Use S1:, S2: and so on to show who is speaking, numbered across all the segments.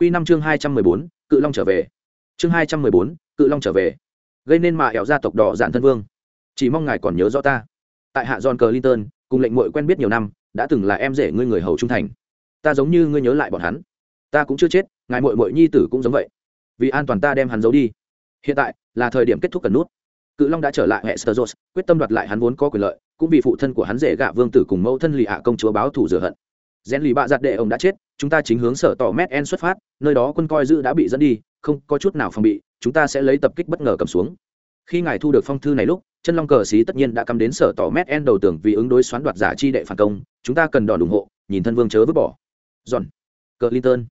S1: Quy năm chương hai trăm mười bốn, cự long trở về. Chương hai trăm mười bốn, cự long trở về. Gây nên mạ ẻo gia tộc đỏ dạn thân vương. Chỉ mong ngài còn nhớ rõ ta. Tại hạ john clinton, cùng lệnh muội quen biết nhiều năm, đã từng là em rể ngươi người hầu trung thành. Ta giống như ngươi nhớ lại bọn hắn. Ta cũng chưa chết, ngài muội muội nhi tử cũng giống vậy. Vì an toàn ta đem hắn giấu đi. Hiện tại là thời điểm kết thúc cần nút. Cự long đã trở lại hệ sơ quyết tâm đoạt lại hắn vốn có quyền lợi, cũng vì phụ thân của hắn rể gạ vương tử cùng mẫu thân lì hạ công chúa báo thù rửa hận rèn lì bạ giặt đệ ông đã chết, chúng ta chính hướng sở tỏ mét en xuất phát, nơi đó quân coi giữ đã bị dẫn đi, không có chút nào phòng bị, chúng ta sẽ lấy tập kích bất ngờ cầm xuống. Khi ngài thu được phong thư này lúc, chân long cờ xí tất nhiên đã cắm đến sở tỏ mét en đầu tưởng vì ứng đối xoán đoạt giả chi đệ phản công, chúng ta cần đòn ủng hộ, nhìn thân vương chớ vứt bỏ. Giòn cờ linton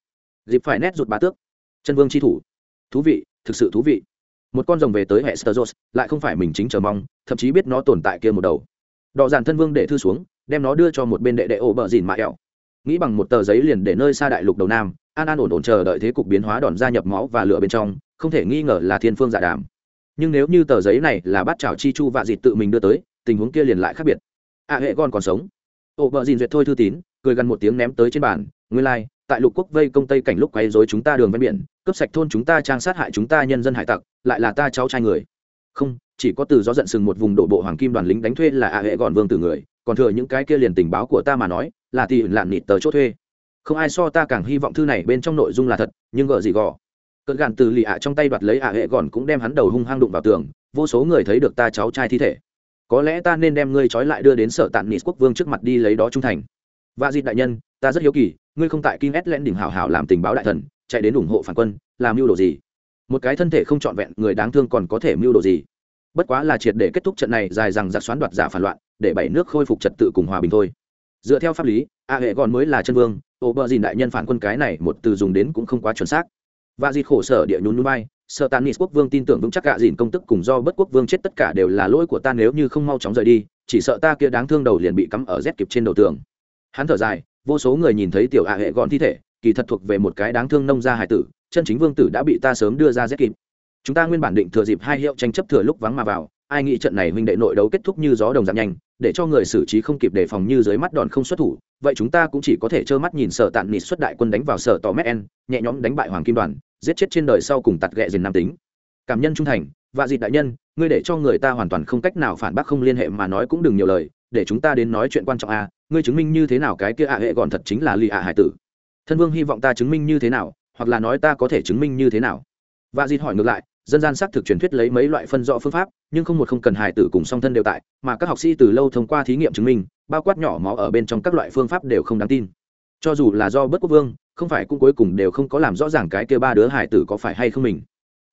S1: dịp phải nét rụt bá tước. Chân vương chi thủ. Thú vị, thực sự thú vị. Một con rồng về tới hệ sơ lại không phải mình chính chờ mong, thậm chí biết nó tồn tại kia một đầu. Đỏ dàn thân vương để thư xuống, đem nó đưa cho một bên đệ đệ ổ bờ dìn mạ ẹo nghĩ bằng một tờ giấy liền để nơi xa đại lục đầu nam an an ổn ổn chờ đợi thế cục biến hóa đòn gia nhập máu và lửa bên trong không thể nghi ngờ là thiên phương dạ đàm. Nhưng nếu như tờ giấy này là bát chảo chi chu và dịt tự mình đưa tới tình huống kia liền lại khác biệt. A hệ con còn sống. Ổ vợ dìn duyệt thôi thư tín cười gần một tiếng ném tới trên bàn nguyên lai、like, tại lục quốc vây công tây cảnh lúc quay dối chúng ta đường ven biển cướp sạch thôn chúng ta trang sát hại chúng ta nhân dân hải tặc lại là ta cháu trai người. Không chỉ có từ gió giận sừng một vùng đổ bộ hoàng kim đoàn lính đánh thuê là a hệ gọn vương tử người còn thừa những cái kia liền tình báo của ta mà nói là thì lạn nịt tờ chỗ thuê. Không ai so ta càng hy vọng thư này bên trong nội dung là thật, nhưng gợ gì gò. Cơn gạn từ lì ạ trong tay đoạt lấy ạ hệ gòn cũng đem hắn đầu hung hăng đụng vào tường, vô số người thấy được ta cháu trai thi thể. Có lẽ ta nên đem ngươi trói lại đưa đến sở tạn nịt quốc vương trước mặt đi lấy đó trung thành. Và dịp đại nhân, ta rất hiếu kỳ, ngươi không tại kim ét len đỉnh hảo hảo làm tình báo đại thần, chạy đến ủng hộ phản quân, làm mưu đồ gì? Một cái thân thể không trọn vẹn, người đáng thương còn có thể mưu đồ gì? Bất quá là triệt để kết thúc trận này, dài rằng giặc xoán đoạt giả phản loạn, để bảy nước khôi phục trật tự cùng hòa bình thôi dựa theo pháp lý, a hệ gòn mới là chân vương ô bờ dìn đại nhân phản quân cái này một từ dùng đến cũng không quá chuẩn xác. Và dịt khổ sở địa nhún núi bay sợ tàn nis quốc vương tin tưởng vững chắc gạ dìn công tức cùng do bất quốc vương chết tất cả đều là lỗi của ta nếu như không mau chóng rời đi, chỉ sợ ta kia đáng thương đầu liền bị cắm ở rét kịp trên đầu tường. Hắn thở dài, vô số người nhìn thấy tiểu hạ hệ gọn thi thể, kỳ thật thuộc về một cái đáng thương nông gia hải tử, chân chính vương tử đã bị ta sớm đưa ra rét kịp. Chúng ta nguyên bản định thừa dịp hai hiệu tranh chấp thừa lúc vắng mà vào, ai nghĩ trận này huynh đệ nội đấu kết thúc như gió đồng giảm nhanh để cho người xử trí không kịp đề phòng như dưới mắt đòn không xuất thủ vậy chúng ta cũng chỉ có thể trơ mắt nhìn sở tạn nịt xuất đại quân đánh vào sở tò mét en nhẹ nhõm đánh bại hoàng kim đoàn giết chết trên đời sau cùng tạt ghẹ dền nam tính. Cảm nhân trung thành và dịp đại nhân ngươi để cho người ta hoàn toàn không cách nào phản bác không liên hệ mà nói cũng đừng nhiều lời để chúng ta đến nói chuyện quan trọng a à, ngươi chứng minh như thế nào cái kia ạ hệ gọn thật chính là lì ạ hải tử. Thân vương hy vọng ta chứng minh như thế nào hoặc là nói ta có thể chứng minh như thế nào? Và dịp hỏi ngược lại dân gian xác thực truyền thuyết lấy mấy loại phân rõ phương pháp, nhưng không một không cần hài tử cùng song thân đều tại, mà các học sĩ từ lâu thông qua thí nghiệm chứng minh, bao quát nhỏ máu ở bên trong các loại phương pháp đều không đáng tin. Cho dù là do bất quốc vương, không phải cũng cuối cùng đều không có làm rõ ràng cái kia ba đứa hài tử có phải hay không mình.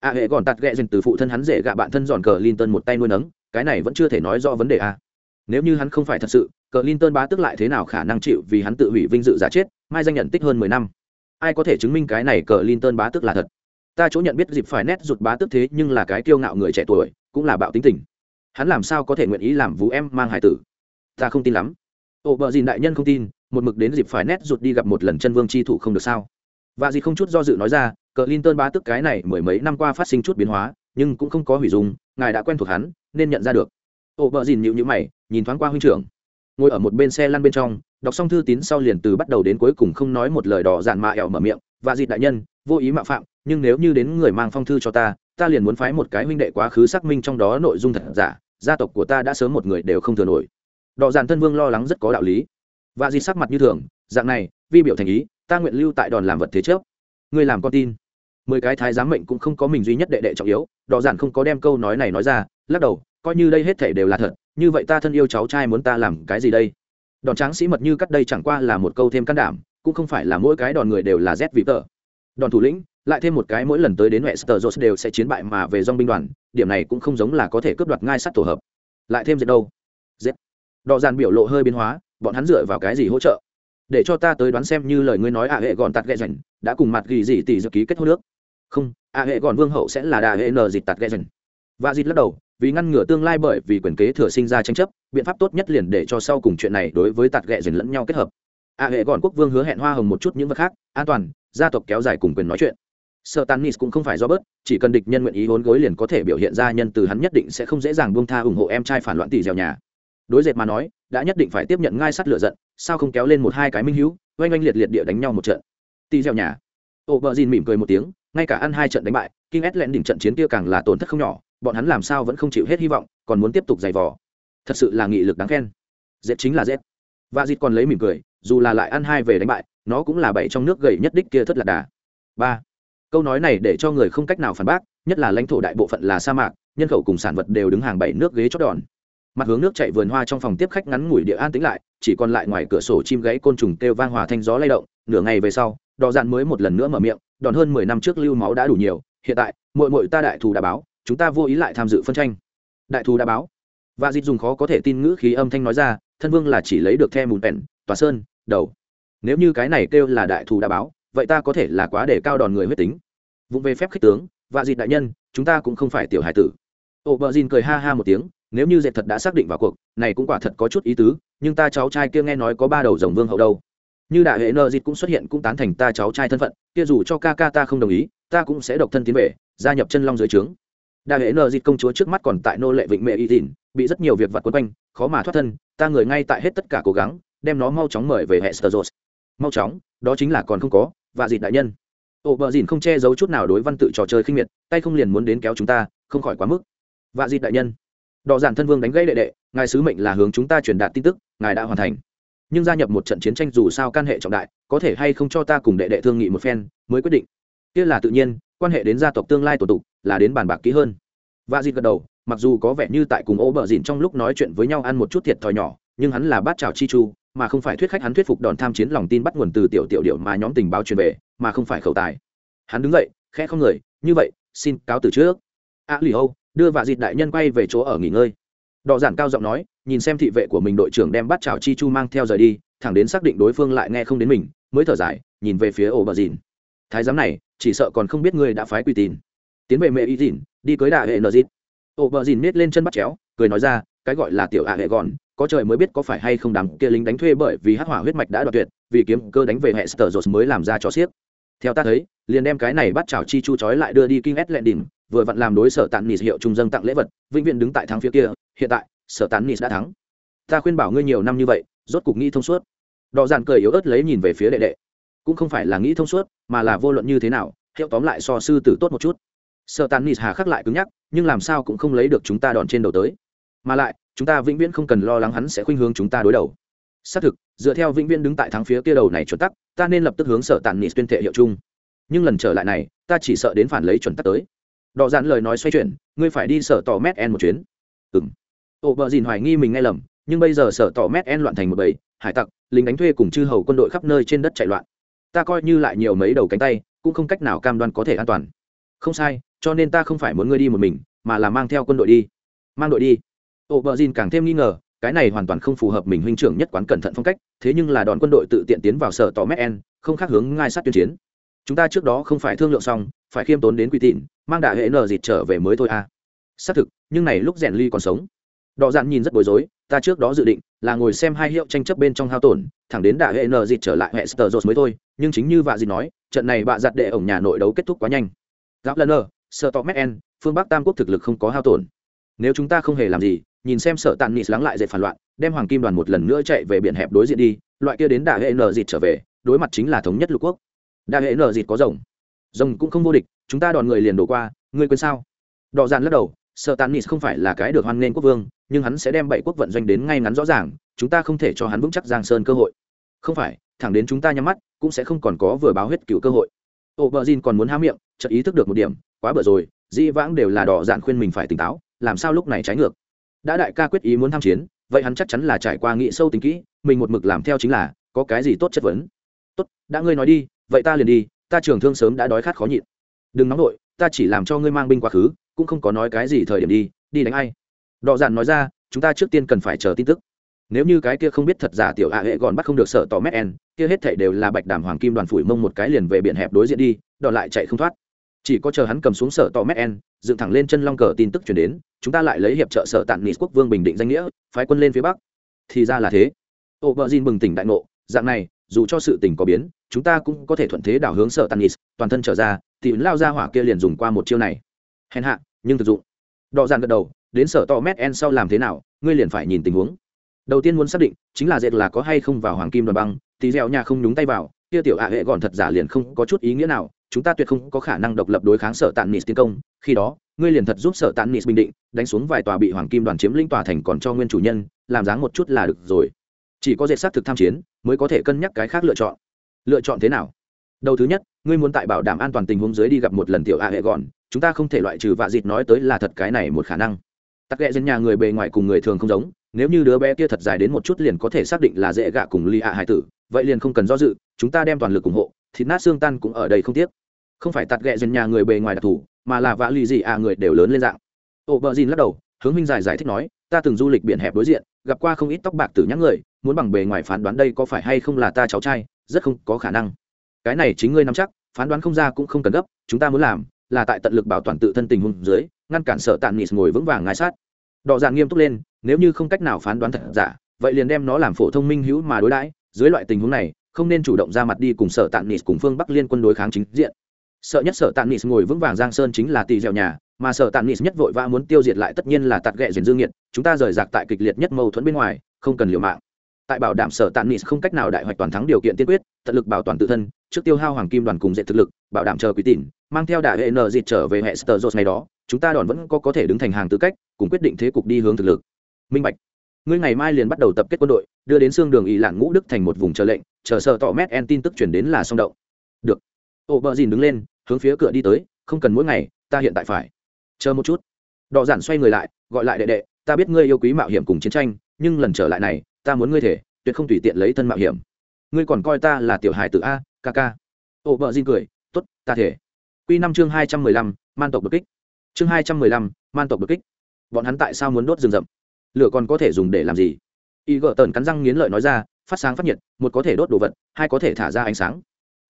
S1: A hệ còn tạt ghẹ dần từ phụ thân hắn dễ gạ bạn thân dọn cờ linton một tay nuôi nấng, cái này vẫn chưa thể nói rõ vấn đề a. Nếu như hắn không phải thật sự, cờ linton bá tức lại thế nào khả năng chịu vì hắn tự hủy vinh dự giả chết, mai danh nhận tích hơn mười năm. Ai có thể chứng minh cái này cờ linton bá tức là thật? Ta chỗ nhận biết dịp phải nét rụt bá tức thế nhưng là cái kiêu ngạo người trẻ tuổi, cũng là bạo tính tình. Hắn làm sao có thể nguyện ý làm vũ em mang hải tử? Ta không tin lắm. Ồ bờ dìn đại nhân không tin, một mực đến dịp phải nét rụt đi gặp một lần chân vương chi thủ không được sao? Và gì không chút do dự nói ra, cờ linton bá tức cái này mười mấy năm qua phát sinh chút biến hóa, nhưng cũng không có hủy dùng ngài đã quen thuộc hắn, nên nhận ra được. Ồ bờ dìn nhịu nhữ mày, nhìn thoáng qua huynh trưởng. Ngồi ở một bên xe lăn bên trong, đọc xong thư tín sau liền từ bắt đầu đến cuối cùng không nói một lời đỏ dạn mạ ẻo mở miệng và dịt đại nhân, vô ý mạo phạm, nhưng nếu như đến người mang phong thư cho ta ta liền muốn phái một cái huynh đệ quá khứ xác minh trong đó nội dung thật giả, gia tộc của ta đã sớm một người đều không thừa nổi. Đọ dàn thân vương lo lắng rất có đạo lý. Và dịt sắc mặt như thường, dạng này, vi biểu thành ý, ta nguyện lưu tại đòn làm vật thế trước. Ngươi làm con tin. Mười cái thái giám mệnh cũng không có mình duy nhất đệ đệ trọng yếu, đọ dàn không có đem câu nói này nói ra, lắc đầu, coi như đây hết thể đều là thật, như vậy ta thân yêu cháu trai muốn ta làm cái gì đây? Đòn tráng sĩ mật như cắt đây chẳng qua là một câu thêm can đảm cũng không phải là mỗi cái đòn người đều là z vì tờ. Đòn thủ lĩnh, lại thêm một cái mỗi lần tới đến mẹ sờ jose đều sẽ chiến bại mà về dong binh đoàn, điểm này cũng không giống là có thể cướp đoạt ngai sắt tổ hợp. Lại thêm dệt đâu? Z. Đò dàn biểu lộ hơi biến hóa, bọn hắn dựa vào cái gì hỗ trợ? Để cho ta tới đoán xem như lời ngươi nói ạ hệ gọn tạt ghẹ dần đã cùng mặt ghi gì tỷ dự ký kết hôn nước không, ạ hệ gọn vương hậu sẽ là đà hệ n dịt tạt ghẹ dần và dịt lắc đầu, vì ngăn ngừa tương lai bởi vì quyền kế thừa sinh ra tranh chấp, biện pháp tốt nhất liền để cho sau cùng chuyện này đối với tạt ghẹ dần lẫn nhau kết hợp à hệ gọn quốc vương hứa hẹn hoa hồng một chút những vật khác, an toàn, gia tộc kéo dài cùng quyền nói chuyện. Sợ tàn nis cũng không phải do bớt, chỉ cần địch nhân nguyện ý hốn gối liền có thể biểu hiện ra nhân từ hắn nhất định sẽ không dễ dàng buông tha ủng hộ em trai phản loạn tỷ dẻo nhà. Đối dệt mà nói, đã nhất định phải tiếp nhận ngai sắt lửa giận, sao không kéo lên một hai cái minh hữu, oanh oanh liệt liệt địa đánh nhau một trận. Tỷ dẻo nhà. Ô vợ dìn mỉm cười một tiếng, ngay cả ăn hai trận đánh bại kinh ét lẹn đỉnh trận chiến kia càng là tổn thất không nhỏ, bọn hắn làm sao vẫn không chịu hết hy vọng, còn muốn tiếp tục giày vò. Thật sự là nghị lực đáng khen. Dệt chính là dệt. Và dịt còn lấy mỉm cười dù là lại ăn hai về đánh bại, nó cũng là bảy trong nước gầy nhất đích kia thất lạc đà. Ba, câu nói này để cho người không cách nào phản bác, nhất là lãnh thổ đại bộ phận là sa mạc, nhân khẩu cùng sản vật đều đứng hàng bảy nước ghế chót đòn. Mặt hướng nước chạy vườn hoa trong phòng tiếp khách ngắn ngủi địa an tĩnh lại, chỉ còn lại ngoài cửa sổ chim gãy côn trùng kêu vang hòa thanh gió lay động, nửa ngày về sau, đò dạn mới một lần nữa mở miệng, đòn hơn mười năm trước lưu máu đã đủ nhiều, hiện tại mội mội ta đại thù đã báo, chúng ta vô ý lại tham dự phân tranh. Đại thù đã báo. Và dịch dùng khó có thể tin ngữ khí âm thanh nói ra, thân vương là chỉ lấy được the mùn pèn, tòa sơn đầu. Nếu như cái này kêu là đại thù đã báo, vậy ta có thể là quá để cao đòn người huyết tính. Vụng về phép khích tướng và dịt đại nhân, chúng ta cũng không phải tiểu hải tử. Ô, bờ dìn cười ha ha một tiếng, nếu như dệt thật đã xác định vào cuộc, này cũng quả thật có chút ý tứ, nhưng ta cháu trai kia nghe nói có ba đầu rồng vương hậu đâu. Như đại hệ nợ dịt cũng xuất hiện cũng tán thành ta cháu trai thân phận, kia dù cho ca ca ta không đồng ý, ta cũng sẽ độc thân tiến về, gia nhập chân long dưới trướng. Đại hệ nợ dịt công chúa trước mắt còn tại nô lệ vịnh mẹ y tỉn bị rất nhiều việc vặt quấn quanh, khó mà thoát thân, ta người ngay tại hết tất cả cố gắng đem nó mau chóng mời về hệ sơ mau chóng, đó chính là còn không có và dịt đại nhân. Ổ vợ dìn không che giấu chút nào đối văn tự trò chơi khinh miệt, tay không liền muốn đến kéo chúng ta, không khỏi quá mức. Và dịt đại nhân. Đỏ giản thân vương đánh gãy đệ đệ, ngài sứ mệnh là hướng chúng ta truyền đạt tin tức, ngài đã hoàn thành. Nhưng gia nhập một trận chiến tranh dù sao can hệ trọng đại, có thể hay không cho ta cùng đệ đệ thương nghị một phen, mới quyết định. Kia là tự nhiên, quan hệ đến gia tộc tương lai tổ tục, là đến bàn bạc kỹ hơn. Và dịt gật đầu, mặc dù có vẻ như tại cùng ô bờ dìn trong lúc nói chuyện với nhau ăn một chút thiệt thòi nhỏ, nhưng hắn là bát trào chi chu mà không phải thuyết khách hắn thuyết phục đòn tham chiến lòng tin bắt nguồn từ tiểu tiểu điệu mà nhóm tình báo truyền về, mà không phải khẩu tài. Hắn đứng dậy, khẽ không người, như vậy, xin cáo từ trước. A lì âu, đưa vạ dịt đại nhân quay về chỗ ở nghỉ ngơi. Đọ giản cao giọng nói, nhìn xem thị vệ của mình đội trưởng đem bắt chào chi chu mang theo rời đi, thẳng đến xác định đối phương lại nghe không đến mình, mới thở dài, nhìn về phía ổ bờ dìn. Thái giám này, chỉ sợ còn không biết ngươi đã phái quy tín tiến về mẹ y dìn, đi cưới đà hệ nờ dịt ổ bờ dìn nết lên chân bắt chéo, cười nói ra, cái gọi là tiểu ạ hệ gòn có trời mới biết có phải hay không đám kia lính đánh thuê bởi vì hắc hỏa huyết mạch đã đoạt tuyệt, vì kiếm cơ đánh về hệ sở dột mới làm ra cho xiếc. Theo ta thấy, liền đem cái này bắt chảo chi chu chói lại đưa đi kinh ét lẹn đỉnh vừa vặn làm đối sở tàn nịt hiệu trung dân tặng lễ vật, vĩnh viễn đứng tại thắng phía kia, hiện tại, sở tàn nịt đã thắng. Ta khuyên bảo ngươi nhiều năm như vậy, rốt cục nghĩ thông suốt. Đò dàn cười yếu ớt lấy nhìn về phía đệ đệ. Cũng không phải là nghĩ thông suốt, mà là vô luận như thế nào, hiệu tóm lại so sư tử tốt một chút. Sở tàn nịt hà khắc lại cứng nhắc, nhưng làm sao cũng không lấy được chúng ta đòn trên đầu tới. Mà lại chúng ta vĩnh viễn không cần lo lắng hắn sẽ khuynh hướng chúng ta đối đầu. Xác thực, dựa theo vĩnh viễn đứng tại thắng phía kia đầu này chuẩn tắc, ta nên lập tức hướng sở tàn nịt tuyên thệ hiệu chung. Nhưng lần trở lại này, ta chỉ sợ đến phản lấy chuẩn tắc tới. Đọ dạn lời nói xoay chuyển, ngươi phải đi sở tỏ mét en một chuyến. Ừng ổ vợ dìn hoài nghi mình nghe lầm, nhưng bây giờ sở tỏ mét en loạn thành một bầy, hải tặc, lính đánh thuê cùng chư hầu quân đội khắp nơi trên đất chạy loạn. Ta coi như lại nhiều mấy đầu cánh tay, cũng không cách nào cam đoan có thể an toàn. Không sai, cho nên ta không phải muốn ngươi đi một mình, mà là mang theo quân đội đi. Mang đội đi ô, bờ dìn càng thêm nghi ngờ, cái này hoàn toàn không phù hợp mình huynh trưởng nhất quán cẩn thận phong cách, thế nhưng là đoàn quân đội tự tiện tiến vào sở tỏ mét en, không khác hướng ngai sát tuyên chiến. Chúng ta trước đó không phải thương lượng xong, phải khiêm tốn đến quy tịn, mang đại hệ nờ dịt trở về mới thôi à. Xác thực, nhưng này lúc rèn ly còn sống. Đỏ dạn nhìn rất bối rối, ta trước đó dự định là ngồi xem hai hiệu tranh chấp bên trong hao tổn, thẳng đến đại hệ nờ dịt trở lại hệ sờ mới thôi, nhưng chính như vạ dịt nói, trận này bạ giặt đệ ổng nhà nội đấu kết thúc quá nhanh. Giáp lần nờ sợ tọ mét en, phương bắc tam quốc thực lực không có hao tổn. Nếu chúng ta không hề làm gì nhìn xem sợ tàn nịt lắng lại dệt phản loạn, đem hoàng kim đoàn một lần nữa chạy về biển hẹp đối diện đi, loại kia đến đà hệ nờ dịt trở về, đối mặt chính là thống nhất lục quốc. Đà hệ nờ dịt có rồng. Rồng cũng không vô địch, chúng ta đòn người liền đổ qua, ngươi quên sao? Đọ dàn lắc đầu, sợ tàn nịt không phải là cái được hoan nghênh quốc vương, nhưng hắn sẽ đem bảy quốc vận doanh đến ngay ngắn rõ ràng, chúng ta không thể cho hắn vững chắc giang sơn cơ hội. Không phải, thẳng đến chúng ta nhắm mắt, cũng sẽ không còn có vừa báo huyết cựu cơ hội. Ô bờ dìn còn muốn há miệng, chợt ý thức được một điểm, quá bở rồi, dĩ vãng đều là đỏ dạn khuyên mình phải tỉnh táo, làm sao lúc này trái ngược? Đã đại ca quyết ý muốn tham chiến, vậy hắn chắc chắn là trải qua nghĩ sâu tính kỹ, mình một mực làm theo chính là, có cái gì tốt chất vấn? Tốt, đã ngươi nói đi, vậy ta liền đi, ta trường thương sớm đã đói khát khó nhịn. Đừng nóng nổi ta chỉ làm cho ngươi mang binh quá khứ, cũng không có nói cái gì thời điểm đi đi đánh ai. Đọ dạn nói ra, chúng ta trước tiên cần phải chờ tin tức. Nếu như cái kia không biết thật giả tiểu ạ hệ còn bắt không được sợ tỏ mét en, kia hết thảy đều là bạch đàm hoàng kim đoàn phủi mông một cái liền về biển hẹp đối diện đi, đọ lại chạy không thoát chỉ có chờ hắn cầm xuống sở tỏ mét en, dựng thẳng lên chân long cờ tin tức chuyển đến, chúng ta lại lấy hiệp trợ sở tạn nghị quốc vương bình định danh nghĩa, phái quân lên phía bắc. Thì ra là thế. Ô vợ xin bừng tỉnh đại ngộ, dạng này, dù cho sự tình có biến, chúng ta cũng có thể thuận thế đảo hướng sở tàn nis toàn thân trở ra, thì lao ra hỏa kia liền dùng qua một chiêu này. Hèn hạ, nhưng thực dụng. Đọ dàn gật đầu, đến sở to mét en sau làm thế nào, ngươi liền phải nhìn tình huống. Đầu tiên muốn xác định, chính là dệt là có hay không vào hoàng kim đoàn băng, thì dẻo nhà không nhúng tay vào, kia tiểu ạ hệ gọn thật giả liền không có chút ý nghĩa nào chúng ta tuyệt không có khả năng độc lập đối kháng sở tàn nis tiến công, khi đó, ngươi liền thật giúp sở tàn nis bình định, đánh xuống vài tòa bị hoàng kim đoàn chiếm lĩnh tòa thành còn cho nguyên chủ nhân, làm dáng một chút là được rồi. Chỉ có dệt xác thực tham chiến, mới có thể cân nhắc cái khác lựa chọn. Lựa chọn thế nào? Đầu thứ nhất, ngươi muốn tại bảo đảm an toàn tình huống dưới đi gặp một lần tiểu a hệ gọn, chúng ta không thể loại trừ vạ dịt nói tới là thật cái này một khả năng. Tắc ghẹ dân nhà người bề ngoài cùng người thường không giống, nếu như đứa bé kia thật dài đến một chút liền có thể xác định là dễ gạ cùng ly ạ hải tử, vậy liền không cần do dự, chúng ta đem toàn lực ủng hộ thịt nát xương tan cũng ở đây không tiếc. Không phải tạt ghẹ dần nhà người bề ngoài đặc thù, mà là vạ lì gì à người đều lớn lên dạng. Ô vợ dìn lắc đầu, hướng minh giải giải thích nói, ta từng du lịch biển hẹp đối diện, gặp qua không ít tóc bạc từ nhắc người, muốn bằng bề ngoài phán đoán đây có phải hay không là ta cháu trai, rất không có khả năng. Cái này chính ngươi nắm chắc, phán đoán không ra cũng không cần gấp, chúng ta muốn làm là tại tận lực bảo toàn tự thân tình huống dưới, ngăn cản sợ tàn nịt ngồi vững vàng ngai sát. Đọ dạng nghiêm túc lên, nếu như không cách nào phán đoán thật giả, vậy liền đem nó làm phổ thông minh hữu mà đối đãi, dưới loại tình huống này không nên chủ động ra mặt đi cùng sở tạn nịt cùng phương bắc liên quân đối kháng chính diện. Sợ nhất sở tạn nịt ngồi vững vàng giang sơn chính là tỳ dẻo nhà, mà sở tạn nịt nhất vội vã muốn tiêu diệt lại tất nhiên là tạt ghẹ diền dương nhiệt chúng ta rời rạc tại kịch liệt nhất mâu thuẫn bên ngoài, không cần liều mạng. Tại bảo đảm sở tạn nịt không cách nào đại hoạch toàn thắng điều kiện tiên quyết, tận lực bảo toàn tự thân, trước tiêu hao hoàng kim đoàn cùng dạy thực lực, bảo đảm chờ quý tỉn, mang theo đại hệ nợ dịt trở về hệ sờ ngày đó, chúng ta đòn vẫn có có thể đứng thành hàng tư cách, cùng quyết định thế cục đi hướng thực lực. Minh bạch, ngươi ngày mai liền bắt đầu tập kết quân đội, đưa đến xương đường ỵ lạng ngũ đức thành một vùng chờ lệnh chờ sợ tọ mét en tin tức chuyển đến là xong động. Được. Ô bờ dìn đứng lên, hướng phía cửa đi tới, không cần mỗi ngày, ta hiện tại phải. Chờ một chút. Đỏ giản xoay người lại, gọi lại đệ đệ, ta biết ngươi yêu quý mạo hiểm cùng chiến tranh, nhưng lần trở lại này, ta muốn ngươi thể, tuyệt không tùy tiện lấy thân mạo hiểm. Ngươi còn coi ta là tiểu hài tự a, ca ca. ô bờ dìn cười t ố t ta thể. Q năm chương hai trăm mười lăm, man tộc bực kích. Chương hai trăm mười lăm, man tộc bực kích. Bọn hắn tại sao muốn đốt rừng rậm? Lửa còn có thể dùng để làm gì? Y gợ tần cắn răng nghiến lợi nói ra phát sáng phát nhiệt, một có thể đốt đồ vật, hai có thể thả ra ánh sáng.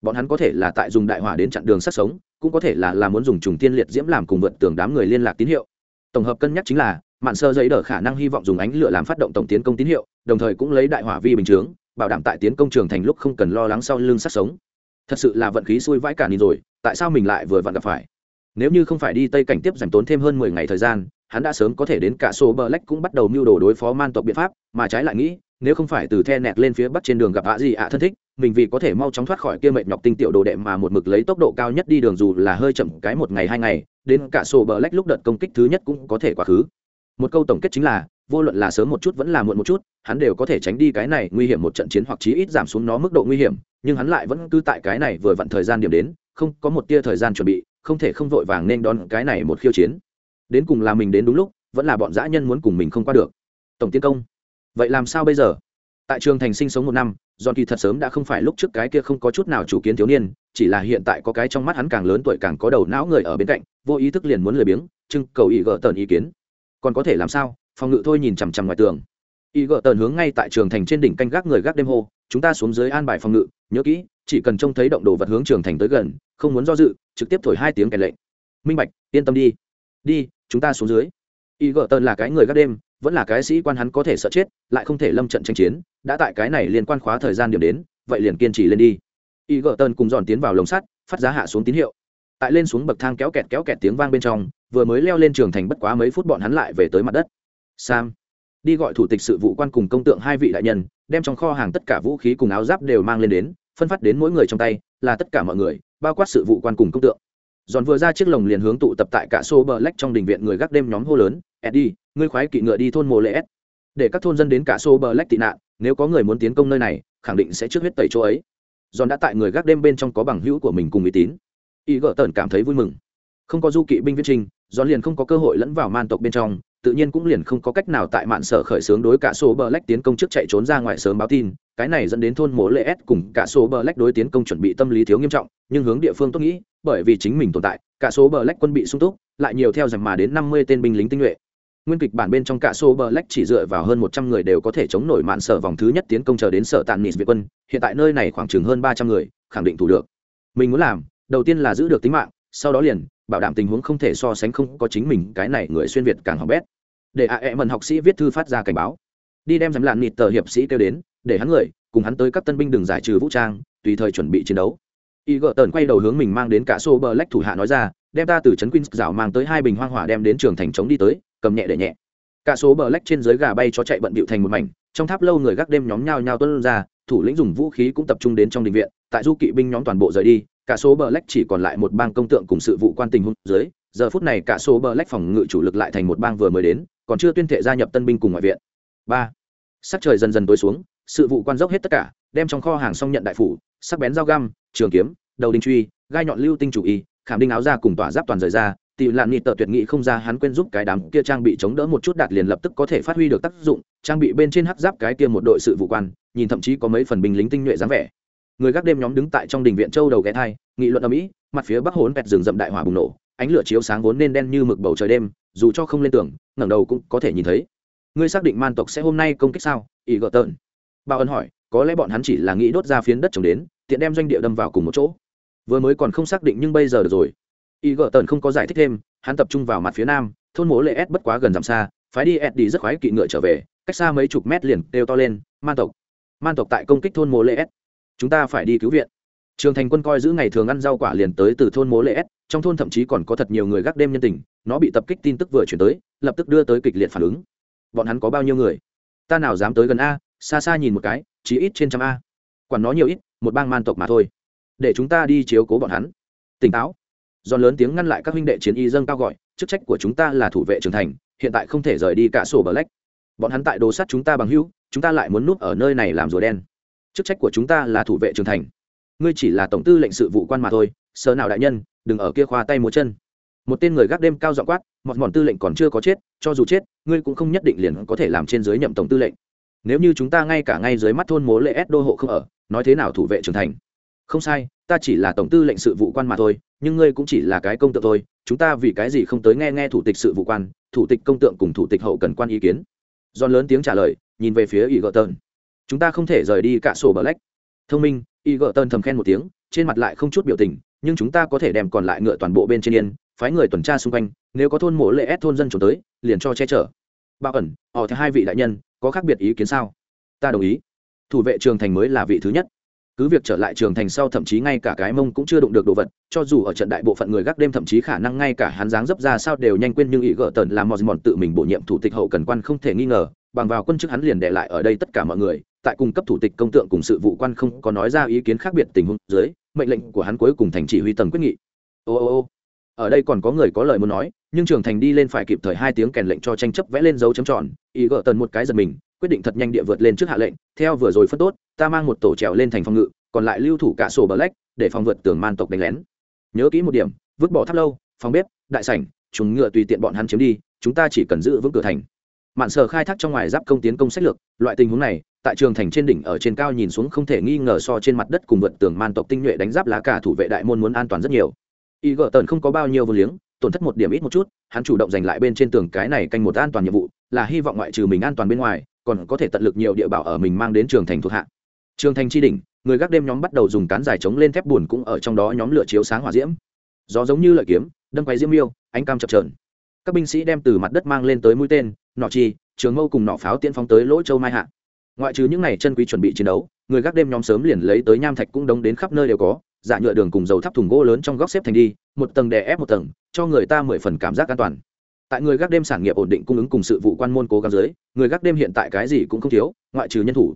S1: Bọn hắn có thể là tại dùng đại hỏa đến chặn đường sát sống, cũng có thể là là muốn dùng trùng tiên liệt diễm làm cùng vượt tường đám người liên lạc tín hiệu. Tổng hợp cân nhắc chính là, mạn sơ giấy đỡ khả năng hy vọng dùng ánh lửa làm phát động tổng tiến công tín hiệu, đồng thời cũng lấy đại hỏa vi bình chướng, bảo đảm tại tiến công trường thành lúc không cần lo lắng sau lưng sát sống. Thật sự là vận khí xui vãi cả đi rồi, tại sao mình lại vừa vặn gặp phải? Nếu như không phải đi tây cảnh tiếp dành tốn thêm hơn mười ngày thời gian, hắn đã sớm có thể đến cả số bờ lách cũng bắt đầu mưu đồ đối phó man tộc biện pháp, mà trái lại nghĩ nếu không phải từ the nẹt lên phía bắc trên đường gặp ạ gì ạ thân thích, mình vì có thể mau chóng thoát khỏi kia mệt nhọc tinh tiểu đồ đệ mà một mực lấy tốc độ cao nhất đi đường dù là hơi chậm cái một ngày hai ngày, đến cả sổ bờ lách lúc đợt công kích thứ nhất cũng có thể quá khứ. Một câu tổng kết chính là, vô luận là sớm một chút vẫn là muộn một chút, hắn đều có thể tránh đi cái này nguy hiểm một trận chiến hoặc chí ít giảm xuống nó mức độ nguy hiểm, nhưng hắn lại vẫn cứ tại cái này vừa vặn thời gian điểm đến, không có một tia thời gian chuẩn bị, không thể không vội vàng nên đón cái này một khiêu chiến. Đến cùng là mình đến đúng lúc, vẫn là bọn dã nhân muốn cùng mình không qua được. Tổng tiến công vậy làm sao bây giờ? Tại trường thành sinh sống một năm giòn kỳ thật sớm đã không phải lúc trước cái kia không có chút nào chủ kiến thiếu niên, chỉ là hiện tại có cái trong mắt hắn càng lớn tuổi càng có đầu não người ở bên cạnh, vô ý thức liền muốn lười biếng trưng cầu ý gỡ tờn ý kiến. Còn có thể làm sao? Phòng ngự thôi nhìn chằm chằm ngoài tường. Ý gỡ tờn hướng ngay tại trường thành trên đỉnh canh gác người gác đêm hô, chúng ta xuống dưới an bài phòng ngự, nhớ kỹ, chỉ cần trông thấy động đồ vật hướng trường thành tới gần, không muốn do dự, trực tiếp thổi hai tiếng kèn lệnh. Minh bạch, yên tâm đi. Đi, chúng ta xuống dưới. Ý gỡ tần là cái người gác đêm vẫn là cái sĩ quan hắn có thể sợ chết, lại không thể lâm trận tranh chiến, đã tại cái này liên quan khóa thời gian điểm đến, vậy liền kiên trì lên đi. Y gợ tần cùng dọn tiến vào lồng sắt, phát giá hạ xuống tín hiệu. Tại lên xuống bậc thang kéo kẹt kéo kẹt tiếng vang bên trong, vừa mới leo lên trường thành bất quá mấy phút bọn hắn lại về tới mặt đất. Sam, đi gọi thủ tịch sự vụ quan cùng công tượng hai vị đại nhân, đem trong kho hàng tất cả vũ khí cùng áo giáp đều mang lên đến, phân phát đến mỗi người trong tay, là tất cả mọi người, bao quát sự vụ quan cùng công tượng. Giòn vừa ra chiếc lồng liền hướng tụ tập tại cả xô bờ lách trong đình viện người gác đêm nhóm hô lớn eddie ngươi khoái kỵ ngựa đi thôn mồ lễ s. Để các thôn dân đến cả xô bờ lách tị nạn nếu có người muốn tiến công nơi này khẳng định sẽ trước huyết tẩy chỗ ấy. Giòn đã tại người gác đêm bên trong có bằng hữu của mình cùng uy tín. Y gỡ tần cảm thấy vui mừng. Không có du kỵ binh viết trình, giòn liền không có cơ hội lẫn vào man tộc bên trong tự nhiên cũng liền không có cách nào tại mạn sở khởi xướng đối cả số bờ lách tiến công trước chạy trốn ra ngoài sớm báo tin. Cái này dẫn đến thôn mố lệ s cùng cả số bờ lách đối tiến công chuẩn bị tâm lý thiếu nghiêm trọng nhưng hướng địa phương tốt nghĩ bởi vì chính mình tồn tại cả số bờ lách quân bị sung túc lại nhiều theo dành mà đến năm mươi tên binh lính tinh nhuệ nguyên kịch bản bên trong cả số bờ lách chỉ dựa vào hơn một trăm người đều có thể chống nổi mạn sở vòng thứ nhất tiến công chờ đến sở tàn nịt việt quân. Hiện tại nơi này khoảng chừng hơn ba trăm người, khẳng định thủ được. Mình muốn làm, đầu tiên là giữ được tính mạng, sau đó liền, bảo đảm tình huống không thể so sánh không có chính mình, cái này người xuyên việt càng hỏng bét. Để a ẹ mần học sĩ viết thư phát ra cảnh báo. Đi đem dám lạn nịt tờ hiệp sĩ kêu đến, để hắn người, cùng hắn tới các tân binh đừng giải trừ vũ trang, tùy thời chuẩn bị chiến đấu. Y tần quay đầu hướng mình mang đến cả số bờ lách thủ hạ nói ra đem ta từ trấn quýnh rào mang tới hai bình hoang hỏa đem đến trường thành trống đi tới, cầm nhẹ để nhẹ. Cả số bờ lách trên dưới gà bay cho chạy bận bịu thành một mảnh, trong tháp lâu người gác đêm nhóm nhau nhau tuân ra, thủ lĩnh dùng vũ khí cũng tập trung đến trong đình viện, tại du kỵ binh nhóm toàn bộ rời đi, cả số bờ lách chỉ còn lại một bang công tượng cùng sự vụ quan tình huống dưới, giờ phút này cả số bờ lách phòng ngự chủ lực lại thành một bang vừa mới đến, còn chưa tuyên thệ gia nhập tân binh cùng ngoại viện. Ba. Sắc trời dần dần tối xuống, sự vụ quan dốc hết tất cả, đem trong kho hàng xong nhận đại phủ, sắc bén dao găm, trường kiếm, đầu đinh truy, gai nhọn lưu tinh chủ y khảm đinh áo ra cùng tỏa giáp toàn rời ra tỷ lạn nghị tợ tuyệt nghị không ra hắn quên giúp cái đám kia trang bị chống đỡ một chút đạt liền lập tức có thể phát huy được tác dụng, trang bị bên trên hắc giáp cái kia một đội sự vụ quan, nhìn thậm chí có mấy phần binh lính tinh nhuệ dáng vẻ. Người gác đêm nhóm đứng tại trong đình viện châu đầu ghé thai, nghị luận ở mỹ mặt phía bắc hốn vẹt rừng rậm đại hỏa bùng nổ, ánh lửa chiếu sáng vốn nên đen như mực bầu trời đêm, dù cho không lên tường, ngẩng đầu cũng có thể nhìn thấy. Ngươi xác định man tộc sẽ hôm nay công kích sao? Ý gợ tợn. Bao ân hỏi, có lẽ bọn hắn chỉ là nghĩ đốt ra phiến đất trồng đến, tiện đem doanh địa đâm vào cùng một chỗ vừa mới còn không xác định nhưng bây giờ được rồi. Y gợ tần không có giải thích thêm, hắn tập trung vào mặt phía nam, thôn mố lệ s bất quá gần dặm xa, phái đi s đi rất khoái kỵ ngựa trở về, cách xa mấy chục mét liền đều to lên, man tộc. Man tộc tại công kích thôn mố lệ s. Chúng ta phải đi cứu viện. Trường thành quân coi giữ ngày thường ăn rau quả liền tới từ thôn mố lệ s, trong thôn thậm chí còn có thật nhiều người gác đêm nhân tình, nó bị tập kích tin tức vừa chuyển tới, lập tức đưa tới kịch liệt phản ứng. Bọn hắn có bao nhiêu người? Ta nào dám tới gần a, xa xa nhìn một cái, chỉ ít trên trăm a. Quản nó nhiều ít, một bang man tộc mà thôi để chúng ta đi chiếu cố bọn hắn. Tỉnh táo. Giòn lớn tiếng ngăn lại các huynh đệ chiến y dâng cao gọi, chức trách của chúng ta là thủ vệ trưởng thành, hiện tại không thể rời đi cả sổ bờ lách. Bọn hắn tại đồ sắt chúng ta bằng hữu, chúng ta lại muốn núp ở nơi này làm rùa đen. Chức trách của chúng ta là thủ vệ trưởng thành. Ngươi chỉ là tổng tư lệnh sự vụ quan mà thôi sơ nào đại nhân, đừng ở kia khoa tay múa chân. Một tên người gác đêm cao dọn quát mọt mòn tư lệnh còn chưa có chết, cho dù chết, ngươi cũng không nhất định liền có thể làm trên dưới nhậm tổng tư lệnh. Nếu như chúng ta ngay cả ngay dưới mắt thôn mố lệ ép đô hộ không ở, nói thế nào thủ vệ trưởng thành? Không sai, ta chỉ là tổng tư lệnh sự vụ quan mà thôi, nhưng ngươi cũng chỉ là cái công tượng thôi, chúng ta vì cái gì không tới nghe nghe thủ tịch sự vụ quan, thủ tịch công tượng cùng thủ tịch hậu cần quan ý kiến. Giòn lớn tiếng trả lời, nhìn về phía ý gợ tơn chúng ta không thể rời đi cả sổ bờ lách. Thông minh ý gợ tơn thầm khen một tiếng, trên mặt lại không chút biểu tình, nhưng chúng ta có thể đem còn lại ngựa toàn bộ bên trên yên, phái người tuần tra xung quanh, nếu có thôn mộ lệ ép thôn dân trốn tới, liền cho che chở. Bao ẩn, họ theo hai vị đại nhân, có khác biệt ý kiến sao? Ta đồng ý. Thủ vệ trường thành mới là vị thứ nhất cứ việc trở lại trường thành sau thậm chí ngay cả cái mông cũng chưa đụng được đồ vật, cho dù ở trận đại bộ phận người gác đêm thậm chí khả năng ngay cả hắn dáng dấp ra sao đều nhanh quên nhưng ý gỡ tần làm mòn mòn tự mình bổ nhiệm thủ tịch hậu cần quan không thể nghi ngờ, bằng vào quân chức hắn liền để lại ở đây tất cả mọi người, tại cung cấp thủ tịch công tượng cùng sự vụ quan không có nói ra ý kiến khác biệt tình huống dưới, mệnh lệnh của hắn cuối cùng thành chỉ huy tầng quyết nghị. Ô ô ô, ở đây còn có người có lời muốn nói, nhưng trường thành đi lên phải kịp thời hai tiếng kèn lệnh cho tranh chấp vẽ lên dấu chấm tròn, ý gỡ tần một cái giật mình, quyết định thật nhanh địa vượt lên trước hạ lệnh, theo vừa rồi phân tốt ta mang một tổ trèo lên thành phòng ngự, còn lại lưu thủ cả sổ bờ lách, để phòng vượt tường man tộc đánh lén. Nhớ kỹ một điểm, vứt bỏ tháp lâu, phòng bếp, đại sảnh chúng ngựa tùy tiện bọn hắn chiếm đi, chúng ta chỉ cần giữ vững cửa thành. Mạn sở khai thác trong ngoài giáp công tiến công sách lược, loại tình huống này, tại trường thành trên đỉnh ở trên cao nhìn xuống không thể nghi ngờ so trên mặt đất cùng vượt tường man tộc tinh nhuệ đánh giáp lá cả thủ vệ đại môn muốn an toàn rất nhiều. Y gợ tần không có bao nhiêu vô liếng, tổn thất một điểm ít một chút, hắn chủ động giành lại bên trên tường cái này canh một an toàn nhiệm vụ, là hy vọng ngoại trừ mình an toàn bên ngoài, còn có thể tận lực nhiều địa bảo ở mình mang đến trường thành thuộc hạ trường thành tri đỉnh, người gác đêm nhóm bắt đầu dùng cán dài chống lên thép buồn cũng ở trong đó nhóm lửa chiếu sáng hỏa diễm. Gió giống như lợi kiếm, đâm quay diễm miêu, ánh cam chập trờn các binh sĩ đem từ mặt đất mang lên tới mũi tên, nọ chi, trường mâu cùng nọ pháo tiên phóng tới lỗ châu mai hạ. Ngoại trừ những ngày chân quý chuẩn bị chiến đấu, người gác đêm nhóm sớm liền lấy tới nham thạch cũng đống đến khắp nơi đều có, giả nhựa đường cùng dầu thắp thùng gỗ lớn trong góc xếp thành đi, một tầng đè ép một tầng, cho người ta mười phần cảm giác an toàn. Tại người gác đêm sản nghiệp ổn định cung ứng cùng sự vụ quan môn cố gắng dưới, người gác đêm hiện tại cái gì cũng không thiếu, ngoại trừ nhân thủ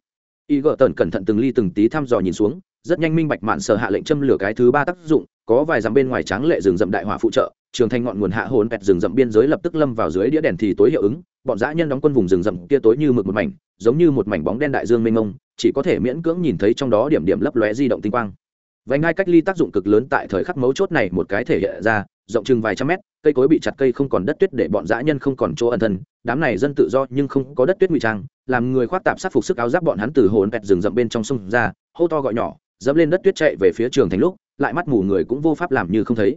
S1: y gợ tần cẩn thận từng ly từng tí thăm dò nhìn xuống, rất nhanh minh bạch mạn sở hạ lệnh châm lửa cái thứ ba tác dụng, có vài dặm bên ngoài tráng lệ rừng rậm đại hỏa phụ trợ, trường thành ngọn nguồn hạ hồn pẹt rừng rậm biên giới lập tức lâm vào dưới đĩa đèn thì tối hiệu ứng, bọn dã nhân đóng quân vùng rừng rậm kia tối như mực một mảnh, giống như một mảnh bóng đen đại dương mênh mông, chỉ có thể miễn cưỡng nhìn thấy trong đó điểm điểm lấp lóe di động tinh quang. Vành ngay cách ly tác dụng cực lớn tại thời khắc mấu chốt này một cái thể hiện ra, rộng chừng vài trăm mét, cây cối bị chặt cây không còn đất tuyết để bọn dã nhân không còn chỗ ẩn thân, đám này dân tự do nhưng không có đất tuyết ngụy trang làm người khoác tạp sát phục sức áo giáp bọn hắn từ hồn pẹt rừng rậm bên trong sông ra hô to gọi nhỏ dẫm lên đất tuyết chạy về phía trường thành lúc lại mắt mù người cũng vô pháp làm như không thấy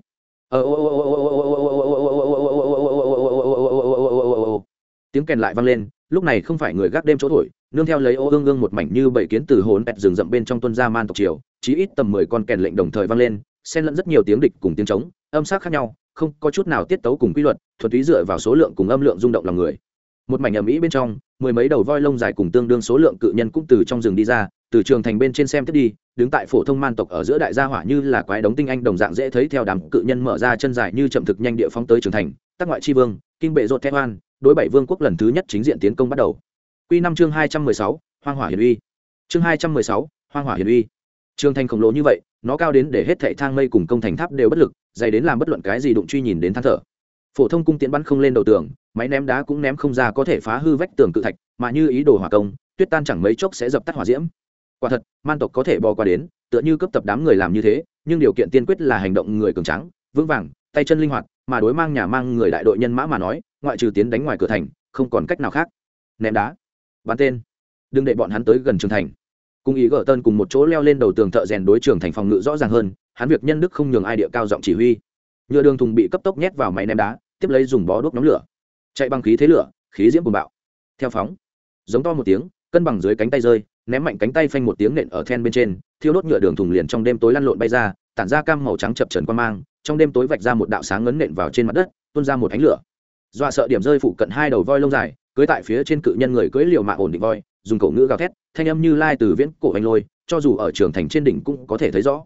S1: tiếng kèn lại vang lên lúc này không phải người gác đêm chỗ thổi nương theo lấy ô ương ương một mảnh như bảy kiến từ hồn pẹt rừng rậm bên trong tuân ra man tộc triều chí ít tầm mười con kèn lệnh đồng thời vang lên xen lẫn rất nhiều tiếng địch cùng tiếng trống âm sắc khác nhau không có chút nào tiết tấu cùng quy luật thuần túy dựa vào số lượng cùng âm lượng rung động lòng người một mảnh ầm ĩ bên trong, mười mấy đầu voi lông dài cùng tương đương số lượng cự nhân cũng từ trong rừng đi ra, từ trường thành bên trên xem tiếp đi, đứng tại phổ thông man tộc ở giữa đại gia hỏa như là quái đống tinh anh đồng dạng dễ thấy theo đám cự nhân mở ra chân dài như chậm thực nhanh địa phóng tới trường thành tác ngoại tri vương, kinh bệ rột thép hoan, đối bảy vương quốc lần thứ nhất chính diện tiến công bắt đầu. Q năm chương hai trăm mười sáu, hoang hỏa hiền uy. Chương hai trăm mười sáu, hoang hỏa hiền uy. Trường thành khổng lồ như vậy, nó cao đến để hết thệ thang mây cùng công thành tháp đều bất lực, dày đến làm bất luận cái gì đụng truy nhìn đến than thở phổ thông cung tiễn bắn không lên đầu tường, máy ném đá cũng ném không ra có thể phá hư vách tường cự thạch, mà như ý đồ hỏa công, tuyết tan chẳng mấy chốc sẽ dập tắt hỏa diễm. Quả thật, man tộc có thể bò qua đến, tựa như cấp tập đám người làm như thế, nhưng điều kiện tiên quyết là hành động người cường trắng vững vàng, tay chân linh hoạt, mà đối mang nhà mang người đại đội nhân mã mà nói, ngoại trừ tiến đánh ngoài cửa thành, không còn cách nào khác. Ném đá. Bắn tên. Đừng để bọn hắn tới gần trường thành. Cùng ý gỡ tân cùng một chỗ leo lên đầu tường thợ rèn đối trường thành phòng ngự rõ ràng hơn, hắn việc nhân đức không nhường ai địa cao giọng chỉ huy nhựa đường thùng bị cấp tốc nhét vào máy ném đá, tiếp lấy dùng bó đuốc nhóm lửa. Chạy bằng khí thế lửa, khí diễm cùng bạo. Theo phóng, giống to một tiếng, cân bằng dưới cánh tay rơi, ném mạnh cánh tay phanh một tiếng nện ở then bên trên, thiêu đốt nhựa đường thùng liền trong đêm tối lăn lộn bay ra, tản ra cam màu trắng chập trần qua mang, trong đêm tối vạch ra một đạo sáng ngấn nện vào trên mặt đất, tuôn ra một ánh lửa. Dọa sợ điểm rơi phụ cận hai đầu voi lông dài, cưới tại phía trên cự nhân người cưới liều mạng ổn định voi, dùng cổ ngữ gào thét, thanh âm như lai từ viễn cổ anh lôi, cho dù ở trường thành trên đỉnh cũng có thể thấy rõ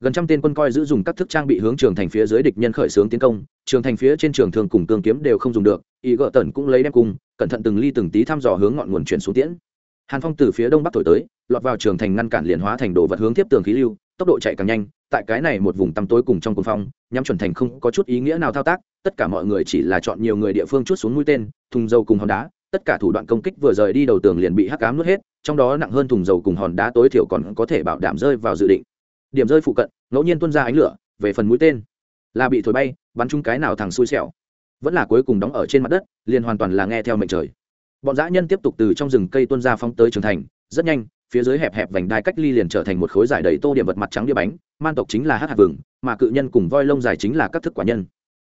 S1: gần trăm tên quân coi giữ dùng các thức trang bị hướng trường thành phía dưới địch nhân khởi xướng tiến công, trường thành phía trên trường thường cùng cương kiếm đều không dùng được ý gợ tần cũng lấy đem cung, cẩn thận từng ly từng tí thăm dò hướng ngọn nguồn chuyển xuống tiễn. Hàn phong từ phía đông bắc thổi tới, lọt vào trường thành ngăn cản liền hóa thành đồ vật hướng tiếp tường khí lưu, tốc độ chạy càng nhanh, tại cái này một vùng tăm tối cùng trong cuồng phong, nhắm chuẩn thành không có chút ý nghĩa nào thao tác, tất cả mọi người chỉ là chọn nhiều người địa phương chút xuống mũi tên, thùng dầu cùng hòn đá, tất cả thủ đoạn công kích vừa rời đi đầu tường liền bị hắc cám nuốt hết, trong đó nặng hơn thùng dầu cùng hòn đá tối thiểu còn có thể bảo đảm rơi vào dự định điểm rơi phụ cận, ngẫu nhiên tuôn ra ánh lửa, về phần mũi tên. Là bị thổi bay, bắn chung cái nào thằng xui xẻo. Vẫn là cuối cùng đóng ở trên mặt đất, liền hoàn toàn là nghe theo mệnh trời. Bọn dã nhân tiếp tục từ trong rừng cây tuôn ra phóng tới trường thành, rất nhanh, phía dưới hẹp hẹp vành đai cách ly liền trở thành một khối giải đầy tô điểm vật mặt trắng đĩa bánh, man tộc chính là hát hạt vừng, mà cự nhân cùng voi lông dài chính là các thức quả nhân.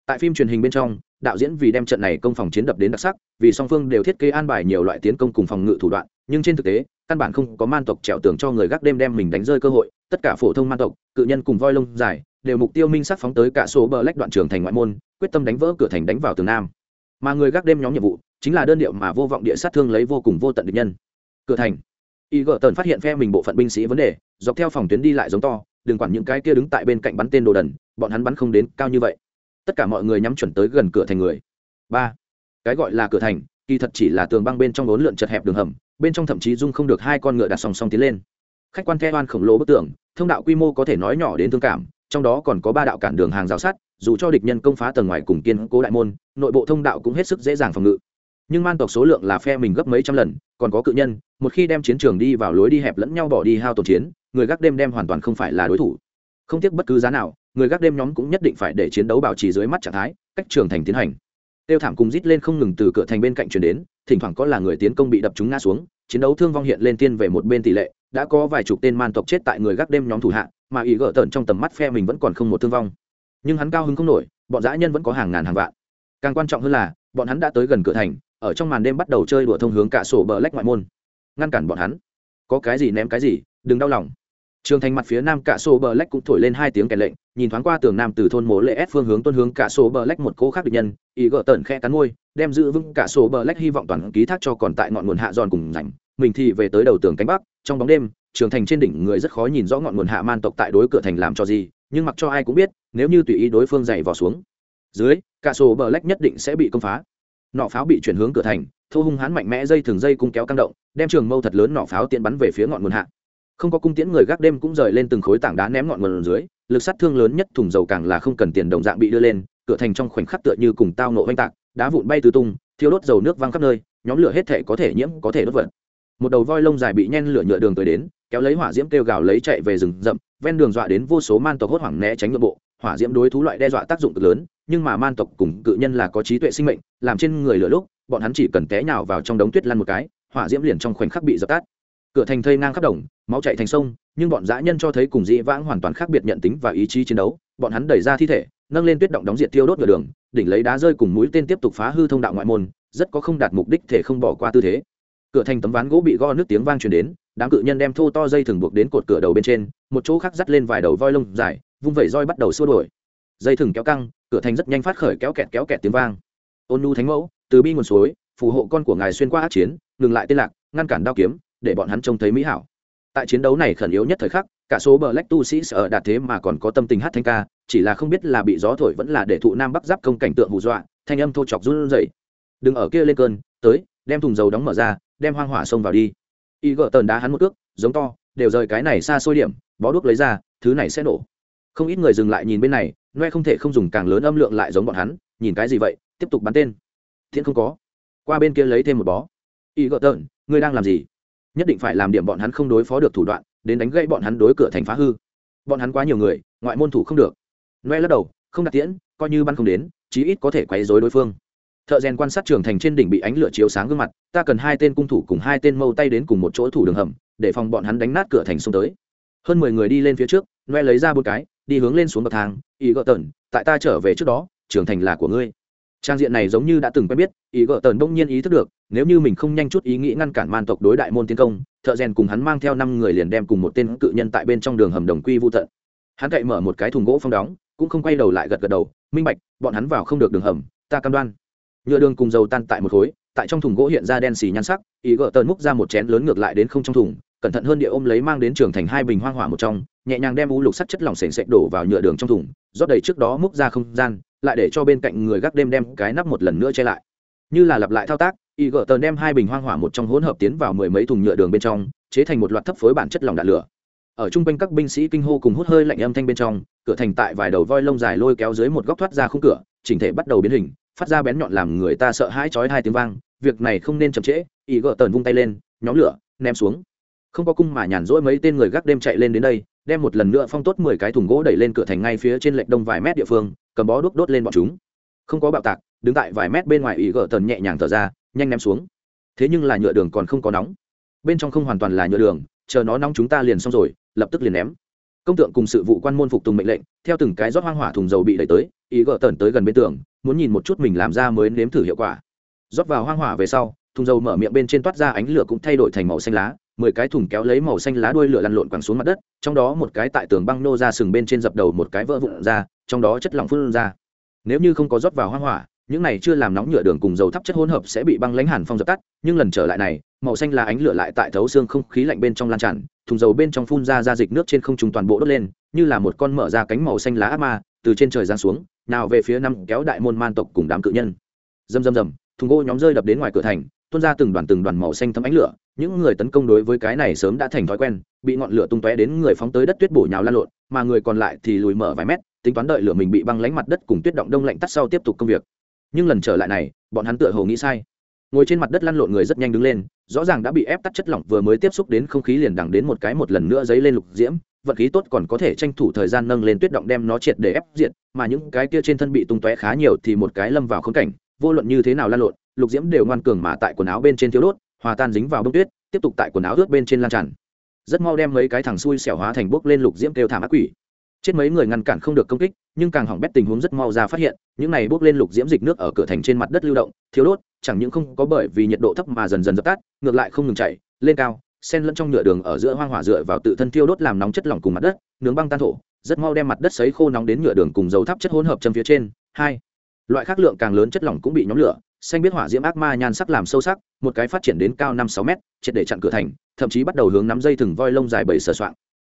S1: Tại phim truyền hình bên trong, đạo diễn vì đem trận này công phòng chiến đập đến đặc sắc, vì song phương đều thiết kế an bài nhiều loại tiến công cùng phòng ngự thủ đoạn, nhưng trên thực tế căn bản không có man tộc trèo tường cho người gác đêm đem mình đánh rơi cơ hội, tất cả phổ thông man tộc, cự nhân cùng voi lông dài, đều mục tiêu minh sắc phóng tới cả số bờ lách đoạn trường thành ngoại môn, quyết tâm đánh vỡ cửa thành đánh vào tường nam. Mà người gác đêm nhóm nhiệm vụ, chính là đơn điệu mà vô vọng địa sát thương lấy vô cùng vô tận địch nhân. Cửa thành. Y gỡ tần phát hiện phe mình bộ phận binh sĩ vấn đề, dọc theo phòng tuyến đi lại giống to, đừng quản những cái kia đứng tại bên cạnh bắn tên đồ đần, bọn hắn bắn không đến cao như vậy. Tất cả mọi người nhắm chuẩn tới gần cửa thành người. Ba. Cái gọi là cửa thành, kỳ thật chỉ là tường băng bên trong bốn lượn chật hẹp đường hầm bên trong thậm chí dung không được hai con ngựa đặt song song tiến lên. Khách quan khe oan khổng lồ bức tường, thông đạo quy mô có thể nói nhỏ đến thương cảm, trong đó còn có ba đạo cản đường hàng rào sắt, dù cho địch nhân công phá tầng ngoài cùng kiên cố đại môn, nội bộ thông đạo cũng hết sức dễ dàng phòng ngự. Nhưng man tộc số lượng là phe mình gấp mấy trăm lần, còn có cự nhân, một khi đem chiến trường đi vào lối đi hẹp lẫn nhau bỏ đi hao tổn chiến, người gác đêm đem hoàn toàn không phải là đối thủ. Không tiếc bất cứ giá nào, người gác đêm nhóm cũng nhất định phải để chiến đấu bảo trì dưới mắt trạng thái, cách trường thành tiến hành tiêu thảm cùng rít lên không ngừng từ cửa thành bên cạnh chuyển đến, thỉnh thoảng có là người tiến công bị đập chúng ngã xuống, chiến đấu thương vong hiện lên tiên về một bên tỷ lệ, đã có vài chục tên man tộc chết tại người gác đêm nhóm thủ hạ, mà ý gỡ tợn trong tầm mắt phe mình vẫn còn không một thương vong. Nhưng hắn cao hứng không nổi, bọn dã nhân vẫn có hàng ngàn hàng vạn. Càng quan trọng hơn là, bọn hắn đã tới gần cửa thành, ở trong màn đêm bắt đầu chơi đùa thông hướng cả sổ bờ lách ngoại môn. Ngăn cản bọn hắn. Có cái gì ném cái gì, đừng đau lòng trường thành mặt phía nam cả sổ bờ lách cũng thổi lên hai tiếng kèn lệnh, nhìn thoáng qua tường nam từ thôn mố lệ ép phương hướng tuân hướng cả sổ bờ lách một cố khác địch nhân, ý gỡ tẩn khe cắn môi, đem giữ vững cả sổ bờ lách hy vọng toàn ký thác cho còn tại ngọn nguồn hạ giòn cùng rảnh. Mình thì về tới đầu tường cánh bắc, trong bóng đêm, trường thành trên đỉnh người rất khó nhìn rõ ngọn nguồn hạ man tộc tại đối cửa thành làm cho gì, nhưng mặc cho ai cũng biết, nếu như tùy ý đối phương dày vào xuống, dưới, cả sổ bờ lách nhất định sẽ bị công phá. Nọ pháo bị chuyển hướng cửa thành, thô hung hãn mạnh mẽ dây thường dây cung kéo căng động, đem trường mâu thật lớn nọ pháo tiện bắn về phía ngọn nguồn hạ không có cung tiễn người gác đêm cũng rời lên từng khối tảng đá ném ngọn nguồn dưới, lực sát thương lớn nhất thùng dầu càng là không cần tiền đồng dạng bị đưa lên, cửa thành trong khoảnh khắc tựa như cùng tao nộ oanh tạc, đá vụn bay tứ tung thiếu đốt dầu nước văng khắp nơi, nhóm lửa hết thể có thể nhiễm, có thể đốt vật một đầu voi lông dài bị nhen lửa nhựa đường tới đến, kéo lấy hỏa diễm kêu gào lấy chạy về rừng rậm, ven đường dọa đến vô số man tộc hốt hoảng né tránh nội bộ, hỏa diễm đối thú loại đe dọa tác dụng cực lớn, nhưng mà man tộc cùng cự nhân là có trí tuệ sinh mệnh, làm trên người lửa lúc, bọn hắn chỉ cần té nhào vào trong đống tuyết lăn một cái, hỏa diễm liền trong khoảnh khắc bị dập tắt cửa thành thây ngang khắp đồng, máu chạy thành sông, nhưng bọn dã nhân cho thấy cùng dĩ vãng hoàn toàn khác biệt nhận tính và ý chí chiến đấu, bọn hắn đẩy ra thi thể, nâng lên tuyết động đóng diệt tiêu đốt ngựa đường, đỉnh lấy đá rơi cùng mũi tên tiếp tục phá hư thông đạo ngoại môn, rất có không đạt mục đích thể không bỏ qua tư thế. Cửa thành tấm ván gỗ bị go nước tiếng vang truyền đến, đám cự nhân đem thô to dây thừng buộc đến cột cửa đầu bên trên, một chỗ khác dắt lên vài đầu voi lông dài, vung vẩy roi bắt đầu xua đuổi. Dây thừng kéo căng, cửa thành rất nhanh phát khởi kéo kẹt kéo kẹt tiếng vang. Ôn nu thánh mẫu, từ bi nguồn suối, phù hộ con của ngài xuyên qua ác chiến, ngừng lại tên lạc, ngăn cản đao kiếm để bọn hắn trông thấy mỹ hảo. Tại chiến đấu này khẩn yếu nhất thời khắc, cả số bờ lách tu sĩ sợ đạt thế mà còn có tâm tình hát thanh ca, chỉ là không biết là bị gió thổi vẫn là để thụ nam bắc giáp công cảnh tượng hù dọa, thanh âm thô chọc run rẩy. Đừng ở kia lên cơn, tới, đem thùng dầu đóng mở ra, đem hoang hỏa xông vào đi. Y gỡ tờn đá hắn một cước, giống to, đều rời cái này xa xôi điểm, bó đuốc lấy ra, thứ này sẽ nổ. Không ít người dừng lại nhìn bên này, noe không thể không dùng càng lớn âm lượng lại giống bọn hắn, nhìn cái gì vậy, tiếp tục bắn tên. Thiện không có. Qua bên kia lấy thêm một bó. Y gợ tợn ngươi đang làm gì? Nhất định phải làm điểm bọn hắn không đối phó được thủ đoạn, đến đánh gãy bọn hắn đối cửa thành phá hư. Bọn hắn quá nhiều người, ngoại môn thủ không được. Noe lắc đầu, không đặt tiễn, coi như bắn không đến, chí ít có thể quấy rối đối phương. Thợ rèn quan sát trường thành trên đỉnh bị ánh lửa chiếu sáng gương mặt, ta cần hai tên cung thủ cùng hai tên mâu tay đến cùng một chỗ thủ đường hầm, để phòng bọn hắn đánh nát cửa thành xông tới. Hơn mười người đi lên phía trước, noe lấy ra bốn cái, đi hướng lên xuống bậc thang, ý gợ tần tại ta trở về trước đó trường thành là của ngươi trang diện này giống như đã từng quen biết, ý gợ tần bỗng nhiên ý thức được, nếu như mình không nhanh chút ý nghĩ ngăn cản man tộc đối đại môn tiến công, thợ rèn cùng hắn mang theo năm người liền đem cùng một tên cự nhân tại bên trong đường hầm đồng quy vô tận. Hắn cậy mở một cái thùng gỗ phong đóng, cũng không quay đầu lại gật gật đầu, minh bạch, bọn hắn vào không được đường hầm, ta cam đoan. Nhựa đường cùng dầu tan tại một khối, tại trong thùng gỗ hiện ra đen xì nhan sắc, ý gợ tần múc ra một chén lớn ngược lại đến không trong thùng, cẩn thận hơn địa ôm lấy mang đến trường thành hai bình hoang hỏa một trong, nhẹ nhàng đem u lục sắt chất lỏng sền sệt đổ vào nhựa đường trong thùng, rót đầy trước đó múc ra không gian lại để cho bên cạnh người gác đêm đem cái nắp một lần nữa che lại. Như là lặp lại thao tác, y gỡ tờn đem hai bình hoang hỏa một trong hỗn hợp tiến vào mười mấy thùng nhựa đường bên trong, chế thành một loạt thấp phối bản chất lỏng đạn lửa. Ở trung quanh các binh sĩ kinh hô cùng hút hơi lạnh âm thanh bên trong, cửa thành tại vài đầu voi lông dài lôi kéo dưới một góc thoát ra khung cửa, chỉnh thể bắt đầu biến hình, phát ra bén nhọn làm người ta sợ hãi chói hai tiếng vang, việc này không nên chậm trễ, y gỡ tờn vung tay lên, nhóm lửa, ném xuống. Không có cung mà nhàn rỗi mấy tên người gác đêm chạy lên đến đây, đem một lần nữa phong tốt mười cái thùng gỗ đẩy lên cửa thành ngay phía trên lệch đông vài mét địa phương cầm bó đuốc đốt lên bọn chúng. Không có bạo tạc, đứng tại vài mét bên ngoài ý gỡ tần nhẹ nhàng thở ra, nhanh ném xuống. Thế nhưng là nhựa đường còn không có nóng. Bên trong không hoàn toàn là nhựa đường, chờ nó nóng chúng ta liền xong rồi, lập tức liền ném. Công tượng cùng sự vụ quan môn phục tùng mệnh lệnh, theo từng cái rót hoang hỏa thùng dầu bị đẩy tới, ý gỡ tần tới gần bên tường, muốn nhìn một chút mình làm ra mới nếm thử hiệu quả. Rót vào hoang hỏa về sau, thùng dầu mở miệng bên trên toát ra ánh lửa cũng thay đổi thành màu xanh lá, mười cái thùng kéo lấy màu xanh lá đuôi lửa lăn lộn quẳng xuống mặt đất, trong đó một cái tại tường băng nô ra sừng bên trên dập đầu một cái vỡ vụn ra trong đó chất lỏng phun ra. Nếu như không có rót vào hoang hỏa, những này chưa làm nóng nhựa đường cùng dầu thắp chất hỗn hợp sẽ bị băng lãnh hàn phong dập tắt, nhưng lần trở lại này, màu xanh là ánh lửa lại tại thấu xương không khí lạnh bên trong lan tràn, thùng dầu bên trong phun ra ra dịch nước trên không trung toàn bộ đốt lên, như là một con mở ra cánh màu xanh lá ác ma, từ trên trời giáng xuống, nào về phía năm kéo đại môn man tộc cùng đám cự nhân. Rầm rầm rầm, thùng gỗ nhóm rơi đập đến ngoài cửa thành, tuôn ra từng đoàn từng đoàn màu xanh thấm ánh lửa, những người tấn công đối với cái này sớm đã thành thói quen, bị ngọn lửa tung tóe đến người phóng tới đất tuyết bổ nhào lan lộn, mà người còn lại thì lùi mở vài mét tính toán đợi lửa mình bị băng lánh mặt đất cùng tuyết động đông lạnh tắt sau tiếp tục công việc. Nhưng lần trở lại này, bọn hắn tựa hồ nghĩ sai. Ngồi trên mặt đất lăn lộn người rất nhanh đứng lên, rõ ràng đã bị ép tắt chất lỏng vừa mới tiếp xúc đến không khí liền đằng đến một cái một lần nữa dấy lên lục diễm, vận khí tốt còn có thể tranh thủ thời gian nâng lên tuyết động đem nó triệt để ép diệt, mà những cái kia trên thân bị tung tóe khá nhiều thì một cái lâm vào khốn cảnh, vô luận như thế nào lan lộn, lục diễm đều ngoan cường mà tại quần áo bên trên thiếu đốt, hòa tan dính vào bông tuyết, tiếp tục tại quần áo ướt bên trên lan tràn. Rất mau đem mấy cái thằng xui xẻo hóa thành bốc lên lục diễm kêu thảm ác quỷ chết mấy người ngăn cản không được công kích, nhưng càng hỏng bét tình huống rất mau ra phát hiện, những này bốc lên lục diễm dịch nước ở cửa thành trên mặt đất lưu động, thiếu đốt, chẳng những không có bởi vì nhiệt độ thấp mà dần dần dập tắt, ngược lại không ngừng chạy, lên cao, sen lẫn trong nhựa đường ở giữa hoang hỏa dựa vào tự thân thiêu đốt làm nóng chất lỏng cùng mặt đất, nướng băng tan thổ, rất mau đem mặt đất sấy khô nóng đến nhựa đường cùng dầu thắp chất hỗn hợp châm phía trên. Hai, loại khác lượng càng lớn chất lỏng cũng bị nhóm lửa, xanh biết hỏa diễm ác ma nhan sắc làm sâu sắc, một cái phát triển đến cao năm sáu mét, triệt để chặn cửa thành, thậm chí bắt đầu hướng nắm dây thừng voi lông dài bảy sờ soạng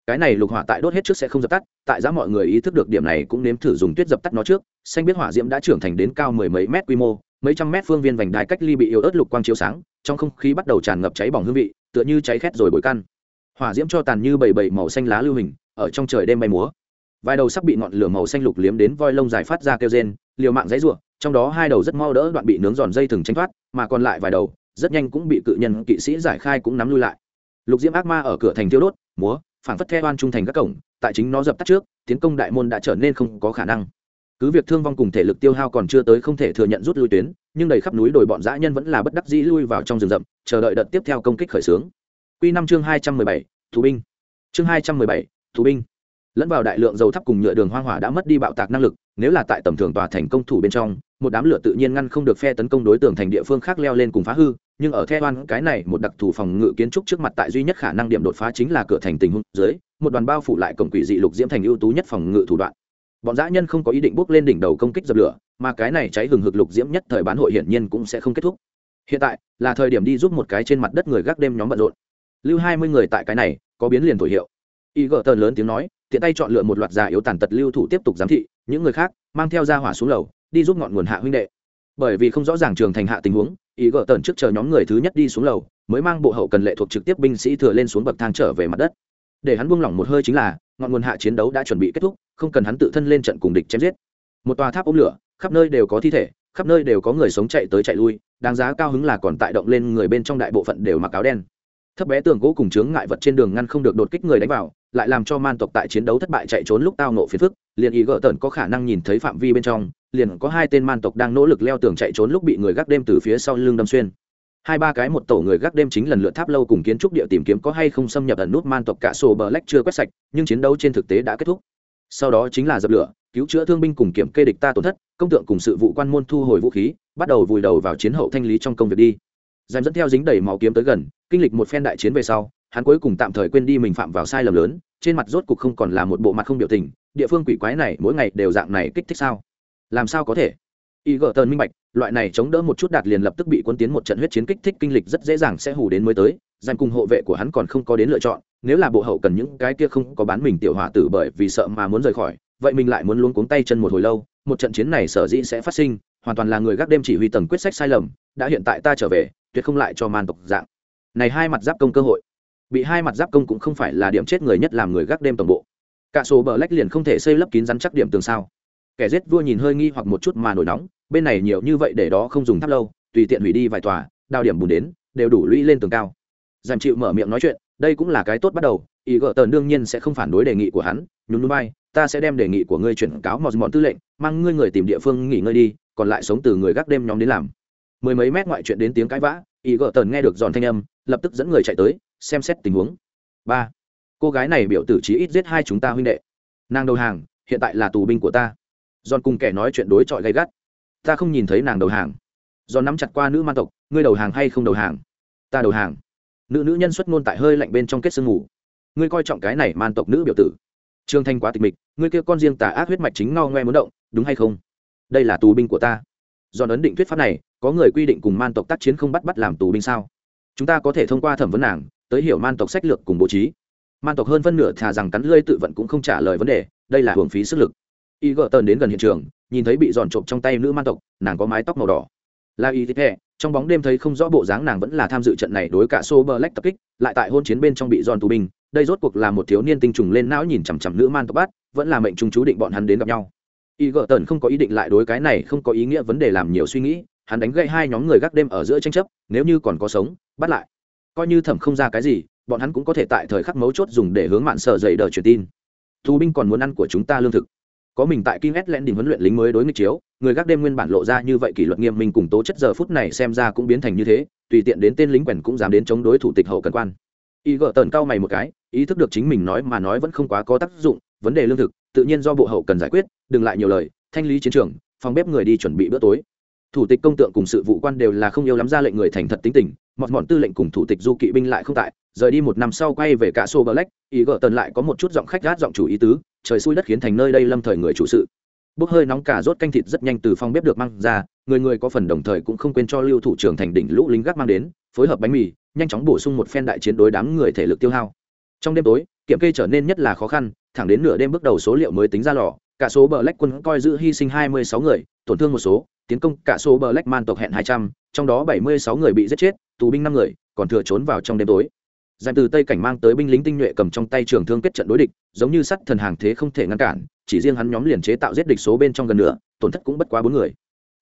S1: cái này lục hỏa tại đốt hết trước sẽ không dập tắt, tại giá mọi người ý thức được điểm này cũng nếm thử dùng tuyết dập tắt nó trước, xanh biết hỏa diễm đã trưởng thành đến cao mười mấy mét quy mô, mấy trăm mét phương viên vành đai cách ly bị yếu ớt lục quang chiếu sáng, trong không khí bắt đầu tràn ngập cháy bỏng hương vị, tựa như cháy khét rồi bồi căn. Hỏa diễm cho tàn như bầy bầy màu xanh lá lưu hình, ở trong trời đêm bay múa. Vài đầu sắp bị ngọn lửa màu xanh lục liếm đến voi lông dài phát ra kêu rên, liều mạng dãy ruộng trong đó hai đầu rất mau đỡ đoạn bị nướng giòn dây thừng tranh thoát, mà còn lại vài đầu, rất nhanh cũng bị cự nhân kỵ sĩ giải khai cũng nắm lui lại. Lục diễm ác ma ở cửa thành tiêu đốt, múa phản phất theo oan trung thành các cổng, tại chính nó dập tắt trước, tiến công đại môn đã trở nên không có khả năng. Cứ việc thương vong cùng thể lực tiêu hao còn chưa tới không thể thừa nhận rút lui tuyến, nhưng đầy khắp núi đồi bọn dã nhân vẫn là bất đắc dĩ lui vào trong rừng rậm, chờ đợi đợt tiếp theo công kích khởi xướng. Q năm chương hai trăm mười bảy thú binh. Chương hai trăm mười bảy thú binh. Lẫn vào đại lượng dầu thắp cùng nhựa đường hoang hỏa đã mất đi bạo tạc năng lực, nếu là tại tầm thường tòa thành công thủ bên trong một đám lửa tự nhiên ngăn không được phe tấn công đối tượng thành địa phương khác leo lên cùng phá hư, nhưng ở theo oan cái này một đặc thù phòng ngự kiến trúc trước mặt tại duy nhất khả năng điểm đột phá chính là cửa thành tình huống dưới, một đoàn bao phủ lại cổng quỷ dị lục diễm thành ưu tú nhất phòng ngự thủ đoạn. Bọn dã nhân không có ý định bước lên đỉnh đầu công kích dập lửa, mà cái này cháy hừng hực lục diễm nhất thời bán hội hiển nhiên cũng sẽ không kết thúc. Hiện tại, là thời điểm đi giúp một cái trên mặt đất người gác đêm nhóm bận rộn. Lưu hai mươi người tại cái này, có biến liền thổi hiệu. Y gỡ tờn lớn tiếng nói, tiện tay chọn lựa một loạt già yếu tàn tật lưu thủ tiếp tục giám thị, những người khác, mang theo ra hỏa xuống lầu đi giúp ngọn nguồn hạ huynh đệ. Bởi vì không rõ ràng trường thành hạ tình huống, ý gỡ tần trước chờ nhóm người thứ nhất đi xuống lầu, mới mang bộ hậu cần lệ thuộc trực tiếp binh sĩ thừa lên xuống bậc thang trở về mặt đất. Để hắn buông lỏng một hơi chính là, ngọn nguồn hạ chiến đấu đã chuẩn bị kết thúc, không cần hắn tự thân lên trận cùng địch chém giết. Một tòa tháp ôm lửa, khắp nơi đều có thi thể, khắp nơi đều có người sống chạy tới chạy lui, đáng giá cao hứng là còn tại động lên người bên trong đại bộ phận đều mặc áo đen. Thấp bé tường gỗ cùng chướng ngại vật trên đường ngăn không được đột kích người đánh vào, lại làm cho man tộc tại chiến đấu thất bại chạy trốn lúc tao nộ phiền phức, liền ý gỡ tần có khả năng nhìn thấy phạm vi bên trong liền có hai tên man tộc đang nỗ lực leo tường chạy trốn lúc bị người gác đêm từ phía sau lưng đâm xuyên. Hai ba cái một tổ người gác đêm chính lần lượt tháp lâu cùng kiến trúc địa tìm kiếm có hay không xâm nhập ẩn nút man tộc cả sổ bờ lách chưa quét sạch, nhưng chiến đấu trên thực tế đã kết thúc. Sau đó chính là dập lửa, cứu chữa thương binh cùng kiểm kê địch ta tổn thất, công tượng cùng sự vụ quan môn thu hồi vũ khí, bắt đầu vùi đầu vào chiến hậu thanh lý trong công việc đi. Dành dẫn theo dính đầy máu kiếm tới gần, kinh lịch một phen đại chiến về sau, hắn cuối cùng tạm thời quên đi mình phạm vào sai lầm lớn, trên mặt rốt cục không còn là một bộ mặt không biểu tình, địa phương quỷ quái này mỗi ngày đều dạng này kích thích sao? Làm sao có thể? Y gờ tờn minh bạch, loại này chống đỡ một chút đạt liền lập tức bị quân tiến một trận huyết chiến kích thích kinh lịch rất dễ dàng sẽ hù đến mới tới. Dành cùng hộ vệ của hắn còn không có đến lựa chọn, nếu là bộ hậu cần những cái kia không có bán mình tiểu hỏa tử bởi vì sợ mà muốn rời khỏi, vậy mình lại muốn luống cuống tay chân một hồi lâu, một trận chiến này sở dĩ sẽ phát sinh, hoàn toàn là người gác đêm chỉ huy tầng quyết sách sai lầm, đã hiện tại ta trở về, tuyệt không lại cho man tộc dạng. Này hai mặt giáp công cơ hội, bị hai mặt giáp công cũng không phải là điểm chết người nhất làm người gác đêm tổng bộ. Cả số bờ lách liền không thể xây lấp kín rắn chắc điểm tường sao kẻ giết vua nhìn hơi nghi hoặc một chút mà nổi nóng, bên này nhiều như vậy để đó không dùng tháp lâu, tùy tiện hủy đi vài tòa đào điểm bùn đến, đều đủ lũy lên tường cao. Giảm chịu mở miệng nói chuyện, đây cũng là cái tốt bắt đầu, ý gợ tờn đương nhiên sẽ không phản đối đề nghị của hắn, nhún núi bay, ta sẽ đem đề nghị của ngươi chuyển cáo mọt mọn tư lệnh, mang ngươi người tìm địa phương nghỉ ngơi đi, còn lại sống từ người gác đêm nhóm đến làm. Mười mấy mét ngoại chuyện đến tiếng cãi vã, ý gợ tờn nghe được giòn thanh âm, lập tức dẫn người chạy tới, xem xét tình huống. Ba, cô gái này biểu tử trí ít giết hai chúng ta huynh đệ. Nàng đầu hàng, hiện tại là tù binh của ta giòn cùng kẻ nói chuyện đối chọi gay gắt. Ta không nhìn thấy nàng đầu hàng. Giòn nắm chặt qua nữ man tộc, ngươi đầu hàng hay không đầu hàng? Ta đầu hàng. Nữ nữ nhân xuất ngôn tại hơi lạnh bên trong kết sương ngủ. Ngươi coi trọng cái này man tộc nữ biểu tử. Trương thanh quá tịch mịch, ngươi kia con riêng tà ác huyết mạch chính ngao ngoe muốn động, đúng hay không? Đây là tù binh của ta. Giòn ấn định thuyết pháp này, có người quy định cùng man tộc tác chiến không bắt bắt làm tù binh sao? Chúng ta có thể thông qua thẩm vấn nàng, tới hiểu man tộc sách lược cùng bố trí. Man tộc hơn phân nửa thà rằng cắn lưỡi tự vận cũng không trả lời vấn đề, đây là hưởng phí sức lực y gợ tần đến gần hiện trường, nhìn thấy bị giòn trộm trong tay nữ man tộc, nàng có mái tóc màu đỏ. Là y thế trong bóng đêm thấy không rõ bộ dáng nàng vẫn là tham dự trận này đối cả xô bờ lách tập kích, lại tại hôn chiến bên trong bị giòn tù binh, đây rốt cuộc là một thiếu niên tinh trùng lên não nhìn chằm chằm nữ man tộc bắt, vẫn là mệnh trung chú định bọn hắn đến gặp nhau. Y gợ tần không có ý định lại đối cái này không có ý nghĩa vấn đề làm nhiều suy nghĩ, hắn đánh gậy hai nhóm người gác đêm ở giữa tranh chấp, nếu như còn có sống, bắt lại. Coi như thẩm không ra cái gì, bọn hắn cũng có thể tại thời khắc mấu chốt dùng để hướng mạn sợ dậy đờ truyền tin. Tù binh còn muốn ăn của chúng ta lương thực có mình tại Kim S lẽn đình huấn luyện lính mới đối nghịch chiếu, người gác đêm nguyên bản lộ ra như vậy kỷ luật nghiêm minh cùng tố chất giờ phút này xem ra cũng biến thành như thế, tùy tiện đến tên lính quèn cũng dám đến chống đối thủ tịch hậu cần quan. Y gỡ tần cao mày một cái, ý thức được chính mình nói mà nói vẫn không quá có tác dụng, vấn đề lương thực, tự nhiên do bộ hậu cần giải quyết, đừng lại nhiều lời, thanh lý chiến trường, phòng bếp người đi chuẩn bị bữa tối. Thủ tịch công tượng cùng sự vụ quan đều là không yêu lắm ra lệnh người thành thật tính tình, mọt mọn tư lệnh cùng thủ tịch du kỵ binh lại không tại, rời đi một năm sau quay về cả Sô Black, ý gỡ tần lại có một chút giọng khách gát giọng chủ ý tứ, trời xui đất khiến thành nơi đây lâm thời người chủ sự. Bốc hơi nóng cả rốt canh thịt rất nhanh từ phòng bếp được mang ra, người người có phần đồng thời cũng không quên cho lưu thủ trưởng thành đỉnh lũ lính gác mang đến, phối hợp bánh mì, nhanh chóng bổ sung một phen đại chiến đối đám người thể lực tiêu hao. Trong đêm tối, kiểm kê trở nên nhất là khó khăn, thẳng đến nửa đêm bước đầu số liệu mới tính ra lò, cả số bờ lách quân coi giữ hy sinh hai mươi sáu người, tổn thương một số, tiến công cả số bờ lách man tộc hẹn hai trăm, trong đó bảy mươi sáu người bị giết chết, tù binh năm người, còn thừa trốn vào trong đêm tối dành từ tây cảnh mang tới binh lính tinh nhuệ cầm trong tay trường thương kết trận đối địch, giống như sắt thần hàng thế không thể ngăn cản, chỉ riêng hắn nhóm liền chế tạo giết địch số bên trong gần nửa, tổn thất cũng bất quá bốn người.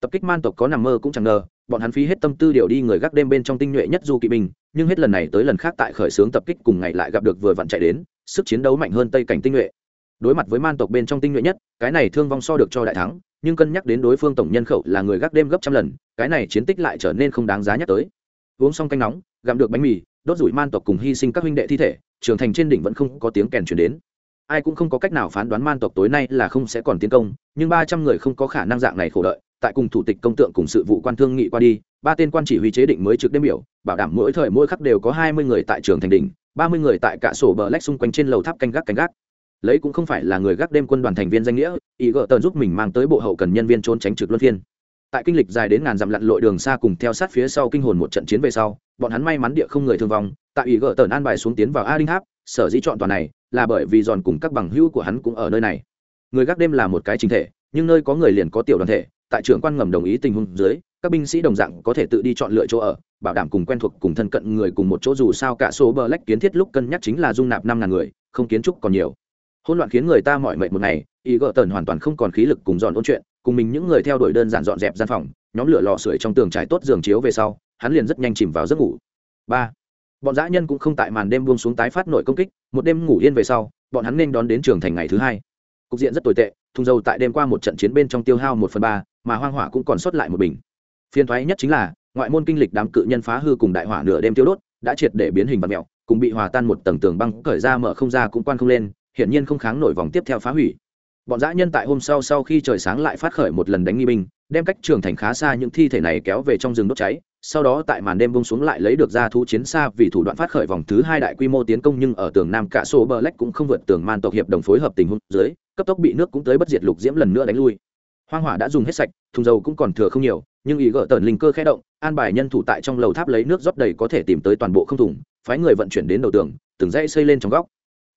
S1: Tập kích man tộc có nằm mơ cũng chẳng ngờ, bọn hắn phí hết tâm tư điều đi người gác đêm bên trong tinh nhuệ nhất du kỵ binh, nhưng hết lần này tới lần khác tại khởi xướng tập kích cùng ngày lại gặp được vừa vặn chạy đến, sức chiến đấu mạnh hơn tây cảnh tinh nhuệ. Đối mặt với man tộc bên trong tinh nhuệ nhất, cái này thương vong so được cho đại thắng, nhưng cân nhắc đến đối phương tổng nhân khẩu là người gác đêm gấp trăm lần, cái này chiến tích lại trở nên không đáng giá nhắc tới. Uống xong canh nóng, gặm được bánh mì đốt rủi man tộc cùng hy sinh các huynh đệ thi thể trường thành trên đỉnh vẫn không có tiếng kèn chuyển đến. Ai cũng không có cách nào phán đoán man tộc tối nay là không sẽ còn tiến công, nhưng ba trăm người không có khả năng dạng này khổ đợi, tại cùng thủ tịch công tượng cùng sự vụ quan thương nghị qua đi, ba tên quan chỉ huy chế định mới trực đêm biểu, bảo đảm mỗi thời mỗi khắc đều có hai mươi người tại trường thành đỉnh, ba mươi người tại cả sổ bờ lách xung quanh trên lầu tháp canh gác canh gác. Lấy cũng không phải là người gác đêm quân đoàn thành viên danh nghĩa ý gợ tờn giúp mình mang tới bộ hậu cần nhân viên trốn tránh trực luân phiên tại kinh lịch dài đến ngàn dặm lặn lội đường xa cùng theo sát phía sau kinh hồn một trận chiến về sau, bọn hắn may mắn địa không người thương vong, tại ý gỡ tờn an bài xuống tiến vào a đinh tháp sở dĩ chọn toàn này là bởi vì giòn cùng các bằng hữu của hắn cũng ở nơi này. Người gác đêm là một cái chính thể, nhưng nơi có người liền có tiểu đoàn thể, tại trưởng quan ngầm đồng ý tình huống dưới, các binh sĩ đồng dạng có thể tự đi chọn lựa chỗ ở, bảo đảm cùng quen thuộc cùng thân cận người cùng một chỗ dù sao cả số bờ lách kiến thiết lúc cân nhắc chính là dung nạp năm ngàn người, không kiến trúc còn nhiều. Hỗn loạn khiến người ta mỏi mệt một ngày ý gỡ tần hoàn toàn không còn khí lực cùng dọn ôn chuyện cùng mình những người theo đuổi đơn giản dọn dẹp gian phòng, nhóm lửa lò sưởi trong tường trải tốt giường chiếu về sau, hắn liền rất nhanh chìm vào giấc ngủ. Ba, bọn dã nhân cũng không tại màn đêm buông xuống tái phát nội công kích, một đêm ngủ yên về sau, bọn hắn nên đón đến trường thành ngày thứ hai. Cục diện rất tồi tệ, thùng dầu tại đêm qua một trận chiến bên trong tiêu hao một phần ba, mà hoang hỏa cũng còn sót lại một bình. Phiên thoái nhất chính là, ngoại môn kinh lịch đám cự nhân phá hư cùng đại hỏa nửa đêm tiêu đốt, đã triệt để biến hình vật mẹo, cùng bị hòa tan một tầng tường băng cởi ra mở không ra cũng quan không lên, hiển nhiên không kháng nổi vòng tiếp theo phá hủy bọn dã nhân tại hôm sau sau khi trời sáng lại phát khởi một lần đánh nghi binh, đem cách trường thành khá xa những thi thể này kéo về trong rừng đốt cháy, sau đó tại màn đêm bông xuống lại lấy được ra thu chiến xa vì thủ đoạn phát khởi vòng thứ hai đại quy mô tiến công nhưng ở tường nam cả số bờ lách cũng không vượt tường man tộc hiệp đồng phối hợp tình huống dưới, cấp tốc bị nước cũng tới bất diệt lục diễm lần nữa đánh lui. Hoang hỏa đã dùng hết sạch, thùng dầu cũng còn thừa không nhiều, nhưng ý gỡ tần linh cơ khẽ động, an bài nhân thủ tại trong lầu tháp lấy nước rót đầy có thể tìm tới toàn bộ không thùng, phái người vận chuyển đến đầu tường, từng dãy xây lên trong góc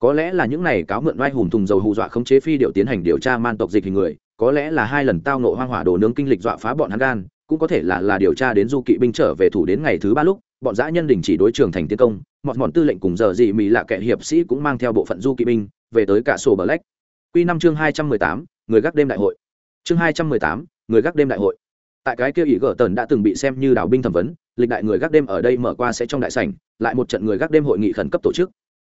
S1: có lẽ là những này cáo mượn oai hùm thùng dầu hù dọa khống chế phi điệu tiến hành điều tra man tộc dịch hình người, có lẽ là hai lần tao nộ hoang hỏa đồ nướng kinh lịch dọa phá bọn hắn gan, cũng có thể là là điều tra đến du kỵ binh trở về thủ đến ngày thứ ba lúc, bọn dã nhân đình chỉ đối trường thành tiến công, mọt mọn tư lệnh cùng giờ gì mỹ lạ kẻ hiệp sĩ cũng mang theo bộ phận du kỵ binh về tới cả sổ bờ lách. Q năm chương hai trăm mười tám, người gác đêm đại hội. Chương hai trăm mười tám, người gác đêm đại hội. Tại cái kia ỷ gở tần đã từng bị xem như đảo binh thẩm vấn, lịch đại người gác đêm ở đây mở qua sẽ trong đại sảnh, lại một trận người gác đêm hội nghị khẩn cấp tổ chức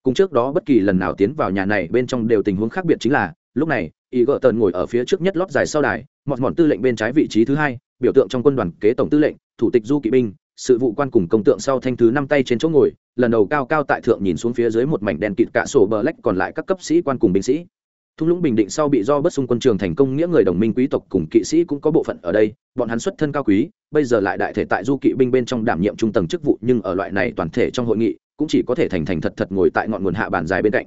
S1: cùng trước đó bất kỳ lần nào tiến vào nhà này bên trong đều tình huống khác biệt chính là, lúc này, y gợ tần ngồi ở phía trước nhất lót dài sau đài, mọt mọn tư lệnh bên trái vị trí thứ hai, biểu tượng trong quân đoàn kế tổng tư lệnh, thủ tịch du kỵ binh, sự vụ quan cùng công tượng sau thanh thứ năm tay trên chỗ ngồi, lần đầu cao cao tại thượng nhìn xuống phía dưới một mảnh đèn kịt cả sổ bờ lách còn lại các cấp sĩ quan cùng binh sĩ. Thung lũng bình định sau bị do bất xung quân trường thành công nghĩa người đồng minh quý tộc cùng kỵ sĩ cũng có bộ phận ở đây, bọn hắn xuất thân cao quý, bây giờ lại đại thể tại du kỵ binh bên trong đảm nhiệm trung tầng chức vụ nhưng ở loại này toàn thể trong hội nghị cũng chỉ có thể thành thành thật thật ngồi tại ngọn nguồn hạ bàn dài bên cạnh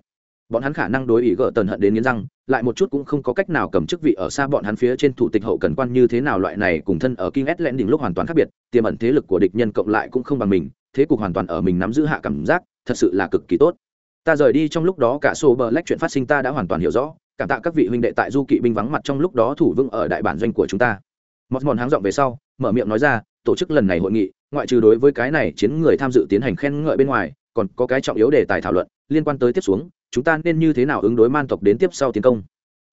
S1: bọn hắn khả năng đối ý gỡ tần hận đến nghiến răng lại một chút cũng không có cách nào cầm chức vị ở xa bọn hắn phía trên thủ tịch hậu cần quan như thế nào loại này cùng thân ở kinh ét Island đỉnh lúc hoàn toàn khác biệt, tiềm ẩn thế lực của địch nhân cộng lại cũng không bằng mình, thế cục hoàn toàn ở mình nắm giữ hạ cảm giác, thật sự là cực kỳ tốt. Ta rời đi trong lúc đó cả số bờ lách chuyện phát sinh ta đã hoàn toàn hiểu rõ, cảm tạ các vị huynh đệ tại du kỵ binh vắng mặt trong lúc đó thủ vững ở đại bản doanh của chúng ta. Mọt mòn háng giọng về sau, mở miệng nói ra, tổ chức lần này hội nghị, ngoại trừ đối với cái này chiến người tham dự tiến hành khen ngợi bên ngoài, còn có cái trọng yếu đề tài thảo luận liên quan tới tiếp xuống chúng ta nên như thế nào ứng đối man tộc đến tiếp sau tiến công?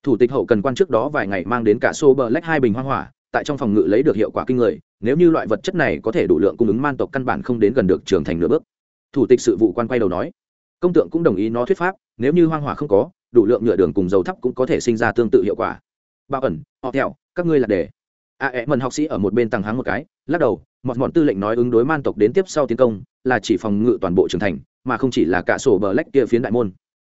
S1: Thủ tịch hậu cần quan trước đó vài ngày mang đến cả xô bờ lách hai bình hoang hỏa tại trong phòng ngự lấy được hiệu quả kinh người nếu như loại vật chất này có thể đủ lượng cung ứng man tộc căn bản không đến gần được trưởng thành nửa bước. Thủ tịch sự vụ quan quay đầu nói công tượng cũng đồng ý nó thuyết pháp nếu như hoang hỏa không có đủ lượng nhựa đường cùng dầu thấp cũng có thể sinh ra tương tự hiệu quả. Bao ẩn họ theo các ngươi là đề a e mần học sĩ ở một bên tăng háng một cái lắc đầu mọt mọn tư lệnh nói ứng đối man tộc đến tiếp sau tiến công là chỉ phòng ngự toàn bộ trưởng thành, mà không chỉ là cả sổ bờ lách kia phiến đại môn.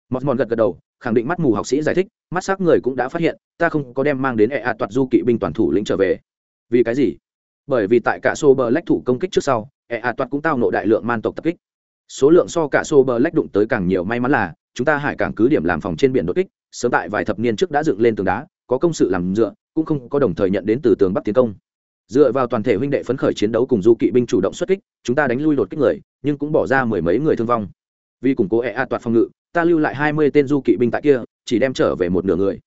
S1: Mọt mọn gật gật đầu, khẳng định mắt mù học sĩ giải thích, mắt s ắ c người cũng đã phát hiện, ta không có đem mang đến ẹ e toạt du kỵ binh toàn thủ lĩnh trở về. Vì cái gì? Bởi vì tại cả sổ bờ lách thủ công kích trước sau ẹ e toạt cũng tao nộ đại lượng man tộc tập kích. Số lượng so cả sổ bờ lách đụng tới càng nhiều may mắn là, chúng ta hải cảng cứ điểm làm phòng trên biển đột kích, sớm tại vài thập niên trước đã dựng lên tường đá, có công sự làm dựa, cũng không có đồng thời nhận đến từ tường bắc tiến công dựa vào toàn thể huynh đệ phấn khởi chiến đấu cùng du kỵ binh chủ động xuất kích, chúng ta đánh lui đột kích người, nhưng cũng bỏ ra mười mấy người thương vong. Vì củng cố hệ e toạt phòng ngự, ta lưu lại hai mươi tên du kỵ binh tại kia, chỉ đem trở về một nửa người.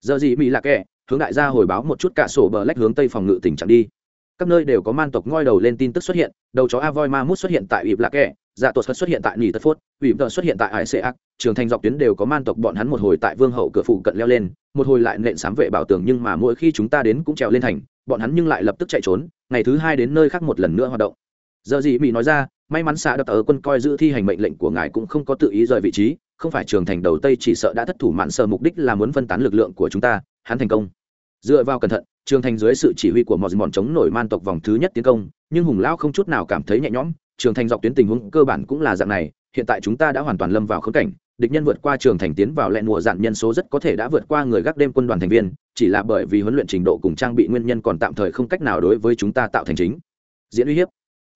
S1: Giờ gì mỹ lạc kẹ hướng đại gia hồi báo một chút cả sổ bờ lách hướng tây phòng ngự tỉnh trạng đi. Các nơi đều có man tộc ngoi đầu lên tin tức xuất hiện, đầu chó avoy ma mút xuất hiện tại ịp lạc kẹ dạ tột xuất hiện tại nỉ tất phốt ịp tờ xuất hiện tại ải xê ác, trường thành dọc tuyến đều có man tộc bọn hắn một hồi tại vương hậu cửa phụ cận leo lên, một hồi lại nện sám vệ bảo tường nhưng mà mỗi khi chúng ta đến cũng trèo lên thành bọn hắn nhưng lại lập tức chạy trốn, ngày thứ hai đến nơi khác một lần nữa hoạt động. Giờ gì mỹ nói ra, may mắn xã đập ở quân coi giữ thi hành mệnh lệnh của ngài cũng không có tự ý rời vị trí, không phải trường thành đầu tây chỉ sợ đã thất thủ mạn sơ mục đích là muốn phân tán lực lượng của chúng ta, hắn thành công. Dựa vào cẩn thận, trường thành dưới sự chỉ huy của mọi mòn chống nổi man tộc vòng thứ nhất tiến công, nhưng hùng lão không chút nào cảm thấy nhẹ nhõm, trường thành dọc tuyến tình huống cơ bản cũng là dạng này hiện tại chúng ta đã hoàn toàn lâm vào khống cảnh, địch nhân vượt qua trường thành tiến vào lẹn mùa dạn nhân số rất có thể đã vượt qua người gác đêm quân đoàn thành viên, chỉ là bởi vì huấn luyện trình độ cùng trang bị nguyên nhân còn tạm thời không cách nào đối với chúng ta tạo thành chính. Diễn uy hiếp.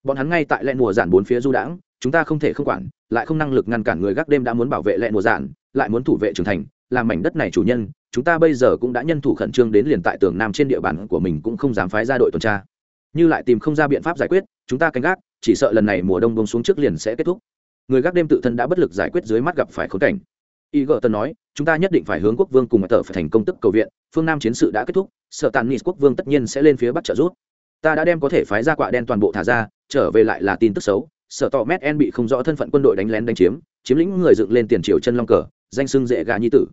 S1: Bọn hắn ngay tại lẹn mùa dạn bốn phía du đãng, chúng ta không thể không quản, lại không năng lực ngăn cản người gác đêm đã muốn bảo vệ lẹn mùa dạn, lại muốn thủ vệ trường thành, làm mảnh đất này chủ nhân, chúng ta bây giờ cũng đã nhân thủ khẩn trương đến liền tại tường nam trên địa bàn của mình cũng không dám phái ra đội tuần tra. Như lại tìm không ra biện pháp giải quyết, chúng ta canh gác, chỉ sợ lần này mùa đông bông xuống trước liền sẽ kết thúc người gác đêm tự thân đã bất lực giải quyết dưới mắt gặp phải khốn cảnh. Y gợ tân nói, chúng ta nhất định phải hướng quốc vương cùng mặt tờ phải thành công tức cầu viện, phương nam chiến sự đã kết thúc, sợ tàn nghị quốc vương tất nhiên sẽ lên phía bắc trợ rút ta đã đem có thể phái ra quạ đen toàn bộ thả ra, trở về lại là tin tức xấu. Sợ tỏ mét en bị không rõ thân phận quân đội đánh lén đánh chiếm chiếm lĩnh người dựng lên tiền triều chân long cờ, danh sưng dễ gà nhi tử.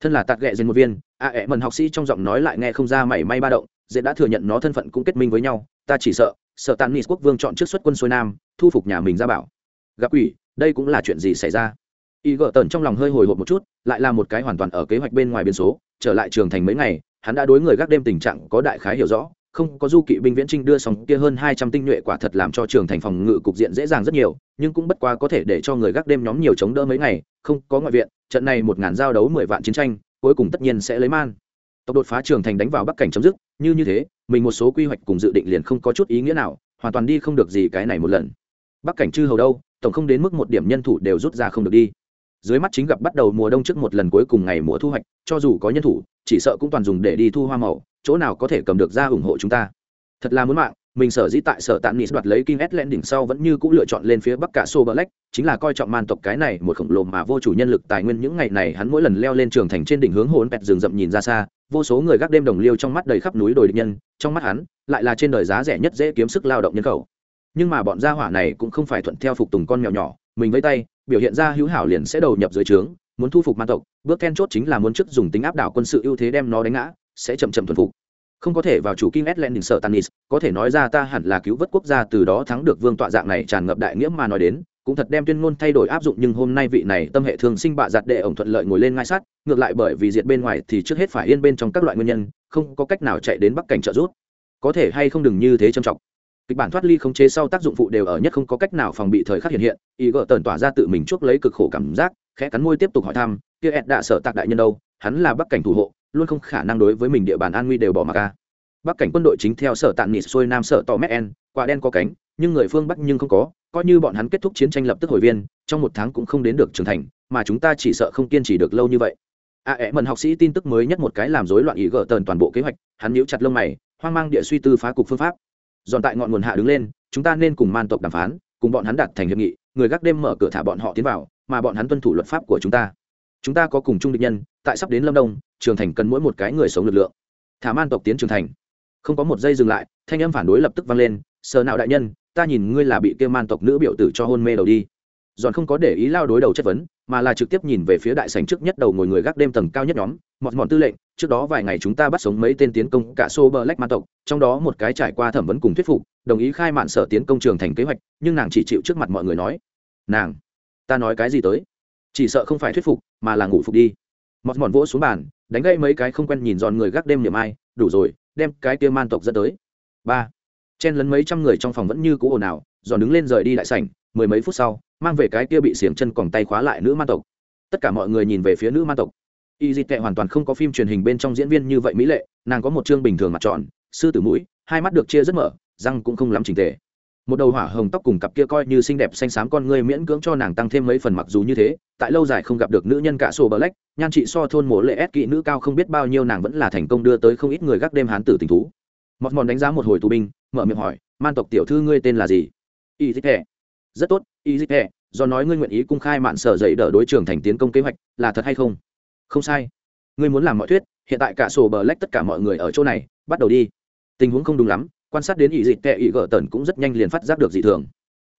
S1: Thân là tạt ghẹ dền một viên, a ẹ mần học sĩ trong giọng nói lại nghe không ra mảy may ba động, dễ đã thừa nhận nó thân phận cũng kết minh với nhau. Ta chỉ sợ sợ tàn nghị quốc vương chọn trước xuất quân xuôi nam, thu phục nhà mình ra bảo. Gặp quỷ đây cũng là chuyện gì xảy ra? Y gợ tần trong lòng hơi hồi hộp một chút, lại là một cái hoàn toàn ở kế hoạch bên ngoài biên số, trở lại trường thành mấy ngày, hắn đã đối người gác đêm tình trạng có đại khái hiểu rõ, không có du kỵ binh viễn trinh đưa xong kia hơn hai trăm tinh nhuệ quả thật làm cho trường thành phòng ngự cục diện dễ dàng rất nhiều, nhưng cũng bất quá có thể để cho người gác đêm nhóm nhiều chống đỡ mấy ngày, không có ngoại viện, trận này một ngàn giao đấu mười vạn chiến tranh, cuối cùng tất nhiên sẽ lấy man. Tốc đột phá trường thành đánh vào bắc cảnh chấm dứt, như như thế, mình một số quy hoạch cùng dự định liền không có chút ý nghĩa nào, hoàn toàn đi không được gì cái này một lần. Bắc cảnh chư hầu đâu? Tổng không đến mức một điểm nhân thủ đều rút ra không được đi dưới mắt chính gặp bắt đầu mùa đông trước một lần cuối cùng ngày mùa thu hoạch cho dù có nhân thủ chỉ sợ cũng toàn dùng để đi thu hoa màu chỗ nào có thể cầm được ra ủng hộ chúng ta thật là muốn mạng mình sở dĩ tại sở tạm nis đoạt lấy King S đỉnh sau vẫn như cũ lựa chọn lên phía bắc cả Sô Black, chính là coi trọng man tộc cái này một khổng lồ mà vô chủ nhân lực tài nguyên những ngày này hắn mỗi lần leo lên trường thành trên đỉnh hướng hồn pẹt rừng rậm nhìn ra xa, vô số người gác đêm đồng liêu trong mắt đầy khắp núi đồi địch nhân, trong mắt hắn lại là trên đời giá rẻ nhất dễ kiếm sức lao động nhân khẩu. Nhưng mà bọn gia hỏa này cũng không phải thuận theo phục tùng con mèo nhỏ, mình với tay, biểu hiện ra hữu hảo liền sẽ đầu nhập dưới trướng, muốn thu phục man tộc, bước then chốt chính là muốn trước dùng tính áp đảo quân sự ưu thế đem nó đánh ngã, sẽ chậm chậm thuần phục không có thể vào chủ King Atlantic sở Tanis, có thể nói ra ta hẳn là cứu vớt quốc gia từ đó thắng được vương tọa dạng này tràn ngập đại nghĩa mà nói đến, cũng thật đem tuyên ngôn thay đổi áp dụng nhưng hôm nay vị này tâm hệ thường sinh bạ giặt đệ ổng thuận lợi ngồi lên ngai sát, ngược lại bởi vì diệt bên ngoài thì trước hết phải yên bên trong các loại nguyên nhân, không có cách nào chạy đến bắc cảnh trợ giúp. Có thể hay không đừng như thế trầm trọng. Kịch bản thoát ly không chế sau tác dụng phụ đều ở nhất không có cách nào phòng bị thời khắc hiện hiện, ý gỡ tần tỏa ra tự mình chuốc lấy cực khổ cảm giác, khẽ cắn môi tiếp tục hỏi thăm, kia Ed đã sợ tạc đại nhân đâu, hắn là bắc cảnh thủ hộ, luôn không khả năng đối với mình địa bàn an nguy đều bỏ mặc ca bắc cảnh quân đội chính theo sở tạn nịt xuôi nam sở tò mét en quả đen có cánh nhưng người phương bắc nhưng không có coi như bọn hắn kết thúc chiến tranh lập tức hồi viên trong một tháng cũng không đến được trưởng thành mà chúng ta chỉ sợ không kiên trì được lâu như vậy. A ẻ mần học sĩ tin tức mới nhất một cái làm rối loạn ý gỡ tần toàn bộ kế hoạch hắn nhíu chặt lông mày hoang mang địa suy tư phá cục phương pháp dọn tại ngọn nguồn hạ đứng lên, chúng ta nên cùng man tộc đàm phán, cùng bọn hắn đạt thành hiệp nghị, người gác đêm mở cửa thả bọn họ tiến vào, mà bọn hắn tuân thủ luật pháp của chúng ta. Chúng ta có cùng chung địch nhân, tại sắp đến lâm đông, trường thành cần mỗi một cái người sống lực lượng. Thả man tộc tiến trường thành. Không có một giây dừng lại, thanh âm phản đối lập tức vang lên sờ nào đại nhân, ta nhìn ngươi là bị kêu man tộc nữ biểu tử cho hôn mê đầu đi giòn không có để ý lao đối đầu chất vấn, mà là trực tiếp nhìn về phía đại sành trước nhất đầu ngồi người gác đêm tầng cao nhất nhóm, mọt mọn tư lệnh, trước đó vài ngày chúng ta bắt sống mấy tên tiến công cả xô bờ lách man tộc, trong đó một cái trải qua thẩm vấn cùng thuyết phục, đồng ý khai mạn sở tiến công trường thành kế hoạch, nhưng nàng chỉ chịu trước mặt mọi người nói, nàng, ta nói cái gì tới? Chỉ sợ không phải thuyết phục, mà là ngủ phục đi. Mọt mọn vỗ xuống bàn, đánh gây mấy cái không quen nhìn giòn người gác đêm niệm ai, đủ rồi, đem cái kia man tộc dẫn tới. Ba, chen lấn mấy trăm người trong phòng vẫn như cũ ồn ào, giòn đứng lên rời đi đại sảnh, mười mấy phút sau mang về cái kia bị xiềng chân còng tay khóa lại nữ man tộc. Tất cả mọi người nhìn về phía nữ man tộc. Y dịt tệ hoàn toàn không có phim truyền hình bên trong diễn viên như vậy mỹ lệ, nàng có một chương bình thường mặt tròn, sư tử mũi, hai mắt được chia rất mở, răng cũng không lắm chỉnh tề. Một đầu hỏa hồng tóc cùng cặp kia coi như xinh đẹp xanh xám con người miễn cưỡng cho nàng tăng thêm mấy phần mặc dù như thế, tại lâu dài không gặp được nữ nhân cả sổ bờ lách, nhan chị so thôn mổ lệ ép kỵ nữ cao không biết bao nhiêu nàng vẫn là thành công đưa tới không ít người gác đêm hán tử tình thú. Mọt mòn đánh giá một hồi tù binh, mở miệng hỏi, man tộc tiểu thư ngươi tên là gì? Y dích hẹ rất tốt y dích hẹ do nói ngươi nguyện ý cung khai mạn sở dậy đỡ đối trường thành tiến công kế hoạch, là thật hay không? Không sai. Ngươi muốn làm mọi thuyết, hiện tại cả sổ bờ lách tất cả mọi người ở chỗ này, bắt đầu đi. Tình huống không đúng lắm, quan sát đến Y dịch tệ ý gỡ tần cũng rất nhanh liền phát giác được dị thường.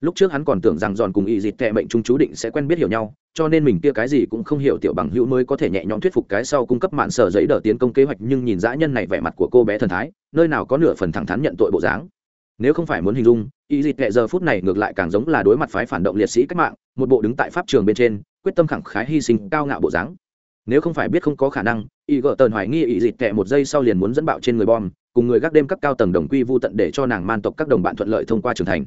S1: Lúc trước hắn còn tưởng rằng giòn cùng Y dịch tệ mệnh trung chú định sẽ quen biết hiểu nhau, cho nên mình kia cái gì cũng không hiểu tiểu bằng hữu mới có thể nhẹ nhõm thuyết phục cái sau cung cấp mạn sở giấy đỡ tiến công kế hoạch, nhưng nhìn dã nhân này vẻ mặt của cô bé thần thái, nơi nào có nửa phần thẳng thắn nhận tội bộ dáng nếu không phải muốn hình dung ý dịt tệ giờ phút này ngược lại càng giống là đối mặt phái phản động liệt sĩ cách mạng, một bộ đứng tại pháp trường bên trên, quyết tâm khẳng khái hy sinh cao ngạo bộ dáng. Nếu không phải biết không có khả năng ý gỡ tờn hoài nghi ý dịt tệ một giây sau liền muốn dẫn bạo trên người bom, cùng người gác đêm các cao tầng đồng quy vu tận để cho nàng man tộc các đồng bạn thuận lợi thông qua trưởng thành.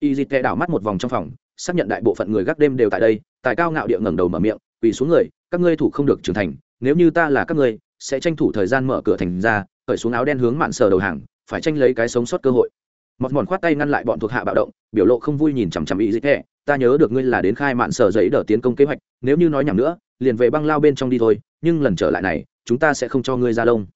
S1: Y dịt tệ đảo mắt một vòng trong phòng, xác nhận đại bộ phận người gác đêm đều tại đây, tài cao ngạo địa ngẩng đầu mở miệng, quỳ xuống người, các ngươi thủ không được trưởng thành, nếu như ta là các ngươi, sẽ tranh thủ thời gian mở cửa thành ra khởi xuống áo đen hướng mạn sờ đầu hàng, phải tranh lấy cái sống sót cơ hội mọt mòn khoát tay ngăn lại bọn thuộc hạ bạo động, biểu lộ không vui nhìn chằm chằm y dịch tệ ta nhớ được ngươi là đến khai mạn sở giấy đỡ tiến công kế hoạch, nếu như nói nhầm nữa, liền về băng lao bên trong đi thôi, nhưng lần trở lại này, chúng ta sẽ không cho ngươi ra lông.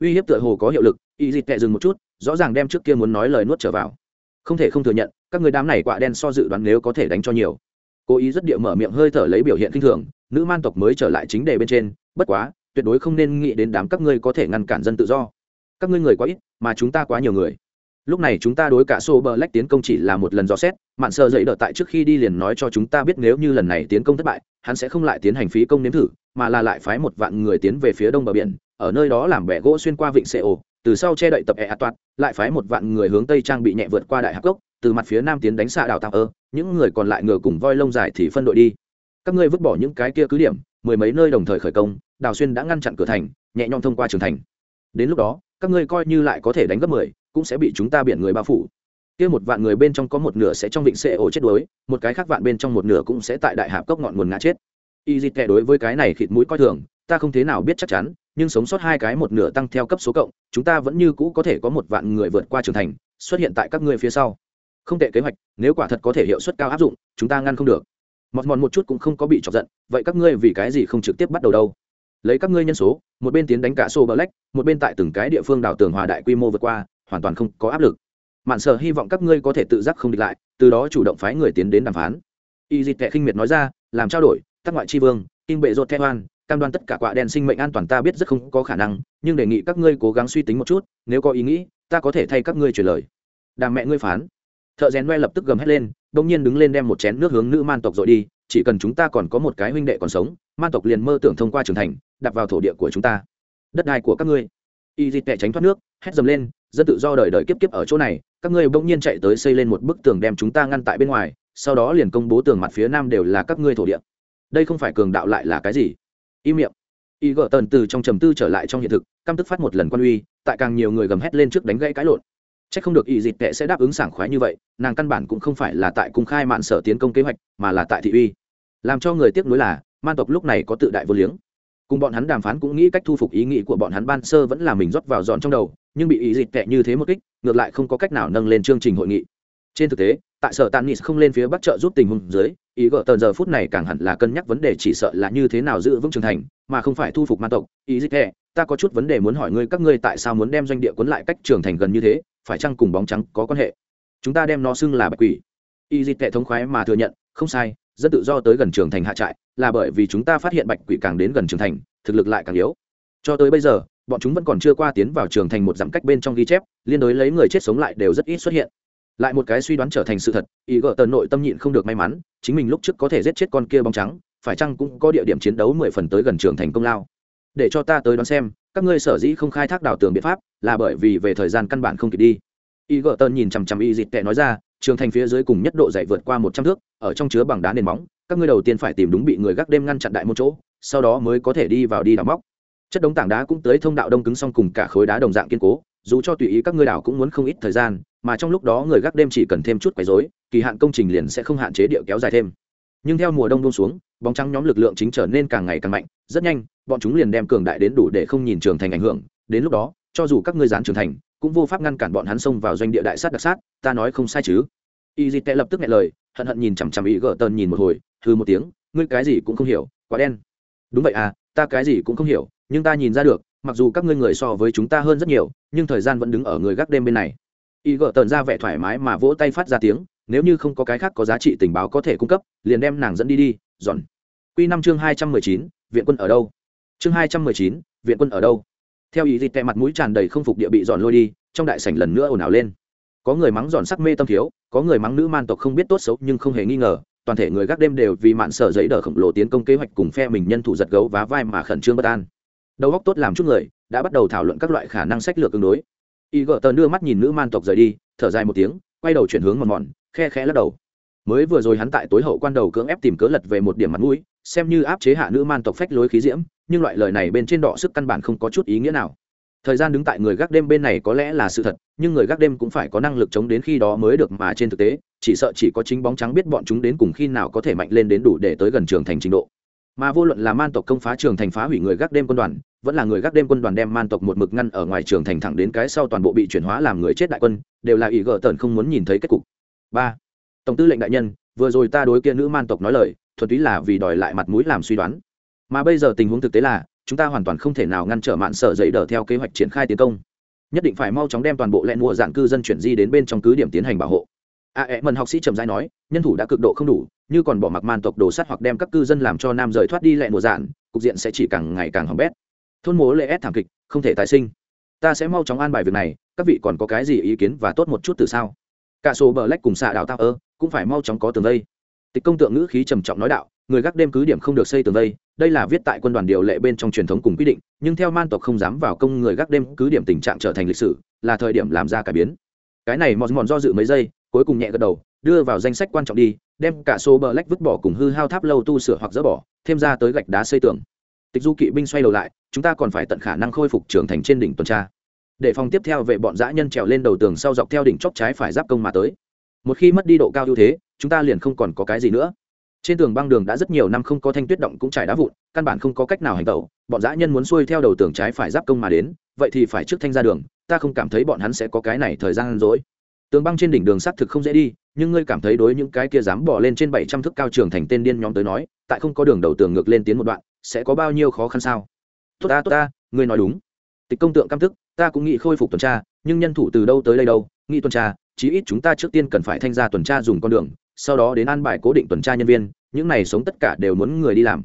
S1: Uy hiếp tựa hồ có hiệu lực y dịch tệ dừng một chút, rõ ràng đem trước kia muốn nói lời nuốt trở vào. Không thể không thừa nhận, các người đám này quạ đen so dự đoán nếu có thể đánh cho nhiều. Cố ý rất địa mở miệng hơi thở lấy biểu hiện kinh thường, nữ man tộc mới trở lại chính đề bên trên, bất quá, tuyệt đối không nên nghĩ đến đám các ngươi có thể ngăn cản dân tự do. Các ngươi người quá ít, mà chúng ta quá nhiều người lúc này chúng ta đối cả sô bờ lách tiến công chỉ là một lần dò xét, mạn sợ dậy đợi tại trước khi đi liền nói cho chúng ta biết nếu như lần này tiến công thất bại, hắn sẽ không lại tiến hành phí công nếm thử, mà là lại phái một vạn người tiến về phía đông bờ biển, ở nơi đó làm bẻ gỗ xuyên qua vịnh sệ ổ từ sau che đậy tập e toạt, lại phái một vạn người hướng tây trang bị nhẹ vượt qua đại hạc gốc từ mặt phía nam tiến đánh xạ đảo tạo ơ, những người còn lại ngựa cùng voi lông dài thì phân đội đi. Các ngươi vứt bỏ những cái kia cứ điểm, mười mấy nơi đồng thời khởi công đào xuyên đã ngăn chặn cửa thành, nhẹ nhõm thông qua trường thành. Đến lúc đó, các ngươi coi như lại có thể đánh gấp mười cũng sẽ bị chúng ta biển người bao phủ. Kia một vạn người bên trong có một nửa sẽ trong vịnh xệ ổ chết đuối, một cái khác vạn bên trong một nửa cũng sẽ tại đại hạp cốc ngọn nguồn ngã chết. Y dịt kẻ đối với cái này khịt mũi coi thường, ta không thế nào biết chắc chắn, nhưng sống sót hai cái một nửa tăng theo cấp số cộng, chúng ta vẫn như cũ có thể có một vạn người vượt qua trưởng thành, xuất hiện tại các ngươi phía sau. Không tệ kế hoạch, nếu quả thật có thể hiệu suất cao áp dụng, chúng ta ngăn không được. Mọt mòn một chút cũng không có bị chọc giận, vậy các ngươi vì cái gì không trực tiếp bắt đầu đâu? Lấy các ngươi nhân số, một bên tiến đánh cả sô bờ lách một bên tại từng cái địa phương đào tường hòa đại quy mô vượt qua hoàn toàn không có áp lực. Mạn sở hy vọng các ngươi có thể tự giác không địch lại, từ đó chủ động phái người tiến đến đàm phán. Y dịch tệ khinh miệt nói ra, làm trao đổi các ngoại tri vương, kinh bệ rột theo oan cam đoan tất cả quạ đen sinh mệnh an toàn ta biết rất không có khả năng, nhưng đề nghị các ngươi cố gắng suy tính một chút, nếu có ý nghĩ, ta có thể thay các ngươi truyền lời. Đàm mẹ ngươi phán. Thợ rèn noe lập tức gầm hét lên đông nhiên đứng lên đem một chén nước hướng nữ man tộc dội đi, chỉ cần chúng ta còn có một cái huynh đệ còn sống, man tộc liền mơ tưởng thông qua trưởng thành đặt vào thổ địa của chúng ta. Đất đai của các ngươi y dịt tệ tránh thoát nước, hét dầm lên, dân tự do đời đời kiếp kiếp ở chỗ này, các ngươi bỗng nhiên chạy tới xây lên một bức tường đem chúng ta ngăn tại bên ngoài, sau đó liền công bố tường mặt phía nam đều là các ngươi thổ địa. Đây không phải cường đạo lại là cái gì? Im miệng. Y gỡ tần từ trong trầm tư trở lại trong hiện thực, căm tức phát một lần quan uy, tại càng nhiều người gầm hét lên trước đánh gãy cái lộn. C h ắ c không được y dịt tệ sẽ đáp ứng sảng khoái như vậy, nàng căn bản cũng không phải là tại cung khai mạn sở tiến công kế hoạch, mà là tại thị uy. Làm cho người tiếc nuối là man tộc lúc này có tự đại vô liếng cùng bọn hắn đàm phán cũng nghĩ cách thu phục ý nghĩ của bọn hắn, ban sơ vẫn là mình rót vào dọn trong đầu, nhưng bị ý dịch tệ như thế một kích, ngược lại không có cách nào nâng lên chương trình hội nghị. Trên thực tế, tại sở tàn nis không lên phía bắc trợ giúp tình huống dưới, ý gỡ tờn giờ phút này càng hẳn là cân nhắc vấn đề chỉ sợ là như thế nào giữ vững trường thành, mà không phải thu phục man tộc. Ý dịch tệ ta có chút vấn đề muốn hỏi ngươi, các ngươi tại sao muốn đem doanh địa cuốn lại cách trường thành gần như thế? Phải chăng cùng bóng trắng có quan hệ? Chúng ta đem nó xưng là bạch quỷ. Ý dịch tệ thống khoái mà thừa nhận, không sai dân tự do tới gần trường thành hạ trại, là bởi vì chúng ta phát hiện bạch quỷ càng đến gần trường thành, thực lực lại càng yếu. Cho tới bây giờ, bọn chúng vẫn còn chưa qua tiến vào trường thành một dặm cách bên trong ghi chép, liên đối lấy người chết sống lại đều rất ít xuất hiện. Lại một cái suy đoán trở thành sự thật ý gỡ tần nội tâm nhịn không được may mắn, chính mình lúc trước có thể giết chết con kia bóng trắng, phải chăng cũng có địa điểm chiến đấu mười phần tới gần trường thành công lao. Để cho ta tới đoán xem, các ngươi sở dĩ không khai thác đào tường biện pháp, là bởi vì về thời gian căn bản không kịp đi. Y gỡ tần nhìn chằm chằm y dịt tệ nói ra trường thành phía dưới cùng nhất độ dày vượt qua một trăm thước, ở trong chứa bằng đá nền móng, các ngươi đầu tiên phải tìm đúng bị người gác đêm ngăn chặn đại một chỗ, sau đó mới có thể đi vào đi đào móc. Chất đống tảng đá cũng tới thông đạo đông cứng xong cùng cả khối đá đồng dạng kiên cố, dù cho tùy ý các ngươi đào cũng muốn không ít thời gian, mà trong lúc đó người gác đêm chỉ cần thêm chút quấy rối, kỳ hạn công trình liền sẽ không hạn chế địa kéo dài thêm. Nhưng theo mùa đông buông xuống, bóng trắng nhóm lực lượng chính trở nên càng ngày càng mạnh, rất nhanh, bọn chúng liền đem cường đại đến đủ để không nhìn trường thành ảnh hưởng, đến lúc đó, cho dù các ngươi dán trường thành cũng vô pháp ngăn cản bọn hắn xông vào doanh địa đại sát đặc sát, ta nói không sai chứ. Y dì tệ lập tức nghe lời, hận hận nhìn chằm chằm ý gỡ tần nhìn một hồi thư một tiếng, ngươi cái gì cũng không hiểu, quá đen. Đúng vậy à ta cái gì cũng không hiểu, nhưng ta nhìn ra được, mặc dù các ngươi người so với chúng ta hơn rất nhiều, nhưng thời gian vẫn đứng ở người gác đêm bên này. Y gỡ tần ra vẻ thoải mái mà vỗ tay phát ra tiếng, nếu như không có cái khác có giá trị tình báo có thể cung cấp, liền đem nàng dẫn đi đi dọn q năm chương hai trăm mười chín, viện quân ở đâu? Chương hai trăm mười chín, viện quân ở đâu? Theo ý dịt tẹ mặt mũi tràn đầy không phục địa bị dọn lôi đi, trong đại sảnh lần nữa ồn ào lên. Có người mắng giòn sắc mê tâm thiếu, có người mắng nữ man tộc không biết tốt xấu nhưng không hề nghi ngờ, toàn thể người gác đêm đều vì mạn sở giấy đờ khổng lồ tiến công kế hoạch cùng phe mình nhân thủ giật gấu vá vai mà khẩn trương bất an. Đầu góc tốt làm chút người, đã bắt đầu thảo luận các loại khả năng sách lược tương đối. Y gợ tờ đưa mắt nhìn nữ man tộc rời đi, thở dài một tiếng, quay đầu chuyển hướng mòn mòn, khe khẽ lắc đầu mới vừa rồi hắn tại tối hậu quan đầu cưỡng ép tìm cớ lật về một điểm mặt mũi, xem như áp chế hạ nữ man tộc phách lối khí diễm, nhưng loại lời này bên trên đọ sức căn bản không có chút ý nghĩa nào. Thời gian đứng tại người gác đêm bên này có lẽ là sự thật, nhưng người gác đêm cũng phải có năng lực chống đến khi đó mới được mà trên thực tế, chỉ sợ chỉ có chính bóng trắng biết bọn chúng đến cùng khi nào có thể mạnh lên đến đủ để tới gần trường thành trình độ. Mà vô luận là man tộc công phá trường thành phá hủy người gác đêm quân đoàn, vẫn là người gác đêm quân đoàn đem man tộc một mực ngăn ở ngoài trường thành thẳng đến cái sau toàn bộ bị chuyển hóa làm người chết đại quân, đều là ý gỡ tần không muốn nhìn thấy kết cục. Ba tổng tư lệnh đại nhân vừa rồi ta đối kia nữ man tộc nói lời thuần túy là vì đòi lại mặt mũi làm suy đoán. Mà bây giờ tình huống thực tế là chúng ta hoàn toàn không thể nào ngăn trở mạn sở dậy đờ theo kế hoạch triển khai tiến công. Nhất định phải mau chóng đem toàn bộ lẹn mùa dạng cư dân chuyển di đến bên trong cứ điểm tiến hành bảo hộ. A à, ẹ mần học sĩ trầm giai nói nhân thủ đã cực độ không đủ như còn bỏ mặc man tộc đồ sắt hoặc đem các cư dân làm cho nam rời thoát đi lẹn mùa dạng cục diện sẽ chỉ càng ngày càng hỏng bét. Thôn mố lệ ép thảm kịch không thể tái sinh. Ta sẽ mau chóng an bài việc này các vị còn có cái gì ý kiến và tốt một chút từ sao? Cả số bờ lách cùng xạ đào tạo ơ cũng phải mau chóng có tường vây. Tịch công tượng ngữ khí trầm trọng nói đạo, người gác đêm cứ điểm không được xây tường vây, đây là viết tại quân đoàn điều lệ bên trong truyền thống cùng quy định, nhưng theo man tộc không dám vào công người gác đêm cứ điểm tình trạng trở thành lịch sử, là thời điểm làm ra cải biến. Cái này mòn mòn do dự mấy giây, cuối cùng nhẹ gật đầu, đưa vào danh sách quan trọng đi, đem cả số bờ lách vứt bỏ cùng hư hao tháp lâu tu sửa hoặc dỡ bỏ, thêm ra tới gạch đá xây tường. Tịch du kỵ binh xoay đầu lại, chúng ta còn phải tận khả năng khôi phục trưởng thành trên đỉnh tuần tra. Để phòng tiếp theo về bọn dã nhân trèo lên đầu tường sau dọc theo đỉnh chóp trái phải giáp công mà tới một khi mất đi độ cao ưu thế, chúng ta liền không còn có cái gì nữa. Trên tường băng đường đã rất nhiều năm không có thanh tuyết động cũng trải đá vụn, căn bản không có cách nào hành tẩu, bọn dã nhân muốn xuôi theo đầu tường trái phải giáp công mà đến, vậy thì phải trước thanh ra đường, ta không cảm thấy bọn hắn sẽ có cái này thời gian rỗi. Tường băng trên đỉnh đường xác thực không dễ đi, nhưng ngươi cảm thấy đối những cái kia dám bỏ lên trên bảy trăm thước cao trường thành tên điên nhóm tới nói, tại không có đường đầu tường ngược lên tiến một đoạn, sẽ có bao nhiêu khó khăn sao? Tốt ta tốt ta, ngươi nói đúng. Tịch công tượng căm thức, ta cũng nghĩ khôi phục tuần tra, nhưng nhân thủ từ đâu tới đây đâu? Nghĩ tuần tra, chí ít chúng ta trước tiên cần phải thanh ra tuần tra dùng con đường, sau đó đến an bài cố định tuần tra nhân viên, những này sống tất cả đều muốn người đi làm.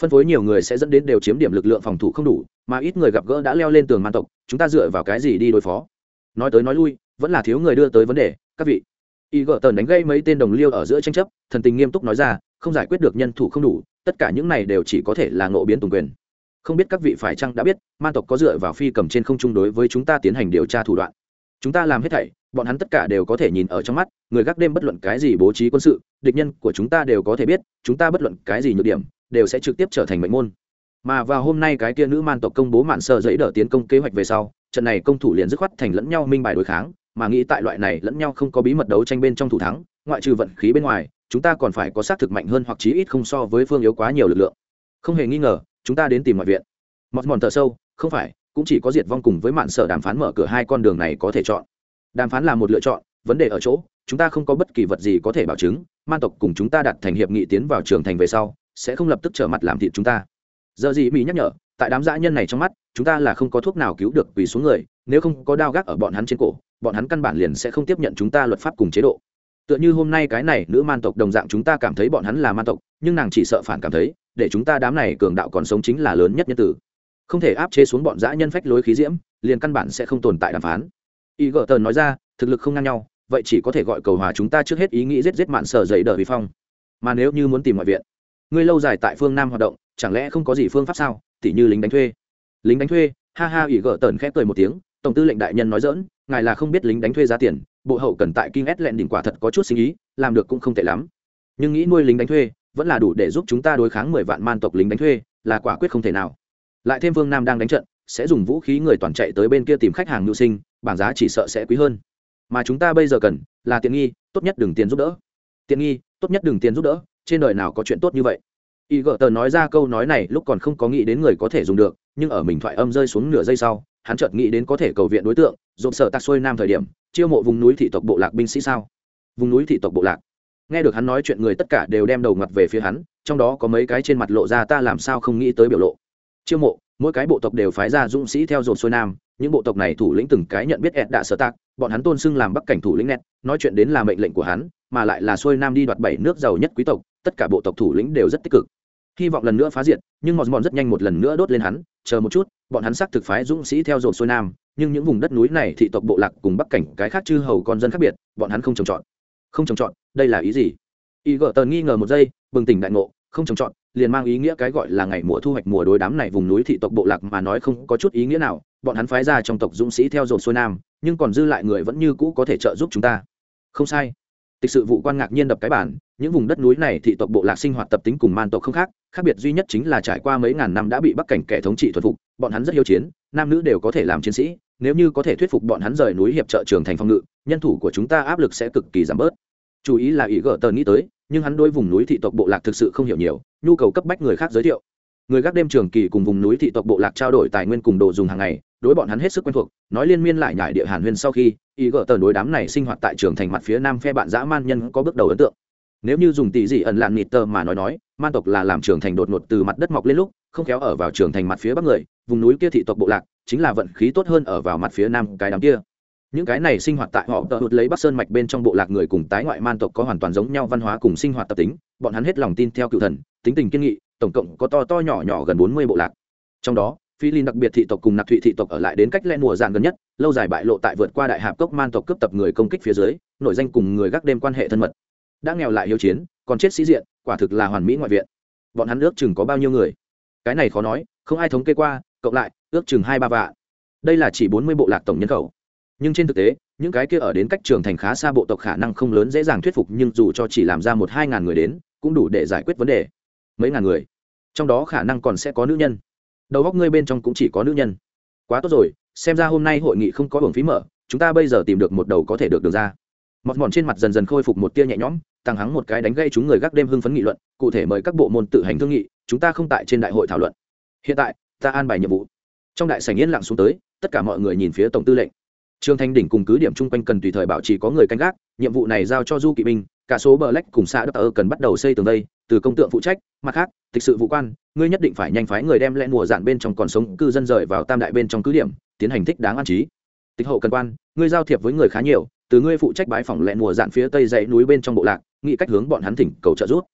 S1: Phân phối nhiều người sẽ dẫn đến đều chiếm điểm lực lượng phòng thủ không đủ, mà ít người gặp gỡ đã leo lên tường man tộc, chúng ta dựa vào cái gì đi đối phó? Nói tới nói lui, vẫn là thiếu người đưa tới vấn đề, các vị. Y gợ tần đánh gây mấy tên đồng liêu ở giữa tranh chấp, thần tình nghiêm túc nói ra, không giải quyết được nhân thủ không đủ, tất cả những này đều chỉ có thể là ngộ biến tùng quyền. Không biết các vị phải chăng đã biết, man tộc có dựa vào phi cầm trên không chung đối với chúng ta tiến hành điều tra thủ đoạn chúng ta làm hết thảy, bọn hắn tất cả đều có thể nhìn ở trong mắt, người gác đêm bất luận cái gì bố trí quân sự, địch nhân của chúng ta đều có thể biết, chúng ta bất luận cái gì nhược điểm, đều sẽ trực tiếp trở thành mệnh môn. Mà vào hôm nay cái kia nữ man tộc công bố mạn sợ giấy đỡ tiến công kế hoạch về sau, trận này công thủ liền dứt khoát thành lẫn nhau minh bài đối kháng, mà nghĩ tại loại này lẫn nhau không có bí mật đấu tranh bên trong thủ thắng, ngoại trừ vận khí bên ngoài, chúng ta còn phải có xác thực mạnh hơn hoặc chí ít không so với phương yếu quá nhiều lực lượng. Không hề nghi ngờ, chúng ta đến tìm mọi viện. Mọt mòn thợ sâu, không phải cũng chỉ có diệt vong cùng với mạn sở đàm phán mở cửa hai con đường này có thể chọn. Đàm phán là một lựa chọn, vấn đề ở chỗ, chúng ta không có bất kỳ vật gì có thể bảo chứng, man tộc cùng chúng ta đặt thành hiệp nghị tiến vào trường thành về sau, sẽ không lập tức trở mặt làm thịt chúng ta. Giờ gì mỹ nhắc nhở, tại đám dã nhân này trong mắt, chúng ta là không có thuốc nào cứu được vì xuống người, nếu không có đao gác ở bọn hắn trên cổ, bọn hắn căn bản liền sẽ không tiếp nhận chúng ta luật pháp cùng chế độ. Tựa như hôm nay cái này nữ man tộc đồng dạng chúng ta cảm thấy bọn hắn là man tộc, nhưng nàng chỉ sợ phản cảm thấy, để chúng ta đám này cường đạo còn sống chính là lớn nhất nhân tử không thể áp chế xuống bọn dã nhân phách lối khí diễm, liền căn bản sẽ không tồn tại đàm phán. Y Gờ tờn nói ra, thực lực không ngang nhau, vậy chỉ có thể gọi cầu hòa chúng ta trước hết ý nghĩ giết giết mạn sở dậy đờ vì phong. Mà nếu như muốn tìm ngoại viện, ngươi lâu dài tại phương nam hoạt động, chẳng lẽ không có gì phương pháp sao? Tỉ như lính đánh thuê. Lính đánh thuê? Ha ha ỉ gỡ tần khép cười một tiếng, tổng tư lệnh đại nhân nói dỡn ngài là không biết lính đánh thuê giá tiền, bộ hậu cần tại kinh ét lẹn đỉnh quả thật có chút sinh ý, làm được cũng không tệ lắm. Nhưng nghĩ nuôi lính đánh thuê, vẫn là đủ để giúp chúng ta đối kháng mười vạn man tộc lính đánh thuê, là quả quyết không thể nào lại thêm vương nam đang đánh trận, sẽ dùng vũ khí người toàn chạy tới bên kia tìm khách hàng mưu sinh, bảng giá chỉ sợ sẽ quý hơn. Mà chúng ta bây giờ cần là tiện nghi, tốt nhất đừng tiền giúp đỡ. Tiện nghi, tốt nhất đừng tiền giúp đỡ, trên đời nào có chuyện tốt như vậy? Y gợ tờ nói ra câu nói này lúc còn không có nghĩ đến người có thể dùng được, nhưng ở mình thoại âm rơi xuống nửa giây sau, hắn chợt nghĩ đến có thể cầu viện đối tượng, dồn sợ tạc xuôi nam thời điểm, chiêu mộ vùng núi thị tộc bộ lạc binh sĩ sao? Vùng núi thị tộc bộ lạc. Nghe được hắn nói chuyện người tất cả đều đem đầu ngặt về phía hắn, trong đó có mấy cái trên mặt lộ ra ta làm sao không nghĩ tới biểu lộ chiêu mộ, mỗi cái bộ tộc đều phái ra dũng sĩ theo dồn xuôi nam, những bộ tộc này thủ lĩnh từng cái nhận biết ed đã sở tạc, bọn hắn tôn xưng làm bắc cảnh thủ lĩnh nét, nói chuyện đến là mệnh lệnh của hắn, mà lại là xuôi nam đi đoạt bảy nước giàu nhất quý tộc, tất cả bộ tộc thủ lĩnh đều rất tích cực. Hy vọng lần nữa phá diệt, nhưng mòn mòn rất nhanh một lần nữa đốt lên hắn, chờ một chút, bọn hắn xác thực phái dũng sĩ theo dồn xuôi nam, nhưng những vùng đất núi này thị tộc bộ lạc cùng bắc cảnh cái khác chư hầu con dân khác biệt, bọn hắn không trồng trọt. Không trồng trọt, đây là ý gì? Y gỡ tờ nghi ngờ một giây, bừng tỉnh đại ngộ, không trồng trọt liền mang ý nghĩa cái gọi là ngày mùa thu hoạch mùa đối đám này vùng núi thị tộc bộ lạc mà nói không có chút ý nghĩa nào, bọn hắn phái ra trong tộc dũng sĩ theo dồn xuôi nam, nhưng còn dư lại người vẫn như cũ có thể trợ giúp chúng ta. Không sai. Tịch sự vụ quan ngạc nhiên đập cái bản, những vùng đất núi này thị tộc bộ lạc sinh hoạt tập tính cùng man tộc không khác khác biệt duy nhất chính là trải qua mấy ngàn năm đã bị bắc cảnh kẻ thống trị thuật phục, bọn hắn rất yêu chiến, nam nữ đều có thể làm chiến sĩ, nếu như có thể thuyết phục bọn hắn rời núi hiệp trợ trường thành phòng ngự, nhân thủ của chúng ta áp lực sẽ cực kỳ giảm bớt. Chú ý là ý gỡ tờ nghĩ tới nhưng hắn đối vùng núi thị tộc bộ lạc thực sự không hiểu nhiều, nhu cầu cấp bách người khác giới thiệu. Người gác đêm trường kỳ cùng vùng núi thị tộc bộ lạc trao đổi tài nguyên cùng đồ dùng hàng ngày, đối bọn hắn hết sức quen thuộc, nói liên miên lại nhải địa hàn huyên sau khi ý gỡ tờ đối đám này sinh hoạt tại trường thành mặt phía nam phe bạn dã man nhân có bước đầu ấn tượng. Nếu như dùng tỷ dị ẩn lạn nịt tờ mà nói nói, man tộc là làm trường thành đột ngột từ mặt đất mọc lên lúc, không khéo ở vào trường thành mặt phía bắc người, vùng núi kia thị tộc bộ lạc chính là vận khí tốt hơn ở vào mặt phía nam cái đám kia những cái này sinh hoạt tại họ tợ hụt lấy bắc sơn mạch bên trong bộ lạc người cùng tái ngoại man tộc có hoàn toàn giống nhau văn hóa cùng sinh hoạt tập tính, bọn hắn hết lòng tin theo cựu thần, tính tình kiên nghị, tổng cộng có to to nhỏ nhỏ gần bốn mươi bộ lạc. Trong đó, phi linh đặc biệt thị tộc cùng nạp thụy thị tộc ở lại đến cách lẽ mùa dàn gần nhất, lâu dài bại lộ tại vượt qua đại hạp cốc man tộc cướp tập người công kích phía dưới nội danh cùng người gác đêm quan hệ thân mật. Đã nghèo lại hiếu chiến, còn chết sĩ diện, quả thực là hoàn mỹ ngoại viện. Bọn hắn ước chừng có bao nhiêu người? Cái này khó nói, không ai thống kê qua, cộng lại, ước chừng hai ba vạn. Đây là chỉ bốn mươi bộ lạc tổng nhân khẩu nhưng trên thực tế, những cái kia ở đến cách trường thành khá xa bộ tộc khả năng không lớn dễ dàng thuyết phục, nhưng dù cho chỉ làm ra một hai ngàn người đến, cũng đủ để giải quyết vấn đề. Mấy ngàn người, trong đó khả năng còn sẽ có nữ nhân. Đầu góc ngươi bên trong cũng chỉ có nữ nhân. Quá tốt rồi, xem ra hôm nay hội nghị không có hưởng phí mở, chúng ta bây giờ tìm được một đầu có thể được được ra. Mọt mòn trên mặt dần dần khôi phục một tia nhẹ nhõm tăng hắng một cái đánh gây chúng người gác đêm hưng phấn nghị luận, cụ thể mời các bộ môn tự hành thương nghị, chúng ta không tại trên đại hội thảo luận. Hiện tại, ta an bài nhiệm vụ. Trong đại sảnh yên lặng xuống tới, tất cả mọi người nhìn phía tổng tư lệnh trương thanh đỉnh cùng cứ điểm chung quanh cần tùy thời bảo trì có người canh gác nhiệm vụ này giao cho du kỵ binh cả số bờ lách cùng xã đất ở cần bắt đầu xây tường đây, từ công tượng phụ trách mặt khác thực sự vụ quan ngươi nhất định phải nhanh phái người đem lẽ mùa dạn bên trong còn sống cư dân rời vào tam đại bên trong cứ điểm tiến hành thích đáng an trí. Tịch hậu cần quan ngươi giao thiệp với người khá nhiều từ ngươi phụ trách bái phòng lẽ mùa dạn phía tây dãy núi bên trong bộ lạc nghĩ cách hướng bọn hắn thỉnh cầu trợ giúp.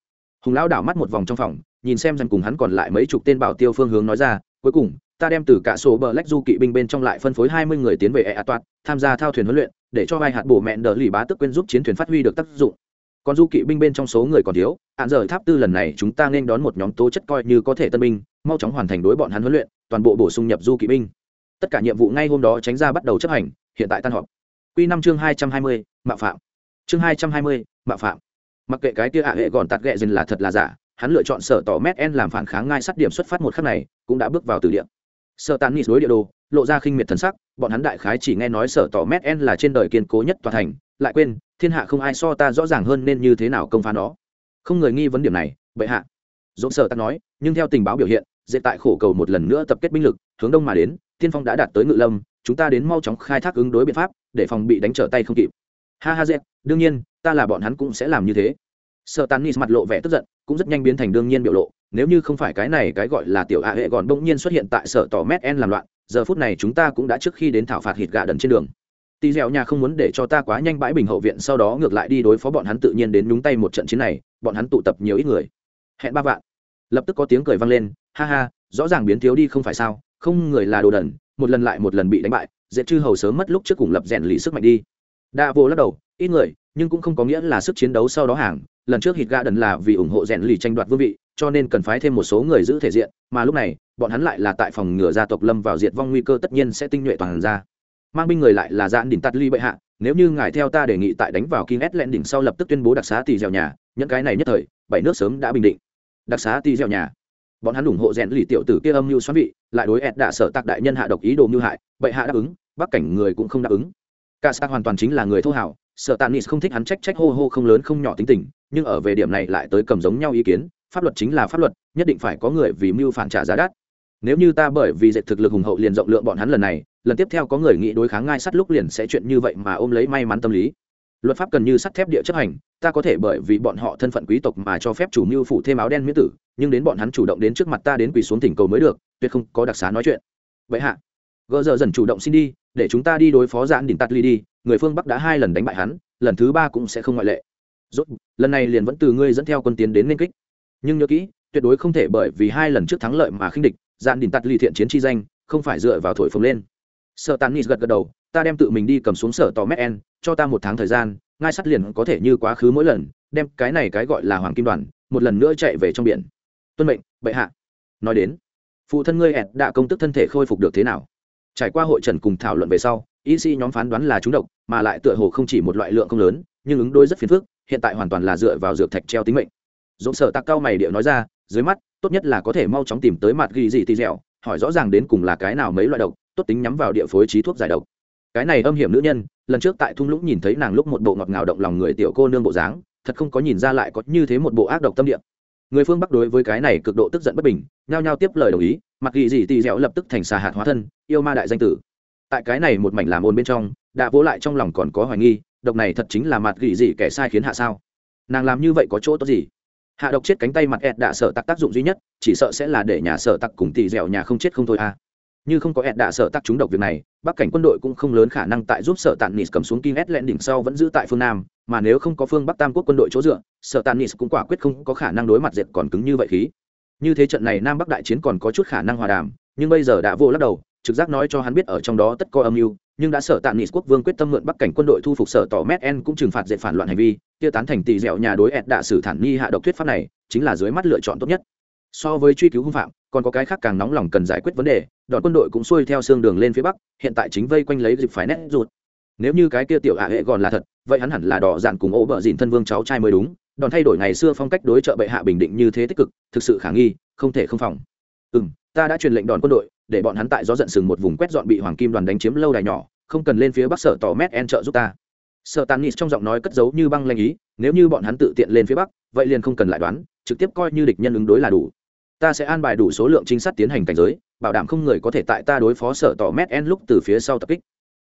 S1: Hùng lão đảo mắt một vòng trong phòng nhìn xem rằng cùng hắn còn lại mấy chục tên bảo tiêu phương hướng nói ra cuối cùng ta đem từ cả số bờ lách du kỵ binh bên trong lại phân phối hai mươi người tiến về e a toát tham gia thao thuyền huấn luyện, để cho hai hạt bổ mẹn đỡ lì bá tức quên giúp chiến thuyền phát huy được tác dụng. Còn du kỵ binh bên trong số người còn thiếu, hạn giờ tháp tư lần này chúng ta nên đón một nhóm tố chất coi như có thể tân binh, mau chóng hoàn thành đối bọn hắn huấn luyện, toàn bộ bổ sung nhập du kỵ binh. Tất cả nhiệm vụ ngay hôm đó tránh ra bắt đầu chấp hành, hiện tại tan họp. Q năm chương hai trăm hai mươi, mạo phạm. Chương hai trăm hai mươi, mạo phạm. Mặc kệ cái kia ạ hệ gọn tạt ghẹ dần là thật là giả, hắn lựa chọn sở tỏ mét en làm phản kháng ngay sát điểm xuất phát một khắc này, cũng đã bước vào từ điện sở tàn nít đối địa đồ, lộ ra khinh miệt thần sắc, bọn hắn đại khái chỉ nghe nói sở tỏ mét en là trên đời kiên cố nhất tòa thành, lại quên, thiên hạ không ai so ta rõ ràng hơn nên như thế nào công phá nó. Không người nghi vấn điểm này, bệ hạ. Dỗ sở ta nói, nhưng theo tình báo biểu hiện dễ tại khổ cầu một lần nữa tập kết binh lực, hướng đông mà đến, tiên phong đã đạt tới ngự lâm, chúng ta đến mau chóng khai thác ứng đối biện pháp, để phòng bị đánh trở tay không kịp. Ha ha dễ đương nhiên, ta là bọn hắn cũng sẽ làm như thế. Sợ tàn nis mặt lộ vẻ tức giận, cũng rất nhanh biến thành đương nhiên biểu lộ nếu như không phải cái này, cái gọi là tiểu hạ hệ gọn bỗng nhiên xuất hiện tại sở tỏ mét en làm loạn, giờ phút này chúng ta cũng đã trước khi đến thảo phạt hít gà đần trên đường. Tỳ dẻo nhà không muốn để cho ta quá nhanh bãi bình hậu viện, sau đó ngược lại đi đối phó bọn hắn tự nhiên đến nhúng tay một trận chiến này, bọn hắn tụ tập nhiều ít người. Hẹn ba vạn. Lập tức có tiếng cười vang lên, ha ha, rõ ràng biến thiếu đi không phải sao, không người là đồ đần, một lần lại một lần bị đánh bại dễ chư hầu sớm mất lúc trước cùng lập rèn lì sức mạnh đi. Đa vô lắc đầu, ít người, nhưng cũng không có nghĩa là sức chiến đấu sau đó hàng, lần trước hít gà đần là vì ủng hộ rèn lì tranh đoạt vương vị cho nên cần phái thêm một số người giữ thể diện, mà lúc này, bọn hắn lại là tại phòng ngừa gia tộc lâm vào diệt vong nguy cơ tất nhiên sẽ tinh nhuệ toàn ra. Mang binh người lại là dạn đỉnh tắt ly bệ hạ, nếu như ngài theo ta đề nghị tại đánh vào kinh ét lẹn đỉnh sau lập tức tuyên bố đặc xá tỳ dẻo nhà những cái này nhất thời, bảy nước sớm đã bình định. Đặc xá tỳ dẻo nhà. Bọn hắn ủng hộ rèn lì tiểu tử kia âm mưu xoắn vị, lại đối ed đạ sở tạc đại nhân hạ độc ý đồ mưu hại, bệ hạ đáp ứng, bắc cảnh người cũng không đáp ứng. Cả sa hoàn toàn chính là người thô hảo sợ tàn nis không thích hắn trách trách hô hô không lớn không nhỏ tính tình, nhưng ở về điểm này lại tới cầm giống nhau ý kiến pháp luật chính là pháp luật, nhất định phải có người vì mưu phản trả giá đắt. Nếu như ta bởi vì dệt thực lực hùng hậu liền rộng lượng bọn hắn lần này, lần tiếp theo có người nghĩ đối kháng ngay sắt lúc liền sẽ chuyện như vậy mà ôm lấy may mắn tâm lý. Luật pháp cần như sắt thép địa chấp hành, ta có thể bởi vì bọn họ thân phận quý tộc mà cho phép chủ mưu phụ thêm áo đen miễn tử, nhưng đến bọn hắn chủ động đến trước mặt ta đến quỳ xuống thỉnh cầu mới được, tuyệt không có đặc xá nói chuyện. Vậy hạ gỡ giờ dần chủ động xin đi, để chúng ta đi đối phó giãn đỉnh tắt ly đi, người phương bắc đã hai lần đánh bại hắn, lần thứ ba cũng sẽ không ngoại lệ. Rốt, lần này liền vẫn từ ngươi dẫn theo quân tiến đến nên kích nhưng nhớ kỹ, tuyệt đối không thể bởi vì hai lần trước thắng lợi mà khinh địch, dạn đỉnh tắt ly thiện chiến chi danh, không phải dựa vào thổi phồng lên. Sợ tàn nít gật gật đầu, ta đem tự mình đi cầm xuống sở tò mét en, cho ta một tháng thời gian, ngai sắt liền có thể như quá khứ mỗi lần, đem cái này cái gọi là hoàng kim đoàn, một lần nữa chạy về trong biển. Tuân mệnh, bệ hạ. Nói đến, phụ thân ngươi ẹt đã công tức thân thể khôi phục được thế nào? Trải qua hội trần cùng thảo luận về sau, y sĩ nhóm phán đoán là trúng độc, mà lại tựa hồ không chỉ một loại lượng không lớn, nhưng ứng đôi rất phiền phức, hiện tại hoàn toàn là dựa vào dược thạch treo tính mệnh dồn sợ tạc cao mày điệu nói ra, dưới mắt, tốt nhất là có thể mau chóng tìm tới mặt ghi gì tì dẻo, hỏi rõ ràng đến cùng là cái nào mấy loại độc, tốt tính nhắm vào địa phối trí thuốc giải độc. Cái này âm hiểm nữ nhân, lần trước tại thung lũng nhìn thấy nàng lúc một bộ ngọt ngào động lòng người tiểu cô nương bộ dáng, thật không có nhìn ra lại có như thế một bộ ác độc tâm địa. Người phương bắc đối với cái này cực độ tức giận bất bình, nhao nhao tiếp lời đồng ý mặc ghi gì tì dẻo lập tức thành xà hạt hóa thân, yêu ma đại danh tử. Tại cái này một mảnh làm ồn bên trong, đã vỗ lại trong lòng còn có hoài nghi, độc này thật chính là mặt gỉ gì kẻ sai khiến hạ sao? Nàng làm như vậy có chỗ tốt gì? Hạ độc chết cánh tay mặt ed đạ sợ tặc tác dụng duy nhất, chỉ sợ sẽ là để nhà sợ tặc cùng tỳ dẻo nhà không chết không thôi à. Như không có ed đạ sợ tặc trúng độc việc này, bắc cảnh quân đội cũng không lớn khả năng tại giúp sợ tàn nis cầm xuống kim ed lẹn đỉnh sau vẫn giữ tại phương nam, mà nếu không có phương bắc tam quốc quân đội chỗ dựa sợ tàn nis cũng quả quyết không có khả năng đối mặt dệt còn cứng như vậy khí. Như thế trận này nam bắc đại chiến còn có chút khả năng hòa đàm, nhưng bây giờ đã vô lắc đầu trực giác nói cho hắn biết ở trong đó tất có âm mưu, nhưng đã sở tạng nghị quốc vương quyết tâm mượn bắc cảnh quân đội thu phục sở tỏ mét en cũng trừng phạt dễ phản loạn hành vi, tiêu tán thành tỷ dẻo nhà đối ed đạ sử thản nghi hạ độc thuyết pháp này, chính là dưới mắt lựa chọn tốt nhất. So với truy cứu hung phạm, còn có cái khác càng nóng lòng cần giải quyết vấn đề, đoàn quân đội cũng xuôi theo xương đường lên phía bắc, hiện tại chính vây quanh lấy dịp phải nét ruột. Nếu như cái kia tiểu hạ hệ còn là thật, vậy hắn hẳn là đỏ dạn cùng ố bờ dìn thân vương cháu trai mới đúng đòn thay đổi ngày xưa phong cách đối trợ bệ hạ bình định như thế tích cực, thực sự khả nghi, không thể không phòng. Ừ m ta đã truyền lệnh đòn quân đội, để bọn hắn tại gió giận sừng một vùng quét dọn bị hoàng kim đoàn đánh chiếm lâu đài nhỏ, không cần lên phía bắc sở tỏ mét en trợ giúp ta. Sợ tàn nít trong giọng nói cất giấu như băng lanh ý, nếu như bọn hắn tự tiện lên phía bắc, vậy liền không cần lại đoán, trực tiếp coi như địch nhân ứng đối là đủ. Ta sẽ an bài đủ số lượng trinh sát tiến hành cảnh giới, bảo đảm không người có thể tại ta đối phó sở tỏ mét en lúc từ phía sau tập kích.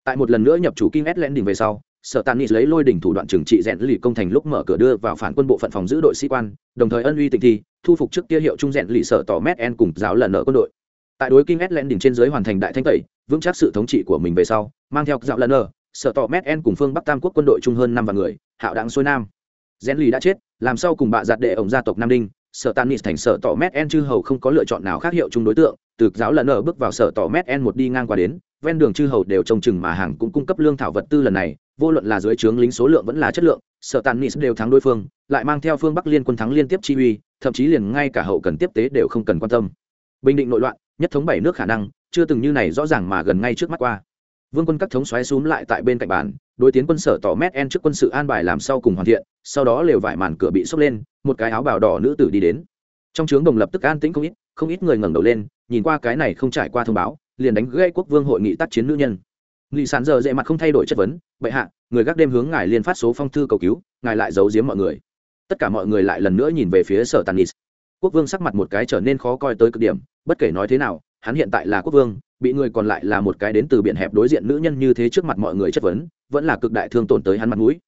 S1: Tại một lần nữa nhập chủ kinh s len đình về sau sở tàn nghị lấy lôi đỉnh thủ đoạn trừng trị rèn lì công thành lúc mở cửa đưa vào phản quân bộ phận phòng giữ đội sĩ quan, đồng thời ân uy tình thi, thu phục trước kia hiệu trung rèn lì sở tỏ mét en cùng giáo lần nợ quân đội. Tại đối kinh s len đỉnh trên giới hoàn thành đại thanh tẩy, vững chắc sự thống trị của mình về sau, mang theo giáo lần nợ, sở tỏ mét en cùng phương bắc tam quốc quân đội chung hơn năm vạn người, hạo đặng xuôi nam. Rèn lì đã chết, làm sao cùng bạ giặt đệ ổng gia tộc nam đinh, sở tàn nghị thành sở tỏ mét en chư hầu không có lựa chọn nào khác hiệu chung đối tượng, từ giáo lần nợ bước vào sở tỏ mét en một đi ngang qua đến, ven đường chư hầu đều trông chừng mà hàng cũng cung cấp lương thảo vật tư lần này vô luận là dưới trướng lính số lượng vẫn là chất lượng, sở tàn nis đều thắng đối phương, lại mang theo phương bắc liên quân thắng liên tiếp chi uy, thậm chí liền ngay cả hậu cần tiếp tế đều không cần quan tâm. Bình định nội loạn, nhất thống bảy nước khả năng, chưa từng như này rõ ràng mà gần ngay trước mắt qua. Vương quân các thống xoáy xúm lại tại bên cạnh bàn, đối tiến quân sở tỏ mét en trước quân sự an bài làm sau cùng hoàn thiện, sau đó lều vải màn cửa bị xốc lên, một cái áo bào đỏ nữ tử đi đến. Trong trướng đồng lập tức an tĩnh không ít không ít người ngẩng đầu lên, nhìn qua cái này không trải qua thông báo, liền đánh gây quốc vương hội nghị tác chiến nữ nhân nghị sản giờ dễ mặt không thay đổi chất vấn, bệ hạ, người gác đêm hướng ngài liên phát số phong thư cầu cứu, ngài lại giấu giếm mọi người. Tất cả mọi người lại lần nữa nhìn về phía sở Tàn tanis quốc vương sắc mặt một cái trở nên khó coi tới cực điểm, bất kể nói thế nào, hắn hiện tại là quốc vương, bị người còn lại là một cái đến từ biển hẹp đối diện nữ nhân như thế trước mặt mọi người chất vấn, vẫn là cực đại thương tổn tới hắn mặt mũi.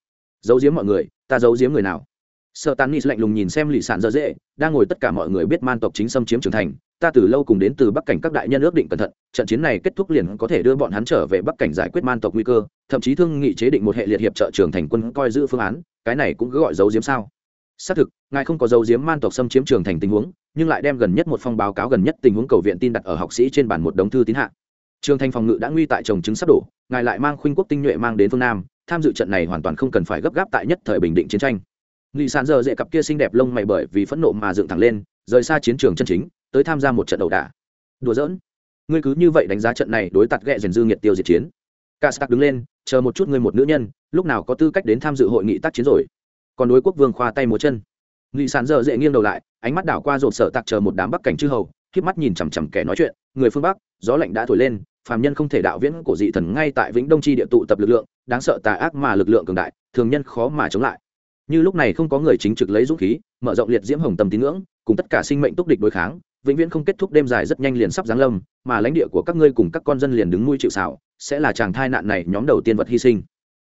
S1: Giấu giếm mọi người, ta giấu giếm người nào? Sợ tàn nis lạnh lùng nhìn xem lì sản dở dễ, đang ngồi tất cả mọi người biết man tộc chính xâm chiếm trưởng thành, ta từ lâu cùng đến từ bắc cảnh các đại nhân ước định cẩn thận, trận chiến này kết thúc liền có thể đưa bọn hắn trở về bắc cảnh giải quyết man tộc nguy cơ, thậm chí thương nghị chế định một hệ liệt hiệp trợ trưởng thành quân coi giữ phương án, cái này cũng cứ gọi giấu giếm sao? Xác thực, ngài không có dấu giếm man tộc xâm chiếm trường thành tình huống, nhưng lại đem gần nhất một phong báo cáo gần nhất tình huống cầu viện tin đặt ở học sĩ trên bản một đống thư tín hạ. Trường thành phòng ngự đã nguy tại trồng chứng sắp đổ, ngài lại mang khuynh quốc tinh nhuệ mang đến phương nam, tham dự trận này hoàn toàn không cần phải gấp gáp tại nhất thời bình định chiến tranh nghị sàn giờ dễ cặp kia xinh đẹp lông mày bởi vì phẫn nộ mà dựng thẳng lên, rời xa chiến trường chân chính, tới tham gia một trận đầu đả. Đùa giỡn. Ngươi cứ như vậy đánh giá trận này đối tạt ghẹ rèn dư nghiệt tiêu diệt chiến. Ca sắc đứng lên, chờ một chút ngươi một nữ nhân, lúc nào có tư cách đến tham dự hội nghị tác chiến rồi. Còn đối quốc vương khoa tay một chân. Nghị sàn giờ dễ nghiêng đầu lại, ánh mắt đảo qua rột sợ tạc chờ một đám bắc cảnh chư hầu, khiếp mắt nhìn chằm chằm kẻ nói chuyện, người phương bắc, gió lạnh đã thổi lên, phàm nhân không thể đạo viễn của dị thần ngay tại vĩnh đông chi địa tụ tập lực lượng, đáng sợ tà ác mà lực lượng cường đại, thường nhân khó mà chống lại như lúc này không có người chính trực lấy dũng khí, mở rộng liệt diễm hồng tâm tín ngưỡng, cùng tất cả sinh mệnh túc địch đối kháng, vĩnh viễn không kết thúc đêm dài rất nhanh liền sắp giáng lâm, mà lãnh địa của các ngươi cùng các con dân liền đứng nuôi chịu xảo sẽ là chàng thai nạn này nhóm đầu tiên vật hy sinh.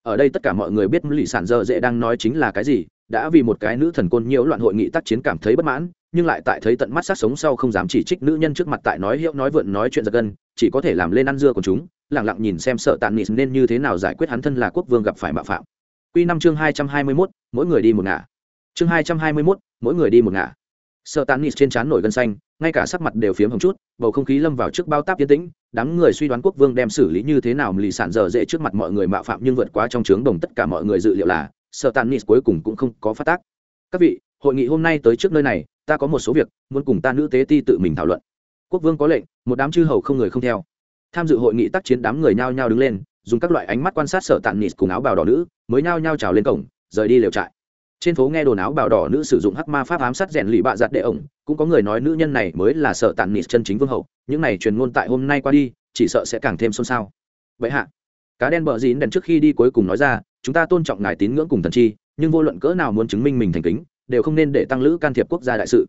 S1: Ở đây tất cả mọi người biết lì sản dơ dễ đang nói chính là cái gì, đã vì một cái nữ thần côn nhiễu loạn hội nghị tác chiến cảm thấy bất mãn, nhưng lại tại thấy tận mắt sát sống sau không dám chỉ trích nữ nhân trước mặt tại nói hiệu nói vượn nói chuyện giật gân, chỉ có thể làm lên ăn dưa của chúng lẳng lặng nhìn xem sợ tàn nịt nên như thế nào giải quyết hắn thân là quốc vương gặp phải mạo phạm. Quy năm chương hai trăm hai mươi 221, mỗi người đi một ngả. Chương hai trăm hai mươi 221, mỗi người đi một ngả. Sợ tàn nịt trên trán nổi gân xanh, ngay cả sắc mặt đều phiếm hồng chút, bầu không khí lâm vào trước bao táp yên tĩnh, đám người suy đoán quốc vương đem xử lý như thế nào lì sản giờ dễ trước mặt mọi người mạo phạm nhưng vượt quá trong trướng đồng tất cả mọi người dự liệu là, sợ tàn nịt cuối cùng cũng không có phát tác. Các vị, hội nghị hôm nay tới trước nơi này, ta có một số việc muốn cùng ta nữ tế ti tự mình thảo luận. Quốc vương có lệnh, một đám chư hầu không người không theo. Tham dự hội nghị tác chiến đám người nhao nhao đứng lên, dùng các loại ánh mắt quan sát sợ tàn nịt cùng áo bào đỏ nữ, mới nhao nhao trào lên cổng, rời đi lều trại. Trên phố nghe đồn áo bào đỏ nữ sử dụng hắc ma pháp ám sát rèn lì bạ giặt đệ ổng, cũng có người nói nữ nhân này mới là sợ tàn nịt chân chính vương hậu, những này truyền ngôn tại hôm nay qua đi, chỉ sợ sẽ càng thêm xôn xao. Vậy hạ, cá đen bờ dín đèn trước khi đi cuối cùng nói ra, chúng ta tôn trọng ngài tín ngưỡng cùng thần chi, nhưng vô luận cỡ nào muốn chứng minh mình thành kính, đều không nên để tăng lữ can thiệp quốc gia đại sự.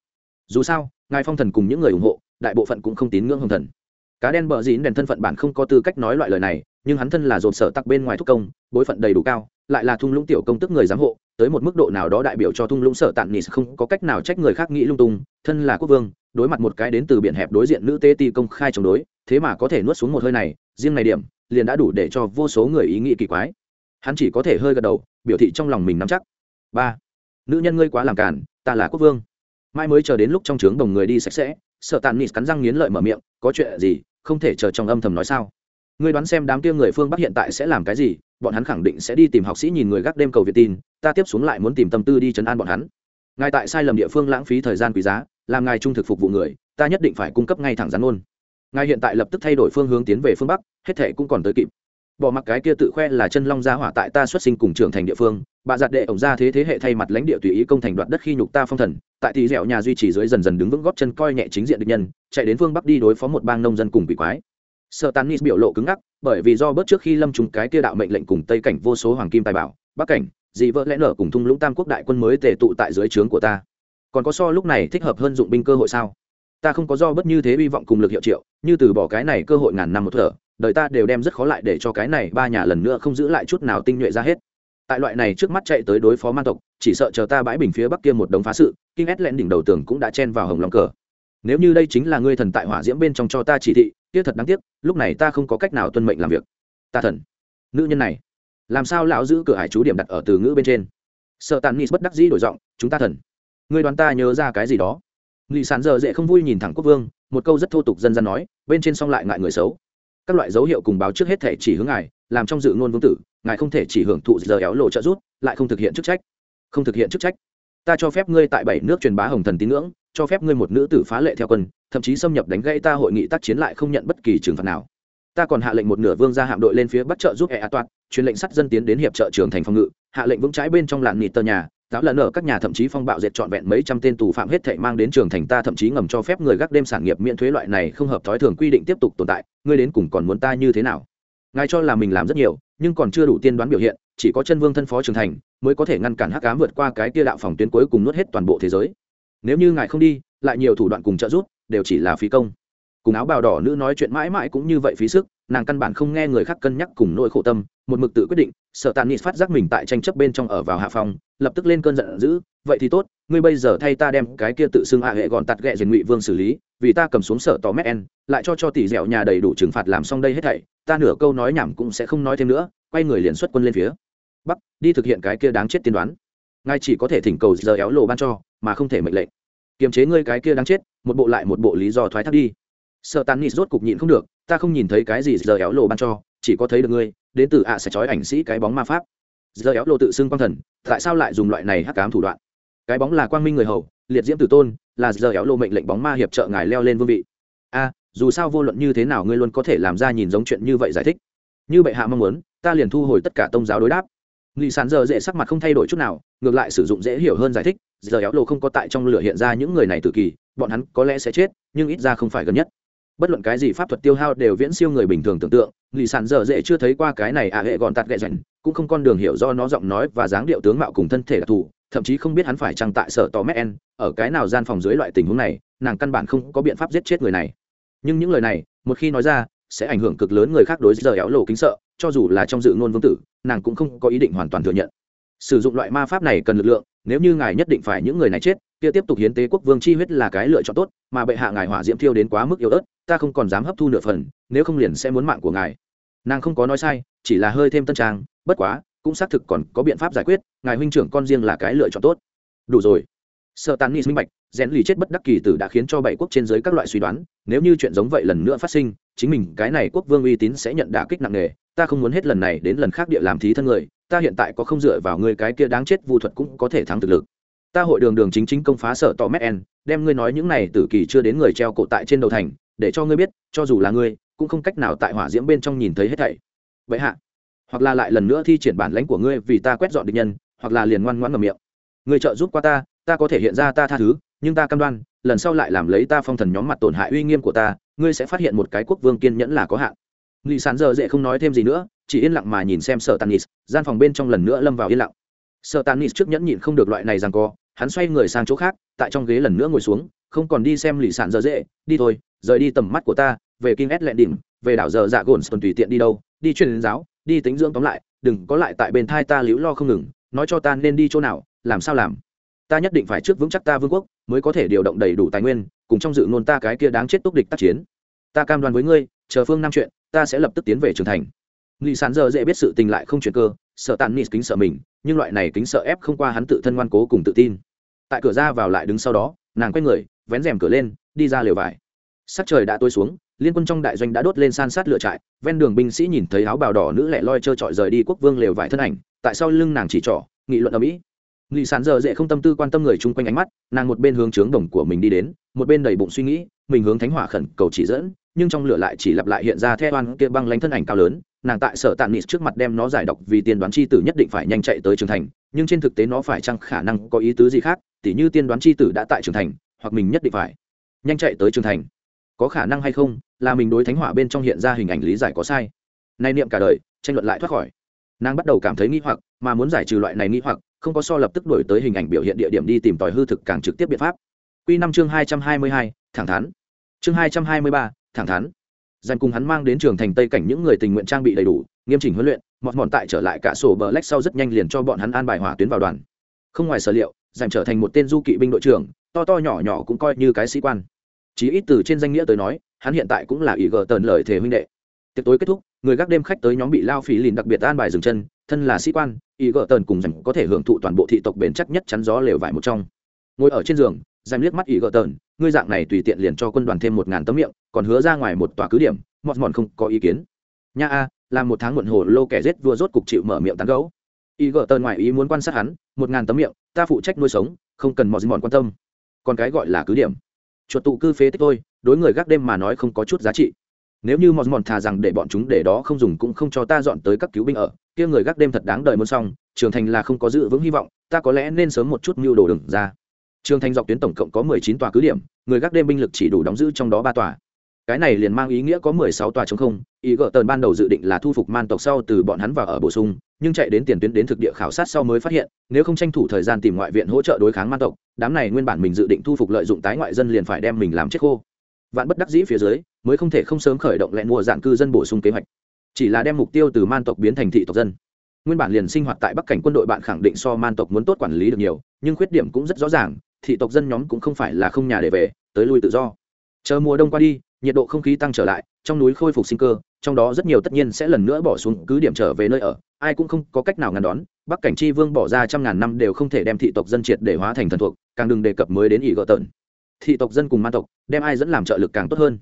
S1: Dù sao, ngài phong thần cùng những người ủng hộ, đại bộ phận cũng không tín ngưỡng hồng thần cá đen bờ dín đèn thân phận bản không có tư cách nói loại lời này, nhưng hắn thân là dồn sở tặc bên ngoài thúc công, bối phận đầy đủ cao, lại là thung lũng tiểu công tức người giám hộ, tới một mức độ nào đó đại biểu cho thung lũng sở tạn nị không có cách nào trách người khác nghĩ lung tung, thân là quốc vương, đối mặt một cái đến từ biển hẹp đối diện nữ tê ti công khai chống đối, thế mà có thể nuốt xuống một hơi này, riêng này điểm, liền đã đủ để cho vô số người ý nghĩ kỳ quái. Hắn chỉ có thể hơi gật đầu, biểu thị trong lòng mình nắm chắc. Ba, nữ nhân ngươi quá làm cản ta là quốc vương. Mai mới chờ đến lúc trong trướng đồng người đi sạch sẽ sợ tàn nịt cắn răng nghiến lợi mở miệng, có chuyện gì? Không thể chờ trong âm thầm nói sao? Ngươi đoán xem đám kia người phương bắc hiện tại sẽ làm cái gì, bọn hắn khẳng định sẽ đi tìm học sĩ nhìn người gác đêm cầu việt tin, ta tiếp xuống lại muốn tìm tâm tư đi chấn an bọn hắn. Ngài tại sai lầm địa phương lãng phí thời gian quý giá, làm ngài trung thực phục vụ người, ta nhất định phải cung cấp ngay thẳng rắn ôn ngài hiện tại lập tức thay đổi phương hướng tiến về phương bắc, hết thể cũng còn tới kịp. Bỏ mặc cái kia tự khoe là chân long gia hỏa tại ta xuất sinh cùng trưởng thành địa phương bà giặt đệ ổng ra thế thế hệ thay mặt lãnh địa tùy ý công thành đoạt đất khi nhục ta phong thần, tại thì dẻo nhà duy trì dưới dần dần đứng vững góp chân coi nhẹ chính diện địch nhân, chạy đến phương bắc đi đối phó một bang nông dân cùng quỷ quái. Sợ tàn nis biểu lộ cứng ngắc, bởi vì do bớt trước khi lâm trùng cái kia đạo mệnh lệnh cùng tây cảnh vô số hoàng kim tài bảo, bắc cảnh, dị vợ lẽ nở cùng thung lũng tam quốc đại quân mới tề tụ tại dưới trướng của ta. Còn có so lúc này thích hợp hơn dụng binh cơ hội sao? Ta không có do bất như thế hy vọng cùng lực hiệu triệu, như từ bỏ cái này cơ hội ngàn năm một thở, đời ta đều đem rất khó lại để cho cái này ba nhà lần nữa không giữ lại chút nào tinh nhuệ ra hết tại loại này trước mắt chạy tới đối phó man tộc, chỉ sợ chờ ta bãi bình phía bắc kia một đống phá sự kinh ét lẹn đỉnh đầu tường cũng đã chen vào hồng lòng cờ. Nếu như đây chính là ngươi thần tại hỏa diễm bên trong cho ta chỉ thị, kia thật đáng tiếc, lúc này ta không có cách nào tuân mệnh làm việc. Ta thần. Nữ nhân này. Làm sao lão giữ cửa hải chú điểm đặt ở từ ngữ bên trên? Sợ tàn nis bất đắc dĩ đổi giọng, chúng ta thần. Ngươi đoán ta nhớ ra cái gì đó? Nghị sản giờ dễ không vui nhìn thẳng quốc vương, một câu rất thô tục dân gian nói, bên trên xong lại ngại người xấu. Các loại dấu hiệu cùng báo trước hết thể chỉ hướng ngài làm trong dự ngôn vương tử, ngài không thể chỉ hưởng thụ giờ éo lộ trợ rút lại không thực hiện chức trách. Không thực hiện chức trách. Ta cho phép ngươi tại bảy nước truyền bá hồng thần tín ngưỡng, cho phép ngươi một nữ tử phá lệ theo quân, thậm chí xâm nhập đánh gãy ta hội nghị tác chiến lại không nhận bất kỳ trừng phạt nào. Ta còn hạ lệnh một nửa vương gia hạm đội lên phía bắc trợ giúp e a toạt truyền lệnh sắt dân tiến đến hiệp trợ trường thành phòng ngự, hạ lệnh vững trái bên trong làn nịt tờ nhà, giáo lần ở các nhà thậm chí phong bạo diệt trọn vẹn mấy trăm tên tù phạm hết thể mang đến trường thành ta thậm chí ngầm cho phép người gác đêm sản nghiệp miễn thuế loại này không hợp thói thường quy định tiếp tục tồn tại, ngươi đến cùng còn muốn ta như thế nào? Ngài cho là mình làm rất nhiều, nhưng còn chưa đủ tiên đoán biểu hiện, chỉ có chân vương thân phó trường thành, mới có thể ngăn cản hắc ám vượt qua cái kia đạo phòng tuyến cuối cùng nuốt hết toàn bộ thế giới. Nếu như ngài không đi, lại nhiều thủ đoạn cùng trợ giúp, đều chỉ là phí công cùng áo bào đỏ nữ nói chuyện mãi mãi cũng như vậy phí sức, nàng căn bản không nghe người khác cân nhắc cùng nỗi khổ tâm, một mực tự quyết định, sợ tàn nịt phát giác mình tại tranh chấp bên trong ở vào hạ phòng lập tức lên cơn giận dữ, vậy thì tốt, ngươi bây giờ thay ta đem cái kia tự xưng hạ hệ gọn tạt ghẹ diền ngụy vương xử lý, vì ta cầm xuống sở tò mét en, lại cho cho tỷ dẻo nhà đầy đủ trừng phạt làm xong đây hết thảy, ta nửa câu nói nhảm cũng sẽ không nói thêm nữa, quay người liền xuất quân lên phía bắc, đi thực hiện cái kia đáng chết tiên đoán. Ngài chỉ có thể thỉnh cầu giờ éo lộ ban cho, mà không thể mệnh lệnh. Kiềm chế ngươi cái kia đáng chết, một bộ lại một bộ lý do thoái thác đi sợ tàn nịt rốt cục nhịn không được, ta không nhìn thấy cái gì giờ éo lộ ban cho, chỉ có thấy được ngươi, đến từ ạ sẽ trói ảnh sĩ cái bóng ma pháp. Giờ éo lộ tự xưng quang thần, tại sao lại dùng loại này hắc cám thủ đoạn? Cái bóng là quang minh người hầu, liệt diễm tử tôn, là giờ éo lộ mệnh lệnh bóng ma hiệp trợ ngài leo lên vương vị. A, dù sao vô luận như thế nào ngươi luôn có thể làm ra nhìn giống chuyện như vậy giải thích. Như bệ hạ mong muốn, ta liền thu hồi tất cả tôn giáo đối đáp. Nghị sán giờ dễ sắc mặt không thay đổi chút nào, ngược lại sử dụng dễ hiểu hơn giải thích, giờ éo lộ không có tại trong lửa hiện ra những người này tự kỳ, bọn hắn có lẽ sẽ chết, nhưng ít ra không phải gần nhất bất luận cái gì pháp thuật tiêu hao đều viễn siêu người bình thường tưởng tượng lì sản dở dễ chưa thấy qua cái này à hệ gọn tạt ghẹ rảnh, cũng không con đường hiểu do nó giọng nói và dáng điệu tướng mạo cùng thân thể đặc thù thậm chí không biết hắn phải chăng tại sở tò mét en ở cái nào gian phòng dưới loại tình huống này nàng căn bản không có biện pháp giết chết người này. Nhưng những lời này một khi nói ra sẽ ảnh hưởng cực lớn người khác đối giờ éo lộ kính sợ cho dù là trong dự ngôn vương tử nàng cũng không có ý định hoàn toàn thừa nhận. Sử dụng loại ma pháp này cần lực lượng nếu như ngài nhất định phải những người này chết kia tiếp tục hiến tế quốc vương chi huyết là cái lựa chọn tốt mà bệ hạ ngài hỏa diễm thiêu đến quá mức yếu ớt ta không còn dám hấp thu nửa phần, nếu không liền sẽ muốn mạng của ngài. Nàng không có nói sai, chỉ là hơi thêm tân trang, bất quá, cũng xác thực còn có biện pháp giải quyết, ngài huynh trưởng con riêng là cái lựa chọn tốt. Đủ rồi. Sợ tàn ni minh bạch, rèn lì chết bất đắc kỳ tử đã khiến cho bảy quốc trên giới các loại suy đoán, nếu như chuyện giống vậy lần nữa phát sinh, chính mình cái này quốc vương uy tín sẽ nhận đả kích nặng nề, ta không muốn hết lần này đến lần khác địa làm thí thân người, ta hiện tại có không dựa vào người cái kia đáng chết vu thuật cũng có thể thắng thực lực. Ta hội đường đường chính chính công phá sở tò mét en, đem ngươi nói những này tử kỳ chưa đến người treo cổ tại trên đầu thành để cho ngươi biết, cho dù là ngươi, cũng không cách nào tại hỏa diễm bên trong nhìn thấy hết thảy. Vậy hạ, hoặc là lại lần nữa thi triển bản lãnh của ngươi vì ta quét dọn địch nhân, hoặc là liền ngoan ngoãn ngầm miệng. Ngươi trợ giúp qua ta ta có thể hiện ra ta tha thứ, nhưng ta cam đoan, lần sau lại làm lấy ta phong thần nhóm mặt tổn hại uy nghiêm của ta, ngươi sẽ phát hiện một cái quốc vương kiên nhẫn là có hạn. Lì sán giờ dễ không nói thêm gì nữa, chỉ yên lặng mà nhìn xem sợ tanis gian phòng bên trong lần nữa lâm vào yên lặng. Sợ tanis trước nhẫn nhịn không được loại này rằng co, hắn xoay người sang chỗ khác, tại trong ghế lần nữa ngồi xuống, không còn đi xem lì sản giờ dễ, đi thôi rời đi tầm mắt của ta, về kinh ét lẹn đỉnh về đảo giờ dạ gồn tuần tùy tiện đi đâu, đi truyền giáo, đi tính dưỡng tóm lại, đừng có lại tại bên thai ta liễu lo không ngừng, nói cho ta nên đi chỗ nào, làm sao làm. Ta nhất định phải trước vững chắc ta vương quốc, mới có thể điều động đầy đủ tài nguyên, cùng trong dự ngôn ta cái kia đáng chết túc địch tác chiến. Ta cam đoan với ngươi, chờ phương năm chuyện, ta sẽ lập tức tiến về trưởng thành. Lì sán giờ dễ biết sự tình lại không chuyện cơ, sợ tàn nít kính sợ mình, nhưng loại này kính sợ ép không qua hắn tự thân ngoan cố cùng tự tin. Tại cửa ra vào lại đứng sau đó, nàng quay người, vén rèm cửa lên, đi ra lều vải sắc trời đã tối xuống, liên quân trong đại doanh đã đốt lên san sát lửa trại, ven đường binh sĩ nhìn thấy áo bào đỏ nữ lẻ loi trơ trọi rời đi quốc vương lều vải thân ảnh, tại sau lưng nàng chỉ trỏ, nghị luận ở mỹ nghị sản giờ dễ không tâm tư quan tâm người chung quanh ánh mắt, nàng một bên hướng trướng đồng của mình đi đến, một bên đầy bụng suy nghĩ, mình hướng thánh hỏa khẩn cầu chỉ dẫn, nhưng trong lửa lại chỉ lặp lại hiện ra theo oan kia băng lánh thân ảnh cao lớn, nàng tại sở tạm nịt trước mặt đem nó giải độc vì tiên đoán chi tử nhất định phải nhanh chạy tới trường thành, nhưng trên thực tế nó phải chăng khả năng có ý tứ gì khác, tỉ như tiên đoán chi tử đã tại trường thành, hoặc mình nhất định phải nhanh chạy tới trường thành có khả năng hay không, là mình đối thánh hỏa bên trong hiện ra hình ảnh lý giải có sai. Nay niệm cả đời, tranh luận lại thoát khỏi. Nàng bắt đầu cảm thấy nghi hoặc, mà muốn giải trừ loại này nghi hoặc, không có so lập tức đổi tới hình ảnh biểu hiện địa điểm đi tìm tòi hư thực càng trực tiếp biện pháp. Q năm chương hai trăm hai mươi hai, thẳng thắn. Chương hai trăm hai mươi ba, thẳng thắn. Dành cùng hắn mang đến trường thành tây cảnh những người tình nguyện trang bị đầy đủ, nghiêm chỉnh huấn luyện, mọt mòn tại trở lại cả sổ bờ lách sau rất nhanh liền cho bọn hắn an bài hỏa tuyến vào đoàn. Không ngoài sở liệu, dành trở thành một tên du kỵ binh đội trưởng, to to nhỏ nhỏ cũng coi như cái sĩ quan chí ít từ trên danh nghĩa tới nói, hắn hiện tại cũng là ý gờ tờn lời thề huynh đệ. Tiệc tối kết thúc, người gác đêm khách tới nhóm bị lao phí lìn đặc biệt an bài dừng chân, thân là sĩ quan ý gờ tờn cùng rằng có thể hưởng thụ toàn bộ thị tộc bền chắc nhất chắn gió lều vải một trong. Ngồi ở trên giường dành liếc mắt ý gờ tờn ngươi dạng này tùy tiện liền cho quân đoàn thêm một ngàn tấm miệng, còn hứa ra ngoài một tòa cứ điểm, mọt mọn không có ý kiến. Nha a làm một tháng muộn hồ lô kẻ rết vua rốt cục chịu mở miệng tán gấu ý gờ tờn ngoài ý muốn quan sát hắn, một ngàn tấm miệng, ta phụ trách nuôi sống, không cần mọt mọn quan tâm. Còn cái gọi là cứ điểm chuột tụ cư phế tích thôi, đối người gác đêm mà nói không có chút giá trị. Nếu như mòn mòn thà rằng để bọn chúng để đó không dùng cũng không cho ta dọn tới các cứu binh ở, kia người gác đêm thật đáng đời muốn xong, trường thành là không có dự vững hy vọng, ta có lẽ nên sớm một chút mưu đồ đừng ra. Trường thành dọc tuyến tổng cộng có mười chín tòa cứ điểm, người gác đêm binh lực chỉ đủ đóng giữ trong đó ba tòa. Cái này liền mang ý nghĩa có mười sáu tòa chống không, ý gỡ tờn ban đầu dự định là thu phục man tộc sau từ bọn hắn vào ở bổ sung nhưng chạy đến tiền tuyến đến thực địa khảo sát sau mới phát hiện, nếu không tranh thủ thời gian tìm ngoại viện hỗ trợ đối kháng man tộc, đám này nguyên bản mình dự định thu phục lợi dụng tái ngoại dân liền phải đem mình làm chết khô. Vạn bất đắc dĩ phía dưới, mới không thể không sớm khởi động lẹn mùa dạng cư dân bổ sung kế hoạch. Chỉ là đem mục tiêu từ man tộc biến thành thị tộc dân. Nguyên bản liền sinh hoạt tại bắc cảnh quân đội bạn khẳng định so man tộc muốn tốt quản lý được nhiều, nhưng khuyết điểm cũng rất rõ ràng, thị tộc dân nhóm cũng không phải là không nhà để về, tới lui tự do. Chờ mùa đông qua đi, nhiệt độ không khí tăng trở lại, trong núi khôi phục sinh cơ trong đó rất nhiều tất nhiên sẽ lần nữa bỏ xuống cứ điểm trở về nơi ở, ai cũng không có cách nào ngăn đón, bắc cảnh chi vương bỏ ra trăm ngàn năm đều không thể đem thị tộc dân triệt để hóa thành thần thuộc, càng đừng đề cập mới đến ỷ gợ tợn thị tộc dân cùng man tộc, đem ai dẫn làm trợ lực càng tốt hơn.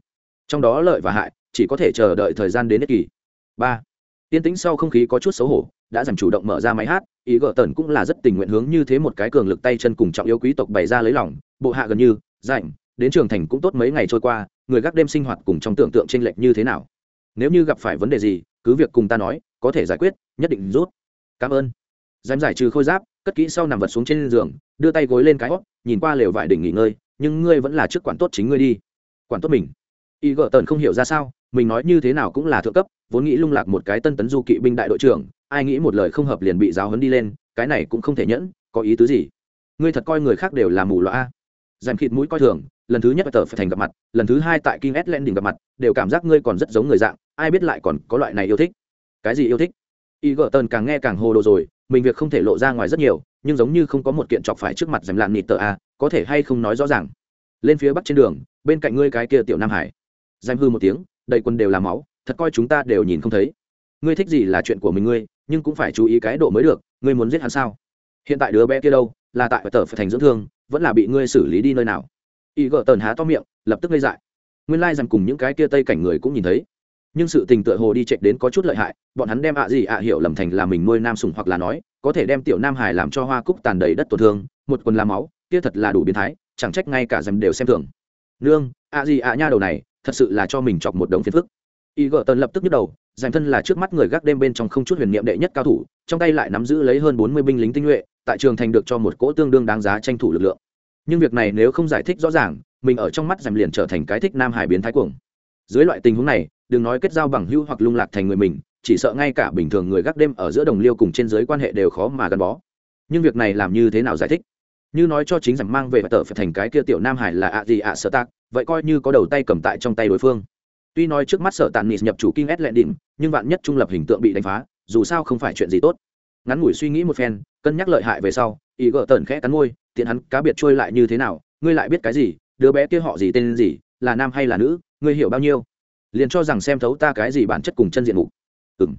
S1: Trong đó lợi và hại, chỉ có thể chờ đợi thời gian đến nhất kỳ. Ba tiên tĩnh sau không khí có chút xấu hổ, đã dành chủ động mở ra máy hát ý gợ tần cũng là rất tình nguyện hướng như thế một cái cường lực tay chân cùng trọng yếu quý tộc bày ra lấy lòng, bộ hạ gần như, rảnh, đến trường thành cũng tốt mấy ngày trôi qua, người gác đêm sinh hoạt cùng trong tưởng tượng t r ê n lệch như thế nào? Nếu như gặp phải vấn đề gì cứ việc cùng ta nói có thể giải quyết nhất định rút. Cảm ơn. Dám giải trừ khôi giáp cất kỹ sau nằm vật xuống trên giường đưa tay gối lên cái hót nhìn qua lều vải đỉnh nghỉ ngơi nhưng ngươi vẫn là trước quản tốt chính ngươi đi. Quản tốt mình. Y gợ tần không hiểu ra sao mình nói như thế nào cũng là thượng cấp vốn nghĩ lung lạc một cái tân tấn du kỵ binh đại đội trưởng ai nghĩ một lời không hợp liền bị giáo hấn đi lên cái này cũng không thể nhẫn có ý tứ gì? Ngươi thật coi người khác đều là mù loa dành khịt mũi coi thường lần thứ nhất tờ phải thành gặp mặt lần thứ hai tại King S đỉnh gặp mặt, đều cảm giác ngươi còn rất giống người dạng, ai biết lại còn có loại này yêu thích. Cái gì yêu thích? Y Gở Tần càng nghe càng hồ đồ rồi, mình việc không thể lộ ra ngoài rất nhiều, nhưng giống như không có một kiện chọc phải trước mặt dèm lạn nịt tờ a, có thể hay không nói rõ ràng. Lên phía bắc trên đường, bên cạnh ngươi cái kia tiểu Nam Hải. dèm hư một tiếng, đầy quân đều là máu, thật coi chúng ta đều nhìn không thấy. Ngươi thích gì là chuyện của mình ngươi, nhưng cũng phải chú ý cái độ mới được, ngươi muốn giết hắn sao? Hiện tại đứa bé kia đâu, là tại tờ phải thành dưỡng thương, vẫn là bị ngươi xử lý đi nơi nào? y gợ tần há to miệng lập tức gây dại nguyên lai rằng cùng những cái kia tây cảnh người cũng nhìn thấy nhưng sự tình tựa hồ đi chạy đến có chút lợi hại, bọn hắn đem ạ gì ạ hiểu lầm thành là mình nuôi nam sùng hoặc là nói, có thể đem tiểu nam hải làm cho hoa cúc tàn đầy đất tổn thương, một quần làm máu, kia thật là đủ biến thái, chẳng trách ngay cả dèm đều xem thường. Nương, ạ gì ạ nha đầu này, thật sự là cho mình chọc một đống phiền phức. Y gợ tần lập tức nhức đầu dành thân là trước mắt người gác đêm bên trong không chút huyền niệm đệ nhất cao thủ, trong tay lại nắm giữ lấy hơn bốn mươi binh lính tinh nhuệ, tại trường thành được cho một cỗ tương đương đáng giá tranh thủ lực lượng. Nhưng việc này nếu không giải thích rõ ràng, mình ở trong mắt dành liền trở thành cái thích nam hải biến thái cuồng dưới loại tình huống này, đừng nói kết giao bằng hữu hoặc lung lạc thành người mình, chỉ sợ ngay cả bình thường người gác đêm ở giữa đồng liêu cùng trên giới quan hệ đều khó mà gắn bó. Nhưng việc này làm như thế nào giải thích? Như nói cho chính rằng mang về và tờ phải thành cái kia tiểu nam hải là ạ gì ạ sợ tạc, vậy coi như có đầu tay cầm tại trong tay đối phương. Tuy nói trước mắt sở tàn nịt nhập chủ kinh ét lệ đỉnh, nhưng vạn nhất trung lập hình tượng bị đánh phá, dù sao không phải chuyện gì tốt. Ngắn ngủi suy nghĩ một phen, cân nhắc lợi hại về sau, ý gỡ tần khẽ cắn môi, tiện hắn cá biệt trôi lại như thế nào, ngươi lại biết cái gì, đứa bé kia họ gì tên gì là nam hay là nữ, ngươi hiểu bao nhiêu? Liền cho rằng xem thấu ta cái gì bản chất cùng chân diện mục. Ừng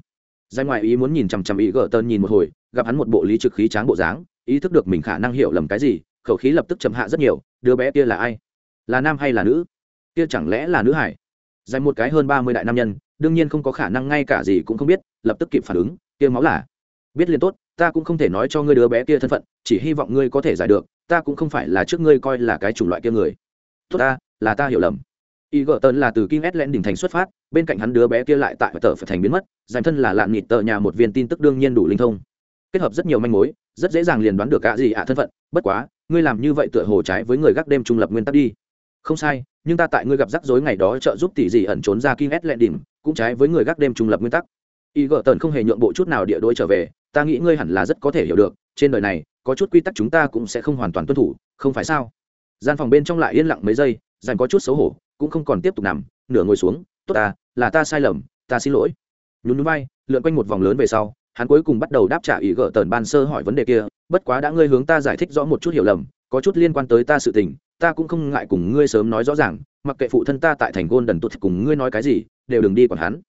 S1: danh ngoại ý muốn nhìn chằm chằm ý gỡ tơn nhìn một hồi, gặp hắn một bộ lý trực khí tráng bộ dáng, ý thức được mình khả năng hiểu lầm cái gì, khẩu khí lập tức chậm hạ rất nhiều, đứa bé kia là ai? Là nam hay là nữ? Kia chẳng lẽ là nữ hải? Dành một cái hơn ba mươi đại nam nhân, đương nhiên không có khả năng ngay cả gì cũng không biết, lập tức kịp phản ứng, kia máu là. Biết liền tốt, ta cũng không thể nói cho ngươi đứa bé kia thân phận, chỉ hy vọng ngươi có thể giải được, ta cũng không phải là trước ngươi coi là cái chủng loại kia người. Tốt ta là ta hiểu lầm. Y gợ tần là từ kim s len đỉnh thành xuất phát, bên cạnh hắn đứa bé kia lại tại tờ phải thành biến mất dành thân là lạn nhịt tờ nhà một viên tin tức đương nhiên đủ linh thông. Kết hợp rất nhiều manh mối, rất dễ dàng liền đoán được cả gì ạ thân phận, bất quá, ngươi làm như vậy tựa hồ trái với người gác đêm trung lập nguyên tắc đi. Không sai, nhưng ta tại ngươi gặp rắc rối ngày đó trợ giúp tỷ gì ẩn trốn ra kim s len đỉnh cũng trái với người gác đêm trung lập nguyên tắc. Y gợ tần không hề nhượng bộ chút nào địa đối trở về, ta nghĩ ngươi hẳn là rất có thể hiểu được, trên đời này, có chút quy tắc chúng ta cũng sẽ không hoàn toàn tuân thủ, không phải sao? Gian phòng bên trong lại yên lặng mấy giây dành có chút xấu hổ, cũng không còn tiếp tục nằm, nửa ngồi xuống, tốt ta, là ta sai lầm, ta xin lỗi. Nhún núi bay lượn quanh một vòng lớn về sau, hắn cuối cùng bắt đầu đáp trả ý gỡ tờn ban sơ hỏi vấn đề kia, bất quá đã ngươi hướng ta giải thích rõ một chút hiểu lầm, có chút liên quan tới ta sự tình, ta cũng không ngại cùng ngươi sớm nói rõ ràng, mặc kệ phụ thân ta tại thành gôn đần tụt cùng ngươi nói cái gì, đều đừng đi còn hắn.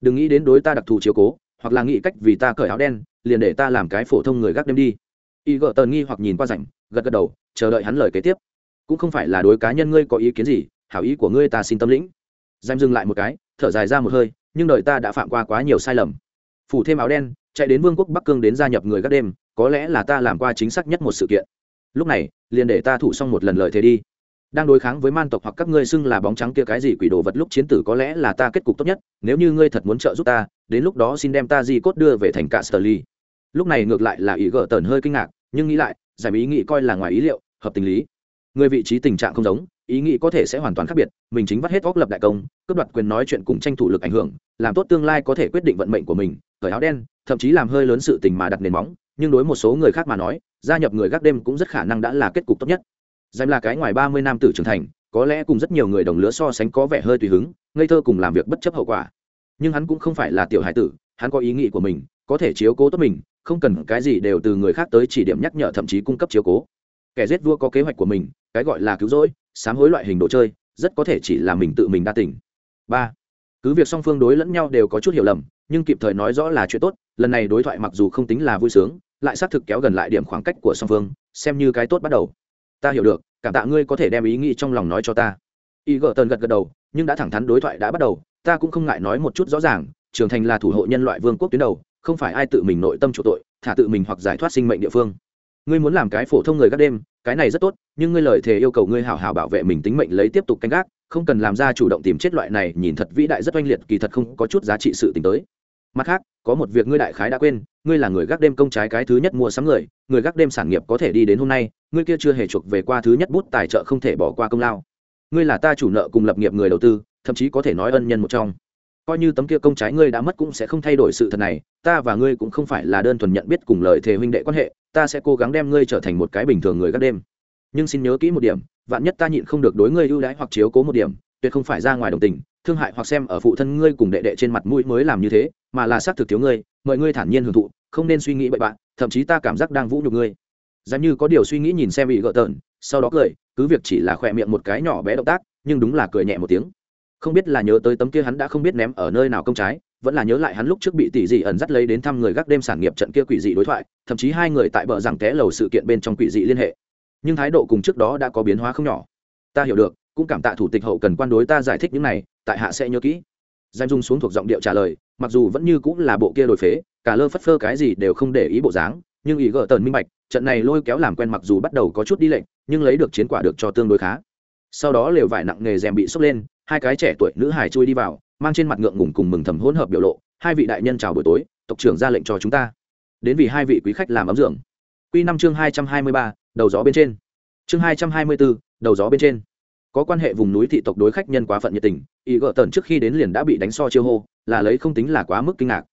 S1: Đừng nghĩ đến đối ta đặc thù chiếu cố, hoặc là nghĩ cách vì ta cởi áo đen, liền để ta làm cái phổ thông người gác đêm đi. Y gỡ tờn nghi hoặc nhìn qua rảnh, gật gật đầu, chờ đợi hắn lời kế tiếp cũng không phải là đối cá nhân ngươi có ý kiến gì, hảo ý của ngươi ta xin tâm lĩnh. Giam dừng lại một cái, thở dài ra một hơi, nhưng đời ta đã phạm qua quá nhiều sai lầm. Phủ thêm áo đen, chạy đến vương quốc bắc cương đến gia nhập người gác đêm, có lẽ là ta làm qua chính xác nhất một sự kiện. Lúc này, liền để ta thủ xong một lần lợi thế đi. Đang đối kháng với man tộc hoặc các ngươi xưng là bóng trắng kia cái gì quỷ đồ vật lúc chiến tử có lẽ là ta kết cục tốt nhất, nếu như ngươi thật muốn trợ giúp ta, đến lúc đó xin đem ta di cốt đưa về thành cả sở ly lúc này ngược lại là ý gỡ tờn hơi kinh ngạc, nhưng nghĩ lại, giải ý nghĩ coi là ngoài ý liệu, hợp tình lý người vị trí tình trạng không giống, ý nghĩ có thể sẽ hoàn toàn khác biệt, mình chính vắt hết óc lập đại công, cướp đoạt quyền nói chuyện cùng tranh thủ lực ảnh hưởng, làm tốt tương lai có thể quyết định vận mệnh của mình, cởi áo đen, thậm chí làm hơi lớn sự tình mà đặt nền móng, nhưng đối một số người khác mà nói, gia nhập người gác đêm cũng rất khả năng đã là kết cục tốt nhất. Danh là cái ngoài ba mươi năm tử trưởng thành, có lẽ cùng rất nhiều người đồng lứa so sánh có vẻ hơi tùy hứng, ngây thơ cùng làm việc bất chấp hậu quả. Nhưng hắn cũng không phải là tiểu hải tử, hắn có ý nghĩ của mình, có thể chiếu cố tốt mình, không cần cái gì đều từ người khác tới chỉ điểm nhắc nhở thậm chí cung cấp chiếu cố kẻ giết vua có kế hoạch của mình, cái gọi là cứu rỗi, sám hối loại hình đồ chơi, rất có thể chỉ là mình tự mình đa tỉnh ba, cứ việc song phương đối lẫn nhau đều có chút hiểu lầm, nhưng kịp thời nói rõ là chuyện tốt, lần này đối thoại mặc dù không tính là vui sướng, lại xác thực kéo gần lại điểm khoảng cách của song phương, xem như cái tốt bắt đầu. Ta hiểu được, cảm tạ ngươi có thể đem ý nghĩ trong lòng nói cho ta. Y gợ tần gật gật đầu, nhưng đã thẳng thắn đối thoại đã bắt đầu, ta cũng không ngại nói một chút rõ ràng, trưởng thành là thủ hộ nhân loại vương quốc tuyến đầu, không phải ai tự mình nội tâm chủ tội, thả tự mình hoặc giải thoát sinh mệnh địa phương ngươi muốn làm cái phổ thông người gác đêm, cái này rất tốt, nhưng ngươi lời thề yêu cầu ngươi hảo hảo bảo vệ mình tính mệnh lấy tiếp tục canh gác, không cần làm ra chủ động tìm chết loại này nhìn thật vĩ đại rất oanh liệt, kỳ thật không có chút giá trị sự t tới. Mặt khác, có một việc ngươi đại khái đã quên, ngươi là người gác đêm công trái cái thứ nhất mua sắm người người gác đêm sản nghiệp có thể đi đến hôm nay, ngươi kia chưa hề chuộc về qua thứ nhất bút tài trợ không thể bỏ qua công lao. Ngươi là ta chủ nợ cùng lập nghiệp người đầu tư, thậm chí có thể nói ân nhân một trong coi như tấm kia công trái ngươi đã mất cũng sẽ không thay đổi sự thật này, ta và ngươi cũng không phải là đơn thuần nhận biết cùng lời thề huynh đệ quan hệ, ta sẽ cố gắng đem ngươi trở thành một cái bình thường người các đêm. Nhưng xin nhớ kỹ một điểm, vạn nhất ta nhịn không được đối ngươi ưu đãi hoặc chiếu cố một điểm, tuyệt không phải ra ngoài đồng tình, thương hại hoặc xem ở phụ thân ngươi cùng đệ đệ trên mặt mũi mới làm như thế, mà là xác thực thiếu ngươi, mời ngươi thản nhiên hưởng thụ, không nên suy nghĩ bậy bạn, thậm chí ta cảm giác đang vũ nhục ngươi. Dám như có điều suy nghĩ nhìn xem bị gợ tợn sau đó cười, cứ việc chỉ là khỏe miệng một cái nhỏ bé động tác, nhưng đúng là cười nhẹ một tiếng không biết là nhớ tới tấm kia hắn đã không biết ném ở nơi nào công trái, vẫn là nhớ lại hắn lúc trước bị tỷ dị ẩn dắt lấy đến thăm người gác đêm sản nghiệp trận kia quỷ dị đối thoại, thậm chí hai người tại bờ rằng té lầu sự kiện bên trong quỷ dị liên hệ. Nhưng thái độ cùng trước đó đã có biến hóa không nhỏ. Ta hiểu được, cũng cảm tạ thủ tịch hậu cần quan đối ta giải thích những này, tại hạ sẽ nhớ kỹ. Danh dung xuống thuộc giọng điệu trả lời, mặc dù vẫn như cũng là bộ kia đổi phế, cả lơ phất phơ cái gì đều không để ý bộ dáng, nhưng ý gỡ tần minh bạch, trận này lôi kéo làm quen mặc dù bắt đầu có chút đi lệnh nhưng lấy được chiến quả được cho tương đối khá. Sau đó lều vải nặng nghề rèm bị sốc lên hai cái trẻ tuổi nữ hải chui đi vào, mang trên mặt ngượng ngùng cùng mừng thầm hỗn hợp biểu lộ, hai vị đại nhân chào buổi tối, tộc trưởng ra lệnh cho chúng ta. Đến vì hai vị quý khách làm ấm dưỡng quy năm chương hai trăm hai mươi ba, đầu gió bên trên. Chương hai trăm hai mươi bốn, đầu gió bên trên. Có quan hệ vùng núi thị tộc đối khách nhân quá phận nhiệt tình, ý gỡ tần trước khi đến liền đã bị đánh so chiêu hô, là lấy không tính là quá mức kinh ngạc.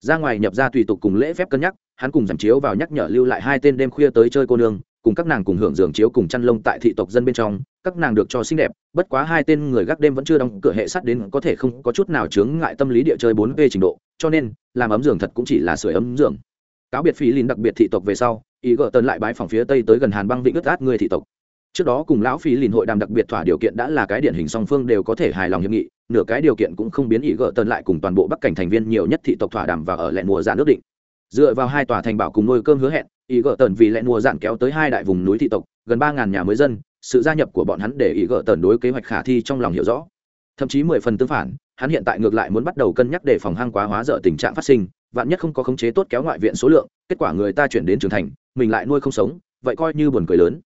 S1: Ra ngoài nhập ra tùy tục cùng lễ phép cân nhắc, hắn cùng giảm chiếu vào nhắc nhở lưu lại hai tên đêm khuya tới chơi cô nương cùng các nàng cùng hưởng giường chiếu cùng chăn lông tại thị tộc dân bên trong, các nàng được cho xinh đẹp, bất quá hai tên người gác đêm vẫn chưa đóng cửa hệ sắt đến có thể không có chút nào chướng ngại tâm lý địa chơi bốn v trình độ, cho nên, làm ấm giường thật cũng chỉ là sửa ấm giường. Cáo biệt phí lìn đặc biệt thị tộc về sau, ý gợ tần lại bái phòng phía tây tới gần hàn băng vịnh ướt át người thị tộc. Trước đó cùng lão phí lìn hội đàm đặc biệt thỏa điều kiện đã là cái điển hình song phương đều có thể hài lòng hiệp nghị, nửa cái điều kiện cũng không biến ý gợ tần lại cùng toàn bộ bắc cảnh thành viên nhiều nhất thị tộc thỏa đàm và ở lẹn mùa giãn nước định. Dựa vào hai tòa thành bảo cùng nuôi cơm hứa hẹn ý gỡ tần vì lẹn mùa dạn kéo tới hai đại vùng núi thị tộc, gần ba ngàn nhà mới dân, sự gia nhập của bọn hắn để ý gỡ tần đối kế hoạch khả thi trong lòng hiểu rõ. Thậm chí mười phần tương phản, hắn hiện tại ngược lại muốn bắt đầu cân nhắc để phòng hang quá hóa dở tình trạng phát sinh, vạn nhất không có khống chế tốt kéo ngoại viện số lượng, kết quả người ta chuyển đến trường thành, mình lại nuôi không sống, vậy coi như buồn cười lớn.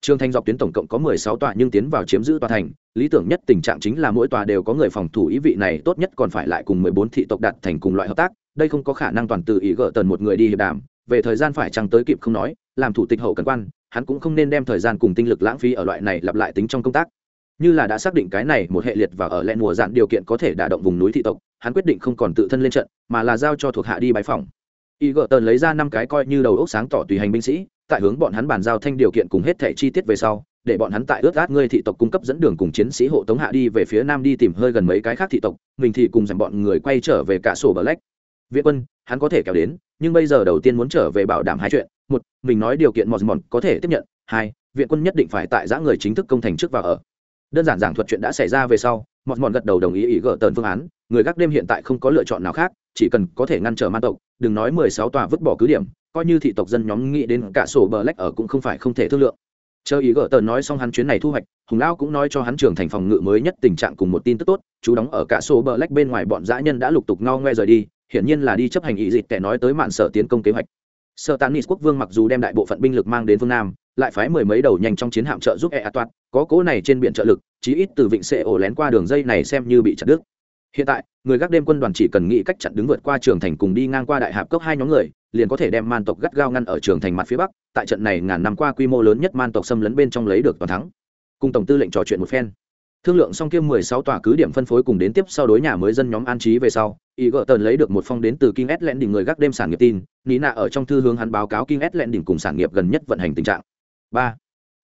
S1: Trường thành dọc tuyến tổng cộng có mười sáu tòa nhưng tiến vào chiếm giữ tòa thành, lý tưởng nhất tình trạng chính là mỗi tòa đều có người phòng thủ ý vị này tốt nhất còn phải lại cùng mười bốn thị tộc đặt thành cùng loại hợp tác, đây không có khả năng toàn từ ý gỡ tần một người đi hiệp đàm về thời gian phải chăng tới kịp không nói, làm thủ tịch hậu cần quan, hắn cũng không nên đem thời gian cùng tinh lực lãng phí ở loại này lặp lại tính trong công tác. Như là đã xác định cái này một hệ liệt và ở lẹn mùa dạn điều kiện có thể đả động vùng núi thị tộc, hắn quyết định không còn tự thân lên trận, mà là giao cho thuộc hạ đi bãi phòng y gợ tần lấy ra năm cái coi như đầu ốc sáng tỏ tùy hành binh sĩ, tại hướng bọn hắn bàn giao thanh điều kiện cùng hết thẻ chi tiết về sau, để bọn hắn tại ướt át ngươi thị tộc cung cấp dẫn đường cùng chiến sĩ hộ tống hạ đi về phía nam đi tìm hơi gần mấy cái khác thị tộc, mình thì cùng dành bọn người quay trở về cả sổ bờ lách viện quân, hắn có thể kéo đến, nhưng bây giờ đầu tiên muốn trở về bảo đảm hai chuyện. Một, mình nói điều kiện mòn mòn có thể tiếp nhận. Hai viện quân nhất định phải tại giã người chính thức công thành trước và ở. Đơn giản giảng thuật chuyện đã xảy ra về sau mọt mòn gật đầu đồng ý ý gỡ tần phương án. Người gác đêm hiện tại không có lựa chọn nào khác, chỉ cần có thể ngăn trở man tộc, đừng nói mười sáu tòa vứt bỏ cứ điểm, coi như thị tộc dân nhóm nghĩ đến cả sổ bờ lách ở cũng không phải không thể thương lượng. Chờ ý gỡ tần nói xong hắn chuyến này thu hoạch, hùng Lão cũng nói cho hắn trưởng thành phòng ngự mới nhất tình trạng cùng một tin tức tốt, chú đóng ở cả sổ bờ lách bên ngoài bọn dã nhân đã lục tục ngao ngoe rời đi hiển nhiên là đi chấp hành ý dịch kẻ nói tới mạn sở tiến công kế hoạch Sở Tanis quốc vương mặc dù đem đại bộ phận binh lực mang đến phương Nam, lại phái mười mấy đầu nhanh trong chiến hạm trợ giúp e a toát có cố này trên biển trợ lực, chí ít từ vịnh sẽ ổ lén qua đường dây này xem như bị chặt đứt. Hiện tại, người gác đêm quân đoàn chỉ cần nghĩ cách chặn đứng vượt qua trường thành cùng đi ngang qua đại hạp cốc hai nhóm người, liền có thể đem man tộc gắt gao ngăn ở trường thành mặt phía bắc, tại trận này ngàn năm qua quy mô lớn nhất man tộc xâm lấn bên trong lấy được toàn thắng. Cùng tổng tư lệnh trò chuyện một phen thương lượng xong kia mười sáu tòa cứ điểm phân phối cùng đến tiếp sau đối nhà mới dân nhóm an trí về sau, ý gỡ tần lấy được một phong đến từ King s lẹn đỉnh người gác đêm sản nghiệp tin ní nạ ở trong thư hướng hắn báo cáo King s lẹn đỉnh cùng sản nghiệp gần nhất vận hành tình trạng. Ba.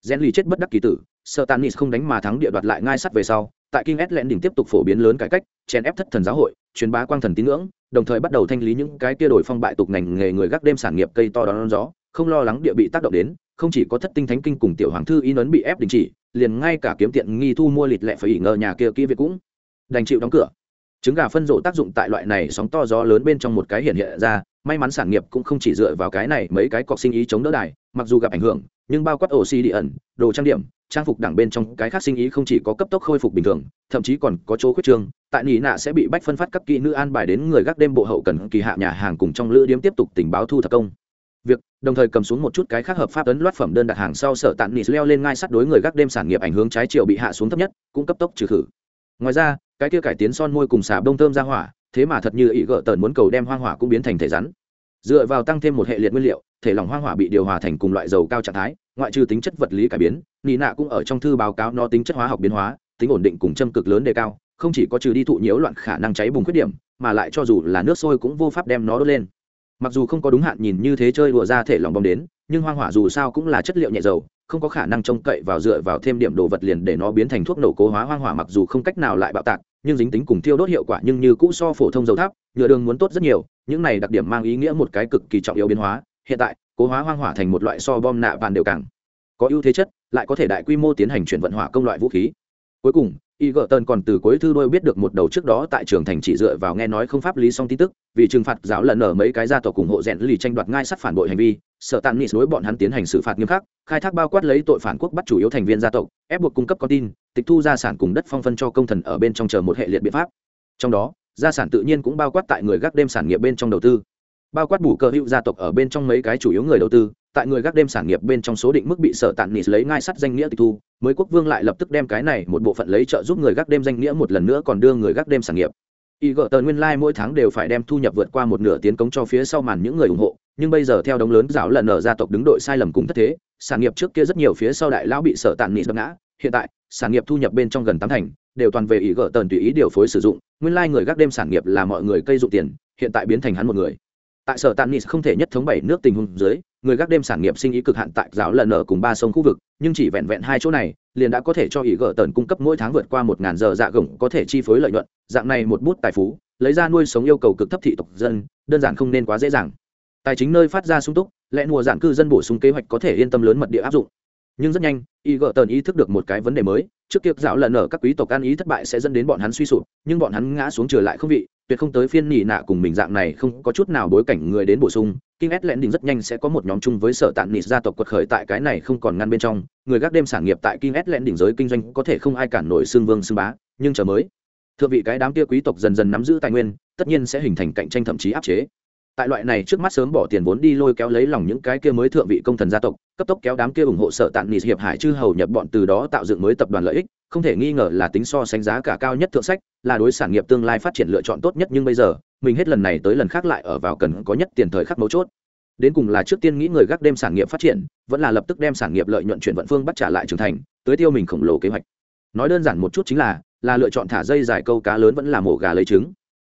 S1: Gen lì chết bất đắc kỳ tử sơ không đánh mà thắng địa đoạt lại ngai sắt về sau, tại King s lẹn đỉnh tiếp tục phổ biến lớn cải cách, chèn ép thất thần giáo hội, truyền bá quang thần tín ngưỡng, đồng thời bắt đầu thanh lý những cái kia đổi phong bại tục ngành nghề người gác đêm sản nghiệp cây to đón gió, không lo lắng địa bị tác động đến, không chỉ có thất tinh thánh kinh cùng tiểu hoàng thư in ấn bị ép đình chỉ liền ngay cả kiếm tiện nghi thu mua lịt lẹ phải ỉ ngờ nhà kia kia việc cũng đành chịu đóng cửa. Trứng gà phân rộ tác dụng tại loại này sóng to gió lớn bên trong một cái hiện hiện ra, may mắn sản nghiệp cũng không chỉ dựa vào cái này mấy cái cọc sinh ý chống đỡ đài, mặc dù gặp ảnh hưởng, nhưng bao quát ổ xi địa ẩn đồ trang điểm, trang phục đẳng bên trong cái khác sinh ý không chỉ có cấp tốc khôi phục bình thường, thậm chí còn có chỗ khuyết trương, tại nỉ nạ sẽ bị bách phân phát các kỹ nữ an bài đến người gác đêm bộ hậu cần kỳ hạ nhà hàng cùng trong lữ điếm tiếp tục tình báo thu thập công việc, đồng thời cầm xuống một chút cái khác hợp pháp ấn loát phẩm đơn đặt hàng sau sở tạn nị leo lên ngai sắt đối người gác đêm sản nghiệp ảnh hướng trái chiều bị hạ xuống thấp nhất, cũng cấp tốc trừ khử. Ngoài ra, cái kia cải tiến son môi cùng xà bông thơm ra hỏa, thế mà thật như ý gợ tờn muốn cầu đem hoang hỏa cũng biến thành thể rắn. Dựa vào tăng thêm một hệ liệt nguyên liệu, thể lỏng hoang hỏa bị điều hòa thành cùng loại dầu cao trạng thái, ngoại trừ tính chất vật lý cải biến, nị nạ cũng ở trong thư báo cáo nó tính chất hóa học biến hóa, tính ổn định cùng châm cực lớn đề cao, không chỉ có trừ đi thụ nhiễu loạn khả năng cháy bùng khuyết điểm, mà lại cho dù là nước sôi cũng vô pháp đem nó đốt lên mặc dù không có đúng hạn nhìn như thế chơi đùa ra thể lòng bóng đến, nhưng hoang hỏa dù sao cũng là chất liệu nhẹ dầu, không có khả năng trông cậy vào dựa vào thêm điểm đồ vật liền để nó biến thành thuốc nổ cố hóa hoang hỏa mặc dù không cách nào lại bạo tạc, nhưng dính tính cùng tiêu đốt hiệu quả nhưng như cũ so phổ thông dầu tháp, nhựa đường muốn tốt rất nhiều, những này đặc điểm mang ý nghĩa một cái cực kỳ trọng yếu biến hóa, hiện tại, cố hóa hoang hỏa thành một loại so bom nạ vàn đều càng có ưu thế chất, lại có thể đại quy mô tiến hành chuyển vận hỏa công loại vũ khí. Cuối cùng y gợ tần còn từ cuối thư đôi biết được một đầu trước đó tại trường thành chỉ dựa vào nghe nói không pháp lý song tin tức, vì trừng phạt giáo lần ở mấy cái gia tộc ủng hộ rèn lì tranh đoạt ngai sắt phản bội hành vi sở tàn nghị đối bọn hắn tiến hành xử phạt nghiêm khắc, khai thác bao quát lấy tội phản quốc bắt chủ yếu thành viên gia tộc, ép buộc cung cấp con tin, tịch thu gia sản cùng đất phong phân cho công thần ở bên trong chờ một hệ liệt biện pháp. Trong đó, gia sản tự nhiên cũng bao quát tại người gác đêm sản nghiệp bên trong đầu tư bao quát bù cơ hữu gia tộc ở bên trong mấy cái chủ yếu người đầu tư, tại người gác đêm sản nghiệp bên trong số định mức bị sở tạn nịt lấy ngai sắt danh nghĩa tịch thu, mới quốc vương lại lập tức đem cái này một bộ phận lấy trợ giúp người gác đêm danh nghĩa một lần nữa còn đưa người gác đêm sản nghiệp. Y gợ tờ nguyên lai、like、mỗi tháng đều phải đem thu nhập vượt qua một nửa tiến cống cho phía sau màn những người ủng hộ, nhưng bây giờ theo đống lớn giáo lần ở gia tộc đứng đội sai lầm cùng thất thế, sản nghiệp trước kia rất nhiều phía sau đại lão bị sở tạn nịt đập ngã, hiện tại, sản nghiệp thu nhập bên trong gần tám thành, đều toàn về ý gợ tần tùy ý điều phối sử dụng, nguyên lai、like、người gác đêm sản nghiệp là mọi người cây dụng tiền, hiện tại biến thành hắn một người tại sở tàn nis không thể nhất thống bảy nước tình huống dưới, người gác đêm sản nghiệp sinh ý cực hạn tại giáo lần ở cùng ba sông khu vực, nhưng chỉ vẹn vẹn hai chỗ này, liền đã có thể cho ý gỡ tần cung cấp mỗi tháng vượt qua một ngàn giờ dạ gồng có thể chi phối lợi nhuận, dạng này một bút tài phú, lấy ra nuôi sống yêu cầu cực thấp thị tộc dân, đơn giản không nên quá dễ dàng. Tài chính nơi phát ra sung túc, lẽ mùa giản cư dân bổ sung kế hoạch có thể yên tâm lớn mật địa áp dụng. Nhưng rất nhanh y gỡ tần ý thức được một cái vấn đề mới, trước kia dạo lần ở các quý tộc ăn ý thất bại sẽ dẫn đến bọn hắn suy sụp, nhưng bọn hắn ngã xuống trở lại không vị tuyệt không tới phiên nỉ nạ cùng mình dạng này không có chút nào bối cảnh người đến bổ sung. Kinh ét lẽn đỉnh rất nhanh sẽ có một nhóm chung với sở tạn nịt gia tộc quật khởi tại cái này không còn ngăn bên trong. Người gác đêm sản nghiệp tại kinh ét lẽn đỉnh giới kinh doanh có thể không ai cản nổi xương vương xương bá, nhưng chờ mới, thượng vị cái đám kia quý tộc dần dần nắm giữ tài nguyên, tất nhiên sẽ hình thành cạnh tranh thậm chí áp chế tại loại này trước mắt sớm bỏ tiền vốn đi lôi kéo lấy lòng những cái kia mới thượng vị công thần gia tộc, cấp tốc kéo đám kia ủng hộ sợ tạn nị hiệp hải chư hầu nhập bọn từ đó tạo dựng mới tập đoàn lợi ích, không thể nghi ngờ là tính so sánh giá cả cao nhất thượng sách, là đối sản nghiệp tương lai phát triển lựa chọn tốt nhất nhưng bây giờ, mình hết lần này tới lần khác lại ở vào cần có nhất tiền thời khắc mấu chốt. Đến cùng là trước tiên nghĩ người gác đêm sản nghiệp phát triển, vẫn là lập tức đem sản nghiệp lợi nhuận chuyển vận phương bắt trả lại trưởng thành, tới tiêu mình khổng lồ kế hoạch. Nói đơn giản một chút chính là là lựa chọn thả dây dài câu cá lớn vẫn là mổ gà lấy trứng.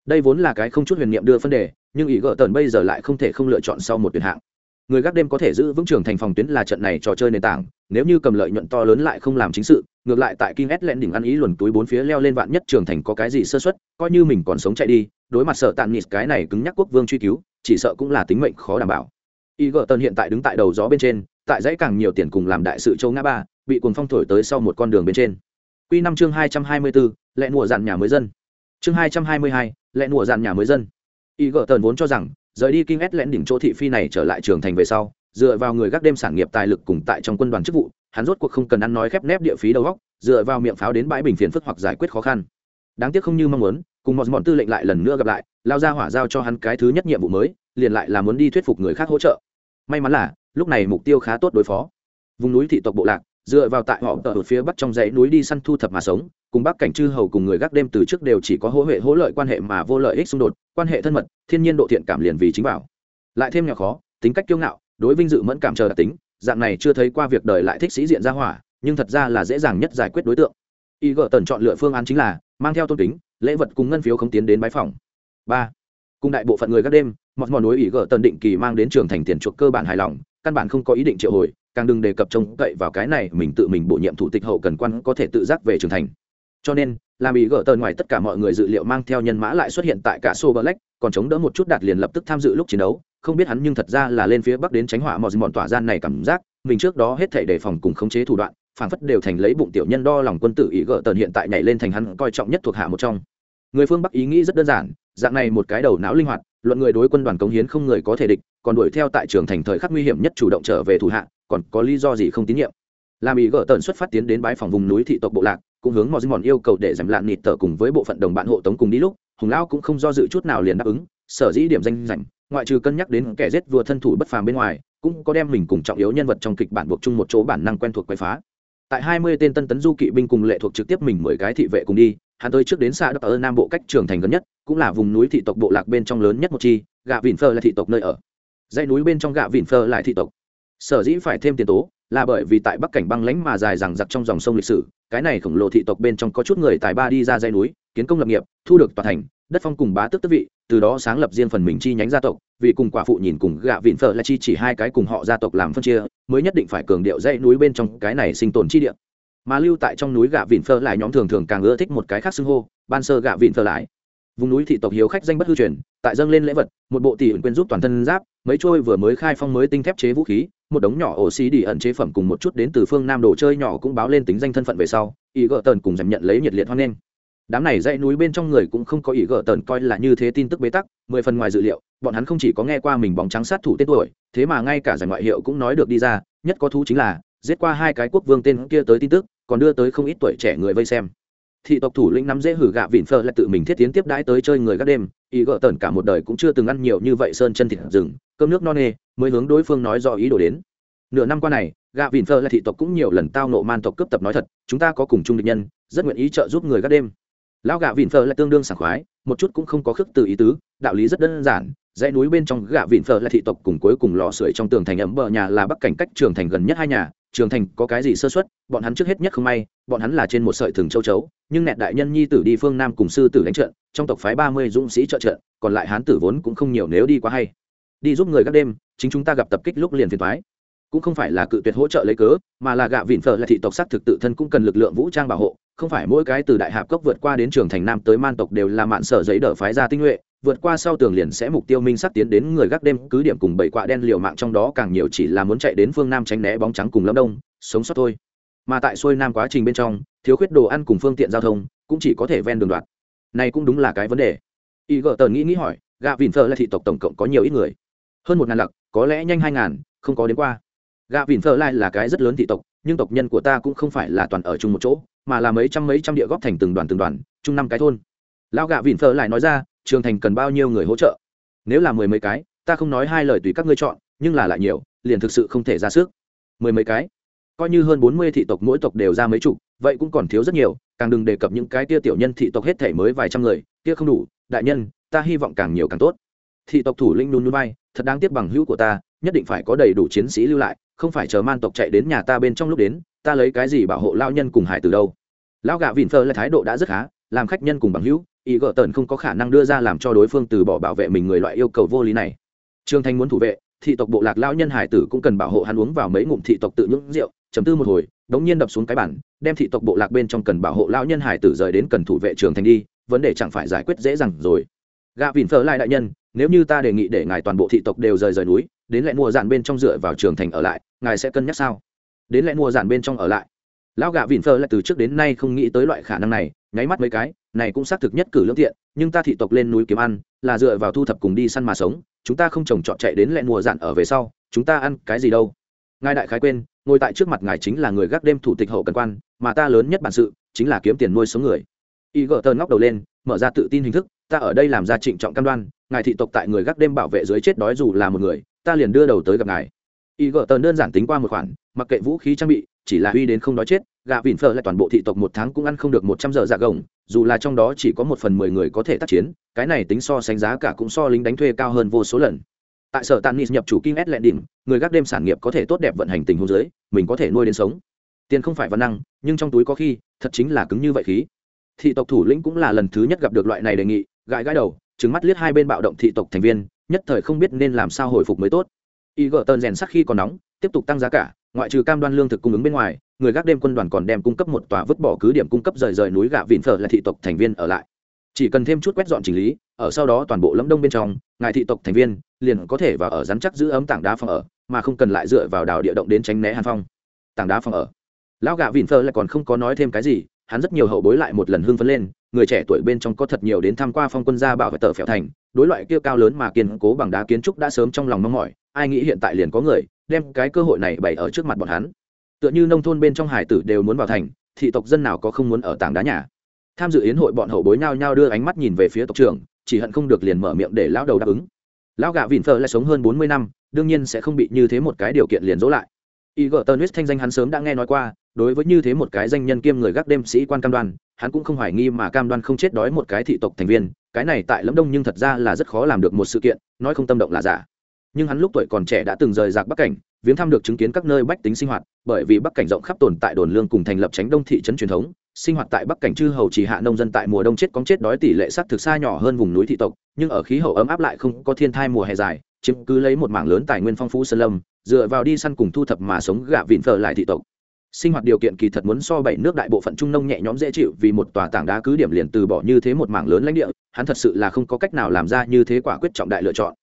S1: Đây vốn là cái không chút huyền niệm đưa phân đề nhưng ý gỡ tần bây giờ lại không thể không lựa chọn sau một tuyển hạng người gác đêm có thể giữ vững trường thành phòng tuyến là trận này trò chơi nền tảng nếu như cầm lợi nhuận to lớn lại không làm chính sự ngược lại tại Kim S lẹn đỉnh ăn ý luồn túi bốn phía leo lên vạn nhất trường thành có cái gì sơ suất, coi như mình còn sống chạy đi, đối mặt sợ tàn nịt cái này cứng nhắc quốc vương truy cứu, chỉ sợ cũng là tính mệnh khó đảm bảo. Egerton hiện tại đứng tại đầu gió bên trên, tại dãy càng nhiều tiền cùng làm đại sự châu ngã ba, bị cuồng phong thổi tới sau một con đường bên trên. Quy năm chương hai trăm hai mươi bốn, lẹ mùa dàn nhà mới dân. Chương hai trăm hai mươi hai, lẹ mùa dàn nhà mới dân. Egerton vốn cho rằng, rời đi kinh ét lén đỉnh chỗ thị phi này trở lại trường thành về sau, dựa vào người gác đêm sản nghiệp tài lực cùng tại trong quân đoàn chức vụ, hắn rốt cuộc không cần ăn nói khép nép địa phí đầu góc dựa vào miệng pháo đến bãi bình phiền phức hoặc giải quyết khó khăn. Đáng tiếc không như mong muốn cùng một bọn tư lệnh lại lần nữa gặp lại lao ra hỏa giao cho hắn cái thứ nhất nhiệm vụ mới liền lại là muốn đi thuyết phục người khác hỗ trợ. May mắn là lúc này mục tiêu khá tốt đối phó. Vùng núi thị tộc bộ lạc dựa vào tại họ ở phía bắc trong dãy núi đi săn thu thập mà sống cùng bắc cảnh chư hầu cùng người gác đêm từ trước đều chỉ có hỗ hệ hỗ lợi quan hệ mà vô lợi ích xung đột, quan hệ thân mật, thiên nhiên độ thiện cảm liền vì chính bảo. Lại thêm nhỏ khó, tính cách kiêu ngạo, đối vinh dự mẫn cảm chờ đặc tính, dạng này chưa thấy qua việc đời lại thích sĩ diện ra hỏa, nhưng thật ra là dễ dàng nhất giải quyết đối tượng. Y gợ tần chọn lựa phương án chính là mang theo tôn kính, lễ vật cùng ngân phiếu không tiến đến bãi phòng ba, cùng đại bộ phận người các đêm, mọt mòn núi ý gợ tần định kỳ mang đến trường thành tiền chuộc cơ bản hài lòng, căn bản không có ý định triệu hồi, càng đừng đề cập trông cậy vào cái này mình tự mình bổ nhiệm thủ tịch hậu cần quan có thể tự giác về trường thành cho nên, làm ý gỡ tần ngoài tất cả mọi người dự liệu mang theo nhân mã lại xuất hiện tại cả sô black, còn chống đỡ một chút đạt liền lập tức tham dự lúc chiến đấu, không biết hắn nhưng thật ra là lên phía bắc đến tránh hỏa mò mòn tỏa gian này cảm giác, mình trước đó hết thể đề phòng cùng khống chế thủ đoạn phản phất đều thành lấy bụng tiểu nhân đo lòng quân tử ý gỡ tần hiện tại nhảy lên thành hắn coi trọng nhất thuộc hạ một trong. Người phương bắc ý nghĩ rất đơn giản, dạng này một cái đầu não linh hoạt, luận người đối quân đoàn cống hiến không người có thể địch, còn đuổi theo tại trường thành thời khắc nguy hiểm nhất chủ động trở về thủ hạ, còn có lý do gì không tín nhiệm. Làm ý gỡ tần xuất phát tiến đến bãi phòng vùng núi thị tộc bộ lạc cũng hướng mò mòn yêu cầu để giảm lạn nịt tờ cùng với bộ phận đồng bạn hộ tống cùng đi lúc, hùng lão cũng không do dự chút nào liền đáp ứng, sở dĩ điểm danh rảnh, ngoại trừ cân nhắc đến kẻ giết vừa thân thủ bất phàm bên ngoài, cũng có đem mình cùng trọng yếu nhân vật trong kịch bản buộc chung một chỗ bản năng quen thuộc quậy phá. Tại hai mươi tên tân tấn du kỵ binh cùng lệ thuộc trực tiếp mình mười cái thị vệ cùng đi, hắn tới trước đến xã đất ở nam bộ cách trường thành gần nhất, cũng là vùng núi thị tộc bộ lạc bên trong lớn nhất một chi, gạ vịn phơ là thị tộc nơi ở. Dãy núi bên trong gạ vịn phơ lại thị tộc. Sở dĩ phải thêm tiền tố, là bởi vì tại bắc cảnh băng lãnh mà dài rằng giặc trong dòng sông lịch sử cái này khổng lồ thị tộc bên trong có chút người tài ba đi ra dãy núi, kiến công lập nghiệp, thu được tòa thành, đất phong cùng bá tước tước vị, từ đó sáng lập riêng phần mình chi nhánh gia tộc, vì cùng quả phụ nhìn cùng gạ vịn phở là chi chỉ hai cái cùng họ gia tộc làm phân chia, mới nhất định phải cường điệu dãy núi bên trong cái này sinh tồn chi địa. Mà lưu tại trong núi gạ vịn phở lại nhóm thường thường càng ưa thích một cái khác xưng hô, ban sơ gạ vịn phở lại. Vùng núi thị tộc hiếu khách danh bất hư truyền, tại dâng lên lễ vật, một bộ tỷ ẩn quên giúp toàn thân giáp, mấy trôi vừa mới khai phong mới tinh thép chế vũ khí một đống nhỏ ổ xí đi ẩn chế phẩm cùng một chút đến từ phương nam đồ chơi nhỏ cũng báo lên tính danh thân phận về sau, ý gỡ tần cùng giảm nhận lấy nhiệt liệt hoan nghênh. Đám này dãy núi bên trong người cũng không có ý gỡ tần coi là như thế tin tức bế tắc, mười phần ngoài dự liệu, bọn hắn không chỉ có nghe qua mình bóng trắng sát thủ tên tuổi, thế mà ngay cả giải ngoại hiệu cũng nói được đi ra, nhất có thú chính là, giết qua hai cái quốc vương tên kia tới tin tức, còn đưa tới không ít tuổi trẻ người vây xem thị tộc thủ lĩnh nắm dễ hử gạ vịn phơ là tự mình thiết tiến tiếp đãi tới chơi người các đêm. Ý gỡ tần cả một đời cũng chưa từng ăn nhiều như vậy sơn chân thịt rừng, cơm nước no nê, mới hướng đối phương nói do ý đồ đến. Nửa năm qua này, gạ vịn phơ là thị tộc cũng nhiều lần tao nộ man tộc cướp tập nói thật, chúng ta có cùng chung địch nhân, rất nguyện ý trợ giúp người các đêm. Lão gạ vịn phở lại tương đương sảng khoái, một chút cũng không có khước từ ý tứ, đạo lý rất đơn giản, dãy núi bên trong gạ vịn phở là thị tộc cùng cuối cùng lò sưởi trong tường thành ấm bờ nhà là bắc cảnh cách trường thành gần nhất hai nhà trường thành có cái gì sơ xuất bọn hắn trước hết nhất không may, bọn hắn là trên một sợi thừng châu chấu, nhưng nẹt đại nhân nhi tử đi phương nam cùng sư tử đánh trận, trong tộc phái ba mươi dũng sĩ trợ trận, còn lại hán tử vốn cũng không nhiều nếu đi quá hay. Đi giúp người các đêm, chính chúng ta gặp tập kích lúc liền phiền thoái cũng không phải là cự tuyệt hỗ trợ lấy cớ, mà là gạ vịn phở là thị tộc sắc thực tự thân cũng cần lực lượng vũ trang bảo hộ, không phải mỗi cái từ đại hạp cốc vượt qua đến trường thành nam tới man tộc đều là mạn sở giấy đỡ phái ra tinh nhuệ vượt qua sau tường liền sẽ mục tiêu minh sắc tiến đến người gác đêm, cứ điểm cùng bảy quạ đen liều mạng trong đó càng nhiều chỉ là muốn chạy đến phương nam tránh né bóng trắng cùng lâm đông, sống sót thôi. Mà tại xuôi nam quá trình bên trong, thiếu khuyết đồ ăn cùng phương tiện giao thông cũng chỉ có thể ven đường đoạt này cũng đúng là cái vấn đề. Y gợ tờn nghĩ nghĩ hỏi, gạ vịn phơ là thị tộc tổng cộng có nhiều ít người? Hơn một ngàn lặc, có lẽ nhanh hai ngàn, không có đến qua. Gạ vịn phơ lại là cái rất lớn thị tộc, nhưng tộc nhân của ta cũng không phải là toàn ở chung một chỗ, mà là mấy trăm mấy trăm địa góp thành từng đoàn từng đoàn, chung năm cái thôn. Lão gạ vịn phơ lại nói ra trường thành cần bao nhiêu người hỗ trợ? Nếu là mười mấy cái, ta không nói hai lời tùy các ngươi chọn, nhưng là lại nhiều, liền thực sự không thể ra sức. Mười mấy cái? Coi như hơn bốn mươi thị tộc mỗi tộc đều ra mấy chục, vậy cũng còn thiếu rất nhiều, càng đừng đề cập những cái tia tiểu nhân thị tộc hết thể mới vài trăm người, kia không đủ, đại nhân, ta hy vọng càng nhiều càng tốt. Thị tộc thủ linh nôn nôn bay thật đáng tiếc bằng hữu của ta, nhất định phải có đầy đủ chiến sĩ lưu lại, không phải chờ man tộc chạy đến nhà ta bên trong lúc đến, ta lấy cái gì bảo hộ lao nhân cùng hải từ đâu? Lão gạ vịn phơ là thái độ đã rất khá, làm khách nhân cùng bằng hữu ý gỡ tần không có khả năng đưa ra làm cho đối phương từ bỏ bảo vệ mình người loại yêu cầu vô lý này. Trương thanh muốn thủ vệ, thị tộc bộ lạc lao nhân hải tử cũng cần bảo hộ hắn uống vào mấy ngụm thị tộc tự nhũng rượu, chấm tư một hồi, đống nhiên đập xuống cái bản đem thị tộc bộ lạc bên trong cần bảo hộ lao nhân hải tử rời đến cần thủ vệ trường thành đi, vấn đề chẳng phải giải quyết dễ dàng rồi. Gạ vịn phở lại đại nhân, nếu như ta đề nghị để ngài toàn bộ thị tộc đều rời rời núi, đến lại mua dạn bên trong dựa vào trường thành ở lại, ngài sẽ cân nhắc sao? Đến lại mua dạn bên trong ở lại. Lão gạ vịn phở lại từ trước đến nay không nghĩ tới loại khả năng này, nháy mắt mấy cái này cũng xác thực nhất cử lương thiện nhưng ta thị tộc lên núi kiếm ăn, là dựa vào thu thập cùng đi săn mà sống, chúng ta không trồng trọt chạy đến lẹn mùa dạn ở về sau, chúng ta ăn cái gì đâu. Ngài đại khái quên, ngồi tại trước mặt ngài chính là người gác đêm thủ tịch hậu cần quan, mà ta lớn nhất bản sự, chính là kiếm tiền nuôi sống người. Y gỡ tơn ngóc đầu lên, mở ra tự tin hình thức, ta ở đây làm ra trịnh trọng cam đoan, ngài thị tộc tại người gác đêm bảo vệ dưới chết đói dù là một người, ta liền đưa đầu tới gặp ngài. Y gỡ tơn đơn giản tính qua một khoản, mặc kệ vũ khí trang bị, chỉ là uy đến không đói chết gà vịn phở lại toàn bộ thị tộc một tháng cũng ăn không được một trăm giờ dạ gồng dù là trong đó chỉ có một phần mười người có thể tác chiến cái này tính so sánh giá cả cũng so lính đánh thuê cao hơn vô số lần. Tại sở tàn nhập chủ kinh s lệ đỉnh người gác đêm sản nghiệp có thể tốt đẹp vận hành tình hôn giới, mình có thể nuôi đến sống. Tiền không phải văn năng nhưng trong túi có khi thật chính là cứng như vậy khí. Thị tộc thủ lĩnh cũng là lần thứ nhất gặp được loại này đề nghị gãi gãi đầu trứng mắt liếc hai bên bạo động thị tộc thành viên nhất thời không biết nên làm sao hồi phục mới tốt. Y gỡ tơn rèn sắc khi còn nóng tiếp tục tăng giá cả ngoại trừ cam đoan lương thực cung ứng bên ngoài người gác đêm quân đoàn còn đem cung cấp một tòa vứt bỏ cứ điểm cung cấp rời rời núi gạ vịn phở là thị tộc thành viên ở lại. Chỉ cần thêm chút quét dọn chỉnh lý, ở sau đó toàn bộ lâm đông bên trong, ngài thị tộc thành viên liền có thể vào ở rắn chắc giữ ấm tảng đá phòng ở, mà không cần lại dựa vào đào địa động đến tránh né hàn phong. Tảng đá phòng ở. Lão gạ vịn phở lại còn không có nói thêm cái gì, hắn rất nhiều hậu bối lại một lần hưng phấn lên, người trẻ tuổi bên trong có thật nhiều đến tham qua phong quân gia bảo vệ tờ phèo thành, đối loại kia cao lớn mà kiên cố bằng đá kiến trúc đã sớm trong lòng mong mỏi, ai nghĩ hiện tại liền có người đem cái cơ hội này bày ở trước mặt bọn hắn tựa như nông thôn bên trong hải tử đều muốn vào thành, thị tộc dân nào có không muốn ở tảng đá nhà. Tham dự yến hội bọn hậu bối nhao nhao đưa ánh mắt nhìn về phía tộc trưởng, chỉ hận không được liền mở miệng để lão đầu đáp ứng. Lão gạ vịn phở lại sống hơn bốn mươi năm, đương nhiên sẽ không bị như thế một cái điều kiện liền dỗ lại. Y gờ tờ thanh danh hắn sớm đã nghe nói qua, đối với như thế một cái danh nhân kiêm người gác đêm sĩ quan cam đoan, hắn cũng không hoài nghi mà cam đoan không chết đói một cái thị tộc thành viên, cái này tại lâm đông nhưng thật ra là rất khó làm được một sự kiện, nói không tâm động là giả. Nhưng hắn lúc tuổi còn trẻ đã từng rời rạc bắc cảnh viếng thăm được chứng kiến các nơi bách tính sinh hoạt, bởi vì bắc cảnh rộng khắp tồn tại đồn lương cùng thành lập tránh đông thị trấn truyền thống, sinh hoạt tại bắc cảnh chư hầu chỉ hạ nông dân tại mùa đông chết cóng chết đói tỷ lệ sắt thực xa nhỏ hơn vùng núi thị tộc, nhưng ở khí hậu ấm áp lại không có thiên thai mùa hè dài, chiếm cứ lấy một mảng lớn tài nguyên phong phú sơn lâm, dựa vào đi săn cùng thu thập mà sống gạ vịn phở lại thị tộc. Sinh hoạt điều kiện kỳ thật muốn so bảy nước đại bộ phận trung nông nhẹ nhõm dễ chịu vì một tòa tảng đá cứ điểm liền từ bỏ như thế một mảng lớn lãnh địa, hắn thật sự là không có cách nào làm ra như thế quả quyết trọng đại lựa chọn.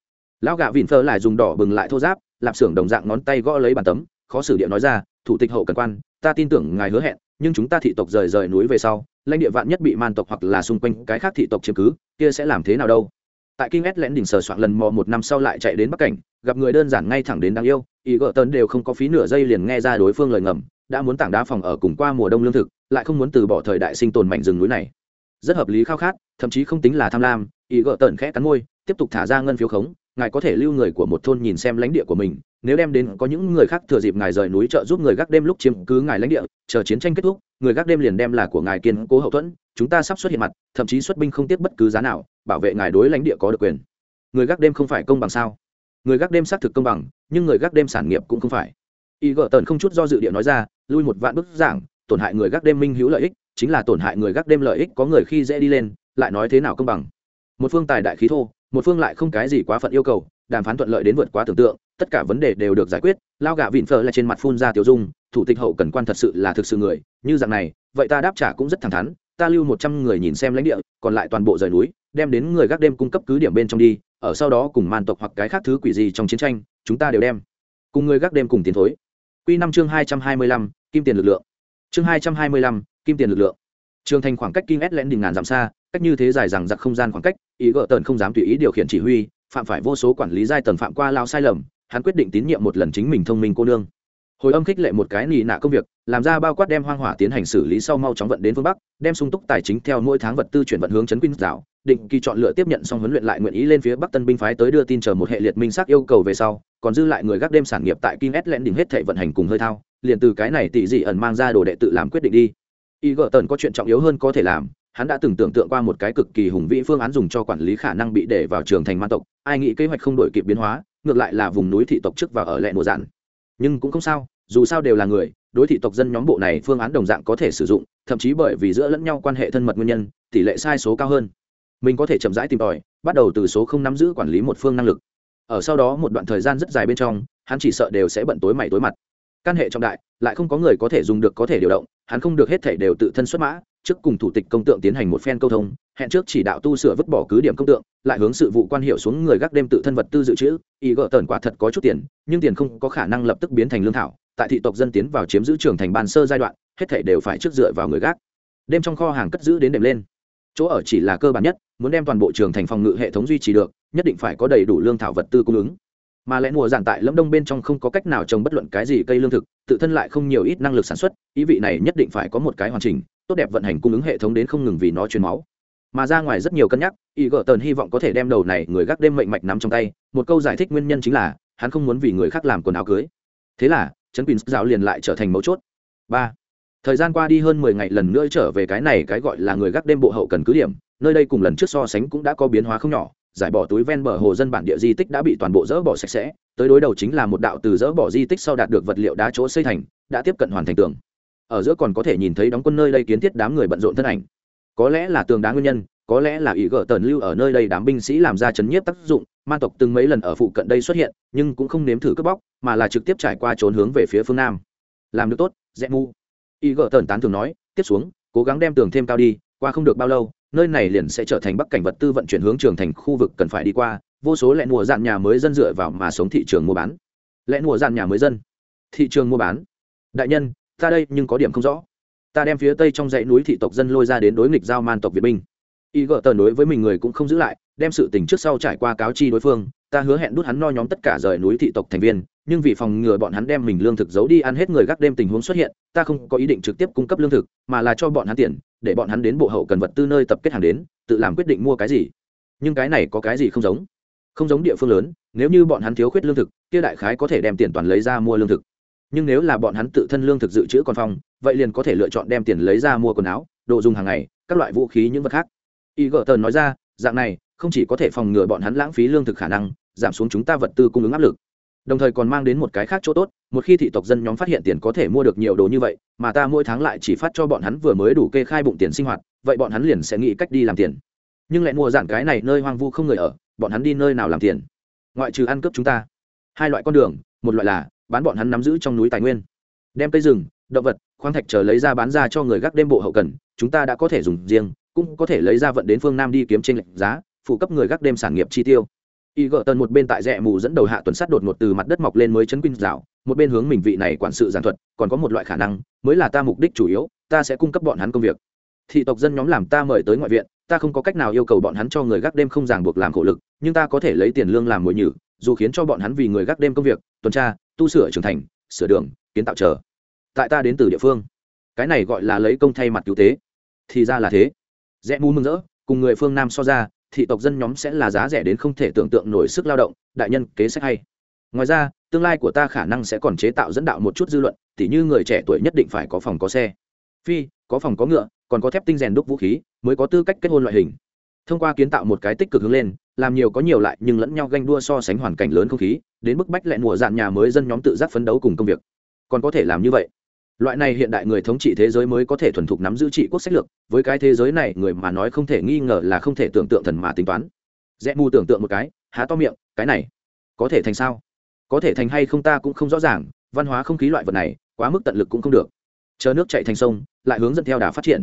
S1: Lão gạ vịn phở lại dùng đỏ bừng lại thô giáp lạp xưởng đồng dạng ngón tay gõ lấy bàn tấm, khó xử địa nói ra, thủ tịch hậu cần quan, ta tin tưởng ngài hứa hẹn, nhưng chúng ta thị tộc rời rời núi về sau, lãnh địa vạn nhất bị man tộc hoặc là xung quanh cái khác thị tộc chiếm cứ, kia sẽ làm thế nào đâu? Tại kinh ét lẽn đỉnh sờ soạn lần mò một năm sau lại chạy đến bắc cảnh, gặp người đơn giản ngay thẳng đến đáng yêu, ý gỡ tấn đều không có phí nửa giây liền nghe ra đối phương lời ngầm, đã muốn tảng đá phòng ở cùng qua mùa đông lương thực, lại không muốn từ bỏ thời đại sinh tồn mảnh rừng núi này. Rất hợp lý khao khát, thậm chí không tính là tham lam, ý gỡ tần khẽ cắn môi, tiếp tục thả ra ngân phiếu khống ngài có thể lưu người của một thôn nhìn xem lãnh địa của mình, nếu đem đến có những người khác thừa dịp ngài rời núi trợ giúp người gác đêm lúc chiếm cứ ngài lãnh địa, chờ chiến tranh kết thúc, người gác đêm liền đem là của ngài kiên cố hậu thuẫn, chúng ta sắp xuất hiện mặt, thậm chí xuất binh không tiếp bất cứ giá nào, bảo vệ ngài đối lãnh địa có được quyền. Người gác đêm không phải công bằng sao? Người gác đêm xác thực công bằng, nhưng người gác đêm sản nghiệp cũng không phải. Y gợ tần không chút do dự địa nói ra, lui một vạn bức giảng, tổn hại người gác đêm minh hữu lợi ích, chính là tổn hại người gác đêm lợi ích có người khi dễ đi lên, lại nói thế nào công bằng? Một phương tài đại khí thô một phương lại không cái gì quá phận yêu cầu, đàm phán thuận lợi đến vượt quá tưởng tượng, tất cả vấn đề đều được giải quyết, lao gạ vịn phở là trên mặt phun ra tiểu dung, thủ tịch hậu cần quan thật sự là thực sự người, như dạng này, vậy ta đáp trả cũng rất thẳng thắn, ta lưu một trăm người nhìn xem lãnh địa, còn lại toàn bộ rời núi, đem đến người gác đêm cung cấp cứ điểm bên trong đi, ở sau đó cùng man tộc hoặc cái khác thứ quỷ gì trong chiến tranh, chúng ta đều đem, cùng người gác đêm cùng tiến thối. Quy năm chương hai trăm hai mươi lăm, kim tiền lực lượng. Chương hai trăm hai mươi lăm, kim tiền lực lượng. Trường thành khoảng cách kinh ét lẽn đình ngàn dặm xa cách như thế dài rằng giặc không gian khoảng cách, ý gỡ tần không dám tùy ý điều khiển chỉ huy, phạm phải vô số quản lý giai tần phạm qua lao sai lầm, hắn quyết định tín nhiệm một lần chính mình thông minh cô nương. Hồi âm khích lệ một cái nì nạ công việc, làm ra bao quát đem hoang hỏa tiến hành xử lý sau mau chóng vận đến phương bắc, đem sung túc tài chính theo mỗi tháng vật tư chuyển vận hướng chấn quyên dạo, định kỳ chọn lựa tiếp nhận xong huấn luyện lại nguyện ý lên phía bắc tân binh phái tới đưa tin chờ một hệ liệt minh xác yêu cầu về sau, còn dư lại người gác đêm sản nghiệp tại kim s lẽn đỉnh hết thệ vận hành cùng hơi thao, liền từ cái này tỷ dị ẩn mang ra đồ đệ tự làm quyết định đi. Y gợ tần có chuyện trọng yếu hơn có thể làm hắn đã từng tưởng tượng qua một cái cực kỳ hùng vĩ phương án dùng cho quản lý khả năng bị để vào trường thành man tộc, ai nghĩ kế hoạch không đổi kịp biến hóa, ngược lại là vùng núi thị tộc trước và ở lẹ mùa giản nhưng cũng không sao, dù sao đều là người, đối thị tộc dân nhóm bộ này phương án đồng dạng có thể sử dụng, thậm chí bởi vì giữa lẫn nhau quan hệ thân mật nguyên nhân, tỷ lệ sai số cao hơn. Mình có thể chậm rãi tìm tòi, bắt đầu từ số không nắm giữ quản lý một phương năng lực. Ở sau đó một đoạn thời gian rất dài bên trong, hắn chỉ sợ đều sẽ bận tối mày tối mặt. Căn hệ trọng đại, lại không có người có thể dùng được có thể điều động, hắn không được hết thể đều tự thân xuất mã trước cùng thủ tịch công tượng tiến hành một phen câu thông, hẹn trước chỉ đạo tu sửa vứt bỏ cứ điểm công tượng, lại hướng sự vụ quan hiệu xuống người gác đêm tự thân vật tư dự trữ, ý gỡ tần quả thật có chút tiền, nhưng tiền không có khả năng lập tức biến thành lương thảo, tại thị tộc dân tiến vào chiếm giữ trường thành ban sơ giai đoạn, hết thể đều phải trước dựa vào người gác. Đêm trong kho hàng cất giữ đến đệm lên. Chỗ ở chỉ là cơ bản nhất, muốn đem toàn bộ trường thành phòng ngự hệ thống duy trì được, nhất định phải có đầy đủ lương thảo vật tư cung ứng. Mà lẽ mùa giản tại lâm đông bên trong không có cách nào trồng bất luận cái gì cây lương thực, tự thân lại không nhiều ít năng lực sản xuất, ý vị này nhất định phải có một cái hoàn chỉnh tốt đẹp vận hành cung ứng hệ thống đến không ngừng vì nó truyền máu. Mà ra ngoài rất nhiều cân nhắc ý gợ tần hy vọng có thể đem đầu này người gác đêm mệnh mạch nắm trong tay. Một câu giải thích nguyên nhân chính là, hắn không muốn vì người khác làm quần áo cưới. Thế là chấn quỳnh giáo liền lại trở thành mấu chốt. Ba, thời gian qua đi hơn mười ngày lần nữa trở về cái này cái gọi là người gác đêm bộ hậu cần cứ điểm. Nơi đây cùng lần trước so sánh cũng đã có biến hóa không nhỏ. Giải bỏ túi ven bờ hồ dân bản địa di tích đã bị toàn bộ dỡ bỏ sạch sẽ. Tới đối đầu chính là một đạo từ dỡ bỏ di tích sau đạt được vật liệu đá chỗ xây thành, đã tiếp cận hoàn thành tường ở giữa còn có thể nhìn thấy đóng quân nơi đây kiến thiết đám người bận rộn thân ảnh. Có lẽ là tường đá nguyên nhân, có lẽ là ý gỡ tần lưu ở nơi đây đám binh sĩ làm ra chấn nhiếp tác dụng man tộc từng mấy lần ở phụ cận đây xuất hiện, nhưng cũng không nếm thử cướp bóc, mà là trực tiếp trải qua trốn hướng về phía phương nam. Làm được tốt dễ mu. Ý gỡ tần tán thường nói, tiếp xuống, cố gắng đem tường thêm cao đi, qua không được bao lâu, nơi này liền sẽ trở thành bắc cảnh vật tư vận chuyển hướng trường thành khu vực cần phải đi qua, vô số lẽ mùa dạn nhà mới dân dựa vào mà sống thị trường mua bán. Lẽ mùa dạn nhà mới dân. Thị trường mua bán. Đại nhân ta đây, nhưng có điểm không rõ. Ta đem phía tây trong dãy núi thị tộc dân lôi ra đến đối nghịch giao man tộc việt binh y gỡ tờ đối với mình người cũng không giữ lại, đem sự tình trước sau trải qua cáo chi đối phương. Ta hứa hẹn đút hắn no nhóm tất cả rời núi thị tộc thành viên, nhưng vì phòng ngừa bọn hắn đem mình lương thực giấu đi, ăn hết người gác đêm tình huống xuất hiện, ta không có ý định trực tiếp cung cấp lương thực, mà là cho bọn hắn tiền, để bọn hắn đến bộ hậu cần vật tư nơi tập kết hàng đến, tự làm quyết định mua cái gì. Nhưng cái này có cái gì không giống? Không giống địa phương lớn, nếu như bọn hắn thiếu khuyết lương thực, kia đại khái có thể đem tiền toàn lấy ra mua lương thực nhưng nếu là bọn hắn tự thân lương thực dự trữ còn phong, vậy liền có thể lựa chọn đem tiền lấy ra mua quần áo, đồ dùng hàng ngày, các loại vũ khí những vật khác. Y gợ tờn nói ra, dạng này, không chỉ có thể phòng ngừa bọn hắn lãng phí lương thực khả năng, giảm xuống chúng ta vật tư cung ứng áp lực. Đồng thời còn mang đến một cái khác chỗ tốt, một khi thị tộc dân nhóm phát hiện tiền có thể mua được nhiều đồ như vậy, mà ta mỗi tháng lại chỉ phát cho bọn hắn vừa mới đủ kê khai bụng tiền sinh hoạt, vậy bọn hắn liền sẽ nghĩ cách đi làm tiền. Nhưng lại mua giản cái này nơi hoang vu không người ở, bọn hắn đi nơi nào làm tiền? Ngoại trừ ăn cướp chúng ta. Hai loại con đường, một loại là bán bọn hắn nắm giữ trong núi tài nguyên. Đem cây rừng, động vật, khoáng thạch chờ lấy ra bán ra cho người gác đêm bộ hậu cần, chúng ta đã có thể dùng riêng, cũng có thể lấy ra vận đến phương nam đi kiếm trên lệnh giá, phụ cấp người gác đêm sản nghiệp chi tiêu. Y gợ tần một bên tại rẽ mù dẫn đầu hạ tuần sát đột ngột từ mặt đất mọc lên mới chấn quynh rào, một bên hướng mình vị này quản sự giản thuật, còn có một loại khả năng, mới là ta mục đích chủ yếu, ta sẽ cung cấp bọn hắn công việc. Thị tộc dân nhóm làm ta mời tới ngoại viện, ta không có cách nào yêu cầu bọn hắn cho người gác đêm không ràng buộc làm khổ lực, nhưng ta có thể lấy tiền lương làm mồi nhử, dù khiến cho bọn hắn vì người gác đêm công việc, tuần tra tu sửa trưởng thành, sửa đường, kiến tạo chờ. Tại ta đến từ địa phương, cái này gọi là lấy công thay mặt cứu tế. Thì ra là thế. Rẽ mù mừng rỡ, cùng người phương nam so ra, thị tộc dân nhóm sẽ là giá rẻ đến không thể tưởng tượng nổi sức lao động, đại nhân kế sách hay. Ngoài ra, tương lai của ta khả năng sẽ còn chế tạo dẫn đạo một chút dư luận, tỉ như người trẻ tuổi nhất định phải có phòng có xe. Phi, có phòng có ngựa, còn có thép tinh rèn đúc vũ khí, mới có tư cách kết hôn loại hình. Thông qua kiến tạo một cái tích cực hướng lên làm nhiều có nhiều lại nhưng lẫn nhau ganh đua so sánh hoàn cảnh lớn không khí, đến bức bách lẹn mùa dạn nhà mới dân nhóm tự giác phấn đấu cùng công việc. Còn có thể làm như vậy. Loại này hiện đại người thống trị thế giới mới có thể thuần thục nắm giữ trị quốc sách lược, với cái thế giới này người mà nói không thể nghi ngờ là không thể tưởng tượng thần mà tính toán. Rẽ mù tưởng tượng một cái, há to miệng, cái này, có thể thành sao? Có thể thành hay không ta cũng không rõ ràng, văn hóa không khí loại vật này, quá mức tận lực cũng không được. Chờ nước chạy thành sông, lại hướng dẫn theo đà phát triển.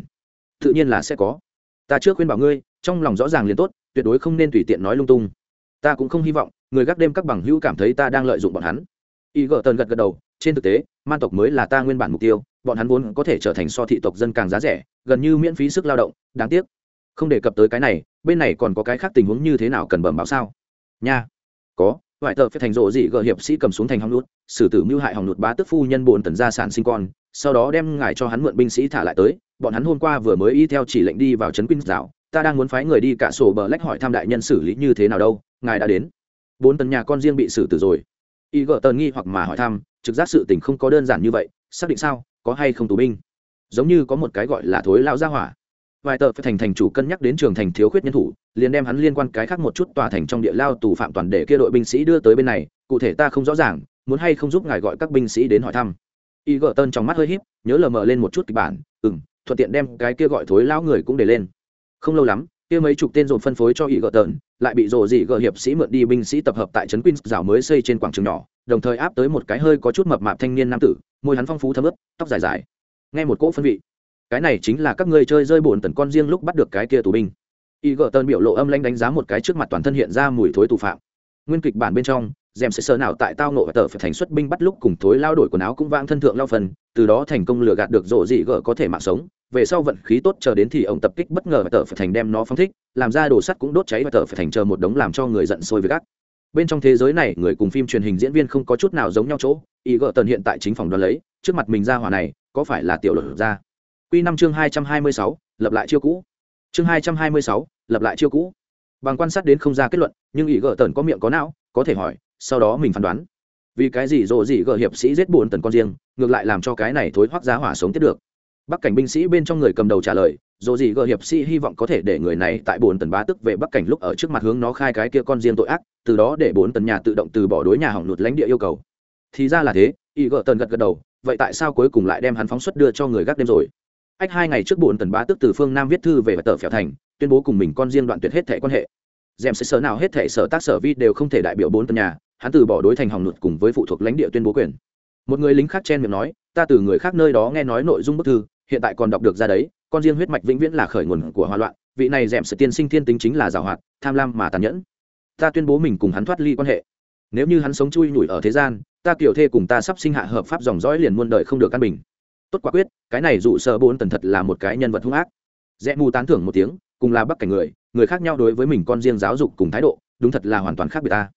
S1: Tự nhiên là sẽ có. Ta trước khuyên bảo ngươi, trong lòng rõ ràng liền tốt tuyệt đối không nên tùy tiện nói lung tung. Ta cũng không hy vọng người gác đêm các bằng hữu cảm thấy ta đang lợi dụng bọn hắn. Y gợ tần gật gật đầu, trên thực tế, man tộc mới là ta nguyên bản mục tiêu, bọn hắn vốn có thể trở thành so thị tộc dân càng giá rẻ, gần như miễn phí sức lao động, đáng tiếc. Không đề cập tới cái này, bên này còn có cái khác tình huống như thế nào cần bẩm báo sao? Nha. Có Ngoại tờ phải thành rộ dị gợ hiệp sĩ cầm xuống thành hòng nút, xử tử mưu hại hòng nút bá tức phu nhân bồn tần gia sản sinh con, sau đó đem ngài cho hắn mượn binh sĩ thả lại tới, bọn hắn hôm qua vừa mới y theo chỉ lệnh đi vào trấn quyên dạo ta đang muốn phái người đi cả sổ bờ lách hỏi thăm đại nhân xử lý như thế nào đâu, ngài đã đến. Bốn tấn nhà con riêng bị xử tử rồi. Y gợ tần nghi hoặc mà hỏi thăm, trực giác sự tình không có đơn giản như vậy, xác định sao, có hay không tù binh? Giống như có một cái gọi là thối lao ra hỏa. Vài tờ phải thành thành chủ cân nhắc đến trường thành thiếu khuyết nhân thủ, liền đem hắn liên quan cái khác một chút tòa thành trong địa lao tù phạm toàn để kia đội binh sĩ đưa tới bên này, cụ thể ta không rõ ràng, muốn hay không giúp ngài gọi các binh sĩ đến hỏi thăm. Y gợ tơn trong mắt hơi híp, nhớ lờ mờ lên một chút kịch bản ừ m thuận tiện đem cái kia gọi thối lao người cũng để lên không lâu lắm, kia mấy chục tên dồn phân phối cho y gợ tợn lại bị rồ dị gợ hiệp sĩ mượn đi binh sĩ tập hợp tại trấn quýnh rào mới xây trên quảng trường nhỏ, đồng thời áp tới một cái hơi có chút mập mạp thanh niên nam tử, môi hắn phong phú thấm ướt, tóc dài dài. Nghe một cỗ phân vị. Cái này chính là các ngươi chơi rơi bổn tần con riêng lúc bắt được cái kia tù binh. Y gợ tơn biểu lộ âm lanh đánh giá một cái trước mặt toàn thân hiện ra mùi thối tù phạm. Nguyên kịch bản bên trong dèm sẽ sờ nào tại tao nộ tờ phải thành xuất binh bắt lúc cùng thối lao đổi quần áo cũng vãng thân thượng lao phần, từ đó thành công lừa gạt được rộ dị gỡ có thể mạng sống. Về sau vận khí tốt chờ đến thì ông tập kích bất ngờ tờ phải thành đem nó phóng thích, làm ra đồ sắt cũng đốt cháy và tờ phải thành chờ một đống làm cho người giận sôi với gác bên trong thế giới này, người cùng phim truyền hình diễn viên không có chút nào giống nhau chỗ, y gỡ tần hiện tại chính phòng đoán lấy, trước mặt mình ra hỏa này, có phải là tiểu luật ra? Quy năm chương hai trăm hai mươi sáu, lập lại chiêu cũ. Chương hai trăm hai mươi sáu, lập lại chiêu cũ. Bằng quan sát đến không ra kết luận, nhưng ý gỡ tần có miệng có não, có thể hỏi sau đó mình phán đoán. Vì cái gì rộ gì gờ hiệp sĩ giết bùn tần con riêng, ngược lại làm cho cái này thối hoác giá hỏa sống tiếp được? Bắc cảnh binh sĩ bên trong người cầm đầu trả lời dồ gì gờ hiệp sĩ hy vọng có thể để người này tại bốn tần bá tức về bắc cảnh lúc ở trước mặt hướng nó khai cái kia con riêng tội ác, từ đó để bốn tần nhà tự động từ bỏ đối nhà hỏng lụt lãnh địa yêu cầu. Thì ra là thế, y gờ tần gật gật đầu, vậy tại sao cuối cùng lại đem hắn phóng xuất đưa cho người gác đêm rồi? Ách, hai ngày trước bốn tần bá tức từ phương nam viết thư về tờ phèo thành, tuyên bố cùng mình con riêng đoạn tuyệt hết thể quan hệ. Dèm sẽ sở nào hết thể sở tác sở vi đều không thể đại biểu bốn tần nhà hắn từ bỏ đối thành hỏng lụt cùng với phụ thuộc lãnh địa tuyên bố quyền. Một người lính khác chen miệng nói, ta từ người khác nơi đó nghe nói nội dung bức thư, hiện tại còn đọc được ra đấy, con riêng huyết mạch vĩnh viễn là khởi nguồn của hoa loạn, vị này dẻm sự tiên sinh thiên tính chính là giảo hoạt, tham lam mà tàn nhẫn. Ta tuyên bố mình cùng hắn thoát ly quan hệ. Nếu như hắn sống chui nhủi ở thế gian, ta kiểu thê cùng ta sắp sinh hạ hợp pháp dòng dõi liền muôn đời không được căn bình. Tốt quả quyết, cái này dụ sợ bốn tần thật là một cái nhân vật hung ác. Rẽ mù tán thưởng một tiếng, cùng là bắc cảnh người người khác nhau đối với mình con riêng giáo dục cùng thái độ, đúng thật là hoàn toàn khác biệt ta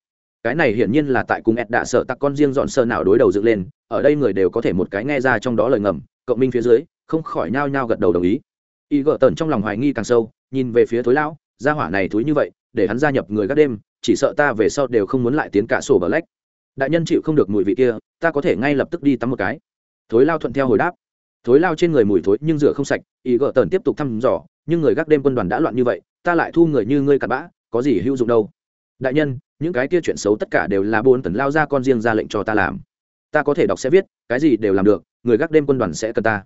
S1: cái này hiển nhiên là tại cùng ed đạ sợ tặc con riêng dọn sơ nào đối đầu dựng lên, ở đây người đều có thể một cái nghe ra trong đó lời ngầm, cộng minh phía dưới, không khỏi nhao nhao gật đầu đồng ý. Y gợ tần trong lòng hoài nghi càng sâu, nhìn về phía thối lão, gia hỏa này thúi như vậy, để hắn gia nhập người gác đêm, chỉ sợ ta về sau đều không muốn lại tiến cả sổ bờ lách. Đại nhân chịu không được mùi vị kia, ta có thể ngay lập tức đi tắm một cái. Thối lao thuận theo hồi đáp. Thối lao trên người mùi thối nhưng rửa không sạch y gợ tần tiếp tục thăm dò, nhưng người gác đêm quân đoàn đã loạn như vậy, ta lại thu người như ngươi cặn bã, có gì hữu dụng đâu. Đại nhân những cái kia chuyện xấu tất cả đều là bốn tần lao ra con riêng ra lệnh cho ta làm. Ta có thể đọc sẽ viết, cái gì đều làm được, người gác đêm quân đoàn sẽ cần ta.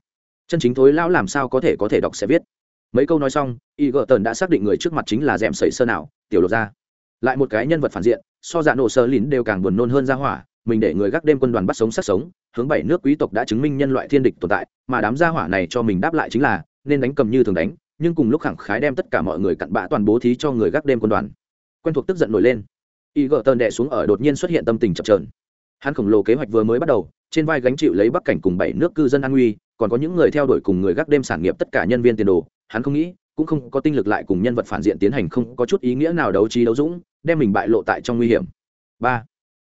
S1: Chân chính thối lão làm sao có thể có thể đọc sẽ viết? Mấy câu nói xong, y gợ tần đã xác định người trước mặt chính là d è m sẩy sơ nào, tiểu lột ra. Lại một cái nhân vật phản diện, so dạ nổ sơ lín đều càng buồn nôn hơn ra hỏa, mình để người gác đêm quân đoàn bắt sống sát sống, hướng bảy nước quý tộc đã chứng minh nhân loại thiên địch tồn tại, mà đám gia hỏa này cho mình đáp lại chính là, nên đánh cầm như thường đánh, nhưng cùng lúc khẳng khái đem tất cả mọi người cặn bã toàn bố thí cho người gác đêm quân đoàn. Quen thuộc tức giận nổi lên y gờ tần đệ xuống ở đột nhiên xuất hiện tâm tình chập trờn hắn khổng lồ kế hoạch vừa mới bắt đầu, trên vai gánh chịu lấy bắc cảnh cùng bảy nước cư dân an nguy, còn có những người theo đuổi cùng người gác đêm sản nghiệp tất cả nhân viên tiền đồ. Hắn không nghĩ, cũng không có tinh lực lại cùng nhân vật phản diện tiến hành không có chút ý nghĩa nào đấu trí đấu dũng, đem mình bại lộ tại trong nguy hiểm. Ba,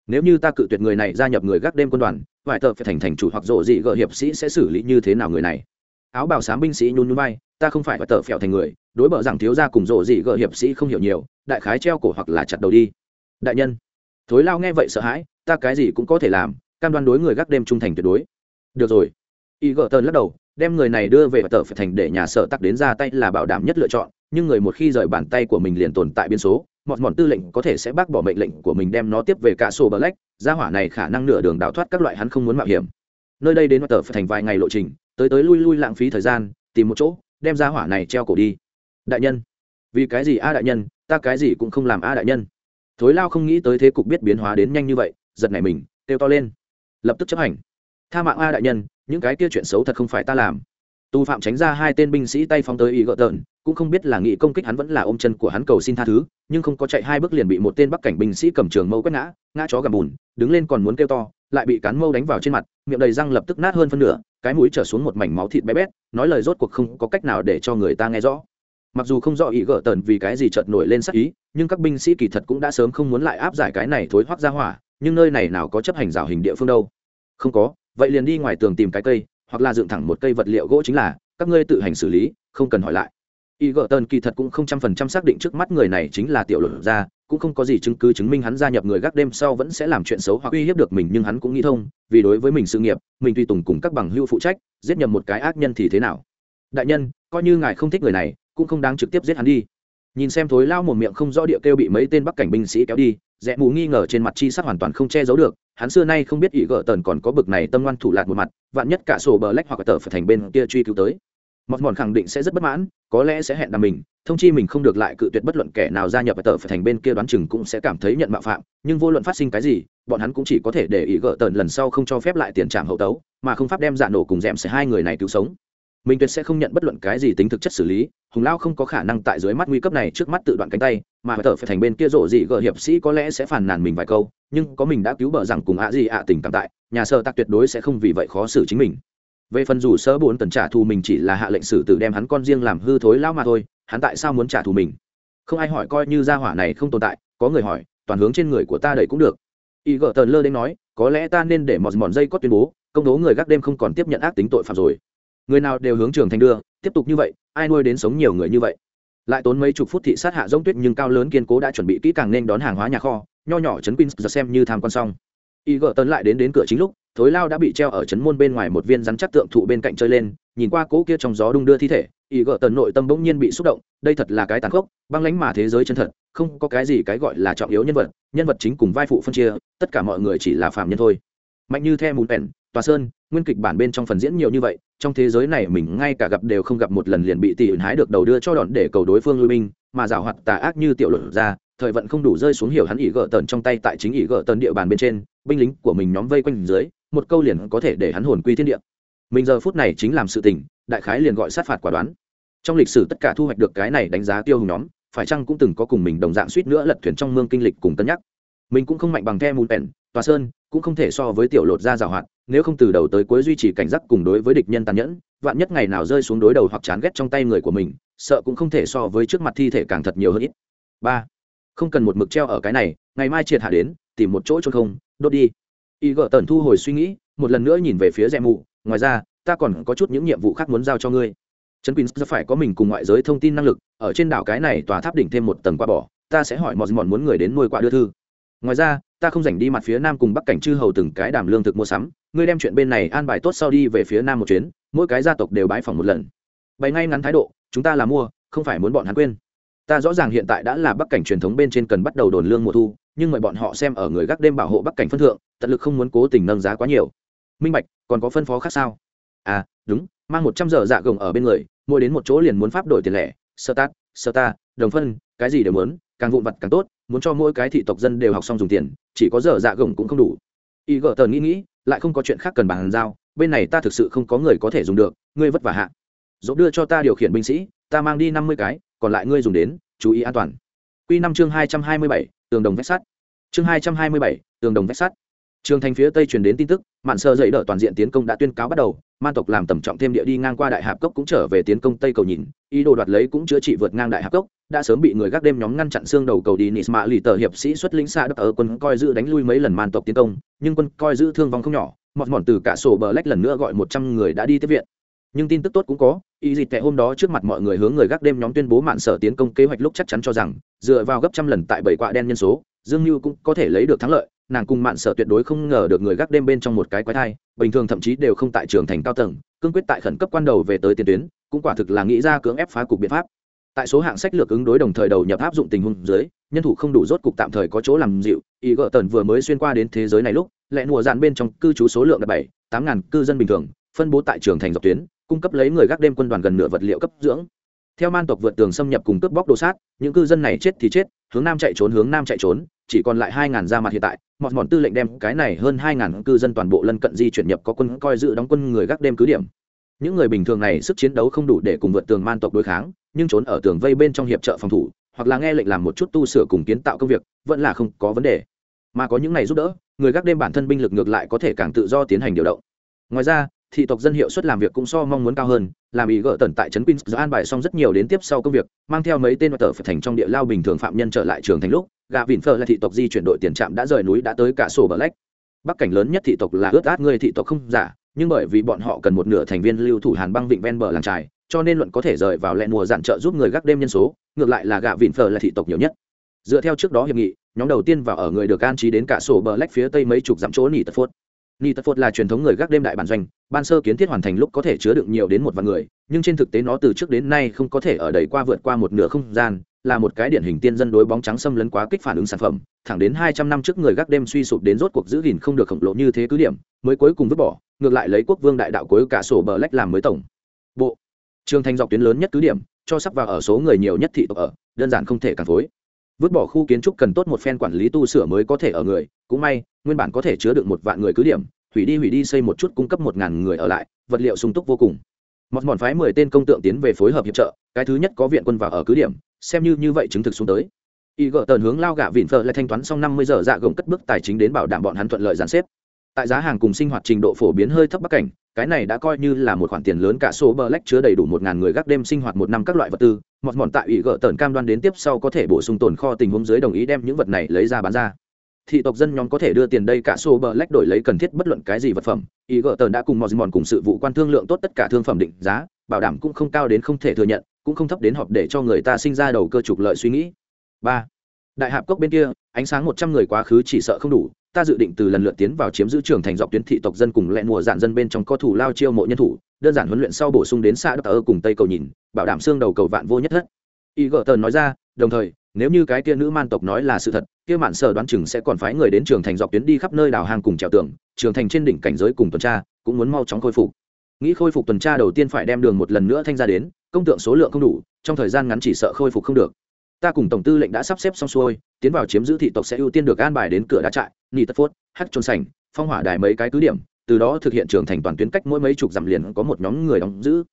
S1: nếu như ta cự tuyệt người này gia nhập người gác đêm quân đoàn vải tờ phải thành thành chủ hoặc rộ dị gợ hiệp sĩ sẽ xử lý như thế nào người này? Áo bảo sám binh sĩ nhún nhún vai, ta không phải vải tờ phèo thành người, đối bờ rằng thiếu gia cùng rộ dị gợ hiệp sĩ không hiểu nhiều, đại khái treo cổ hoặc là chặt đầu đi đại nhân, thối lao nghe vậy sợ hãi, ta cái gì cũng có thể làm, cam đoan đối người gác đêm trung thành tuyệt đối. Được rồi. Y gợ tần lắc đầu, đem người này đưa về tờ phải thành để nhà sở tắc đến ra tay là bảo đảm nhất lựa chọn, nhưng người một khi rời bàn tay của mình liền tồn tại biên số, mọt mọn tư lệnh có thể sẽ bác bỏ mệnh lệnh của mình đem nó tiếp về cả sổ black gia hỏa này khả năng nửa đường đào thoát các loại hắn không muốn mạo hiểm. Nơi đây đến tờ phải thành vài ngày lộ trình, tới tới lui lui lãng phí thời gian, tìm một chỗ, đem gia hỏa này treo cổ đi. Đại nhân, vì cái gì a đại nhân, ta cái gì cũng không làm a đại nhân thối lao không nghĩ tới thế cục biết biến hóa đến nhanh như vậy, giật nảy mình, kêu to lên. Lập tức chấp hành. Tha mạng a đại nhân, những cái kia chuyện xấu thật không phải ta làm. Tù phạm tránh ra hai tên binh sĩ tay phóng tới y gợt tợn cũng không biết là nghị công kích hắn vẫn là ôm chân của hắn cầu xin tha thứ, nhưng không có chạy hai bước liền bị một tên bắc cảnh binh sĩ cầm trường mâu quét ngã ngã chó gầm bùn, đứng lên còn muốn kêu to, lại bị cán mâu đánh vào trên mặt, miệng đầy răng lập tức nát hơn phân nửa, cái mũi trở xuống một mảnh máu thịt bé bét, nói lời rốt cuộc không có cách nào để cho người ta nghe rõ mặc dù không rõ ý gỡ tần vì cái gì chợt nổi lên sắc ý, nhưng các binh sĩ kỳ thật cũng đã sớm không muốn lại áp giải cái này thối hoác ra hỏa, nhưng nơi này nào có chấp hành rào hình địa phương đâu. Không có, vậy liền đi ngoài tường tìm cái cây, hoặc là dựng thẳng một cây vật liệu gỗ chính là, các ngươi tự hành xử lý, không cần hỏi lại. Y gợ tần kỳ thật cũng không trăm phần trăm xác định trước mắt người này chính là tiểu luật gia cũng không có gì chứng cứ chứng minh hắn gia nhập người gác đêm sau vẫn sẽ làm chuyện xấu hoặc uy hiếp được mình, nhưng hắn cũng nghĩ thông, vì đối với mình sự nghiệp, mình tùy tùng cùng các bằng hưu phụ trách, giết nhầm một cái ác nhân thì thế nào? Đại nhân, coi như ngài không thích người này cũng không đáng trực tiếp giết hắn đi. Nhìn xem thối lao một miệng không rõ địa kêu bị mấy tên bắc cảnh binh sĩ kéo đi rẽ mù nghi ngờ trên mặt chi sắc hoàn toàn không che giấu được, hắn xưa nay không biết ý gợ tần còn có bực này tâm ngoan thủ lạc một mặt, vạn nhất cả sổ bờ lách hoặc tờ phải thành bên kia truy cứu tới. Mọt mòn khẳng định sẽ rất bất mãn, có lẽ sẽ hẹn đàm mình, thông chi mình không được lại cự tuyệt bất luận kẻ nào gia nhập tờ phải thành bên kia đoán chừng cũng sẽ cảm thấy nhận mạo phạm, nhưng vô luận phát sinh cái gì, bọn hắn cũng chỉ có thể để ý gỡ tần lần sau không cho phép lại tiền trảm hậu tấu, mà không pháp đem giả nổ cùng d m sẽ hai người này cứu sống mình tuyệt sẽ không nhận bất luận cái gì tính thực chất xử lý, hùng lao không có khả năng tại dưới mắt nguy cấp này trước mắt tự đoạn cánh tay, mà tờ phải thành bên kia rộ gì gợ hiệp sĩ có lẽ sẽ phản nàn mình vài câu, nhưng có mình đã cứu bờ rằng cùng ạ gì ạ tình cảm tại, nhà sơ tạc tuyệt đối sẽ không vì vậy khó xử chính mình. Về phần dù sơ bốn tần trả thù mình chỉ là hạ lệnh xử tử đem hắn con riêng làm hư thối lao mà thôi, hắn tại sao muốn trả thù mình? Không ai hỏi coi như gia hỏa này không tồn tại, có người hỏi, toàn hướng trên người của ta đầy cũng được. Y gợ tần lơ đến nói, có lẽ ta nên để mòn mòn dây có tuyên bố, công bố người gác đêm không còn tiếp nhận ác tính tội phạm rồi người nào đều hướng trường thành đưa, tiếp tục như vậy, ai nuôi đến sống nhiều người như vậy. Lại tốn mấy chục phút thị sát hạ giống tuyết nhưng cao lớn kiên cố đã chuẩn bị kỹ càng nên đón hàng hóa nhà kho, nho nhỏ chấn pin giờ xem như tham quan xong. Y gỡ tấn lại đến đến cửa chính lúc, thối lao đã bị treo ở chấn môn bên ngoài một viên rắn chắc tượng thụ bên cạnh chơi lên, nhìn qua cỗ kia trong gió đung đưa thi thể y gỡ tần nội tâm bỗng nhiên bị xúc động, đây thật là cái tàn khốc, băng lánh mà thế giới chân thật, không có cái gì cái gọi là trọng yếu nhân vật nhân vật chính cùng vai phụ phân chia, tất cả mọi người chỉ là phạm nhân thôi. Mạnh như the mùn pèn tòa sơn nguyên kịch bản bên trong phần diễn nhiều như vậy, trong thế giới này mình ngay cả gặp đều không gặp một lần liền bị tỷ ẩn hái được đầu đưa cho đòn để cầu đối phương lui binh, mà giảo hoạt tà ác như tiểu luận ra, thời vận không đủ rơi xuống hiểu hắn ỉ gỡ tần trong tay tại chính ỉ gỡ tần địa bàn bên trên, binh lính của mình nhóm vây quanh dưới, một câu liền có thể để hắn hồn quy thiên địa. Mình giờ phút này chính làm sự tình, đại khái liền gọi sát phạt quả đoán. Trong lịch sử tất cả thu hoạch được cái này đánh giá tiêu hùng nhóm, phải chăng cũng từng có cùng mình đồng dạng suýt nữa lật thuyền trong mương kinh lịch cùng cân nhắc. Mình cũng không mạnh bằng the mùn pèn tòa sơn cũng không thể so với tiểu lột ra rào hoạt nếu không từ đầu tới cuối duy trì cảnh giác cùng đối với địch nhân tàn nhẫn, vạn nhất ngày nào rơi xuống đối đầu hoặc chán ghét trong tay người của mình, sợ cũng không thể so với trước mặt thi thể càng thật nhiều hơn ít. Ba, không cần một mực treo ở cái này, ngày mai triệt hạ đến, tìm một chỗ trôn không, đốt đi. Y gợ tần thu hồi suy nghĩ, một lần nữa nhìn về phía dạ rẽ mù ngoài ra, ta còn có chút những nhiệm vụ khác muốn giao cho ngươi. Trấn quỳnh phải có mình cùng ngoại giới thông tin năng lực, ở trên đảo cái này tòa tháp đỉnh thêm một tầng qua bỏ ta sẽ hỏi mọi mòn muốn người đến nuôi quạ đưa thư. Ngoài ra, ta không dành đi mặt phía nam cùng bắc cảnh chư hầu từng cái đàm lương thực mua sắm ngươi đem chuyện bên này an bài tốt sau đi về phía nam một chuyến, mỗi cái gia tộc đều bái phỏng một lần. Bày ngay ngắn thái độ, chúng ta là mua, không phải muốn bọn hắn quên. Ta rõ ràng hiện tại đã là bắc cảnh truyền thống bên trên cần bắt đầu đồn lương mùa thu, nhưng mời bọn họ xem ở người gác đêm bảo hộ bắc cảnh phân thượng, tận lực không muốn cố tình nâng giá quá nhiều. Minh bạch, còn có phân phó khác sao? À đúng, mang một trăm giờ dạ gồng ở bên người mua đến một chỗ liền muốn pháp đổi tiền lẻ. Sơ tát, sơ ta, đồng phân, cái gì đều muốn, càng vụn vặt càng tốt, muốn cho mỗi cái thị tộc dân đều học xong dùng tiền, chỉ có giờ dạ gồng cũng không đủ. Y gỡ tờn nghĩ nghĩ lại không có chuyện khác cần bàn giao, bên này ta thực sự không có người có thể dùng được, ngươi vất vả hạ. Dỗ đưa cho ta điều khiển binh sĩ, ta mang đi năm mươi cái, còn lại ngươi dùng đến, chú ý an toàn. Q năm chương hai trăm hai mươi bảy, tường đồng vách sắt. Chương hai trăm hai mươi bảy, tường đồng vách sắt. Trường thành phía tây truyền đến tin tức, mạn sơ dậy đỡ toàn diện tiến công đã tuyên cáo bắt đầu, man tộc làm tầm trọng thêm địa đi ngang qua đại hạp cốc cũng trở về tiến công tây cầu nhìn, ý đồ đoạt lấy cũng chữa trị vượt ngang đại hạp cốc đã sớm bị người gác đêm nhóm ngăn chặn xương đầu cầu đi nis mạ lì tờ hiệp sĩ xuất lĩnh xa đất ở quân coi giữ đánh lui mấy lần man tộc tiến công, nhưng quân coi giữ thương vong không nhỏ, mọt mòn từ cả sổ bờ lách lần nữa gọi một trăm người đã đi tiếp viện. Nhưng tin tức tốt cũng có, ý dịch tệ hôm đó trước mặt mọi người hướng người gác đêm nhóm tuyên bố mạn sở tiến công kế hoạch lúc chắc chắn cho rằng, dựa vào gấp trăm lần tại bảy quạ đen nhân số, dương mưu cũng có thể lấy được thắng lợi, nàng cùng mạn sở tuyệt đối không ngờ được người gác đêm bên trong một cái quái thai, bình thường thậm chí đều không tại trường thành cao tầng, cương quyết tại khẩn cấp quan đầu về tới tiền tuyến, cũng quả thực là nghĩ ra cưỡng ép phá cục biện pháp tại số hạng sách lược ứng đối đồng thời đầu nhập áp dụng tình huống dưới, nhân thủ không đủ rốt cục tạm thời có chỗ làm dịu, ý gợ tần vừa mới xuyên qua đến thế giới này lúc lẽ mùa dàn bên trong cư trú số lượng là bảy, tám ngàn cư dân bình thường, phân bố tại trường thành dọc tuyến, cung cấp lấy người gác đêm quân đoàn gần nửa vật liệu cấp dưỡng. Theo man tộc vượt tường xâm nhập cùng cướp bóc đồ sát, những cư dân này chết thì chết, hướng nam chạy trốn, hướng nam chạy trốn, chỉ còn lại hai ngàn ra mặt hiện tại mọt mòn tư lệnh đem cái này hơn hai ngàn cư dân toàn bộ lân cận di chuyển nhập có quân coi dự đóng quân người gác đêm cứ điểm. Những người bình thường này sức chiến đấu không đủ để cùng vượt tường man tộc đối kháng nhưng trốn ở tường vây bên trong hiệp trợ phòng thủ, hoặc là nghe lệnh làm một chút tu sửa cùng kiến tạo công việc, vẫn là không có vấn đề. Mà có những này giúp đỡ, người gác đêm bản thân binh lực ngược lại có thể càng tự do tiến hành điều động. Ngoài ra, thị tộc dân hiệu suất làm việc cũng so mong muốn cao hơn, làm ý gỡ tần tại trấn quýnh do an bài xong rất nhiều đến tiếp sau công việc, mang theo mấy tên và tờ phải thành trong địa lao bình thường phạm nhân trở lại trường thành lúc gà vịn phơ là thị tộc di chuyển đội tiền trạm đã rời núi đã tới cả sổ bờ lách. Bắc cảnh lớn nhất thị tộc là ướt át người thị tộc không giả, nhưng bởi vì bọn họ cần một nửa thành viên lưu thủ hàn băng vịnh ven bờ làng trài cho nên luận có thể rời vào lẹn mùa giản trợ giúp người gác đêm nhân số, ngược lại là gạ vịn phở là thị tộc nhiều nhất. Dựa theo trước đó hiệp nghị, nhóm đầu tiên vào ở người được an trí đến cả sổ bờ lách phía tây mấy chục dặm chỗ nỉ tật phốt. Nỉ tật phốt là truyền thống người gác đêm đại bản doanh, ban sơ kiến thiết hoàn thành lúc có thể chứa đựng nhiều đến một vạn người, nhưng trên thực tế nó từ trước đến nay không có thể ở đầy qua vượt qua một nửa không gian, là một cái điển hình tiên dân đối bóng trắng xâm lấn quá kích phản ứng sản phẩm, thẳng đến hai trăm năm trước người gác đêm suy sụp đến rốt cuộc giữ gìn không được khổng lồ như thế cứ điểm, mới cuối cùng vứt bỏ, ngược lại lấy quốc vương đại đạo cuối cả sổ bờ lách làm mới tổng trường thành dọc tuyến lớn nhất cứ điểm, cho sắp vào ở số người nhiều nhất thị tộc ở, đơn giản không thể càng phối. Vứt bỏ khu kiến trúc cần tốt một phen quản lý tu sửa mới có thể ở người, cũng may, nguyên bản có thể chứa được một vạn người cứ điểm, hủy đi hủy đi xây một chút cung cấp một ngàn người ở lại, vật liệu sung túc vô cùng. Mọt mòn phái mười tên công tượng tiến về phối hợp hiệp trợ, cái thứ nhất có viện quân vào ở cứ điểm, xem như như vậy chứng thực xuống tới. Y gợ tờn hướng lao gạ vịn phở lại thanh toán xong năm mươi giờ dạ gồng cất bước tài chính đến bảo đảm bọn hắn thuận lợi giàn xếp tại giá hàng cùng sinh hoạt trình độ phổ biến hơi thấp bắc cảnh, cái này đã coi như là một khoản tiền lớn cả số bờ lách chứa đầy đủ một ngàn người gác đêm sinh hoạt một năm các loại vật tư mọt mòn tại ủy gỡ tờn cam đoan đến tiếp sau có thể bổ sung tồn kho tình huống dưới đồng ý đem những vật này lấy ra bán ra. Thị tộc dân nhóm có thể đưa tiền đây cả số bờ lách đổi lấy cần thiết bất luận cái gì vật phẩm ý gỡ tờn đã cùng mọt mòn cùng sự vụ quan thương lượng tốt tất cả thương phẩm định giá, bảo đảm cũng không cao đến không thể thừa nhận, cũng không thấp đến họp để cho người ta sinh ra đầu cơ trục lợi suy nghĩ. Ba, đại hạp cốc bên kia, ánh sáng một trăm người quá khứ chỉ sợ không đủ ta dự định từ lần lượt tiến vào chiếm giữ trường thành dọc tuyến thị tộc dân cùng lẹn mùa dạn dân bên trong có thủ lao chiêu mộ nhân thủ, đơn giản huấn luyện sau bổ sung đến xã đất ở cùng tây cầu nhìn, bảo đảm xương đầu cầu vạn vô nhất thất. Y gỡ tờn nói ra, đồng thời, nếu như cái kia nữ man tộc nói là sự thật, kia mạn sở đoán chừng sẽ còn phái người đến trường thành dọc tuyến đi khắp nơi đào hàng cùng trèo tường, trường thành trên đỉnh cảnh giới cùng tuần tra cũng muốn mau chóng khôi phục. Nghĩ khôi phục tuần tra đầu tiên phải đem đường một lần nữa thanh ra đến, công tượng số lượng không đủ, trong thời gian ngắn chỉ sợ khôi phục không được. Ta cùng tổng tư lệnh đã sắp xếp xong xuôi, tiến vào chiếm giữ thị tộc sẽ ưu tiên được an bài đến cửa đá trại nỉ tất phốt, hắc trôn sành phong hỏa đài mấy cái cứ điểm, từ đó thực hiện trưởng thành toàn tuyến cách mỗi mấy chục dặm liền có một nhóm người đóng giữ.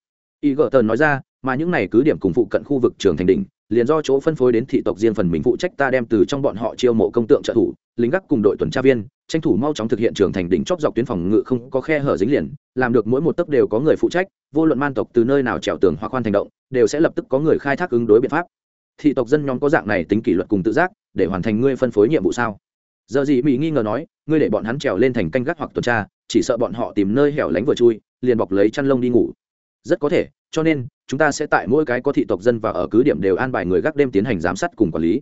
S1: Y gờ tờn nói ra, mà những này cứ điểm cùng phụ cận khu vực trường thành đỉnh, liền do chỗ phân phối đến thị tộc riêng phần mình phụ trách ta đem từ trong bọn họ chiêu mộ công tượng trợ thủ, lính gác cùng đội tuần tra viên, tranh thủ mau chóng thực hiện trường thành đỉnh chóp dọc tuyến phòng ngự không có khe hở dính liền, làm được mỗi một tấc đều có người phụ trách, vô luận man tộc từ nơi nào trèo tường hoặc khoan thành động, đều sẽ lập tức có người khai thác ứng đối biện pháp. Thị tộc dân nhóm có dạng này tính kỷ luật cùng tự giác, để hoàn thành ngươi phân phối nhiệm vụ sao? Giờ gì mỹ nghi ngờ nói, ngươi để bọn hắn trèo lên thành canh gác hoặc tuần tra, chỉ sợ bọn họ tìm nơi hẻo lánh vừa chui, liền bọc lấy chăn lông đi ngủ. Rất có thể, cho nên, chúng ta sẽ tại mỗi cái có thị tộc dân và ở cứ điểm đều an bài người gác đêm tiến hành giám sát cùng quản lý.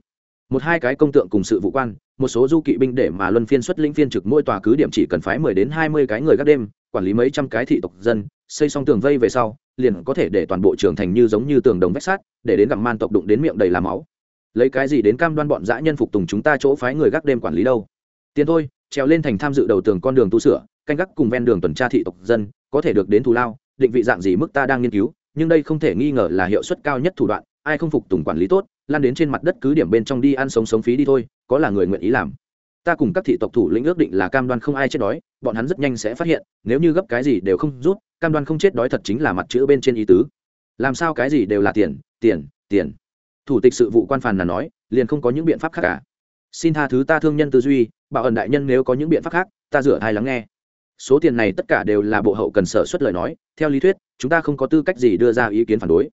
S1: Một hai cái công tượng cùng sự vụ quan, một số du kỵ binh để mà luân phiên xuất linh phiên trực mỗi tòa cứ điểm chỉ cần phái mười đến hai mươi cái người gác đêm, quản lý mấy trăm cái thị tộc dân, xây xong tường vây về sau, liền có thể để toàn bộ trường thành như giống như tường đồng vách sát để đến gặp man tộc đụng đến miệng đầy làm máu lấy cái gì đến cam đoan bọn dã nhân phục tùng chúng ta chỗ phái người gác đêm quản lý đâu? Tiền thôi, trèo lên thành tham dự đầu tường con đường tu sửa, canh gác cùng ven đường tuần tra thị tộc dân, có thể được đến thù lao, định vị dạng gì mức ta đang nghiên cứu, nhưng đây không thể nghi ngờ là hiệu suất cao nhất thủ đoạn, ai không phục tùng quản lý tốt, lan đến trên mặt đất cứ điểm bên trong đi ăn sống sống phí đi thôi, có là người nguyện ý làm. Ta cùng các thị tộc thủ lĩnh ước định là cam đoan không ai chết đói, bọn hắn rất nhanh sẽ phát hiện, nếu như gấp cái gì đều không rút, cam đoan không chết đói thật chính là mặt chữ bên trên ý tứ. Làm sao cái gì đều là tiền tiền tiền thủ tịch sự vụ quan phàn là nói, liền không có những biện pháp khác cả. Xin tha thứ ta thương nhân tư duy, bảo ẩn đại nhân nếu có những biện pháp khác, ta rửa hai lắng nghe. Số tiền này tất cả đều là bộ hậu cần sở xuất lời nói, theo lý thuyết, chúng ta không có tư cách gì đưa ra ý kiến phản đối.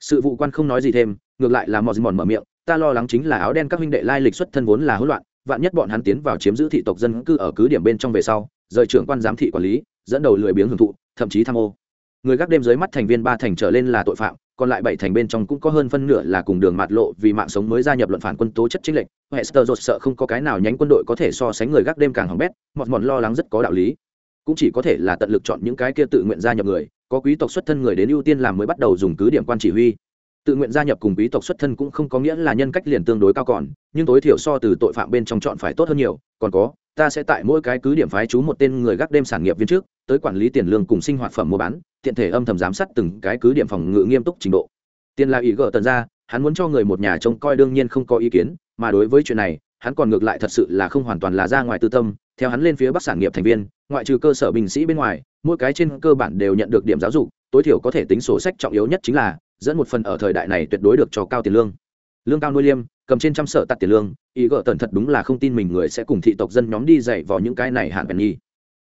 S1: Sự vụ quan không nói gì thêm, ngược lại là mò mòn mở miệng, ta lo lắng chính là áo đen các huynh đệ lai lịch xuất thân vốn là hỗn loạn, vạn nhất bọn hắn tiến vào chiếm giữ thị tộc dân cư ở cứ điểm bên trong về sau, rời trưởng quan giám thị quản lý, dẫn đầu lười biếng hưởng thụ, thậm chí tham ô. Người gác đêm dưới mắt thành viên ba thành trở lên là tội phạm còn lại bảy thành bên trong cũng có hơn phân nửa là cùng đường mạt lộ vì mạng sống mới gia nhập luận phản quân tố chất chính lệnh. Hester dột sợ không có cái nào nhánh quân đội có thể so sánh người gác đêm càng hỏng bét, mọt mòn lo lắng rất có đạo lý. Cũng chỉ có thể là tận lực chọn những cái kia tự nguyện gia nhập người, có quý tộc xuất thân người đến ưu tiên làm mới bắt đầu dùng cứ điểm quan chỉ huy tự nguyện gia nhập cùng quý tộc xuất thân cũng không có nghĩa là nhân cách liền tương đối cao còn, nhưng tối thiểu so từ tội phạm bên trong chọn phải tốt hơn nhiều. Còn có, ta sẽ tại mỗi cái cứ điểm phái chú một tên người gác đêm sản nghiệp viên trước, tới quản lý tiền lương cùng sinh hoạt phẩm mua bán, tiện thể âm thầm giám sát từng cái cứ điểm phòng ngự nghiêm túc trình độ. Tiền là ý gỡ tần ra, hắn muốn cho người một nhà trông coi đương nhiên không có ý kiến, mà đối với chuyện này, hắn còn ngược lại thật sự là không hoàn toàn là ra ngoài tư tâm. Theo hắn lên phía bắc sản nghiệp thành viên, ngoại trừ cơ sở binh sĩ bên ngoài, mỗi cái trên cơ bản đều nhận được điểm giáo dục, tối thiểu có thể tính sổ sách trọng yếu nhất chính là dẫn một phần ở thời đại này tuyệt đối được cho cao tiền lương. Lương cao nuôi liêm, cầm trên trăm sở tạt tiền lương, ý gỡ tần thật đúng là không tin mình người sẽ cùng thị tộc dân nhóm đi dạy vào những cái này hạn bèn nhi.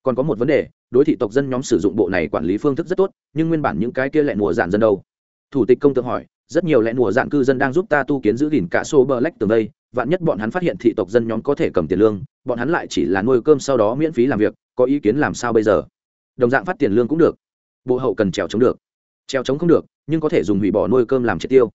S1: Còn có một vấn đề, đối thị tộc dân nhóm sử dụng bộ này quản lý phương thức rất tốt, nhưng nguyên bản những cái kia lẹn mùa dạn dân đâu? Thủ tịch công tượng hỏi, rất nhiều lẹn mùa dạn cư dân đang giúp ta tu kiến giữ gìn cả số bờ lách tường đây, vạn nhất bọn hắn phát hiện thị tộc dân nhóm có thể cầm tiền lương, bọn hắn lại chỉ là nuôi cơm sau đó miễn phí làm việc, có ý kiến làm sao bây giờ? Đồng dạng phát tiền lương cũng được, bộ hậu cần trèo chống được. Trèo chống không được nhưng có thể dùng hủy bỏ nuôi cơm làm triệt tiêu.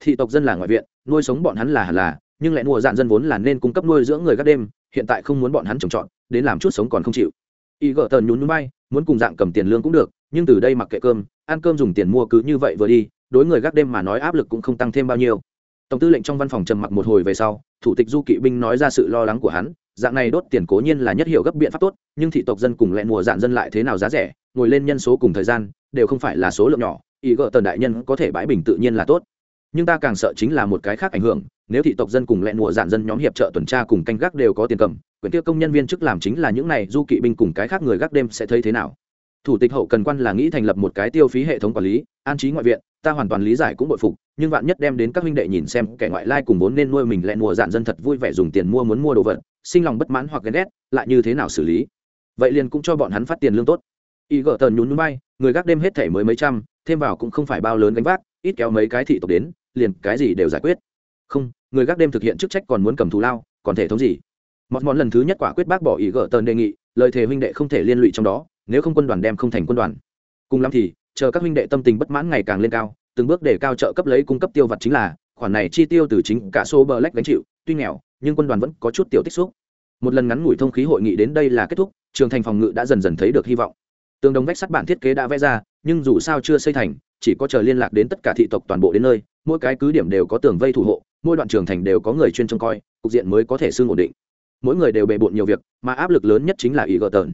S1: Thị tộc dân là ngoại viện, nuôi sống bọn hắn là hẳn là, nhưng lại mua dạn dân vốn là nên cung cấp nuôi dưỡng người các đêm, hiện tại không muốn bọn hắn trồng trọt, đến làm chút sống còn không chịu. Y gỡ tần nhún nhún bay, muốn cùng dạng cầm tiền lương cũng được, nhưng từ đây mặc kệ cơm, ăn cơm dùng tiền mua cứ như vậy vừa đi, đối người gác đêm mà nói áp lực cũng không tăng thêm bao nhiêu. Tổng tư lệnh trong văn phòng trầm mặc một hồi về sau, thủ tịch du kỵ binh nói ra sự lo lắng của hắn, dạng này đốt tiền cố nhiên là nhất hiệu gấp biện pháp tốt, nhưng thị tộc dân cùng lẹn mùa dạn dân lại thế nào giá rẻ, ngồi lên nhân số cùng thời gian, đều không phải là số lượng nhỏ ý gỡ tần đại nhân có thể bãi bình tự nhiên là tốt. Nhưng ta càng sợ chính là một cái khác ảnh hưởng, nếu thị tộc dân cùng lẹn mùa dạn dân nhóm hiệp trợ tuần tra cùng canh gác đều có tiền cầm, quyền tiêu công nhân viên chức làm chính là những này, du kỵ binh cùng cái khác người gác đêm sẽ thấy thế nào? Thủ tịch hậu cần quan là nghĩ thành lập một cái tiêu phí hệ thống quản lý, an trí ngoại viện, ta hoàn toàn lý giải cũng bội phục, nhưng vạn nhất đem đến các huynh đệ nhìn xem, kẻ ngoại lai cùng vốn nên nuôi mình lẹn mùa dạn dân thật vui vẻ dùng tiền mua muốn mua đồ vật, sinh lòng bất mãn hoặc ghen ghét, lại như thế nào xử lý? Vậy liền cũng cho bọn hắn phát tiền lương tốt. Y gỡ tần nhún nhún bay, người gác đêm hết thể mới mấy trăm thêm vào cũng không phải bao lớn gánh vác, ít kéo mấy cái thị tộc đến, liền cái gì đều giải quyết. Không, người gác đêm thực hiện chức trách còn muốn cầm thù lao, còn thể thống gì? Mọt món lần thứ nhất quả quyết bác bỏ ý gỡ tần đề nghị, lời thề huynh đệ không thể liên lụy trong đó, nếu không quân đoàn đem không thành quân đoàn. Cùng lắm thì, chờ các huynh đệ tâm tình bất mãn ngày càng lên cao, từng bước để cao trợ cấp lấy cung cấp tiêu vật chính là, khoản này chi tiêu từ chính cả số bờ lách gánh chịu, tuy nghèo, nhưng quân đoàn vẫn có chút tiểu tích xúc. Một lần ngắn ngủi thông khí hội nghị đến đây là kết thúc, trường thành phòng ngự đã dần dần thấy được hy vọng tường đồng vách sắt bản thiết kế đã vẽ ra, nhưng dù sao chưa xây thành, chỉ có chờ liên lạc đến tất cả thị tộc toàn bộ đến nơi, mỗi cái cứ điểm đều có tường vây thủ hộ, mỗi đoạn trường thành đều có người chuyên trông coi, cục diện mới có thể xương ổn định. Mỗi người đều bề bộn nhiều việc, mà áp lực lớn nhất chính là ý gờ tờn.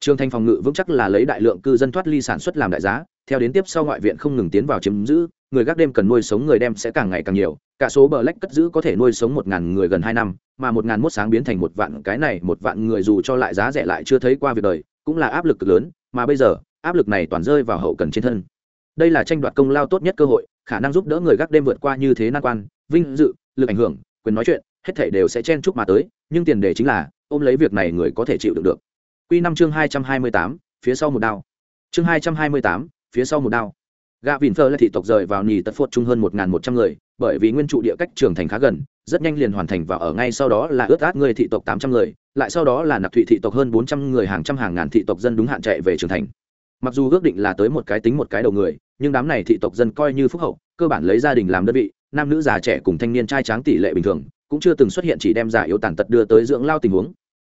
S1: Trường thành phòng ngự vững chắc là lấy đại lượng cư dân thoát ly sản xuất làm đại giá, theo đến tiếp sau ngoại viện không ngừng tiến vào chiếm giữ, người gác đêm cần nuôi sống người đem sẽ càng ngày càng nhiều, cả số bờ lách cất giữ có thể nuôi sống một ngàn người gần hai năm, mà một ngàn mốt sáng biến thành một vạn, cái này một vạn người dù cho lại giá rẻ lại chưa thấy qua việc đời, cũng là áp lực cực lớn mà bây giờ, áp lực này toàn rơi vào hậu cần trên thân. Đây là tranh đoạt công lao tốt nhất cơ hội, khả năng giúp đỡ người gác đêm vượt qua như thế nan quan, vinh dự, lực ảnh hưởng, quyền nói chuyện, hết thể đều sẽ chen chúc mà tới, nhưng tiền đề chính là, ôm lấy việc này người có thể chịu được được. Quy năm chương hai trăm hai mươi tám, phía sau một đao. Chương hai trăm hai mươi tám, phía sau một đao. Gạ vìn thơ là thị tộc rời vào nhì tật phốt chung hơn một một trăm người, bởi vì nguyên trụ địa cách trường thành khá gần rất nhanh liền hoàn thành và ở ngay sau đó là ướt át người thị tộc tám trăm người, lại sau đó là nạp thụy thị tộc hơn bốn trăm người hàng trăm hàng ngàn thị tộc dân đúng hạn chạy về trường thành. Mặc dù ước định là tới một cái tính một cái đầu người, nhưng đám này thị tộc dân coi như phúc hậu, cơ bản lấy gia đình làm đơn vị, nam nữ già trẻ cùng thanh niên trai tráng tỷ lệ bình thường, cũng chưa từng xuất hiện chỉ đem giả yếu tàn tật đưa tới dưỡng lao tình huống.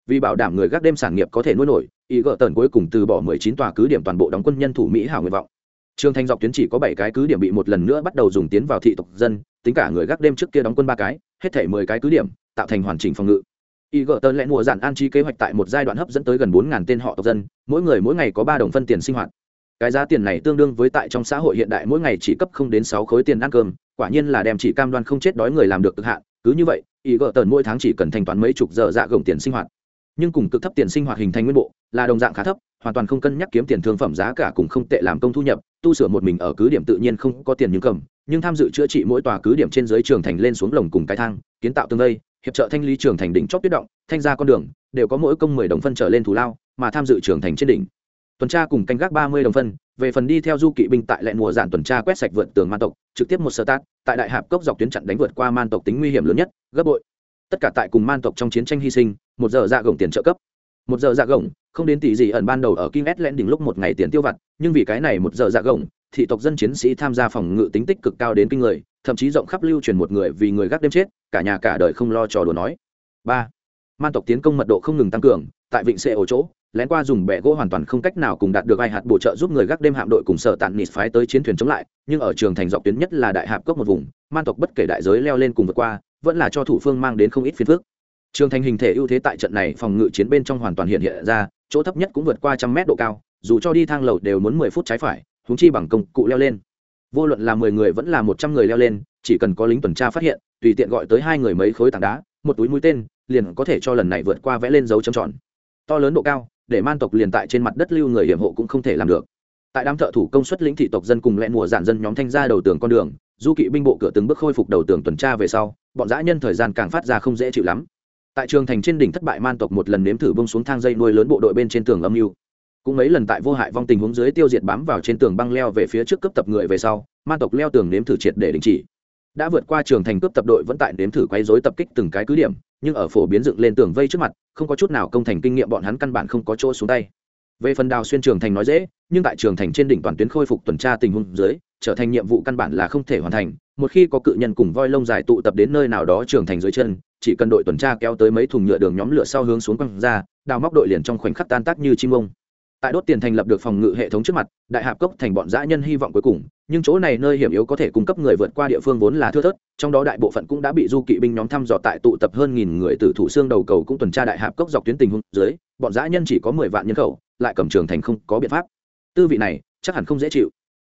S1: Vì bảo đảm người gác đêm sản nghiệp có thể nuôi nổi, ý gỡ tần cuối cùng từ bỏ 19 tòa cứ điểm toàn bộ đóng quân nhân thủ mỹ hảo nguyện vọng. Trường thanh dọc tuyến chỉ có bảy cái cứ điểm bị một lần nữa bắt đầu dùng tiến vào thị tộc dân, tính cả người gác đêm trước kia đóng quân ba cái hết thể mười cái cứ điểm, tạo thành hoàn chỉnh phòng ngự. Y gỡ tơn lẽ mùa giản an trí kế hoạch tại một giai đoạn hấp dẫn tới gần bốn ngàn tên họ tộc dân, mỗi người mỗi ngày có ba đồng phân tiền sinh hoạt. Cái giá tiền này tương đương với tại trong xã hội hiện đại mỗi ngày chỉ cấp không đến sáu khối tiền ăn cơm, quả nhiên là đem chỉ cam đoan không chết đói người làm được cực hạn, cứ như vậy y gỡ tần mỗi tháng chỉ cần thanh toán mấy chục giờ dạ gồng tiền sinh hoạt. Nhưng cùng cực thấp tiền sinh hoạt hình thành nguyên bộ, là đồng dạng khá thấp hoàn toàn không cân nhắc kiếm tiền thương phẩm giá cả cùng không tệ làm công thu nhập, tu sửa một mình ở cứ điểm tự nhiên không có tiền nhưng cầm, nhưng tham dự chữa trị mỗi tòa cứ điểm trên dưới trường thành lên xuống lồng cùng cái thang, kiến tạo tương đây hiệp trợ thanh lý trường thành đỉnh chót tuyết động, thanh ra con đường, đều có mỗi công mười đồng phân trở lên thù lao, mà tham dự trường thành trên đỉnh. Tuần tra cùng canh gác ba mươi đồng phân, về phần đi theo du kỵ binh tại lệ mùa giản tuần tra quét sạch vượt tường man tộc, trực tiếp một sơ tát, tại đại hạp cốc dọc tuyến chặn đánh vượt qua man tộc tính nguy hiểm lớn nhất, gấp bội. Tất cả tại cùng man tộc trong chiến tranh hy sinh, một giờ dạ gồng tiền trợ cấp. Một giờ dạ gồng không đến tỷ gì ẩn ban đầu ở King Island đỉnh lúc một ngày tiền tiêu vặt, nhưng vì cái này một giờ dạ gồng, thị tộc dân chiến sĩ tham gia phòng ngự tính tích cực cao đến kinh người, thậm chí rộng khắp lưu truyền một người vì người gác đêm chết, cả nhà cả đời không lo trò đùa nói. ba Man tộc tiến công mật độ không ngừng tăng cường, tại vịnh xe ổ chỗ, lén qua dùng bẻ gỗ hoàn toàn không cách nào cùng đạt được ai hạt bổ trợ giúp người gác đêm hạm đội cùng sở tạn nịt phái tới chiến thuyền chống lại, nhưng ở trường thành dọc tuyến nhất là đại hạp cốc một vùng, man tộc bất kể đại giới leo lên cùng vượt qua, vẫn là cho thủ phương mang đến không ít phiền phức. Trường thành hình thể ưu thế tại trận này phòng ngự chiến bên trong hoàn toàn hiện hiện ra, chỗ thấp nhất cũng vượt qua trăm mét độ cao, dù cho đi thang lầu đều muốn mười phút trái phải húng chi bằng công cụ leo lên. Vô luận là mười người vẫn là một trăm người leo lên, chỉ cần có lính tuần tra phát hiện, tùy tiện gọi tới hai người mấy khối tảng đá, một túi mũi tên, liền có thể cho lần này vượt qua vẽ lên dấu trầm tròn. To lớn độ cao, để man tộc liền tại trên mặt đất lưu người hiểm hộ cũng không thể làm được. Tại đám thợ thủ công suất lĩnh thị tộc dân cùng lẹn mùa giản dân nhóm thanh ra đầu tường con đường, du kỵ binh bộ cửa từng bước khôi phục đầu tường tuần tra về sau, bọn dã nhân thời gian càng phát ra không dễ chịu lắm tại trường thành trên đỉnh thất bại man tộc một lần nếm thử bông xuống thang dây nuôi lớn bộ đội bên trên tường âm mưu. Cũng mấy lần tại vô hại vong tình huống dưới tiêu diệt bám vào trên tường băng leo về phía trước cướp tập người về sau, man tộc leo tường nếm thử triệt để đình chỉ. Đã vượt qua trường thành cướp tập đội vẫn tại nếm thử quay dối tập kích từng cái cứ điểm, nhưng ở phổ biến dựng lên tường vây trước mặt, không có chút nào công thành kinh nghiệm bọn hắn căn bản không có chỗ xuống tay. Về phần đào xuyên trường thành nói dễ, nhưng tại trường thành trên đỉnh toàn tuyến khôi phục tuần tra tình huống dưới, trở thành nhiệm vụ căn bản là không thể hoàn thành một khi có cự nhân cùng voi lông dài tụ tập đến nơi nào đó trưởng thành dưới chân, chỉ cần đội tuần tra kéo tới mấy thùng nhựa đường nhóm lửa sau hướng xuống quăng ra, đào móc đội liền trong khoảnh khắc tan tác như chim ông. Tại đốt tiền thành lập được phòng ngự hệ thống trước mặt, đại hạp cốc thành bọn dã nhân hy vọng cuối cùng, nhưng chỗ này nơi hiểm yếu có thể cung cấp người vượt qua địa phương vốn là thưa thớt, trong đó đại bộ phận cũng đã bị du kỵ binh nhóm thăm dò tại tụ tập hơn nghìn người từ thủ xương đầu cầu cũng tuần tra đại hạp cốc dọc tuyến tình huống dưới, bọn dã nhân chỉ có mười vạn nhân khẩu, lại cầm trường thành không có biện pháp. Tư vị này, chắc hẳn không dễ chịu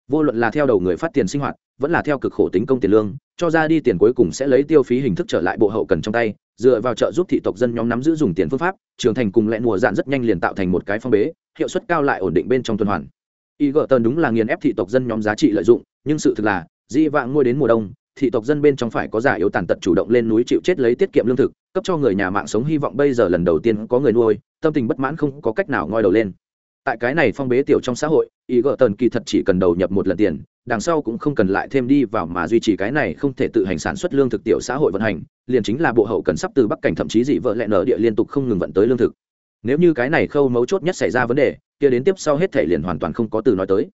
S1: vô luận là theo đầu người phát tiền sinh hoạt, vẫn là theo cực khổ tính công tiền lương, cho ra đi tiền cuối cùng sẽ lấy tiêu phí hình thức trở lại bộ hậu cần trong tay, dựa vào trợ giúp thị tộc dân nhóm nắm giữ dùng tiền phương pháp trường thành cùng lẹ mùa dạn rất nhanh liền tạo thành một cái phong bế, hiệu suất cao lại ổn định bên trong tuần hoàn. Y gờ tần đúng là nghiền ép thị tộc dân nhóm giá trị lợi dụng, nhưng sự thực là di vạng ngôi đến mùa đông, thị tộc dân bên trong phải có giả yếu tàn tật chủ động lên núi chịu chết lấy tiết kiệm lương thực, cấp cho người nhà mạng sống hy vọng bây giờ lần đầu tiên có người nuôi, tâm tình bất mãn không có cách nào ngoi đầu lên tại cái này phong bế tiểu trong xã hội, ý gỡ tần kỳ thật chỉ cần đầu nhập một lần tiền, đằng sau cũng không cần lại thêm đi vào mà duy trì cái này không thể tự hành sản xuất lương thực tiểu xã hội vận hành, liền chính là bộ hậu cần sắp từ bắc cảnh thậm chí dị vợ lẹ nở địa liên tục không ngừng vận tới lương thực. Nếu như cái này khâu mấu chốt nhất xảy ra vấn đề, kia đến tiếp sau hết thể liền hoàn toàn không có từ nói tới.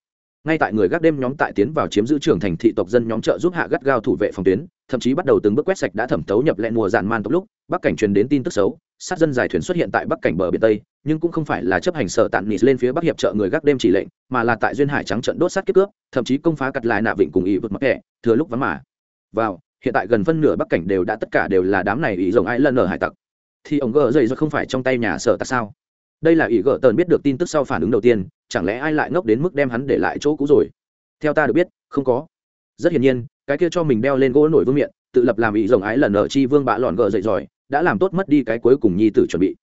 S1: Ngay tại người gác đêm nhóm tại tiến vào chiếm giữ trường thành thị tộc dân nhóm trợ giúp hạ gắt gao thủ vệ phòng tuyến, thậm chí bắt đầu từng bước quét sạch đã thẩm tấu nhập lẹ mùa dàn man tốc lúc, bắc cảnh truyền đến tin tức xấu sát dân dài thuyền xuất hiện tại bắc cảnh bờ biển tây, nhưng cũng không phải là chấp hành sở tạm nịt lên phía bắc hiệp trợ người gác đêm chỉ lệnh, mà là tại duyên hải trắng trận đốt sát kiếp cướp, thậm chí công phá cặt lại nạ vịnh cùng ý vượt mắc kẻ thừa lúc vắng mà. Vào, hiện tại gần phân nửa bắc cảnh đều đã tất cả đều là đám này ý rồng ai lần ở hải tặc. Thì ông gờ dậy do không phải trong tay nhà sở tặc sao? Đây là ý gờ tờn biết được tin tức sau phản ứng đầu tiên, chẳng lẽ ai lại ngốc đến mức đem hắn để lại chỗ cũ rồi? Theo ta được biết, không có. Rất hiển nhiên, cái kia cho mình đeo lên gỗ nổi vương miệng tự lập làm ý rồng ái lần ở chi vương bạ lòn gờ dậy giỏi đã làm tốt mất đi cái cuối cùng nhi tử chuẩn bị.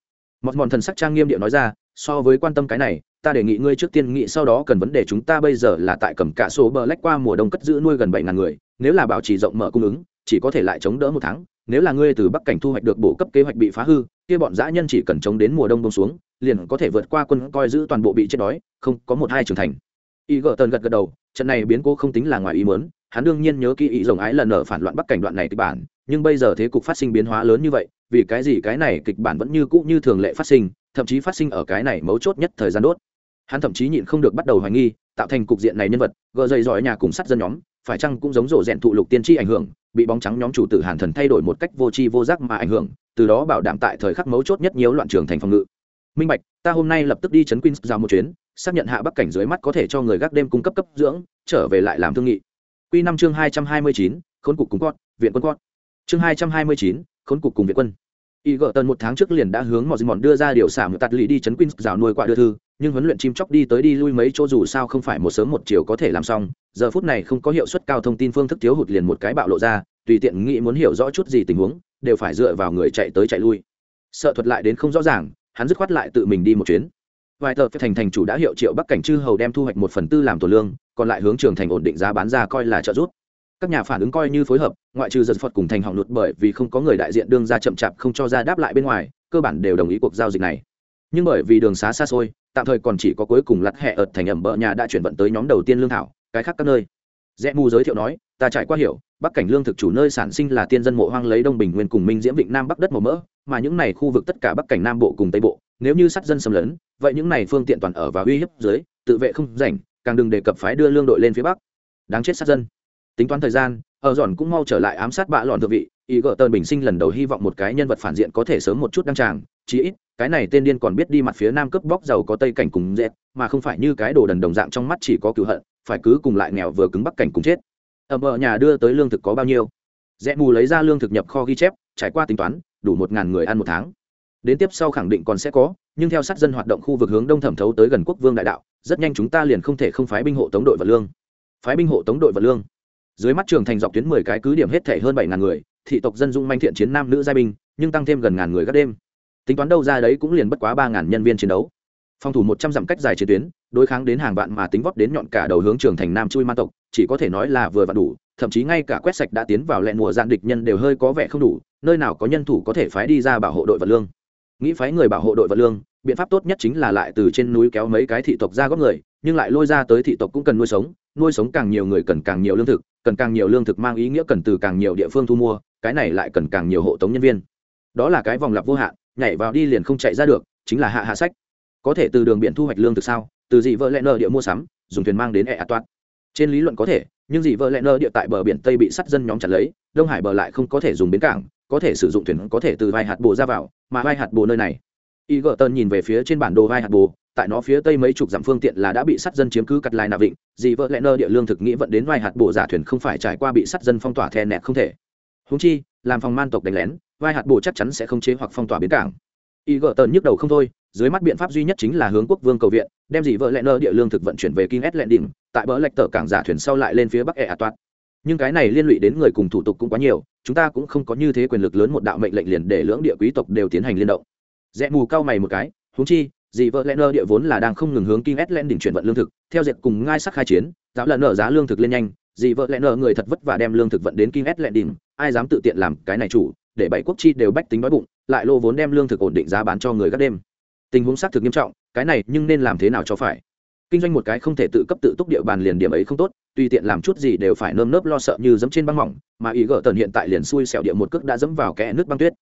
S1: Mọt mòn thần sắc trang nghiêm điệu nói ra, so với quan tâm cái này, ta đề nghị ngươi trước tiên nghị sau đó cần vấn đề chúng ta bây giờ là tại cầm cả số bờ lách qua mùa đông cất giữ nuôi gần bảy ngàn người, nếu là bảo trì rộng mở cung ứng, chỉ có thể lại chống đỡ một tháng, nếu là ngươi từ bắc cảnh thu hoạch được bổ cấp kế hoạch bị phá hư, kia bọn dã nhân chỉ cần chống đến mùa đông bông xuống, liền có thể vượt qua quân coi giữ toàn bộ bị chết đói, không, có một hai trưởng thành. Y gờ tần gật gật đầu, trận này biến cố không tính là ngoài ý mớn hắn đương nhiên nhớ kỹ ý rồng ái lần ở phản loạn bắc cảnh đoạn này kịch bản nhưng bây giờ thế cục phát sinh biến hóa lớn như vậy, vì cái gì cái này kịch bản vẫn như cũ như thường lệ phát sinh, thậm chí phát sinh ở cái này mấu chốt nhất thời gian đốt. Hắn thậm chí nhịn không được bắt đầu hoài nghi, tạo thành cục diện này nhân vật gợ dày giỏi nhà cùng sắt dân nhóm, phải chăng cũng giống rổ rèn thụ lục tiên tri ảnh hưởng, bị bóng trắng nhóm chủ tử hàn thần thay đổi một cách vô tri vô giác mà ảnh hưởng, từ đó bảo đảm tại thời khắc mấu chốt nhất nhiễu loạn trường thành phòng ngự. Minh bạch, ta hôm nay lập tức đi chấn queen ra một chuyến, xác nhận hạ bắc cảnh dưới mắt có thể cho người gác đêm cung cấp cấp dưỡng, trở về lại làm thương nghị. Q năm chương hai trăm hai mươi chín, khốn cục cùng con viện quân con chương hai trăm hai mươi chín, khốn cục cùng viện quân. Y gợ tần một tháng trước liền đã hướng mọi dinh mòn đưa ra điều xả một tạt lì đi chấn queen rào nuôi quả đưa thư, nhưng huấn luyện chim chóc đi tới đi lui mấy chỗ dù sao không phải một sớm một chiều có thể làm xong. Giờ phút này không có hiệu suất cao thông tin phương thức thiếu hụt liền một cái bạo lộ ra, tùy tiện nghĩ muốn hiểu rõ chút gì tình huống, đều phải dựa vào người chạy tới chạy lui. Sợ thuật lại đến không rõ ràng, hắn dứt khoát lại tự mình đi một chuyến. Vài tờ thành thành chủ đã hiệu triệu bắc cảnh chư hầu đem thu hoạch một phần tư làm tổ lương, còn lại hướng trường thành ổn định giá bán ra coi là trợ giúp các nhà phản ứng coi như phối hợp, ngoại trừ giật phật cùng thành hỏng lụt bởi vì không có người đại diện đương ra chậm chạp không cho ra đáp lại bên ngoài, cơ bản đều đồng ý cuộc giao dịch này. Nhưng bởi vì đường xá xa xôi, tạm thời còn chỉ có cuối cùng lặt hẹ ợt thành ẩm bợ nhà đã chuyển vận tới nhóm đầu tiên lương thảo, cái khác các nơi. Rẽ mù giới thiệu nói, ta trải qua hiểu, bắc cảnh lương thực chủ nơi sản sinh là tiên dân mộ hoang lấy đông bình nguyên cùng minh diễm vịnh nam bắc đất màu mỡ, mà những này khu vực tất cả bắc cảnh nam bộ cùng tây bộ, nếu như sát dân xâm lấn, vậy những này phương tiện toàn ở và uy hiếp dưới tự vệ không rảnh, càng đừng đề cập phái đưa lương đội lên phía bắc. Đáng chết sát dân tính toán thời gian, ở dọn cũng mau trở lại ám sát bạ lọn thượng vị, ý gợ tơn bình sinh lần đầu hy vọng một cái nhân vật phản diện có thể sớm một chút đăng tràng, chí ít, cái này tên điên còn biết đi mặt phía nam cướp bóc giàu có tây cảnh cùng dẹt mà không phải như cái đồ đần đồng dạng trong mắt chỉ có cựu hận, phải cứ cùng lại nghèo vừa cứng bắc cảnh cùng chết. Ở ở nhà đưa tới lương thực có bao nhiêu? Rẽ mù lấy ra lương thực nhập kho ghi chép, trải qua tính toán, đủ một ngàn người ăn một tháng. Đến tiếp sau khẳng định còn sẽ có, nhưng theo sát dân hoạt động khu vực hướng đông thẩm thấu tới gần quốc vương đại đạo, rất nhanh chúng ta liền không thể không phái binh hộ tống đội vật lương. Phái binh hộ tống đội vật lương dưới mắt trường thành dọc tuyến mười cái cứ điểm hết thể hơn bảy ngàn người, thị tộc dân dung manh thiện chiến nam nữ giai binh, nhưng tăng thêm gần ngàn người các đêm. Tính toán đâu ra đấy cũng liền bất quá ba ngàn nhân viên chiến đấu. Phòng thủ một trăm dặm cách dài chiến tuyến, đối kháng đến hàng vạn mà tính vót đến nhọn cả đầu hướng trường thành nam chui ma tộc, chỉ có thể nói là vừa vặn đủ, thậm chí ngay cả quét sạch đã tiến vào lẹn mùa dạn địch nhân đều hơi có vẻ không đủ, nơi nào có nhân thủ có thể phái đi ra bảo hộ đội vật lương. Nghĩ phái người bảo hộ đội vật lương biện pháp tốt nhất chính là lại từ trên núi kéo mấy cái thị tộc ra góp người, nhưng lại lôi ra tới thị tộc cũng cần nuôi sống nuôi sống càng nhiều người cần càng nhiều lương thực, cần càng nhiều lương thực mang ý nghĩa cần từ càng nhiều địa phương thu mua, cái này lại cần càng nhiều hộ tống nhân viên. Đó là cái vòng lặp vô hạn, nhảy vào đi liền không chạy ra được, chính là hạ hạ sách. Có thể từ đường biển thu hoạch lương thực sao? Từ dị vợ lẽ nợ địa mua sắm, dùng thuyền mang đến e a toát trên lý luận có thể, nhưng dị vợ lẽ nợ địa tại bờ biển tây bị sắt dân nhóm chặt lấy, đông hải bờ lại không có thể dùng bến cảng, có thể sử dụng thuyền, có thể từ vai hạt bồ ra vào, mà vai hạt bồ nơi này y Gờ tần nhìn về phía trên bản đồ vai hạt bồ, tại nó phía tây mấy chục dặm phương tiện là đã bị sát dân chiếm cứ cắt lại nạ vịnh, dì vợ lẽ nơ địa lương thực nghĩ vận đến vai hạt bồ giả thuyền không phải trải qua bị sát dân phong tỏa thè nẹt không thể. Húng chi, làm phòng man tộc đánh lén vai hạt bồ chắc chắn sẽ không chế hoặc phong tỏa bến cảng. Y gợ tần nhức đầu không thôi, dưới mắt biện pháp duy nhất chính là hướng quốc vương cầu viện, đem dị vợ lẽ nơ địa lương thực vận chuyển về kinh s lệ đỉnh tại bờ lệch tờ cảng giả thuyền sau lại lên phía bắc e a toát nhưng cái này liên lụy đến người cùng thủ tục cũng quá nhiều, chúng ta cũng không có như thế quyền lực lớn một đạo mệnh lệnh liền để lưỡng địa quý tộc đều tiến hành liên động rẽ mù cao mày một cái húng chi, dì vợ lẽ nơ địa vốn là đang không ngừng hướng kinh s lên đỉnh chuyển vận lương thực, theo dệt cùng ngai sắc khai chiến, giáo lần nợ giá lương thực lên nhanh, dì vợ lẽ nợ người thật vất vả đem lương thực vận đến kinh s lên đỉnh ai dám tự tiện làm cái này chủ, để bảy quốc chi đều bách tính đói bụng, lại lô vốn đem lương thực ổn định giá bán cho người các đêm. Tình huống xác thực nghiêm trọng, cái này nhưng nên làm thế nào cho phải? Kinh doanh một cái không thể tự cấp tự túc địa bàn liền điểm ấy không tốt, tùy tiện làm chút gì đều phải nơm nớp lo sợ như dẫm trên băng mỏng, mà ý gỡ tần hiện tại liền xui xẻo địa một cước đã dẫm vào kẽ nước băng tuyết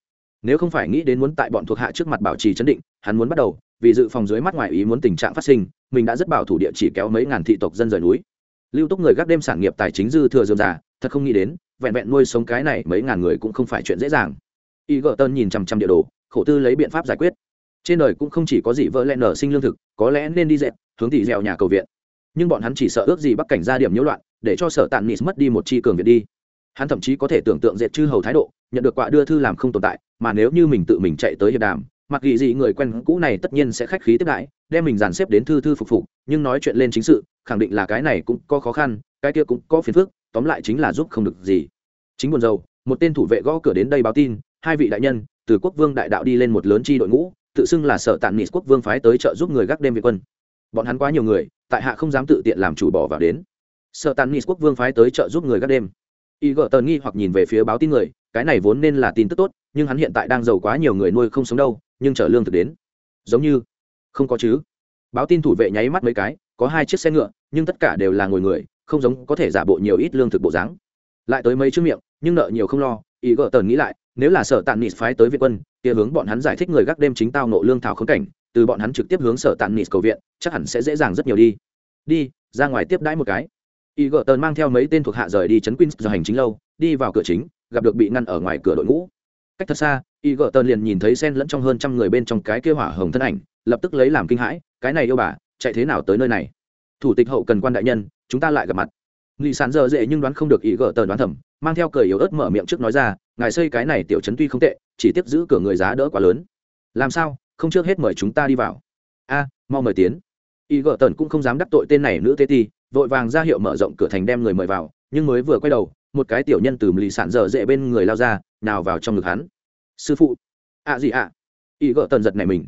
S1: nếu không phải nghĩ đến muốn tại bọn thuộc hạ trước mặt bảo trì chấn định, hắn muốn bắt đầu, vì dự phòng dưới mắt ngoài ý muốn tình trạng phát sinh, mình đã rất bảo thủ địa chỉ kéo mấy ngàn thị tộc dân rời núi. Lưu túc người gác đêm sản nghiệp tài chính dư thừa dườm già, thật không nghĩ đến, vẹn vẹn nuôi sống cái này mấy ngàn người cũng không phải chuyện dễ dàng. Y gợ tân nhìn chằm chằm địa đồ, khổ tư lấy biện pháp giải quyết. Trên đời cũng không chỉ có gì vỡ lẽ nở sinh lương thực, có lẽ nên đi dẹp, hướng tỷ dẻo nhà cầu viện. Nhưng bọn hắn chỉ sợ ước gì bắc cảnh ra điểm nhiễu loạn, để cho sở tàn nis mất đi một chi cường viện đi. Hắn thậm chí có thể tưởng tượng dệt chư hầu thái độ nhận được quạ đưa thư làm không tồn tại, mà nếu như mình tự mình chạy tới hiệp đàm, mặc ghi gì người quen cũ này tất nhiên sẽ khách khí tiếp đãi, đem mình dàn xếp đến thư thư phục phục, nhưng nói chuyện lên chính sự, khẳng định là cái này cũng có khó khăn, cái kia cũng có phiền phức, tóm lại chính là giúp không được gì. Chính buồn dầu một tên thủ vệ gõ cửa đến đây báo tin, hai vị đại nhân, từ quốc vương đại đạo đi lên một lớn chi đội ngũ, tự xưng là sở tàn nghị quốc vương phái tới trợ giúp người gác đêm việt quân. Bọn hắn quá nhiều người, tại hạ không dám tự tiện làm chủ bỏ vào đến. Sở tàn nghị quốc vương phái tới trợ giúp người gác đêm. Y gợ tờn nghi hoặc nhìn về phía báo tin người cái này vốn nên là tin tức tốt, nhưng hắn hiện tại đang giàu quá nhiều người nuôi không sống đâu, nhưng chở lương thực đến. Giống như, không có chứ. Báo tin thủ vệ nháy mắt mấy cái, có hai chiếc xe ngựa, nhưng tất cả đều là ngồi người, không giống có thể giả bộ nhiều ít lương thực bộ dáng. Lại tới mấy chữ miệng, nhưng nợ nhiều không lo, ý gỡ tờn nghĩ lại, nếu là sở tàn nịt phái tới việt quân, kia hướng bọn hắn giải thích người gác đêm chính tao nộ lương thảo khống cảnh, từ bọn hắn trực tiếp hướng sở tàn nịt cầu viện, chắc hẳn sẽ dễ dàng rất nhiều đi. Đi, ra ngoài tiếp đãi một cái. Ý gỡ tờn mang theo mấy tên thuộc hạ rời đi chấn quýnh do hành chính lâu, đi vào cửa chính gặp được bị ngăn ở ngoài cửa đội ngũ. Cách thật xa y gợ tờn liền nhìn thấy sen lẫn trong hơn trăm người bên trong cái kêu hỏa hồng thân ảnh, lập tức lấy làm kinh hãi, cái này yêu bà, chạy thế nào tới nơi này? Thủ tịch hậu cần quan đại nhân, chúng ta lại gặp mặt. Lì sán giờ dễ nhưng đoán không được ý gỡ tờ đoán thầm, mang theo cười yếu ớt mở miệng trước nói ra, ngài xây cái này tiểu chấn tuy không tệ, chỉ tiếp giữ cửa người giá đỡ quá lớn. Làm sao, không trước hết mời chúng ta đi vào? A, mau mời tiến. Ý gỡ tờn cũng không dám đắc tội tên này nữ tê ti, vội vàng ra hiệu mở rộng cửa thành đem người mời vào, nhưng mới vừa quay đầu một cái tiểu nhân từ lì sản dở dễ bên người lao ra, nào vào trong ngực hắn. Sư phụ. Ạ gì ạ? Ý gỡ tần giật này mình.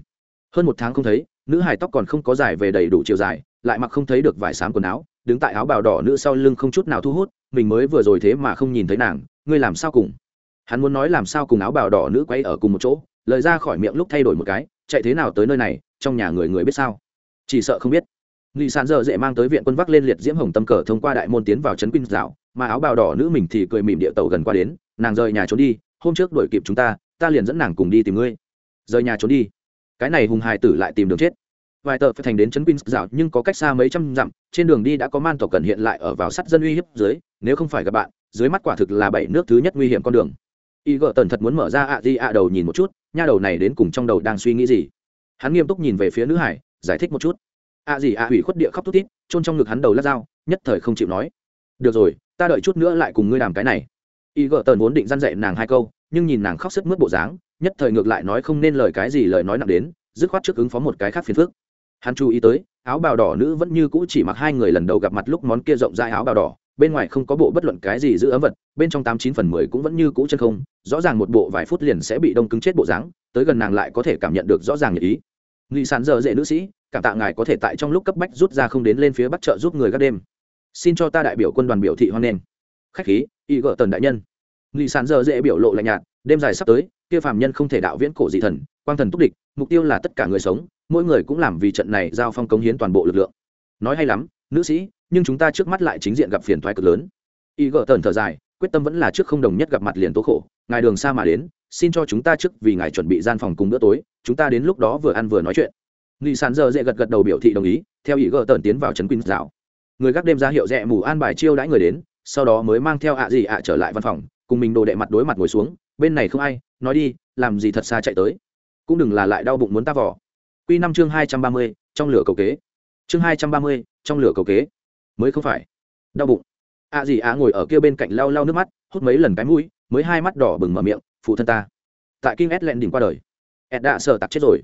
S1: Hơn một tháng không thấy, nữ hài tóc còn không có dài về đầy đủ chiều dài, lại mặc không thấy được vải xám quần áo, đứng tại áo bào đỏ nữ sau lưng không chút nào thu hút, mình mới vừa rồi thế mà không nhìn thấy nàng, ngươi làm sao cùng? Hắn muốn nói làm sao cùng áo bào đỏ nữ quay ở cùng một chỗ, lời ra khỏi miệng lúc thay đổi một cái, chạy thế nào tới nơi này, trong nhà người người biết sao? Chỉ sợ không biết. Nghị sàn giờ dễ mang tới viện quân vác lên liệt diễm hồng tâm cờ thông qua đại môn tiến vào trấn quynh dạo mà áo bào đỏ nữ mình thì cười mỉm địa tàu gần qua đến, nàng rời nhà trốn đi, hôm trước đuổi kịp chúng ta ta liền dẫn nàng cùng đi tìm ngươi. Rời nhà trốn đi. Cái này hùng hài tử lại tìm đường chết. Vài tờ phải thành đến trấn quynh dạo, nhưng có cách xa mấy trăm dặm, trên đường đi đã có man tộc cần hiện lại ở vào sắt dân uy hiếp dưới, nếu không phải gặp bạn, dưới mắt quả thực là bảy nước thứ nhất nguy hiểm con đường. Y gợ tần thật muốn mở ra ạ di ạ đầu nhìn một chút, nha đầu này đến cùng trong đầu đang suy nghĩ gì. Hắn nghiêm túc nhìn về phía nữ hải, giải thích một chút. ạ gì ạ hủy khuất địa khóc thút thít trôn trong ngực hắn đầu lát dao, nhất thời không chịu nói được rồi, ta đợi chút nữa lại cùng ngươi làm cái này. Y gợ tần vốn định dăn dạy nàng hai câu, nhưng nhìn nàng khóc sức mướt bộ dáng, nhất thời ngược lại nói không nên lời cái gì lời nói nặng đến, dứt khoát trước ứng phó một cái khác phiền phức. Hắn chú ý tới, áo bào đỏ nữ vẫn như cũ chỉ mặc hai người lần đầu gặp mặt lúc món kia rộng ra áo bào đỏ, bên ngoài không có bộ bất luận cái gì giữ ấm vật, bên trong tám chín phần mười cũng vẫn như cũ chân không, rõ ràng một bộ vài phút liền sẽ bị đông cứng chết bộ dáng, tới gần nàng lại có thể cảm nhận được rõ ràng nhật ý. Nghị sàn dở dễ nữ sĩ, cảm tạ ngài có thể tại trong lúc cấp bách rút ra không đến lên phía bắc chợ giúp người các đêm xin cho ta đại biểu quân đoàn biểu thị hoan nghênh. Khách khí, y gợ tần đại nhân. Nghị sán giờ dễ biểu lộ lạnh nhạt, đêm dài sắp tới, kia phàm nhân không thể đạo viễn cổ dị thần, quang thần túc địch, mục tiêu là tất cả người sống, mỗi người cũng làm vì trận này giao phong cống hiến toàn bộ lực lượng. Nói hay lắm, nữ sĩ, nhưng chúng ta trước mắt lại chính diện gặp phiền thoái cực lớn. Y gợ tần thở dài, quyết tâm vẫn là trước không đồng nhất gặp mặt liền tố khổ, ngài đường xa mà đến, xin cho chúng ta trước vì ngài chuẩn bị gian phòng cùng bữa tối, chúng ta đến lúc đó vừa ăn vừa nói chuyện. Nghị sàn giờ dễ gật gật đầu biểu thị đồng ý, theo ý gợ tần tiến vào trấn quỳnh dạo người gác đêm ra hiệu rẽ mù an bài chiêu đãi người đến, sau đó mới mang theo ạ gì ạ trở lại văn phòng, cùng mình đồ đệ mặt đối mặt ngồi xuống, bên này không ai, nói đi, làm gì thật xa chạy tới. Cũng đừng là lại đau bụng muốn ta vỏ q năm chương hai trăm ba mươi, trong lửa cầu kế. Chương hai trăm ba mươi, trong lửa cầu kế. Mới không phải. Đau bụng. Ạ gì ạ ngồi ở kia bên cạnh lau lau nước mắt, hút mấy lần cái mũi, mới hai mắt đỏ bừng mở miệng, phụ thân ta. Tại Kim ed lẹn đỉnh qua đời. Ed đã sợ tặc chết rồi.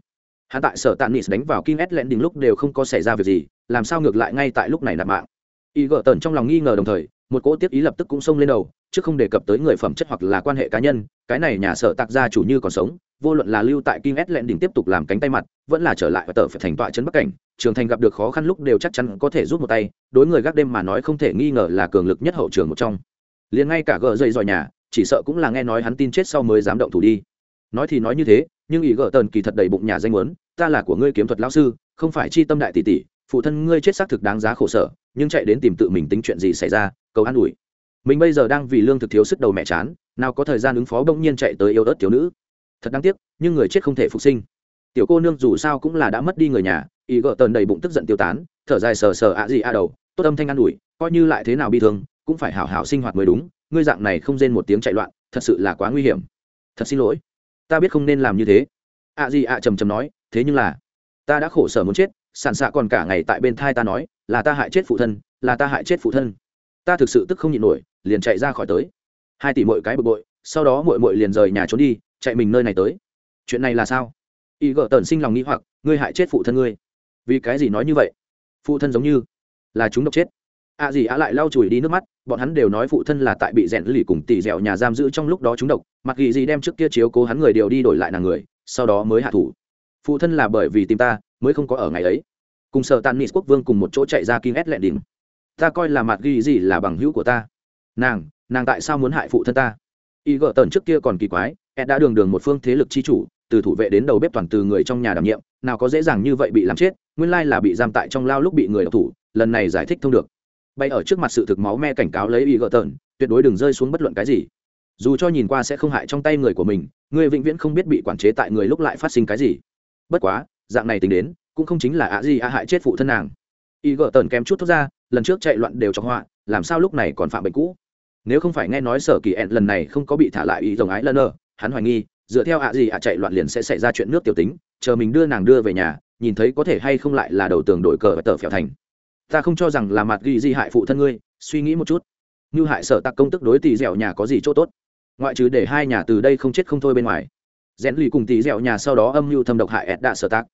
S1: Hắn tại sở tàn nis đánh vào Kim ed lẹn đỉnh lúc đều không có xảy ra việc gì làm sao ngược lại ngay tại lúc này nạp mạng y gỡ tần trong lòng nghi ngờ đồng thời một cỗ tiếp ý lập tức cũng xông lên đầu chứ không đề cập tới người phẩm chất hoặc là quan hệ cá nhân cái này nhà sở tạc gia chủ như còn sống vô luận là lưu tại Kim S lẹn đỉnh tiếp tục làm cánh tay mặt, vẫn là trở lại và tờ phải thành tọa trấn Bắc cảnh, Trường Thành gặp được khó khăn lúc đều chắc chắn có thể giúp một tay, đối người gác đêm mà nói không thể nghi ngờ là cường lực nhất hậu trường một trong. Liền ngay cả gờ dây dòi nhà, chỉ sợ cũng là nghe nói hắn tin chết sau mới dám động thủ đi. Nói thì nói như thế, nhưng ý gỡ tần kỳ thật đầy bụng nhà danh muốn, ta là của ngươi kiếm thuật lão sư, không phải chi tâm đại tỷ tỷ, phụ thân ngươi chết xác thực đáng giá khổ sở, nhưng chạy đến tìm tự mình tính chuyện gì xảy ra, cầu an ủi. Mình bây giờ đang vì lương thực thiếu sức đầu mẹ chán, nào có thời gian ứng phó bỗng nhiên chạy tới yêu ớt tiểu nữ. Thật đáng tiếc nhưng người chết không thể phục sinh. Tiểu cô nương dù sao cũng là đã mất đi người nhà ý gợ tần đầy bụng tức giận tiêu tán thở dài sờ sờ ạ gì a đầu tốt âm thanh an ủi coi như lại thế nào bị thương cũng phải hảo hảo sinh hoạt mới đúng ngươi dạng này không rên một tiếng chạy loạn thật sự là quá nguy hiểm. Thật xin lỗi ta biết không nên làm như thế. ạ gì ạ trầm trầm nói thế nhưng là ta đã khổ sở muốn chết sàn xạ còn cả ngày tại bên thai ta nói, là ta hại chết phụ thân, là ta hại chết phụ thân. Ta thực sự tức không nhịn nổi, liền chạy ra khỏi tới. Hai tỷ mỗi cái bực bội, sau đó mội mội liền rời nhà trốn đi, chạy mình nơi này tới. Chuyện này là sao? Y gợ tần sinh lòng nghĩ hoặc, ngươi hại chết phụ thân ngươi. Vì cái gì nói như vậy? Phụ thân giống như là chúng độc chết. A à gì á lại lau chùi đi nước mắt, bọn hắn đều nói phụ thân là tại bị rèn lì cùng tỉ dẻo nhà giam giữ trong lúc đó chúng độc, mặc ghi gì đem trước kia chiếu cố hắn người đều đi đổi lại nàng người, sau đó mới hạ thủ. Phụ thân là bởi vì tìm ta mới không có ở ngày ấy. Cùng sợ tàn nis quốc vương cùng một chỗ chạy ra kim ét lẹn đỉnh. Ta coi là mặt ghi gì là bằng hữu của ta. Nàng nàng tại sao muốn hại phụ thân ta? Y gợ tần trước kia còn kỳ quái ed đã đường đường một phương thế lực chi chủ, từ thủ vệ đến đầu bếp toàn từ người trong nhà đảm nhiệm, nào có dễ dàng như vậy bị làm chết, nguyên lai là bị giam tại trong lao lúc bị người đọc thủ, lần này giải thích thông được. Bay ở trước mặt sự thực máu me cảnh cáo lấy y gợ tần, tuyệt đối đừng rơi xuống bất luận cái gì. Dù cho nhìn qua sẽ không hại trong tay người của mình, người vĩnh viễn không biết bị quản chế tại người lúc lại phát sinh cái gì. Bất quá dạng này tính đến, cũng không chính là ạ gì ạ hại chết phụ thân nàng. Y gợ tần kém chút thốt ra, lần trước chạy loạn đều cho họa, làm sao lúc này còn phạm bệnh cũ? Nếu không phải nghe nói sở kỳ ẹn lần này không có bị thả lại ý rồng ái lân ơ hắn hoài nghi, dựa theo ạ gì ạ chạy loạn liền sẽ xảy ra chuyện nước tiểu tính, chờ mình đưa nàng đưa về nhà, nhìn thấy có thể hay không lại là đầu tường đổi cờ và tờ phèo thành. Ta không cho rằng là mặt ghi di hại phụ thân ngươi, suy nghĩ một chút. Như hại sở tặc công tức đối tỷ dẻo nhà có gì chỗ tốt? Ngoại trừ để hai nhà từ đây không chết không thôi bên ngoài. Rèn lì cùng tỷ dẻo nhà sau đó âm mưu thâm độc hại ẹt đạ sở tặc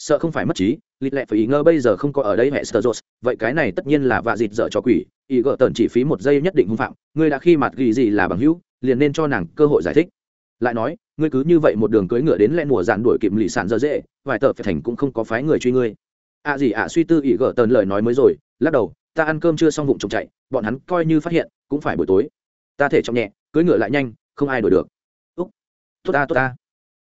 S1: sợ không phải mất trí lịch lệ phải ý ngơ bây giờ không có ở đây hệ sơ vậy cái này tất nhiên là vạ dịt dở cho quỷ, ý gỡ tần chỉ phí một giây nhất định hung phạm, ngươi đã khi mặt ghi gì là bằng hữu, liền nên cho nàng cơ hội giải thích. Lại nói, ngươi cứ như vậy một đường cưỡi ngựa đến lẽ mùa dạn đuổi kịp lì sản dơ dễ, vài tờ phải thành cũng không có phái người truy ngươi. À gì à suy tư ý gỡ tần lời nói mới rồi, lắc đầu, ta ăn cơm chưa xong vụng trồng chạy, bọn hắn coi như phát hiện, cũng phải buổi tối. Ta thể trọng nhẹ, cưỡi ngựa lại nhanh, không ai đuổi được. Úc, tốt ta tốt ta.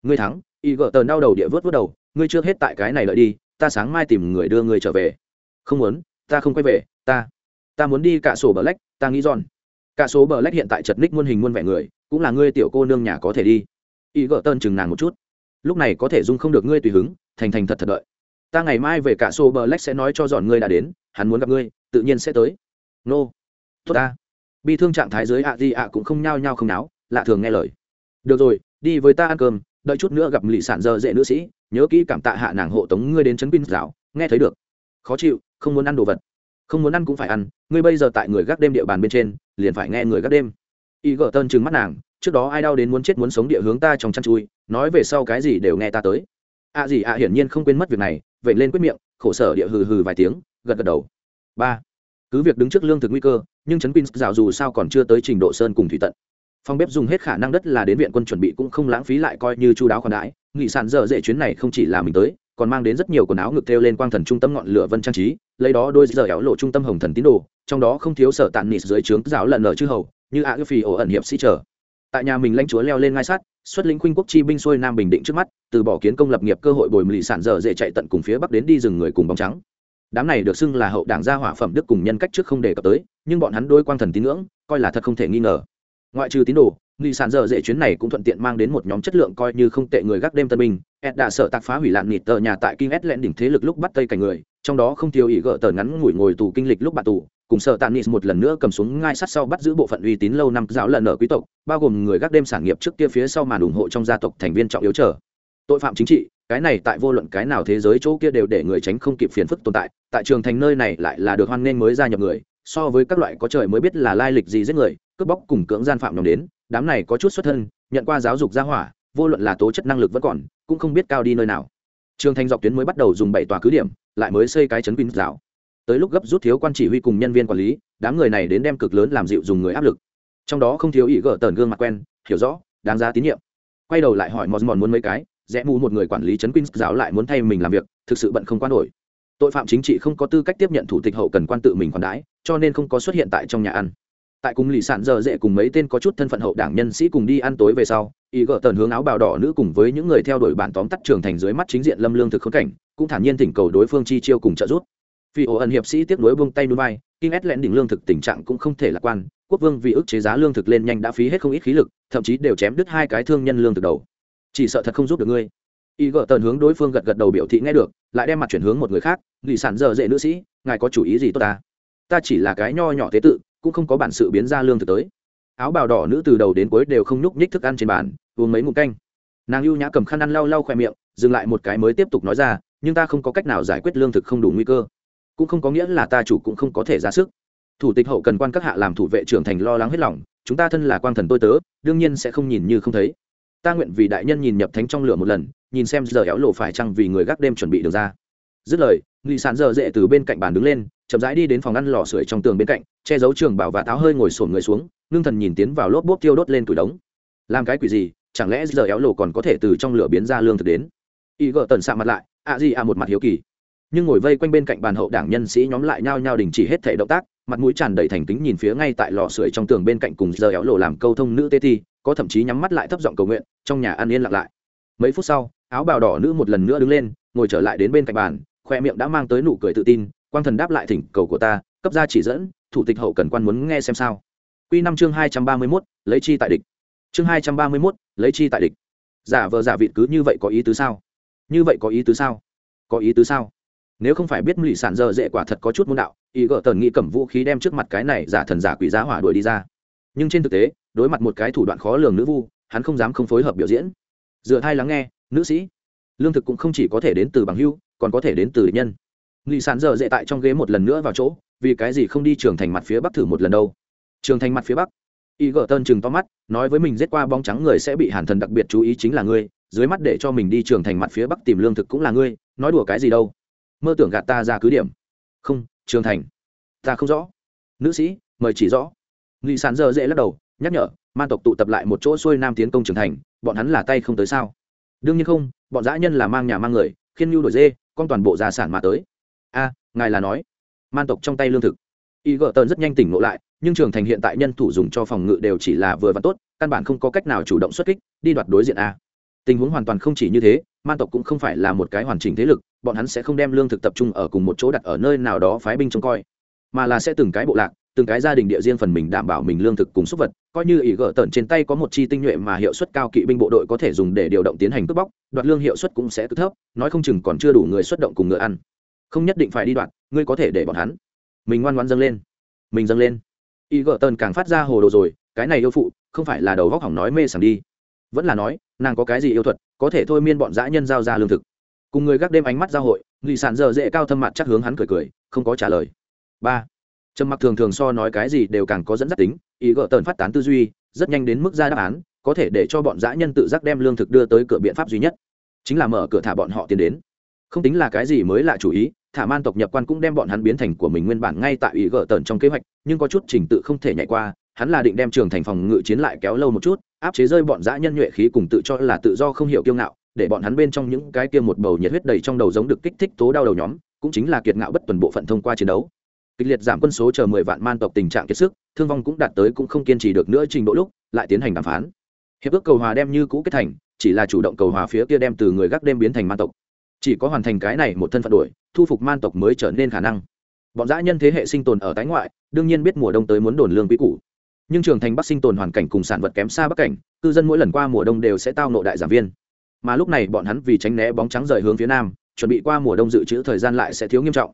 S1: Ngươi thắng, ý gỡ tần đau đầu địa vớt vớt đầu ngươi chưa hết tại cái này lợi đi, ta sáng mai tìm người đưa ngươi trở về. Không muốn, ta không quay về, ta ta muốn đi cả sổ bờ lách, ta nghĩ giòn cả số bờ lách hiện tại chật ních muôn hình muôn vẻ người, cũng là ngươi tiểu cô nương nhà có thể đi. Y gỡ tơn chừng nàng một chút. Lúc này có thể dung không được ngươi tùy hứng, thành thành thật thật đợi. Ta ngày mai về cả sổ bờ lách sẽ nói cho giòn ngươi đã đến, hắn muốn gặp ngươi, tự nhiên sẽ tới. Nô, tốt ta. Bi thương trạng thái dưới ạ gì ạ cũng không nhao nhao không náo, lạ thường nghe lời. Được rồi, đi với ta ăn cơm đợi chút nữa gặp lì sản dơ dễ nữ sĩ nhớ kỹ cảm tạ hạ nàng hộ tống ngươi đến chấn pin giáo nghe thấy được. Khó chịu không muốn ăn đồ vật. Không muốn ăn cũng phải ăn ngươi bây giờ tại người gác đêm địa bàn bên trên liền phải nghe người gác đêm. Y gỡ tơn trừng mắt nàng trước đó ai đau đến muốn chết muốn sống địa hướng ta trong chăn chui nói về sau cái gì đều nghe ta tới. Ạ à gì ạ à, hiển nhiên không quên mất việc này vậy lên quyết miệng khổ sở địa hừ hừ vài tiếng gật gật đầu. Ba. Cứ việc đứng trước lương thực nguy cơ nhưng chấn pin rào dù sao còn chưa tới trình độ sơn cùng thủy tận phòng bếp dùng hết khả năng đất là đến viện quân chuẩn bị cũng không lãng phí lại coi như chu đáo khoản đãi. Nghị sản dở dễ chuyến này không chỉ là mình tới, còn mang đến rất nhiều quần áo ngực theo lên quang thần trung tâm ngọn lửa vân trang trí, lấy đó đôi giờ éo lộ trung tâm hồng thần tín đồ, trong đó không thiếu sở tàn nịt dưới trướng giáo lần ở chư hầu, như a phi ổ ẩn hiệp sĩ trở tại nhà mình lãnh chúa leo lên ngai sát xuất lĩnh khuynh quốc chi binh xuôi nam bình định trước mắt, từ bỏ kiến công lập nghiệp cơ hội bồi mì sản dở dễ chạy tận cùng phía bắc đến đi rừng người cùng bóng trắng. Đám này được xưng là hậu đảng gia hỏa phẩm đức cùng nhân cách trước không đề cập tới, nhưng bọn hắn đôi quang thần tín ngưỡng, coi là thật không thể nghi ngờ ngoại trừ tín đồ lì sản dở dễ chuyến này cũng thuận tiện mang đến một nhóm chất lượng coi như không tệ người gác đêm tân binh. Ed đã sợ tạc phá hủy lạn nịt tờ nhà tại kinh ed lẹn đỉnh thế lực lúc bắt tây cảnh người, trong đó không thiếu ý gỡ tờ ngắn ngủi ngồi tù kinh lịch lúc bạn tù, cùng sợ tàn nịt một lần nữa cầm xuống ngai sát sau bắt giữ bộ phận uy tín lâu năm giáo lần ở quý tộc, bao gồm người gác đêm sản nghiệp trước kia phía sau màn ủng hộ trong gia tộc thành viên trọng yếu trở tội phạm chính trị, cái này tại vô luận cái nào thế giới chỗ kia đều để người tránh không kịp phiền phức tồn tại tại trường thành nơi này lại là được hoan nghênh mới gia nhập người, so với các loại có trời mới biết là lai lịch gì giết người cướp bóc cùng cưỡng gian phạm nhóm đến, đám này có chút xuất thân, nhận qua giáo dục gia hỏa, vô luận là tố chất năng lực vẫn còn, cũng không biết cao đi nơi nào. Trường thành dọc tuyến mới bắt đầu dùng bảy tòa cứ điểm, lại mới xây cái chấn quỳnh rào. tới lúc gấp rút thiếu quan chỉ huy cùng nhân viên quản lý, đám người này đến đem cực lớn làm dịu dùng người áp lực. Trong đó không thiếu ý gỡ tờn gương mặt quen, hiểu rõ, đáng giá tín nhiệm. Quay đầu lại hỏi mòn mòn muốn mấy cái, rẽ mù một người quản lý chấn quýnh giáo lại muốn thay mình làm việc, thực sự bận không quan nổi. Tội phạm chính trị không có tư cách tiếp nhận thủ tịch hậu cần quan tự mình quản đãi, cho nên không có xuất hiện tại trong nhà ăn tại cùng lì sản giờ dễ cùng mấy tên có chút thân phận hậu đảng nhân sĩ cùng đi ăn tối về sau, y gợ tần hướng áo bào đỏ nữ cùng với những người theo đuổi bản tóm tắt trường thành dưới mắt chính diện lâm lương thực khốn cảnh, cũng thản nhiên thỉnh cầu đối phương chi chiêu cùng trợ giúp. Vì ổ ẩn hiệp sĩ tiếp nối buông tay núi bay kinh ét lẽn đỉnh lương thực tình trạng cũng không thể lạc quan, quốc vương vì ức chế giá lương thực lên nhanh đã phí hết không ít khí lực, thậm chí đều chém đứt hai cái thương nhân lương thực đầu. Chỉ sợ thật không giúp được ngươi. Y gợ tần hướng đối phương gật gật đầu biểu thị nghe được, lại đem mặt chuyển hướng một người khác, lì sản giờ dễ nữ sĩ, ngài có chủ ý gì tốt ta ta chỉ là cái nho nhỏ tế tự cũng không có bản sự biến ra lương thực tới. Áo bào đỏ nữ từ đầu đến cuối đều không nhúc nhích thức ăn trên bàn, uống mấy ngụm canh. Nàng ưu nhã cầm khăn ăn lau lau khoe miệng, dừng lại một cái mới tiếp tục nói ra, nhưng ta không có cách nào giải quyết lương thực không đủ nguy cơ. Cũng không có nghĩa là ta chủ cũng không có thể ra sức. Thủ tịch hậu cần quan các hạ làm thủ vệ trưởng thành lo lắng hết lòng, chúng ta thân là quan thần tôi tớ, đương nhiên sẽ không nhìn như không thấy. Ta nguyện vì đại nhân nhìn nhập thánh trong lửa một lần, nhìn xem giờ éo lộ phải chăng vì người gác đêm chuẩn bị được ra. Dứt lời, nghị sản giờ dễ từ bên cạnh bàn đứng lên, chậm rãi đi đến phòng ăn lò sưởi trong tường bên cạnh che giấu trường bảo và táo hơi ngồi sổn người xuống, ngưng thần nhìn tiến vào lốp bốp tiêu đốt lên tủi đống. Làm cái quỷ gì? Chẳng lẽ giờ éo lộ còn có thể từ trong lửa biến ra lương thực đến? Y gợ tần xạ mặt lại, ạ gì à một mặt hiếu kỳ. Nhưng ngồi vây quanh bên cạnh bàn hậu đảng nhân sĩ nhóm lại nhao nhao đình chỉ hết thể động tác, mặt mũi tràn đầy thành kính nhìn phía ngay tại lò sưởi trong tường bên cạnh cùng giờ éo lộ làm câu thông nữ tê ti có thậm chí nhắm mắt lại thấp giọng cầu nguyện, trong nhà ăn yên lặng lại. Mấy phút sau, áo bào đỏ nữ một lần nữa đứng lên, ngồi trở lại đến bên cạnh bàn, khoe miệng đã mang tới nụ cười tự tin, quang thần đáp lại thỉnh cầu của ta, cấp ra chỉ dẫn thủ tịch hậu cần quan muốn nghe xem sao. Q năm chương hai trăm ba mươi mốt, lấy chi tại địch. Chương hai trăm ba mươi mốt, lấy chi tại địch. Giả vờ giả vịt cứ như vậy có ý tứ sao? Như vậy có ý tứ sao? Có ý tứ sao? Nếu không phải biết lụy sản giờ dễ quả thật có chút môn đạo, ý gỡ tần nghĩ cầm vũ khí đem trước mặt cái này giả thần giả quỷ giá hỏa đuổi đi ra. Nhưng trên thực tế, đối mặt một cái thủ đoạn khó lường nữ vu, hắn không dám không phối hợp biểu diễn. Dựa thai lắng nghe, nữ sĩ, lương thực cũng không chỉ có thể đến từ bằng hưu, còn có thể đến từ địch nhân nghị sản giờ dễ tại trong ghế một lần nữa vào chỗ, vì cái gì không đi trường thành mặt phía bắc thử một lần đâu? Trường thành mặt phía bắc? Y gờ tơn chừng to mắt, nói với mình giết qua bóng trắng người sẽ bị hàn thần đặc biệt chú ý chính là ngươi, dưới mắt để cho mình đi trường thành mặt phía bắc tìm lương thực cũng là ngươi, nói đùa cái gì đâu? Mơ tưởng gạt ta ra cứ điểm. Không, trường thành. Ta không rõ. Nữ sĩ, mời chỉ rõ. Nghị sản giờ dễ lắc đầu, nhắc nhở, man tộc tụ tập lại một chỗ xuôi nam tiến công trường thành, bọn hắn là tay không tới sao? Đương nhiên không, bọn dã nhân là mang nhà mang người, khiên nhu đổi dê, con toàn bộ gia sản mà tới a, ngài là nói. Man tộc trong tay lương thực. Y gợ tơn rất nhanh tỉnh ngộ lại, nhưng trường thành hiện tại nhân thủ dùng cho phòng ngự đều chỉ là vừa và tốt, căn bản không có cách nào chủ động xuất kích, đi đoạt đối diện a. Tình huống hoàn toàn không chỉ như thế, man tộc cũng không phải là một cái hoàn chỉnh thế lực, bọn hắn sẽ không đem lương thực tập trung ở cùng một chỗ đặt ở nơi nào đó phái binh trông coi, mà là sẽ từng cái bộ lạc, từng cái gia đình địa riêng phần mình đảm bảo mình lương thực cùng súc vật, coi như ỷ gỡ tận trên tay có một chi tinh nhuệ mà hiệu suất cao kỵ binh bộ đội có thể dùng để điều động tiến hành cướp bóc, đoạt lương hiệu suất cũng sẽ cứ thấp, nói không chừng còn chưa đủ người xuất động cùng ngựa ăn không nhất định phải đi đoạn, ngươi có thể để bọn hắn. Mình ngoan ngoan dâng lên. Mình dâng lên. Y gợ tần càng phát ra hồ đồ rồi cái này yêu phụ không phải là đầu góc hỏng nói mê sảng đi. Vẫn là nói nàng có cái gì yêu thuật có thể thôi miên bọn dã nhân giao ra lương thực. Cùng người gác đêm ánh mắt giao hội lì sản giờ dễ cao thâm mặt chắc hướng hắn cười cười không có trả lời. Ba. Trầm mặc thường thường so nói cái gì đều càng có dẫn dắt tính ý gợ tần phát tán tư duy rất nhanh đến mức ra đáp án có thể để cho bọn dã nhân tự giác đem lương thực đưa tới cửa biện pháp duy nhất. Chính là mở cửa thả bọn họ tiến đến. Không tính là cái gì mới lạ chủ ý thả man tộc nhập quan cũng đem bọn hắn biến thành của mình nguyên bản ngay tại ý gỡ tần trong kế hoạch, nhưng có chút trình tự không thể nhảy qua, hắn là định đem trường thành phòng ngự chiến lại kéo lâu một chút, áp chế rơi bọn dã nhân nhuệ khí cùng tự cho là tự do không hiểu kiêu ngạo, để bọn hắn bên trong những cái kia một bầu nhiệt huyết đầy trong đầu giống được kích thích tố đau đầu nhóm, cũng chính là kiệt ngạo bất tuần bộ phận thông qua chiến đấu. Kịch liệt giảm quân số chờ mười vạn man tộc tình trạng kiệt sức, thương vong cũng đạt tới cũng không kiên trì được nữa trình độ lúc, lại tiến hành đàm phán. Hiệp ước cầu hòa đem như cũ kết thành, chỉ là chủ động cầu hòa phía kia đem từ người gác đêm biến thành man tộc chỉ có hoàn thành cái này một thân phận đổi thu phục man tộc mới trở nên khả năng. Bọn dã nhân thế hệ sinh tồn ở tái ngoại, đương nhiên biết mùa đông tới muốn đồn lương quý cũ nhưng trường thành bắc sinh tồn hoàn cảnh cùng sản vật kém xa bắc cảnh, cư dân mỗi lần qua mùa đông đều sẽ tao nộ đại giảm viên. Mà lúc này bọn hắn vì tránh né bóng trắng rời hướng phía nam, chuẩn bị qua mùa đông dự trữ thời gian lại sẽ thiếu nghiêm trọng.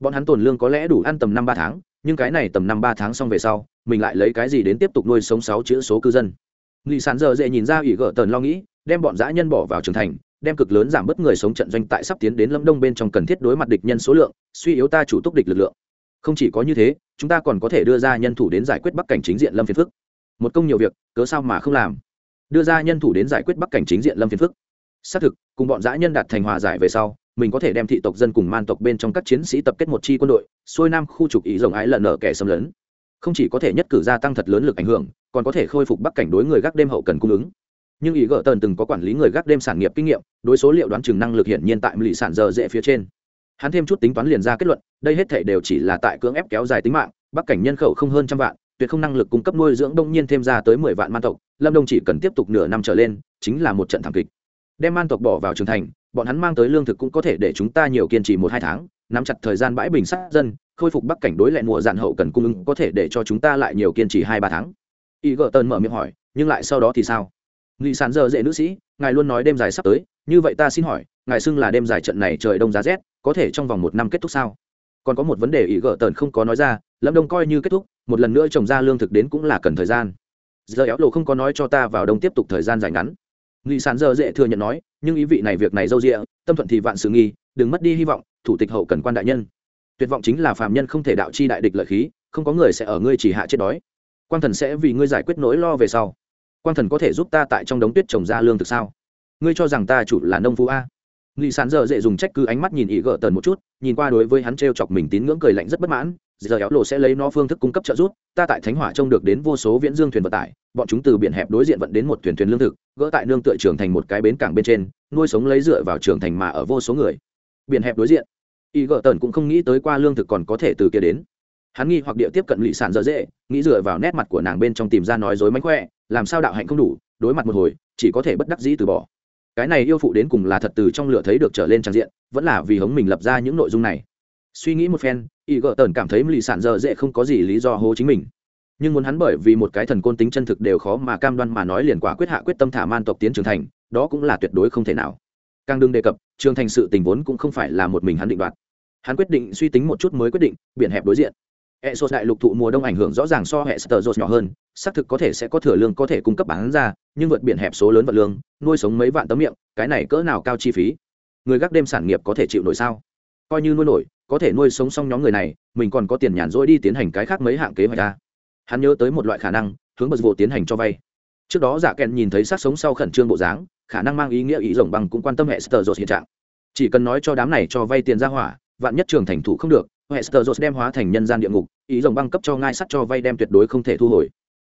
S1: Bọn hắn tồn lương có lẽ đủ ăn tầm năm ba tháng, nhưng cái này tầm năm ba tháng xong về sau, mình lại lấy cái gì đến tiếp tục nuôi sống sáu chữ số cư dân. Nghị sản giờ dễ nhìn ra ủy gỡ tần lo nghĩ, đem bọn dã nhân bỏ vào trường thành đem cực lớn giảm bớt người sống trận doanh tại sắp tiến đến lâm đông bên trong cần thiết đối mặt địch nhân số lượng, suy yếu ta chủ túc địch lực lượng. Không chỉ có như thế, chúng ta còn có thể đưa ra nhân thủ đến giải quyết bắc cảnh chính diện lâm phiền phức. Một công nhiều việc, cớ sao mà không làm? Đưa ra nhân thủ đến giải quyết bắc cảnh chính diện lâm phiền phức. Xác thực, cùng bọn dã nhân đạt thành hòa giải về sau, mình có thể đem thị tộc dân cùng man tộc bên trong các chiến sĩ tập kết một chi quân đội, xuôi nam khu trục ý rồng ái lợn nở kẻ xâm lấn. Không chỉ có thể nhất cử gia tăng thật lớn lực ảnh hưởng, còn có thể khôi phục bắc cảnh đối người gác đêm hậu cần cung ứng nhưng ý gỡ tần từng có quản lý người gác đêm sản nghiệp kinh nghiệm, đối số liệu đoán chừng năng lực hiển nhiên tại mỹ sản giờ dễ phía trên. Hắn thêm chút tính toán liền ra kết luận, đây hết thể đều chỉ là tại cưỡng ép kéo dài tính mạng, bắc cảnh nhân khẩu không hơn trăm vạn, tuyệt không năng lực cung cấp nuôi dưỡng đông nhiên thêm ra tới mười vạn man tộc, lâm đông chỉ cần tiếp tục nửa năm trở lên, chính là một trận thảm kịch. Đem man tộc bỏ vào trường thành, bọn hắn mang tới lương thực cũng có thể để chúng ta nhiều kiên trì một hai tháng, nắm chặt thời gian bãi bình sát dân, khôi phục bắc cảnh đối lại mùa dạn hậu cần cung ứng, có thể để cho chúng ta lại nhiều kiên trì hai ba tháng. Y gợ tần mở miệng hỏi, nhưng lại sau đó thì sao? Nghị sản giờ dễ nữ sĩ, ngài luôn nói đêm dài sắp tới, như vậy ta xin hỏi, ngài xưng là đêm dài trận này trời đông giá rét, có thể trong vòng một năm kết thúc sao? Còn có một vấn đề ý gỡ tần không có nói ra, lâm đông coi như kết thúc, một lần nữa trồng ra lương thực đến cũng là cần thời gian. Giờ éo lộ không có nói cho ta vào đông tiếp tục thời gian dài ngắn. Nghị sản giờ dễ thừa nhận nói, nhưng ý vị này việc này dâu dịa, tâm thuận thì vạn sự nghi, đừng mất đi hy vọng, thủ tịch hậu cần quan đại nhân. Tuyệt vọng chính là phàm nhân không thể đạo chi đại địch lợi khí, không có người sẽ ở ngươi chỉ hạ chết đói. Quan thần sẽ vì ngươi giải quyết nỗi lo về sau quan thần có thể giúp ta tại trong đống tuyết trồng ra lương thực sao? Ngươi cho rằng ta chủ là nông phú a? Nghị sán giờ dễ dùng trách cứ ánh mắt nhìn ý gỡ tần một chút, nhìn qua đối với hắn t r e o chọc mình tín ngưỡng cười lạnh rất bất mãn, giờ éo lộ sẽ lấy nó phương thức cung cấp trợ giúp, ta tại thánh hỏa trông được đến vô số viễn dương thuyền vận tải, bọn chúng từ biển hẹp đối diện vận đến một thuyền thuyền lương thực, gỡ tại nương tựa trường thành một cái bến cảng bên trên, nuôi sống lấy dựa vào trường thành mà ở vô số người. Biển hẹp đối diện. Y gỡ tần cũng không nghĩ tới qua lương thực còn có thể từ kia đến. Hắn nghi hoặc địa tiếp cận lỵ sản dở dễ, nghĩ dựa vào nét mặt của nàng bên trong tìm ra nói dối mánh khỏe làm sao đạo hạnh không đủ, đối mặt một hồi, chỉ có thể bất đắc dĩ từ bỏ. Cái này yêu phụ đến cùng là thật từ trong lửa thấy được trở lên trang diện, vẫn là vì hống mình lập ra những nội dung này. Suy nghĩ một phen, y gợ tần cảm thấy lì sản dở dễ không có gì lý do hố chính mình. Nhưng muốn hắn bởi vì một cái thần côn tính chân thực đều khó mà cam đoan mà nói liền quả quyết hạ quyết tâm thả man tộc tiến trưởng thành, đó cũng là tuyệt đối không thể nào. Càng đừng đề cập, trường thành sự tình vốn cũng không phải là một mình hắn định đoạt. Hắn quyết định suy tính một chút mới quyết định, biển hẹp đối diện. Hệ số đại lục thụ mùa đông ảnh hưởng rõ ràng so hệ sờ nhỏ hơn xác thực có thể sẽ có thừa lương có thể cung cấp bán ra nhưng vượt biển hẹp số lớn vật lương nuôi sống mấy vạn tấm miệng cái này cỡ nào cao chi phí? Người gác đêm sản nghiệp có thể chịu nổi sao? Coi như nuôi nổi có thể nuôi sống xong nhóm người này mình còn có tiền nhàn rỗi đi tiến hành cái khác mấy hạng kế hoạch ra hắn nhớ tới một loại khả năng hướng bật vụ tiến hành cho vay. Trước đó dạ giả kẹn nhìn thấy sát sống sau khẩn trương bộ dáng khả năng mang ý nghĩa ý rồng bằng cũng quan tâm hệ sờ hiện trạng. Chỉ cần nói cho đám này cho vay tiền ra hỏa vạn nhất trường thành thủ không được Hester đem hóa thành nhân gian địa ngục, ý rồng băng cấp cho ngai sắt cho vay đem tuyệt đối không thể thu hồi.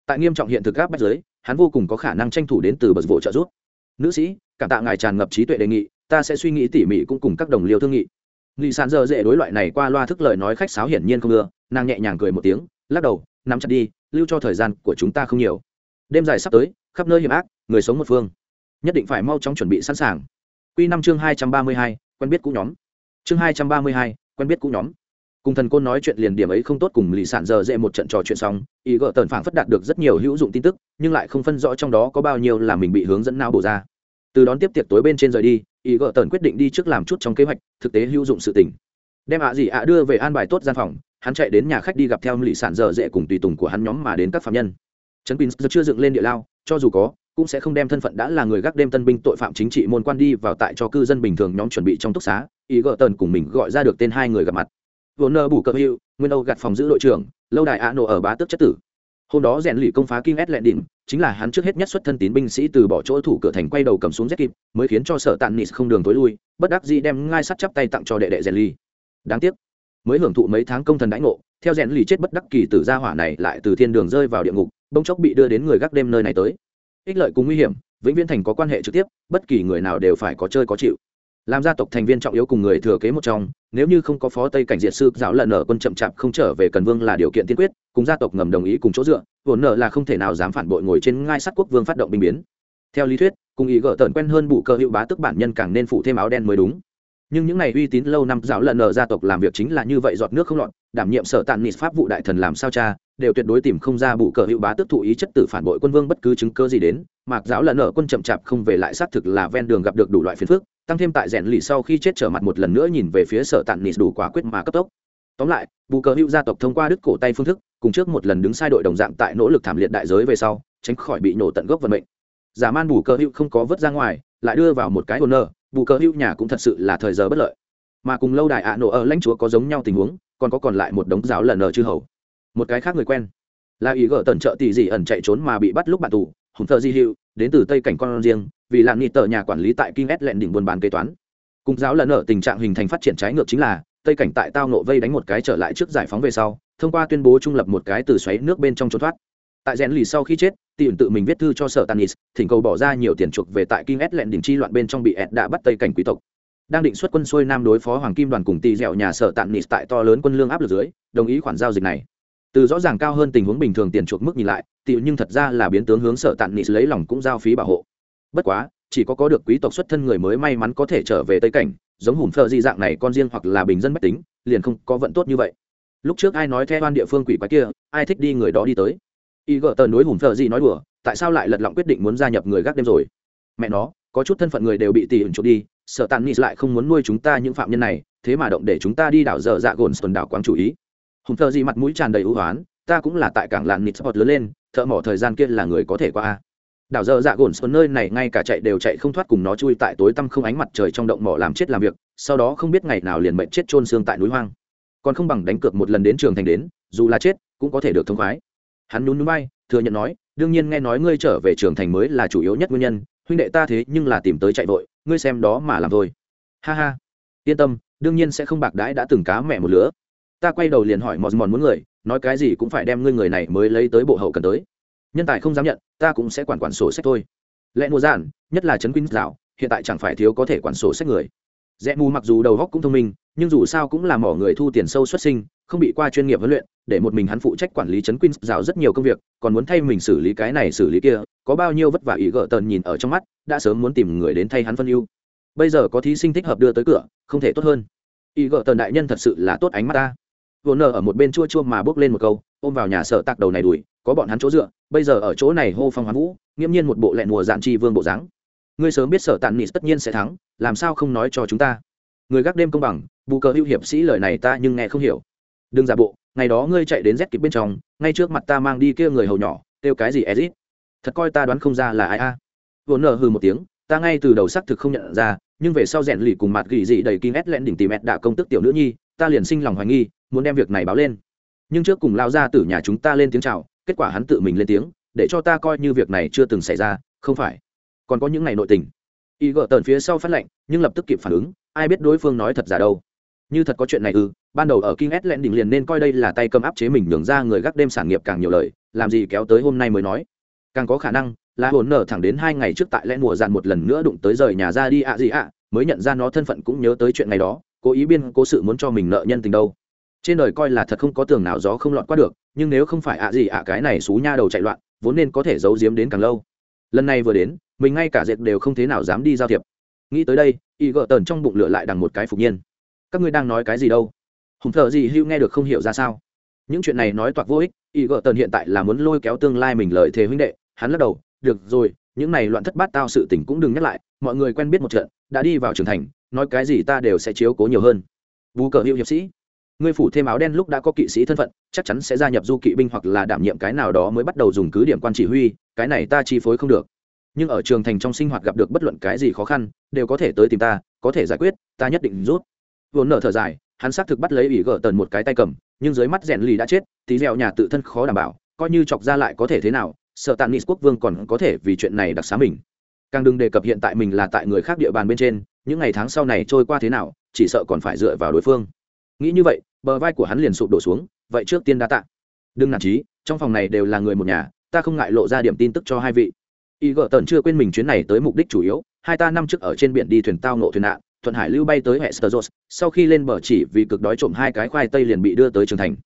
S1: Tại nghiêm trọng hiện thực gáp bách giới, hắn vô cùng có khả năng tranh thủ đến từ bờ vụ trợ giúp. Nữ sĩ, cảm tạ ngài tràn ngập trí tuệ đề nghị, ta sẽ suy nghĩ tỉ mỉ cũng cùng các đồng liêu thương nghị. Nghị sàn dơ dễ đối loại này qua loa thức lời nói khách sáo hiển nhiên không ưa, nàng nhẹ nhàng cười một tiếng, lắc đầu, nắm chặt đi, lưu cho thời gian của chúng ta không nhiều. Đêm dài sắp tới, khắp nơi hiểm ác, người sống một phương, nhất định phải mau chóng chuẩn bị sẵn sàng. Quy năm chương hai trăm ba mươi hai, quen biết cũ nhóm. Chương hai trăm ba mươi hai, quen biết cũ nhóm cùng thần côn nói chuyện liền điểm ấy không tốt cùng lì sản giờ dễ một trận trò chuyện xong, ý gỡ tần phảng phất đạt được rất nhiều hữu dụng tin tức, nhưng lại không phân rõ trong đó có bao nhiêu là mình bị hướng dẫn não bổ ra. Từ đón tiếp tiệc tối bên trên rời đi, ý gỡ tần quyết định đi trước làm chút trong kế hoạch, thực tế hữu dụng sự tình. Đem ạ gì ạ đưa về an bài tốt gian phòng, hắn chạy đến nhà khách đi gặp theo lì sản giờ dễ cùng tùy tùng của hắn nhóm mà đến các phạm nhân. Trấn pin chưa dựng lên địa lao, cho dù có, cũng sẽ không đem thân phận đã là người gác đêm tân binh tội phạm chính trị môn quan đi vào tại cho cư dân bình thường nhóm chuẩn bị trong túc xá, ý gỡ tần cùng mình gọi ra được tên hai người gặp mặt vốn nơ bù cờ hữu nguyên âu gặt phòng giữ đội trưởng, lâu đài a nổ ở bá tước chất tử. Hôm đó rèn lì công phá kinh ét lệ đỉnh, chính là hắn trước hết nhất xuất thân tín binh sĩ từ bỏ chỗ thủ cửa thành quay đầu cầm xuống rét kịp, mới khiến cho sở tàn nịt không đường tối lui, bất đắc dĩ đem ngai sắt chắp tay tặng cho đệ đệ rèn lì đáng tiếc, mới hưởng thụ mấy tháng công thần đãi ngộ, theo rèn lì chết bất đắc kỳ tử gia hỏa này lại từ thiên đường rơi vào địa ngục bông chốc bị đưa đến người gác đêm nơi này tới. Ích lợi cùng nguy hiểm, vĩnh viễn thành có quan hệ trực tiếp, bất kỳ người nào đều phải có chơi có chịu làm gia tộc thành viên trọng yếu cùng người thừa kế một trong, nếu như không có phó tây cảnh diệt sư giáo lợn nở quân chậm chạp không trở về cần vương là điều kiện tiên quyết, cùng gia tộc ngầm đồng ý cùng chỗ dựa, vốn nợ là không thể nào dám phản bội ngồi trên ngai sát quốc vương phát động binh biến. Theo lý thuyết, cùng ý gỡ tần quen hơn bụ cơ hữu bá tức bản nhân càng nên phụ thêm áo đen mới đúng. Nhưng những ngày uy tín lâu năm giáo lợn ở gia tộc làm việc chính là như vậy giọt nước không lọt, đảm nhiệm sở tàn nịt pháp vụ đại thần làm sao cha, đều tuyệt đối tìm không ra bụ cờ hữu bá tức thụ ý chất tử phản bội quân vương bất cứ chứng cơ gì đến mạc giáo lợn ở quân chậm chạp không về lại xác thực là ven đường gặp được đủ loại phiền phức tăng thêm tại rèn lì sau khi chết trở mặt một lần nữa nhìn về phía sở tàn nịt đủ quả quyết mà cấp tốc. Tóm lại, bù cờ hữu gia tộc thông qua đứt cổ tay phương thức, cùng trước một lần đứng sai đội đồng dạng tại nỗ lực thảm liệt đại giới về sau, tránh khỏi bị nổ tận gốc vận mệnh. Giả man bù cờ hữu không có vớt ra ngoài, lại đưa vào một cái hồn nơ, bù cờ hữu nhà cũng thật sự là thời giờ bất lợi. Mà cùng lâu đài ạ nổ ở lãnh chúa có giống nhau tình huống, còn có còn lại một đống giáo lần ở chư hầu. Một cái khác người quen. Là ý gỡ tần trợ tỷ dị ẩn chạy trốn mà bị bắt lúc bạn tù, hùng thợ di hữu, đến từ tây cảnh con riêng vì làm nghị tờ nhà quản lý tại kinh s lẹn đỉnh buôn bán kế toán. Cùng giáo lần ở tình trạng hình thành phát triển trái ngược chính là, tây cảnh tại tao nộ vây đánh một cái trở lại trước giải phóng về sau, thông qua tuyên bố trung lập một cái từ xoáy nước bên trong trốn thoát. Tại rèn lì sau khi chết tiền tự mình viết thư cho sở tanis thỉnh cầu bỏ ra nhiều tiền chuộc về tại kinh s lẹn đỉnh chi loạn bên trong bị ed đã bắt tây cảnh quý tộc. Đang định xuất quân xuôi nam đối phó hoàng kim đoàn cùng tỳ dẻo nhà sở tạm nịt tại to lớn quân lương áp lực dưới, đồng ý khoản giao dịch này. Từ rõ ràng cao hơn tình huống bình thường tiền chuộc mức nhìn lại tị nhưng thật ra là biến tướng hướng sở tạm nịt lấy lòng cũng giao phí bảo hộ bất quá, chỉ có có được quý tộc xuất thân người mới may mắn có thể trở về tây cảnh, giống hùm phờ di dạng này con riêng hoặc là bình dân mách tính, liền không có vận tốt như vậy. Lúc trước ai nói theo ban địa phương quỷ quái kia, ai thích đi người đó đi tới. Y gợ tờ núi hùm phờ di nói đùa, tại sao lại lật lọng quyết định muốn gia nhập người gác đêm rồi? Mẹ nó, có chút thân phận người đều bị tỉ ẩn trộm đi, sợ tàn nis lại không muốn nuôi chúng ta những phạm nhân này, thế mà động để chúng ta đi đảo dở dạ gồn tuần đảo quáng chủ ý. Hùng thợ gì mặt mũi tràn đầy ưu hoán, ta cũng là tại cảng làng nịt sport lớn lên, thợ mỏ thời gian kia là người có thể qua đảo dở dạ gồn xuống nơi này ngay cả chạy đều chạy không thoát cùng nó chui tại tối tăm không ánh mặt trời trong động mỏ làm chết làm việc, sau đó không biết ngày nào liền mệnh chết trôn xương tại núi hoang. Còn không bằng đánh cược một lần đến trường thành đến, dù là chết, cũng có thể được thông khoái. Hắn nhún núi bay thừa nhận nói, đương nhiên nghe nói ngươi trở về trường thành mới là chủ yếu nhất nguyên nhân, huynh đệ ta thế nhưng là tìm tới chạy vội, ngươi xem đó mà làm thôi. Ha ha, yên tâm, đương nhiên sẽ không bạc đãi đã từng cá mẹ một lứa. Ta quay đầu liền hỏi mòn mòn muốn người, nói cái gì cũng phải đem ngươi người này mới lấy tới bộ hậu cần tới nhân tài không dám nhận, ta cũng sẽ quản quản sổ sách thôi. Lẽ mùa giản, nhất là trấn quyến dạo, hiện tại chẳng phải thiếu có thể quản sổ sách người. Rẽ mù mặc dù đầu góc cũng thông minh, nhưng dù sao cũng là mỏ người thu tiền sâu xuất sinh, không bị qua chuyên nghiệp huấn luyện, để một mình hắn phụ trách quản lý trấn quyến dạo rất nhiều công việc, còn muốn thay mình xử lý cái này xử lý kia, có bao nhiêu vất vả ý gỡ tần nhìn ở trong mắt, đã sớm muốn tìm người đến thay hắn phân ưu. Bây giờ có thí sinh thích hợp đưa tới cửa, không thể tốt hơn. Ý gỡ tần đại nhân thật sự là tốt ánh mắt ta vô nở ở một bên chua chua mà bước lên một câu, ôm vào nhà sợ tạc đầu này đuổi có bọn hắn chỗ dựa, bây giờ ở chỗ này hô phong hoán vũ, nghiễm nhiên một bộ lẹn mùa dạn chi vương bộ dáng. Ngươi sớm biết sở tàn nịt tất nhiên sẽ thắng, làm sao không nói cho chúng ta? Người gác đêm công bằng, bù cờ hữu hiệp sĩ lời này ta nhưng nghe không hiểu. Đừng giả bộ, ngày đó ngươi chạy đến rét kịp bên trong, ngay trước mặt ta mang đi kia người hầu nhỏ, kêu cái gì ezit? Thật coi ta đoán không ra là ai a? À. vốn nở hừ một tiếng, ta ngay từ đầu xác thực không nhận ra, nhưng về sau rèn lì cùng mặt gỉ dị đầy kinh ét lẹn đỉnh tìm ẹt đạ công tức tiểu nữ nhi, ta liền sinh lòng hoài nghi muốn đem việc này báo lên nhưng trước cùng lao ra từ nhà chúng ta lên tiếng chào kết quả hắn tự mình lên tiếng để cho ta coi như việc này chưa từng xảy ra không phải còn có những ngày nội tình y gỡ tờn phía sau phát lệnh nhưng lập tức kịp phản ứng ai biết đối phương nói thật giả đâu như thật có chuyện này ư ban đầu ở King S đỉnh liền nên coi đây là tay cầm áp chế mình nhường ra người gác đêm sản nghiệp càng nhiều lời, làm gì kéo tới hôm nay mới nói. Càng có khả năng là hồn nở thẳng đến hai ngày trước tại lẽ mùa dàn một lần nữa đụng tới rời nhà ra đi ạ gì ạ, mới nhận ra nó thân phận cũng nhớ tới chuyện ngày đó, cố ý biên cố sự muốn cho mình nợ nhân tình đâu. Trên đời coi là thật không có tường nào gió không lọt qua được, nhưng nếu không phải ạ gì ạ cái này xú nha đầu chạy loạn, vốn nên có thể giấu giếm đến càng lâu. Lần này vừa đến, mình ngay cả dệt đều không thế nào dám đi giao thiệp. Nghĩ tới đây, y gợ tần trong bụng lửa lại đằng một cái phục nhiên. Các ngươi đang nói cái gì đâu? hùng thợ gì hưu nghe được không hiểu ra sao những chuyện này nói toạc vô ích y gợ tần hiện tại là muốn lôi kéo tương lai mình lợi thế huynh đệ hắn lắc đầu được rồi những này loạn thất bát tao sự tình cũng đừng nhắc lại mọi người quen biết một trận đã đi vào trưởng thành nói cái gì ta đều sẽ chiếu cố nhiều hơn vu cờ hiệu hiệp sĩ ngươi phủ thêm áo đen lúc đã có kỵ sĩ thân phận, chắc chắn sẽ gia nhập du kỵ binh hoặc là đảm nhiệm cái nào đó mới bắt đầu dùng cứ điểm quan chỉ huy, cái này ta chi phối không được. Nhưng ở trường thành trong sinh hoạt gặp được bất luận cái gì khó khăn, đều có thể tới tìm ta, có thể giải quyết, ta nhất định rút. Vốn nở thở dài, hắn xác thực bắt lấy ủy gỡ tần một cái tay cầm, nhưng dưới mắt rèn lì đã chết, tí dẻo nhà tự thân khó đảm bảo, coi như chọc ra lại có thể thế nào, sợ tàn nghị quốc vương còn có thể vì chuyện này đặc xá mình. Càng đừng đề cập hiện tại mình là tại người khác địa bàn bên trên, những ngày tháng sau này trôi qua thế nào, chỉ sợ còn phải dựa vào đối phương. Nghĩ như vậy bờ vai của hắn liền sụp đổ xuống vậy trước tiên đa tạ đừng nản trí trong phòng này đều là người một nhà ta không ngại lộ ra điểm tin tức cho hai vị y gợ tần chưa quên mình chuyến này tới mục đích chủ yếu hai ta năm trước ở trên biển đi thuyền tao nộ thuyền nạn thuận hải lưu bay tới hệ Steros, sau khi lên bờ chỉ vì cực đói trộm hai cái khoai tây liền bị đưa tới trường thành.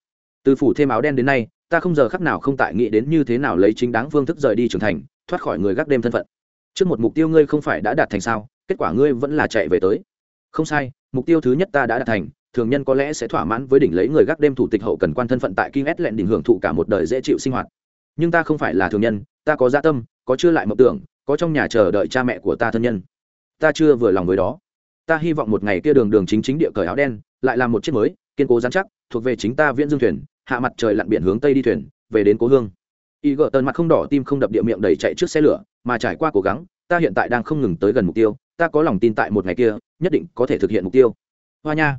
S1: Từ phủ thêm áo đen đến nay, ta không giờ khắc nào không tại nghĩ đến như thế nào lấy chính đáng phương thức rời đi trường thành, thoát khỏi người gác đêm thân phận. trước một mục tiêu ngươi không phải đã đạt thành sao kết quả ngươi vẫn là chạy về tới không sai mục tiêu thứ nhất ta đã đạt thành thường nhân có lẽ sẽ thỏa mãn với đỉnh lấy người gác đêm thủ tịch hậu cần quan thân phận tại Kim S lẹn đỉnh hưởng thụ cả một đời dễ chịu sinh hoạt. Nhưng ta không phải là thường nhân, ta có dạ tâm, có chưa lại mộng tưởng, có trong nhà chờ đợi cha mẹ của ta thân nhân. Ta chưa vừa lòng với đó. Ta hy vọng một ngày kia đường đường chính chính địa cởi áo đen, lại làm một chiếc mới, kiên cố rắn chắc, thuộc về chính ta viễn dương thuyền, hạ mặt trời lặn biển hướng tây đi thuyền, về đến cố hương. Y gợ tần mặt không đỏ tim không đập địa miệng đầy chạy trước xe lửa, mà trải qua cố gắng, ta hiện tại đang không ngừng tới gần mục tiêu, ta có lòng tin tại một ngày kia, nhất định có thể thực hiện mục tiêu. Hoa nha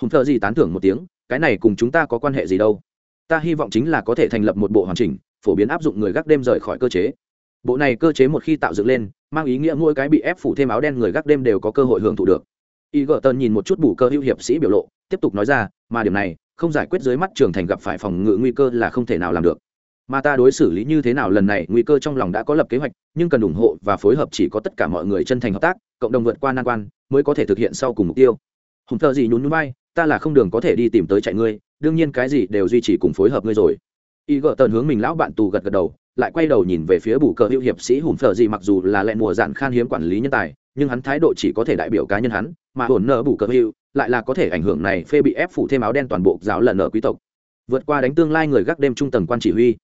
S1: hùng thợ gì tán thưởng một tiếng, cái này cùng chúng ta có quan hệ gì đâu? Ta hy vọng chính là có thể thành lập một bộ hoàn chỉnh, phổ biến áp dụng người gác đêm rời khỏi cơ chế. Bộ này cơ chế một khi tạo dựng lên, mang ý nghĩa mỗi cái bị ép phủ thêm áo đen người gác đêm đều có cơ hội hưởng thụ được. Y gợ tần nhìn một chút bù cơ hữu hiệp sĩ biểu lộ, tiếp tục nói ra, mà điểm này, không giải quyết dưới mắt trường thành gặp phải phòng ngự nguy cơ là không thể nào làm được. Mà ta đối xử lý như thế nào lần này, nguy cơ trong lòng đã có lập kế hoạch, nhưng cần ủng hộ và phối hợp chỉ có tất cả mọi người chân thành hợp tác, cộng đồng vượt qua nan quan, mới có thể thực hiện sau cùng mục tiêu. Hùng thợ gì nhún nhún bay ta là không đường có thể đi tìm tới chạy ngươi, đương nhiên cái gì đều duy trì cùng phối hợp ngươi rồi. Y gợ tần hướng mình lão bạn tù gật gật đầu, lại quay đầu nhìn về phía bù cờ hữu hiệp sĩ hùm phở gì mặc dù là lẹ mùa dạn khan hiếm quản lý nhân tài, nhưng hắn thái độ chỉ có thể đại biểu cá nhân hắn, mà hồn nợ bù cờ hữu lại là có thể ảnh hưởng này phê bị ép phủ thêm áo đen toàn bộ giáo lần nợ quý tộc. Vượt qua đánh tương lai người gác đêm trung tầng quan chỉ huy.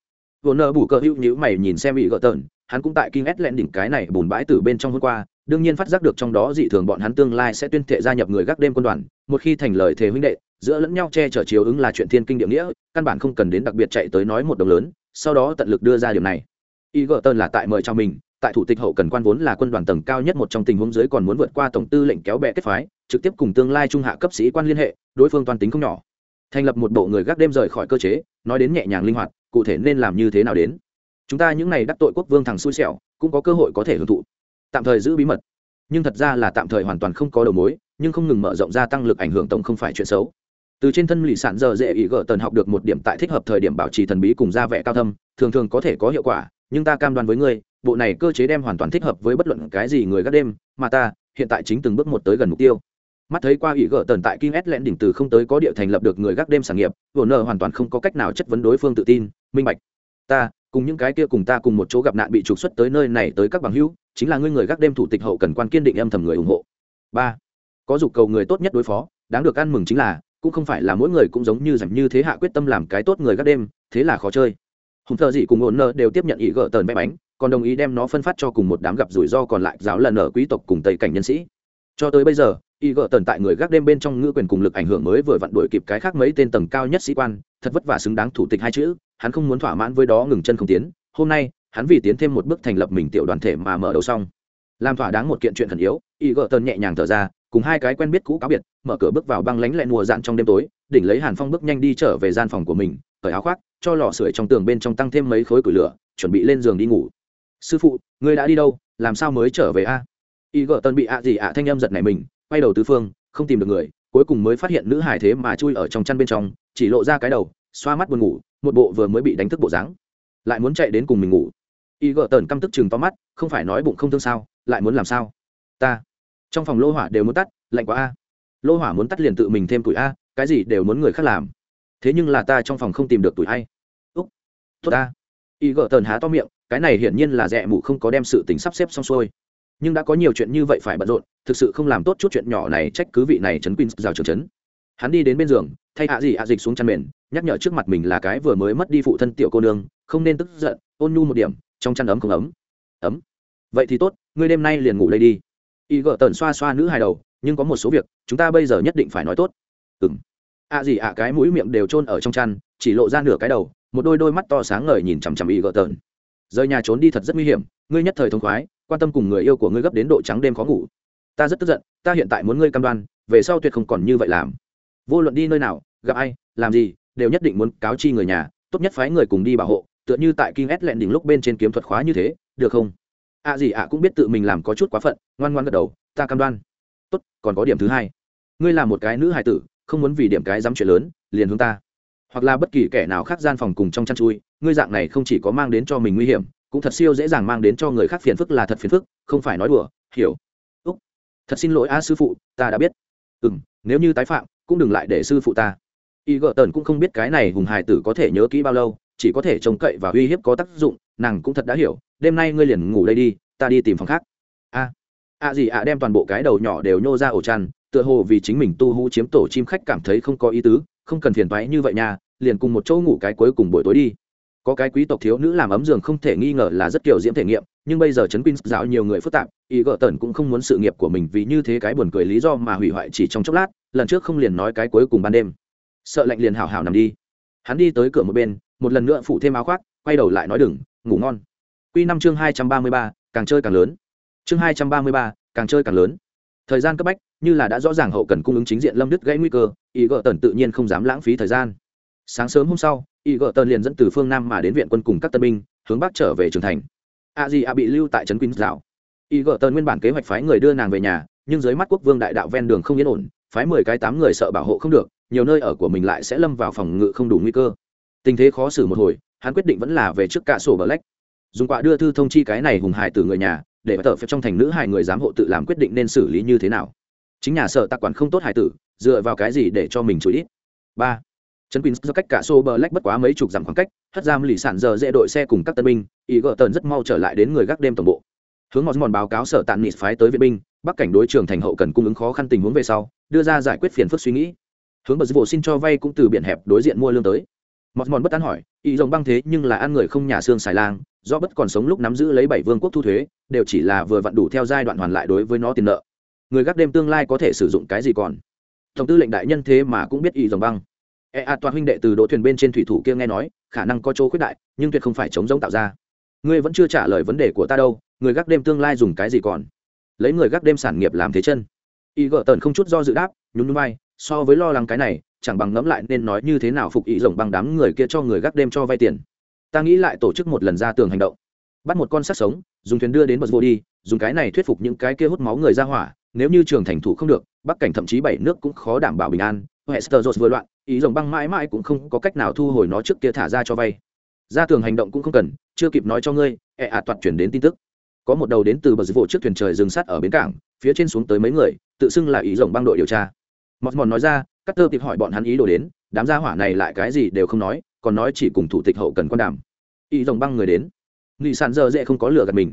S1: Hồn nợ bù cờ hữu nhữ mày nhìn xem y gợ tần hắn cũng tại kinh ét lẹn đỉnh cái này bùn bãi từ bên trong hôm qua đương nhiên phát giác được trong đó dị thường bọn hắn tương lai sẽ tuyên thệ gia nhập người gác đêm quân đoàn, một khi thành lời thề huynh đệ, giữa lẫn nhau che chở chiếu ứng là chuyện thiên kinh địa nghĩa, căn bản không cần đến đặc biệt chạy tới nói một đồng lớn, sau đó tận lực đưa ra điểm này. Y gợ tơn là tại mời cho mình, tại thủ tịch hậu cần quan vốn là quân đoàn tầng cao nhất một trong tình huống dưới còn muốn vượt qua tổng tư lệnh kéo bè kết phái, trực tiếp cùng tương lai trung hạ cấp sĩ quan liên hệ, đối phương toàn tính không nhỏ. Thành lập một bộ người gác đêm rời khỏi cơ chế, nói đến nhẹ nhàng linh hoạt, cụ thể nên làm như thế nào đến. Chúng ta những n à y đắc tội quốc vương thằng xui xẻo, cũng có cơ hội có thể hưởng thụ tạm thời giữ bí mật. Nhưng thật ra là tạm thời hoàn toàn không có đầu mối, nhưng không ngừng mở rộng ra tăng lực ảnh hưởng tổng không phải chuyện xấu. Từ trên thân lì sản giờ dễ ý gỡ tần học được một điểm tại thích hợp thời điểm bảo trì thần bí cùng ra vẻ cao thâm, thường thường có thể có hiệu quả, nhưng ta cam đoan với ngươi, bộ này cơ chế đem hoàn toàn thích hợp với bất luận cái gì người gác đêm, mà ta, hiện tại chính từng bước một tới gần mục tiêu. Mắt thấy qua ý gỡ tần tại kim s lẽn đỉnh từ không tới có địa thành lập được người gác đêm sản nghiệp vỗ nợ hoàn toàn không có cách nào chất vấn đối phương tự tin, minh bạch. Ta, cùng những cái kia cùng ta cùng một chỗ gặp nạn bị trục xuất tới nơi này tới các bằng hữu chính là ngươi người gác đêm thủ tịch hậu cần quan kiên định âm thầm người ủng hộ. Ba, có dục cầu người tốt nhất đối phó, đáng được ăn mừng chính là, cũng không phải là mỗi người cũng giống như giảm như thế hạ quyết tâm làm cái tốt người gác đêm, thế là khó chơi. Hùng thợ dị cùng ổn nợ đều tiếp nhận ý gỡ tờn bé bánh, còn đồng ý đem nó phân phát cho cùng một đám gặp rủi ro còn lại giáo lần ở quý tộc cùng tây cảnh nhân sĩ. Cho tới bây giờ, ý gỡ tần tại người gác đêm bên trong ngữ quyền cùng lực ảnh hưởng mới vừa vặn đuổi kịp cái khác mấy tên tầng cao nhất sĩ quan, thật vất vả xứng đáng thủ tịch hai chữ, hắn không muốn thỏa mãn với đó ngừng chân không tiến. Hôm nay hắn vì tiến thêm một bước thành lập mình tiểu đoàn thể mà mở đầu xong. Làm thỏa đáng một kiện chuyện khẩn yếu, y gợ tần nhẹ nhàng thở ra, cùng hai cái quen biết cũ cáo biệt, mở cửa bước vào băng lánh lẹn mùa dạn trong đêm tối, đỉnh lấy hàn phong bước nhanh đi trở về gian phòng của mình, cởi áo khoác, cho lò sưởi trong tường bên trong tăng thêm mấy khối củi lửa, chuẩn bị lên giường đi ngủ. Sư phụ, ngươi đã đi đâu? Làm sao mới trở về a? Y gợ tần bị ạ gì ạ thanh âm giật này mình, quay đầu tứ phương, không tìm được người, cuối cùng mới phát hiện nữ hải thế mà chui ở trong chăn bên trong, chỉ lộ ra cái đầu, xoa mắt buồn ngủ, một bộ vừa mới bị đánh thức bộ dáng. Lại muốn chạy đến cùng mình ngủ y gợ tần căm tức chừng to mắt, không phải nói bụng không thương sao, lại muốn làm sao? Ta. Trong phòng lô hỏa đều muốn tắt, lạnh quá a. Lô hỏa muốn tắt liền tự mình thêm tuổi a, cái gì đều muốn người khác làm. Thế nhưng là ta trong phòng không tìm được tuổi hay úc. Tốt ta. Y gợ tần há to miệng, cái này hiển nhiên là rẻ mụ không có đem sự tính sắp xếp xong xuôi. Nhưng đã có nhiều chuyện như vậy phải bận rộn, thực sự không làm tốt chút chuyện nhỏ này, trách cứ vị này chấn quýnh rào trường chấn hắn đi đến bên giường, thay hạ gì hạ dịch xuống chăn mền, nhắc nhở trước mặt mình là cái vừa mới mất đi phụ thân tiểu cô nương, không nên tức giận, ôn nhu một điểm trong chăn ấm không ấm. Ấm. Vậy thì tốt, ngươi đêm nay liền ngủ đây đi. Y gợ tần xoa xoa nữ hài đầu, nhưng có một số việc, chúng ta bây giờ nhất định phải nói tốt. Ừ m ạ gì ạ, cái mũi miệng đều trôn ở trong chăn, chỉ lộ ra nửa cái đầu, một đôi đôi mắt to sáng ngời nhìn chằm chằm y gợ tần. Rời nhà trốn đi thật rất nguy hiểm, ngươi nhất thời thông khoái, quan tâm cùng người yêu của ngươi gấp đến độ trắng đêm khó ngủ. Ta rất tức giận, ta hiện tại muốn ngươi cam đoan, về sau tuyệt không còn như vậy làm. Vô luận đi nơi nào, gặp ai, làm gì, đều nhất định muốn cáo chi người nhà, tốt nhất phái người cùng đi bảo hộ tựa như tại King S lẹn đỉnh lúc bên trên kiếm thuật khóa như thế, được không? ạ à gì ạ cũng biết tự mình làm có chút quá phận ngoan ngoan gật đầu ta cam đoan. Tốt còn có điểm thứ hai. Ngươi là một cái nữ hài tử không muốn vì điểm cái dám chuyện lớn liền hướng ta. Hoặc là bất kỳ kẻ nào khác gian phòng cùng trong chăn chui ngươi dạng này không chỉ có mang đến cho mình nguy hiểm cũng thật siêu dễ dàng mang đến cho người khác phiền phức là thật phiền phức không phải nói đùa hiểu. Úc thật xin lỗi a sư phụ ta đã biết. Ừm, nếu như tái phạm cũng đừng lại để sư phụ ta. Y gợ tần cũng không biết cái này hùng hài tử có thể nhớ kỹ bao lâu chỉ có thể trông cậy và uy hiếp có tác dụng, nàng cũng thật đã hiểu, đêm nay ngươi liền ngủ đây đi, ta đi tìm phòng khác. A a gì ạ, đem toàn bộ cái đầu nhỏ đều nhô ra ổ chăn, tựa hồ vì chính mình tu hú chiếm tổ chim khách cảm thấy không có ý tứ, không cần phiền toái như vậy nha, liền cùng một chỗ ngủ cái cuối cùng buổi tối đi. Có cái quý tộc thiếu nữ làm ấm giường không thể nghi ngờ là rất kiểu diễm thể nghiệm, nhưng bây giờ chấn pin giáo nhiều người phức tạp ý gợ tần cũng không muốn sự nghiệp của mình vì như thế cái buồn cười lý do mà hủy hoại chỉ trong chốc lát, lần trước không liền nói cái cuối cùng ban đêm. Sợ lạnh liền hào hào nằm đi. Hắn đi tới cửa một bên một lần nữa phủ thêm áo khoác, quay đầu lại nói đừng, ngủ ngon. Quy năm chương hai trăm ba mươi ba, càng chơi càng lớn. Chương hai trăm ba mươi ba, càng chơi càng lớn. Thời gian cấp bách, như là đã rõ ràng hậu cần cung ứng chính diện lâm đứt gãy nguy cơ ý gỡ tần tự nhiên không dám lãng phí thời gian. Sáng sớm hôm sau ý gỡ tần liền dẫn từ phương nam mà đến viện quân cùng các tân binh, hướng bắc trở về trường thành. A di a bị lưu tại trấn quyên dạo. Ý gỡ tần nguyên bản kế hoạch phái người đưa nàng về nhà, nhưng dưới mắt quốc vương đại đạo ven đường không yên ổn, phái mười cái tám người sợ bảo hộ không được, nhiều nơi ở của mình lại sẽ lâm vào phòng ngự không đủ nguy cơ tình thế khó xử một hồi, hắn quyết định vẫn là về trước cả sổ bờ lách. Dùng quạ đưa thư thông chi cái này hùng hải từ người nhà, để tờ phép trong thành nữ hải người giám hộ tự làm quyết định nên xử lý như thế nào. Chính nhà sợ tạc quản không tốt hải tử, dựa vào cái gì để cho mình chú ý? Ba. Trấn quýnh do cách cả xô bờ lách bất quá mấy chục dặm khoảng cách, hất giam lì sản giờ dễ đội xe cùng các tân binh ý gỡ tần rất mau trở lại đến người gác đêm tổng bộ. Hướng mòn mòn báo cáo sở tàn nịt phái tới viện binh, bắc cảnh đối trường thành hậu cần cung ứng khó khăn tình huống về sau, đưa ra giải quyết phiền phức suy nghĩ. Hướng bờ vụ xin cho vay cũng từ biển hẹp đối diện mua lương tới mọt mòn bất tán hỏi, ý rồng băng thế nhưng là ăn người không nhà xương xài lang, do bất còn sống lúc nắm giữ lấy bảy vương quốc thu thuế, đều chỉ là vừa vặn đủ theo giai đoạn hoàn lại đối với nó tiền nợ. Người gác đêm tương lai có thể sử dụng cái gì còn? Tổng tư lệnh đại nhân thế mà cũng biết ý rồng băng. E a à, toàn huynh đệ từ đỗ thuyền bên trên thủy thủ kia nghe nói, khả năng có chỗ khuyết đại, nhưng tuyệt không phải chống giống tạo ra. Ngươi vẫn chưa trả lời vấn đề của ta đâu, người gác đêm tương lai dùng cái gì còn? Lấy người gác đêm sản nghiệp làm thế chân. Y gợ tần không chút do dự đáp, nhún núi bay so với lo lắng cái này, chẳng bằng ngẫm lại nên nói như thế nào phục ý rồng bằng đám người kia cho người gác đêm cho vay tiền. Ta nghĩ lại tổ chức một lần ra tường hành động. Bắt một con sát sống, dùng thuyền đưa đến bờ vô đi, dùng cái này thuyết phục những cái kia hút máu người ra hỏa, nếu như trường thành thủ không được, bắc cảnh thậm chí bảy nước cũng khó đảm bảo bình an. Hester vừa loạn, ý rồng băng mãi mãi cũng không có cách nào thu hồi nó trước kia thả ra cho vay. Ra tường hành động cũng không cần, chưa kịp nói cho ngươi ẹ ạ toạt chuyển đến tin tức. Có một đầu đến từ bờ vô vụ trước thuyền trời dừng sát ở bến cảng, phía trên xuống tới mấy người, tự xưng là ý rồng băng đội điều tra mọt mòn nói ra các tơ kịp hỏi bọn hắn ý đồ đến đám gia hỏa này lại cái gì đều không nói còn nói chỉ cùng thủ tịch hậu cần quan đàm. Y rồng băng người đến. Nghị sàn giờ dễ không có lừa gạt mình.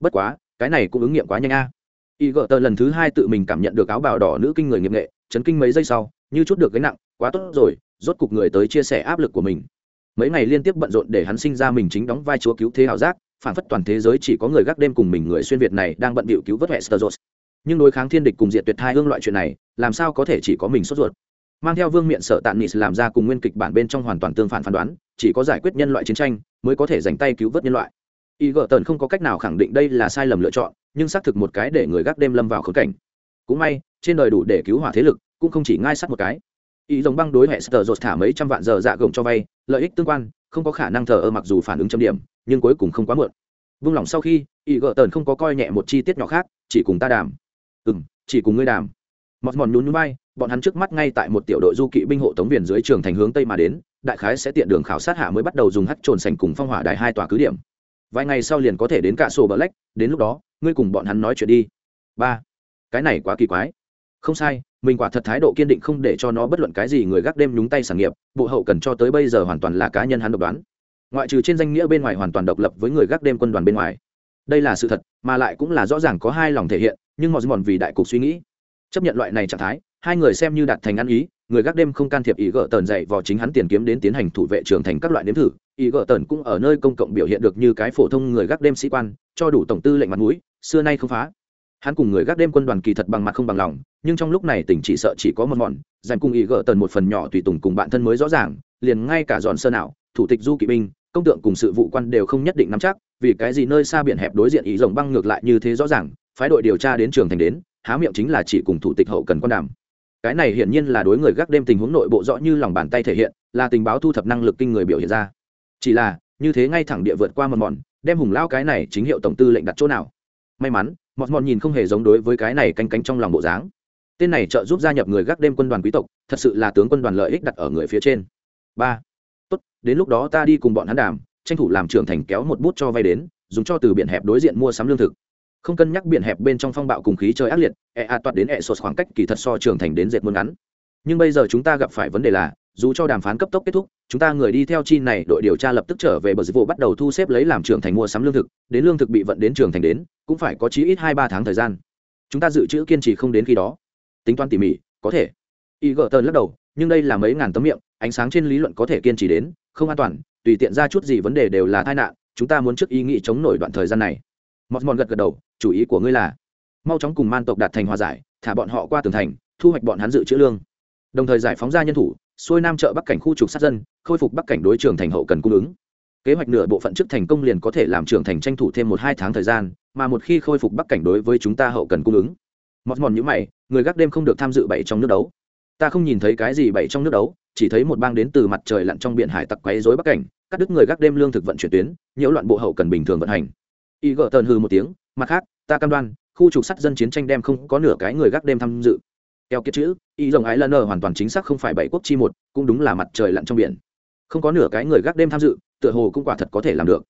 S1: Bất quá cái này cũng ứng nghiệm quá nhanh a. À. y gợ tờ lần thứ hai tự mình cảm nhận được áo bào đỏ nữ kinh người nghiệp nghệ chấn kinh mấy giây sau như chút được gánh nặng quá tốt rồi rốt cục người tới chia sẻ áp lực của mình. Mấy ngày liên tiếp bận rộn để hắn sinh ra mình chính đóng vai chúa cứu thế hảo giác phản phất toàn thế giới chỉ có người gác đêm cùng mình người xuyên việt này đang bận bịu cứu vớt hệ sơ Nhưng đối kháng thiên địch cùng diệt tuyệt thai, hương loại chuyện này, làm sao có thể chỉ có mình sốt ruột. Mang theo vương miện sợ tạn nịt làm ra cùng nguyên kịch bản bên trong hoàn toàn tương phản phán đoán, chỉ có giải quyết nhân loại chiến tranh mới có thể dành tay cứu vớt nhân loại. Y gợ tần không có cách nào khẳng định đây là sai lầm lựa chọn, nhưng xác thực một cái để người gác đêm lâm vào khốn cảnh. Cũng may, trên đời đủ để cứu hỏa thế lực, cũng không chỉ ngay sát một cái. Y giống băng đối hệ sờ Rột thả mấy trăm vạn giờ dạ gồng cho vay, lợi ích tương quan, không có khả năng thờ ơ mặc dù phản ứng chấm điểm, nhưng cuối cùng không quá muộn vung lòng sau khi y gợ tần không có coi nhẹ một chi tiết nhỏ khác chỉ cùng ta đàm ừ chỉ cùng ngươi đàm mọt mòn nhún nhún bay bọn hắn trước mắt ngay tại một tiểu đội du kỵ binh hộ tống viền dưới trường thành hướng tây mà đến, đại khái sẽ tiện đường khảo sát hạ mới bắt đầu dùng hắt trồn sành cùng phong hỏa đài hai tòa cứ điểm. Vài ngày sau liền có thể đến cả sổ bờ lách, đến lúc đó, ngươi cùng bọn hắn nói chuyện đi. Ba, cái này quá kỳ quái. Không sai, mình quả thật thái độ kiên định không để cho nó bất luận cái gì người gác đêm nhúng tay sản nghiệp, bộ hậu cần cho tới bây giờ hoàn toàn là cá nhân hắn độc đoán. Ngoại trừ trên danh nghĩa bên ngoài hoàn toàn độc lập với người gác đêm quân đoàn bên ngoài. Đây là sự thật, mà lại cũng là rõ ràng có hai lòng thể hiện, nhưng mọi mòn vì đại cục suy nghĩ chấp nhận loại này trạng thái, hai người xem như đạt thành ăn ý, người gác đêm không can thiệp ý gỡ tần dạy vào chính hắn tiền kiếm đến tiến hành thủ vệ trường thành các loại nếm thử. Ý gỡ tần cũng ở nơi công cộng biểu hiện được như cái phổ thông người gác đêm sĩ quan, cho đủ tổng tư lệnh mặt mũi, xưa nay không phá. Hắn cùng người gác đêm quân đoàn kỳ thật bằng mặt không bằng lòng, nhưng trong lúc này tỉnh chỉ sợ chỉ có một mòn dành cùng ý gỡ tần một phần nhỏ tùy tùng cùng bạn thân mới rõ ràng, liền ngay cả dọn sơ nào thủ tịch du kỵ binh, công tượng cùng sự vụ quan đều không nhất định nắm chắc, vì cái gì nơi xa biển hẹp đối diện ý rồng băng ngược lại như thế rõ ràng, phái đội điều tra đến trường thành đến há miệng chính là chỉ cùng thủ tịch hậu cần quan đàm. Cái này hiển nhiên là đối người gác đêm tình huống nội bộ rõ như lòng bàn tay thể hiện, là tình báo thu thập năng lực kinh người biểu hiện ra. Chỉ là, như thế ngay thẳng địa vượt qua mòn mòn, đem hùng lao cái này chính hiệu tổng tư lệnh đặt chỗ nào? May mắn, mọt mòn nhìn không hề giống đối với cái này canh cánh trong lòng bộ dáng. Tên này trợ giúp gia nhập người gác đêm quân đoàn quý tộc, thật sự là tướng quân đoàn lợi ích đặt ở người phía trên. Ba. Tốt, đến lúc đó ta đi cùng bọn hắn đàm, tranh thủ làm trưởng thành kéo một bút cho vay đến, dùng cho từ biển hẹp đối diện mua sắm lương thực không cân nhắc biển hẹp bên trong phong bạo cùng khí trời ác liệt e a toát đến e sột khoảng cách kỳ thật so trường thành đến dệt muôn ngắn. Nhưng bây giờ chúng ta gặp phải vấn đề là, dù cho đàm phán cấp tốc kết thúc, chúng ta người đi theo chi này đội điều tra lập tức trở về bờ dịch vụ bắt đầu thu xếp lấy làm trường thành mua sắm lương thực, đến lương thực bị vận đến trường thành đến, cũng phải có chí ít hai ba tháng thời gian. Chúng ta dự trữ kiên trì không đến khi đó. Tính toán tỉ mỉ, có thể. Y gỡ tơn lắc đầu, nhưng đây là mấy ngàn tấm miệng, ánh sáng trên lý luận có thể kiên trì đến, không an toàn, tùy tiện ra chút gì vấn đề đều là tai nạn, chúng ta muốn trước ý nghĩ chống nổi đoạn thời gian này mọt mòn gật gật đầu, chủ ý của ngươi là, mau chóng cùng man tộc đạt thành hòa giải, thả bọn họ qua tường thành, thu hoạch bọn hắn dự trữ lương. Đồng thời giải phóng ra nhân thủ, xuôi nam chợ bắc cảnh khu trục sát dân, khôi phục bắc cảnh đối trường thành hậu cần cung ứng. Kế hoạch nửa bộ phận trước thành công liền có thể làm trường thành tranh thủ thêm một hai tháng thời gian, mà một khi khôi phục bắc cảnh đối với chúng ta hậu cần cung ứng. Mọt mòn nhữ mày, người gác đêm không được tham dự bảy trong nước đấu. Ta không nhìn thấy cái gì bảy trong nước đấu, chỉ thấy một bang đến từ mặt trời lặn trong biển hải tặc quấy rối bắc cảnh, cắt đứt người gác đêm lương thực vận chuyển tuyến, nhiễu loạn bộ hậu cần bình thường vận hành y gỡ tờn hư một tiếng, mặt khác, ta cam đoan, khu trục sắt dân chiến tranh đem không có nửa cái người gác đêm tham dự. Eo kiệt chữ y rồng ái lân hoàn toàn chính xác không phải bảy quốc chi một, cũng đúng là mặt trời lặn trong biển. Không có nửa cái người gác đêm tham dự, tựa hồ cũng quả thật có thể làm được.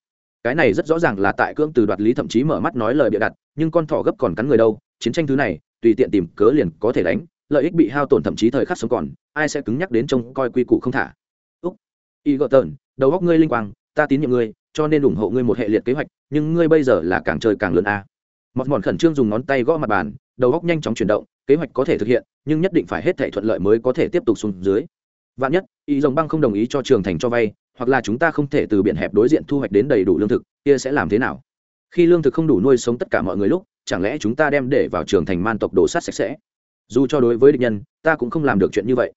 S1: Cái này rất rõ ràng là tại cưỡng từ đoạt lý thậm chí mở mắt nói lời bịa đặt, nhưng con thỏ gấp còn cắn người đâu, chiến tranh thứ này, tùy tiện tìm cớ liền có thể đánh, lợi ích bị hao tổn thậm chí thời khắc sống còn, ai sẽ cứng nhắc đến trông coi quy củ không thả. Úc y gợt tờn, đầu góc ngươi linh quang, ta tín nhiệm ngươi, cho nên ủng hộ ngươi một hệ liệt kế hoạch nhưng ngươi bây giờ là càng chơi càng lớn a. À. mọt mòn khẩn trương dùng ngón tay gõ mặt bàn, đầu góc nhanh chóng chuyển động, kế hoạch có thể thực hiện, nhưng nhất định phải hết thể thuận lợi mới có thể tiếp tục xuống dưới. Vạn nhất ý dòng băng không đồng ý cho trường thành cho vay, hoặc là chúng ta không thể từ biển hẹp đối diện thu hoạch đến đầy đủ lương thực, kia sẽ làm thế nào? Khi lương thực không đủ nuôi sống tất cả mọi người lúc, chẳng lẽ chúng ta đem để vào trường thành man tộc đổ sát sạch sẽ? Dù cho đối với địch nhân, ta cũng không làm được chuyện như vậy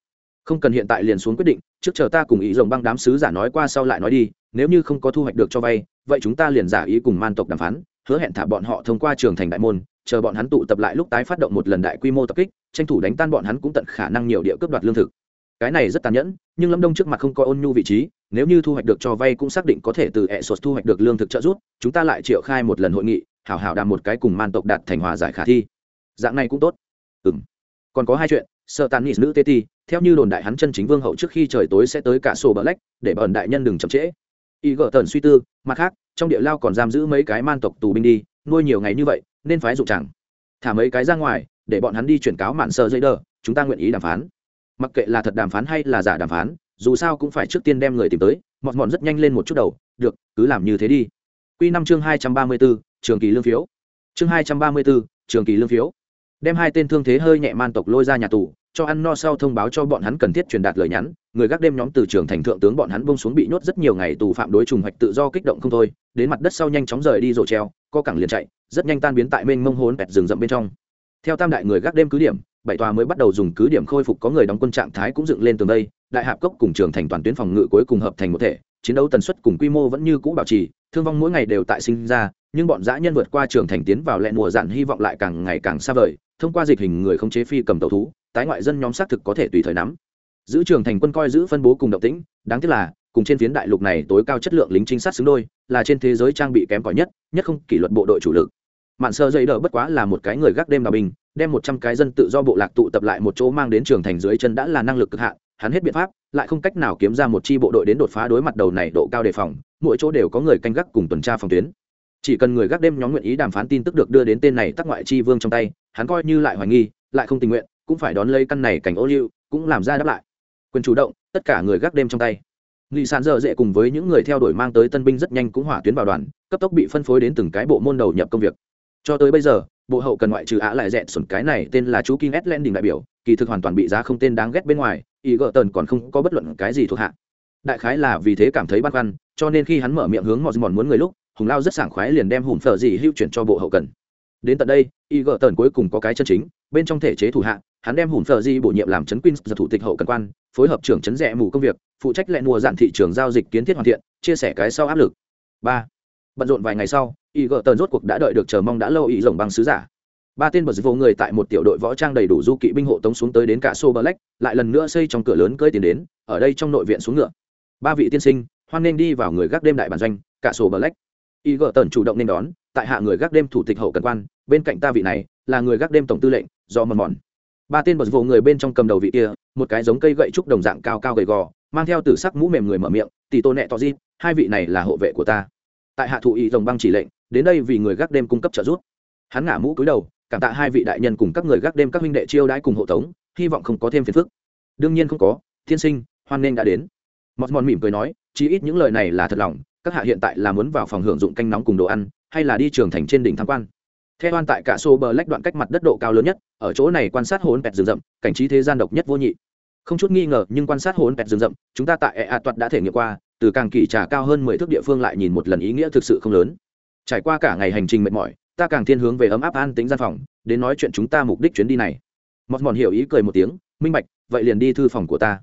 S1: không cần hiện tại liền xuống quyết định, trước chờ ta cùng ý rồng băng đám sứ giả nói qua sau lại nói đi, nếu như không có thu hoạch được cho vay, vậy chúng ta liền giả ý cùng man tộc đàm phán, hứa hẹn thả bọn họ thông qua trường thành đại môn, chờ bọn hắn tụ tập lại lúc tái phát động một lần đại quy mô tập kích, tranh thủ đánh tan bọn hắn cũng tận khả năng nhiều địa cướp đoạt lương thực. Cái này rất tàn nhẫn, nhưng lâm đông trước mặt không có ôn nhu vị trí, nếu như thu hoạch được cho vay cũng xác định có thể từ hệ sột thu hoạch được lương thực trợ giúp, chúng ta lại triệu khai một lần hội nghị, hảo hảo đàm một cái cùng man tộc đạt thành hòa giải khả thi. Dạng này cũng tốt. Ừ m còn có hai chuyện sợ tàn nịt nữ tê ti, theo như đồn đại hắn chân chính vương hậu trước khi trời tối sẽ tới cả sổ bờ lách, để bờn đại nhân đừng chậm trễ. Y gỡ tần suy tư, mặt khác, trong địa lao còn giam giữ mấy cái man tộc tù binh đi, nuôi nhiều ngày như vậy, nên phái dụng chẳng. Thả mấy cái ra ngoài, để bọn hắn đi chuyển cáo mạn sợ dây đờ, chúng ta nguyện ý đàm phán. Mặc kệ là thật đàm phán hay là giả đàm phán, dù sao cũng phải trước tiên đem người tìm tới mọn mọn rất nhanh lên một chút đầu, được, cứ làm như thế đi. Quy năm chương hai trăm ba mươi b ố trường kỳ lương phiếu. Chương hai trăm ba mươi b ố trường kỳ lương phiếu đem hai tên thương thế hơi nhẹ man tộc lôi ra nhà tù, cho ăn no sau thông báo cho bọn hắn cần thiết truyền đạt lời nhắn. Người gác đêm nhóm từ trường thành thượng tướng bọn hắn bông xuống bị nhốt rất nhiều ngày tù phạm đối trùng hoạch tự do kích động không thôi, đến mặt đất sau nhanh chóng rời đi rổ treo, co cẳng liền chạy, rất nhanh tan biến tại mênh mông hốn bẹt rừng rậm bên trong. Theo tam đại người gác đêm cứ điểm, bảy tòa mới bắt đầu dùng cứ điểm khôi phục có người đóng quân trạng thái cũng dựng lên tường đây. Đại hạp cốc cùng trường thành toàn tuyến phòng ngự cuối cùng hợp thành một thể, chiến đấu tần suất cùng quy mô vẫn như cũ bảo trì, thương vong mỗi ngày đều tại sinh ra, nhưng bọn dã nhân vượt qua trường thành tiến vào lẹ mùa dạn hy vọng lại càng ngày càng xa vời thông qua dịch hình người không chế phi cầm tàu thú, tái ngoại dân nhóm xác thực có thể tùy thời nắm. Giữ trường thành quân coi giữ phân bố cùng động tĩnh, đáng tiếc là, cùng trên phiến đại lục này tối cao chất lượng lính trinh sát xứng đôi, là trên thế giới trang bị kém cỏi nhất nhất không kỷ luật bộ đội chủ lực. Mạn sơ dây đỡ bất quá là một cái người gác đêm đào bình đem một trăm cái dân tự do bộ lạc tụ tập lại một chỗ mang đến trường thành dưới chân đã là năng lực cực hạn, hắn hết biện pháp, lại không cách nào kiếm ra một chi bộ đội đến đột phá đối mặt đầu này độ cao đề phòng, mỗi chỗ đều có người canh gác cùng tuần tra phòng tuyến. Chỉ cần người gác đêm nhóm nguyện ý đàm phán tin tức được đưa đến tên này tắc ngoại chi vương trong tay hắn coi như lại hoài nghi lại không tình nguyện cũng phải đón lấy căn này cảnh ô liu cũng làm ra đáp lại quyền chủ động tất cả người gác đêm trong tay nghị sàn dở dễ cùng với những người theo đuổi mang tới tân binh rất nhanh cũng hỏa tuyến vào đoàn cấp tốc bị phân phối đến từng cái bộ môn đầu nhập công việc cho tới bây giờ bộ hậu cần ngoại trừ ạ lại dẹn sổn cái này tên là chú King Edlen đình đại biểu, kỳ thực hoàn toàn bị giá không tên đáng ghét bên ngoài, ý gỡ tần còn không có bất luận cái gì thuộc hạ. Đại khái là vì thế cảm thấy băn khoăn, cho nên khi hắn mở miệng hướng Mòn muốn người lúc, Hùng Lao rất sảng khoái liền đem hùm phở gì hưu chuyển cho bộ hậu cần. Đến tận đây, y gợ tần cuối cùng có cái chân chính, bên trong thể chế thủ hạ, hắn đem hùn phờ di bổ nhiệm làm trấn Queen giật thủ tịch hậu cần quan, phối hợp trưởng trấn rẻ mù công việc, phụ trách lẹn mùa dạn thị trường giao dịch kiến thiết hoàn thiện, chia sẻ cái sau áp lực. ba Bận rộn vài ngày sau, y gợ tần rốt cuộc đã đợi được chờ mong đã lâu ý rồng bằng sứ giả. Ba tên bờ vô người tại một tiểu đội võ trang đầy đủ du kỵ binh hộ tống xuống tới đến cả xô black lại lần nữa xây trong cửa lớn cơi tiền đến ở đây trong nội viện xuống ngựa. Ba vị tiên sinh hoan nên đi vào người gác đêm đại bản doanh cả sổ black y gờ tần chủ động nên đón, tại hạ người gác đêm thủ tịch hậu cần quan, bên cạnh ta vị này, là người gác đêm tổng tư lệnh, do mòn mòn. Ba tên bật vô người bên trong cầm đầu vị kia, một cái giống cây gậy trúc đồng dạng cao cao gầy gò, mang theo tử sắc mũ mềm người mở miệng, tỷ tô nẹ to di hai vị này là hộ vệ của ta. Tại hạ thụ ý rồng băng chỉ lệnh, đến đây vì người gác đêm cung cấp trợ giúp. Hắn ngả mũ cúi đầu, cảm tạ hai vị đại nhân cùng các người gác đêm các huynh đệ chiêu đãi cùng hộ tống, hy vọng không có thêm phiền phức. Đương nhiên không có thiên sinh, hoan nên đã đến. Mọt mòn mỉm cười nói, chí ít những lời này là thật lòng các hạ hiện tại là muốn vào phòng hưởng dụng canh nóng cùng đồ ăn, hay là đi trường thành trên đỉnh tham quan? Theo oan tại cả xô bờ lách đoạn cách mặt đất độ cao lớn nhất, ở chỗ này quan sát hồn pẹt rừng rậm, cảnh trí thế gian độc nhất vô nhị. Không chút nghi ngờ, nhưng quan sát hồn pẹt rừng rậm, chúng ta tại ea toạt đã thể nghiệm qua, từ càng kỳ trà cao hơn mười thước địa phương lại nhìn một lần ý nghĩa thực sự không lớn. Trải qua cả ngày hành trình mệt mỏi, ta càng thiên hướng về ấm áp an tính gian phòng, đến nói chuyện chúng ta mục đích chuyến đi này. Mọt mòn hiểu ý cười một tiếng, minh bạch, vậy liền đi thư phòng của ta.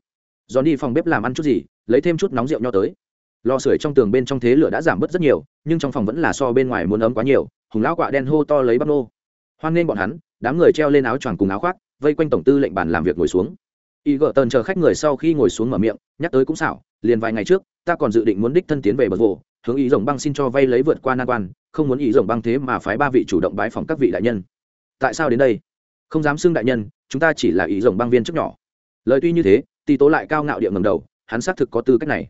S1: Dọn đi phòng bếp làm ăn chút gì, lấy thêm chút nóng rượu nho tới lò sưởi trong tường bên trong thế lửa đã giảm bớt rất nhiều, nhưng trong phòng vẫn là so bên ngoài muốn ấm quá nhiều, hùng lão quạ đen hô to lấy bắp nô. Hoan nghênh bọn hắn, đám người treo lên áo choàng cùng áo khoác, vây quanh tổng tư lệnh bàn làm việc ngồi xuống. Y gợ tần chờ khách người sau khi ngồi xuống mở miệng, nhắc tới cũng xảo, liền vài ngày trước, ta còn dự định muốn đích thân tiến về bờ vồ hướng ý rồng băng xin cho vay lấy vượt qua nan quan, không muốn ý rồng băng thế mà phái ba vị chủ động bái phòng các vị đại nhân. Tại sao đến đây? Không dám xưng đại nhân, chúng ta chỉ là ý rồng băng viên chức nhỏ. Lời tuy như thế tỷ tố lại cao ngạo địa ngầm đầu, hắn xác thực có tư cách này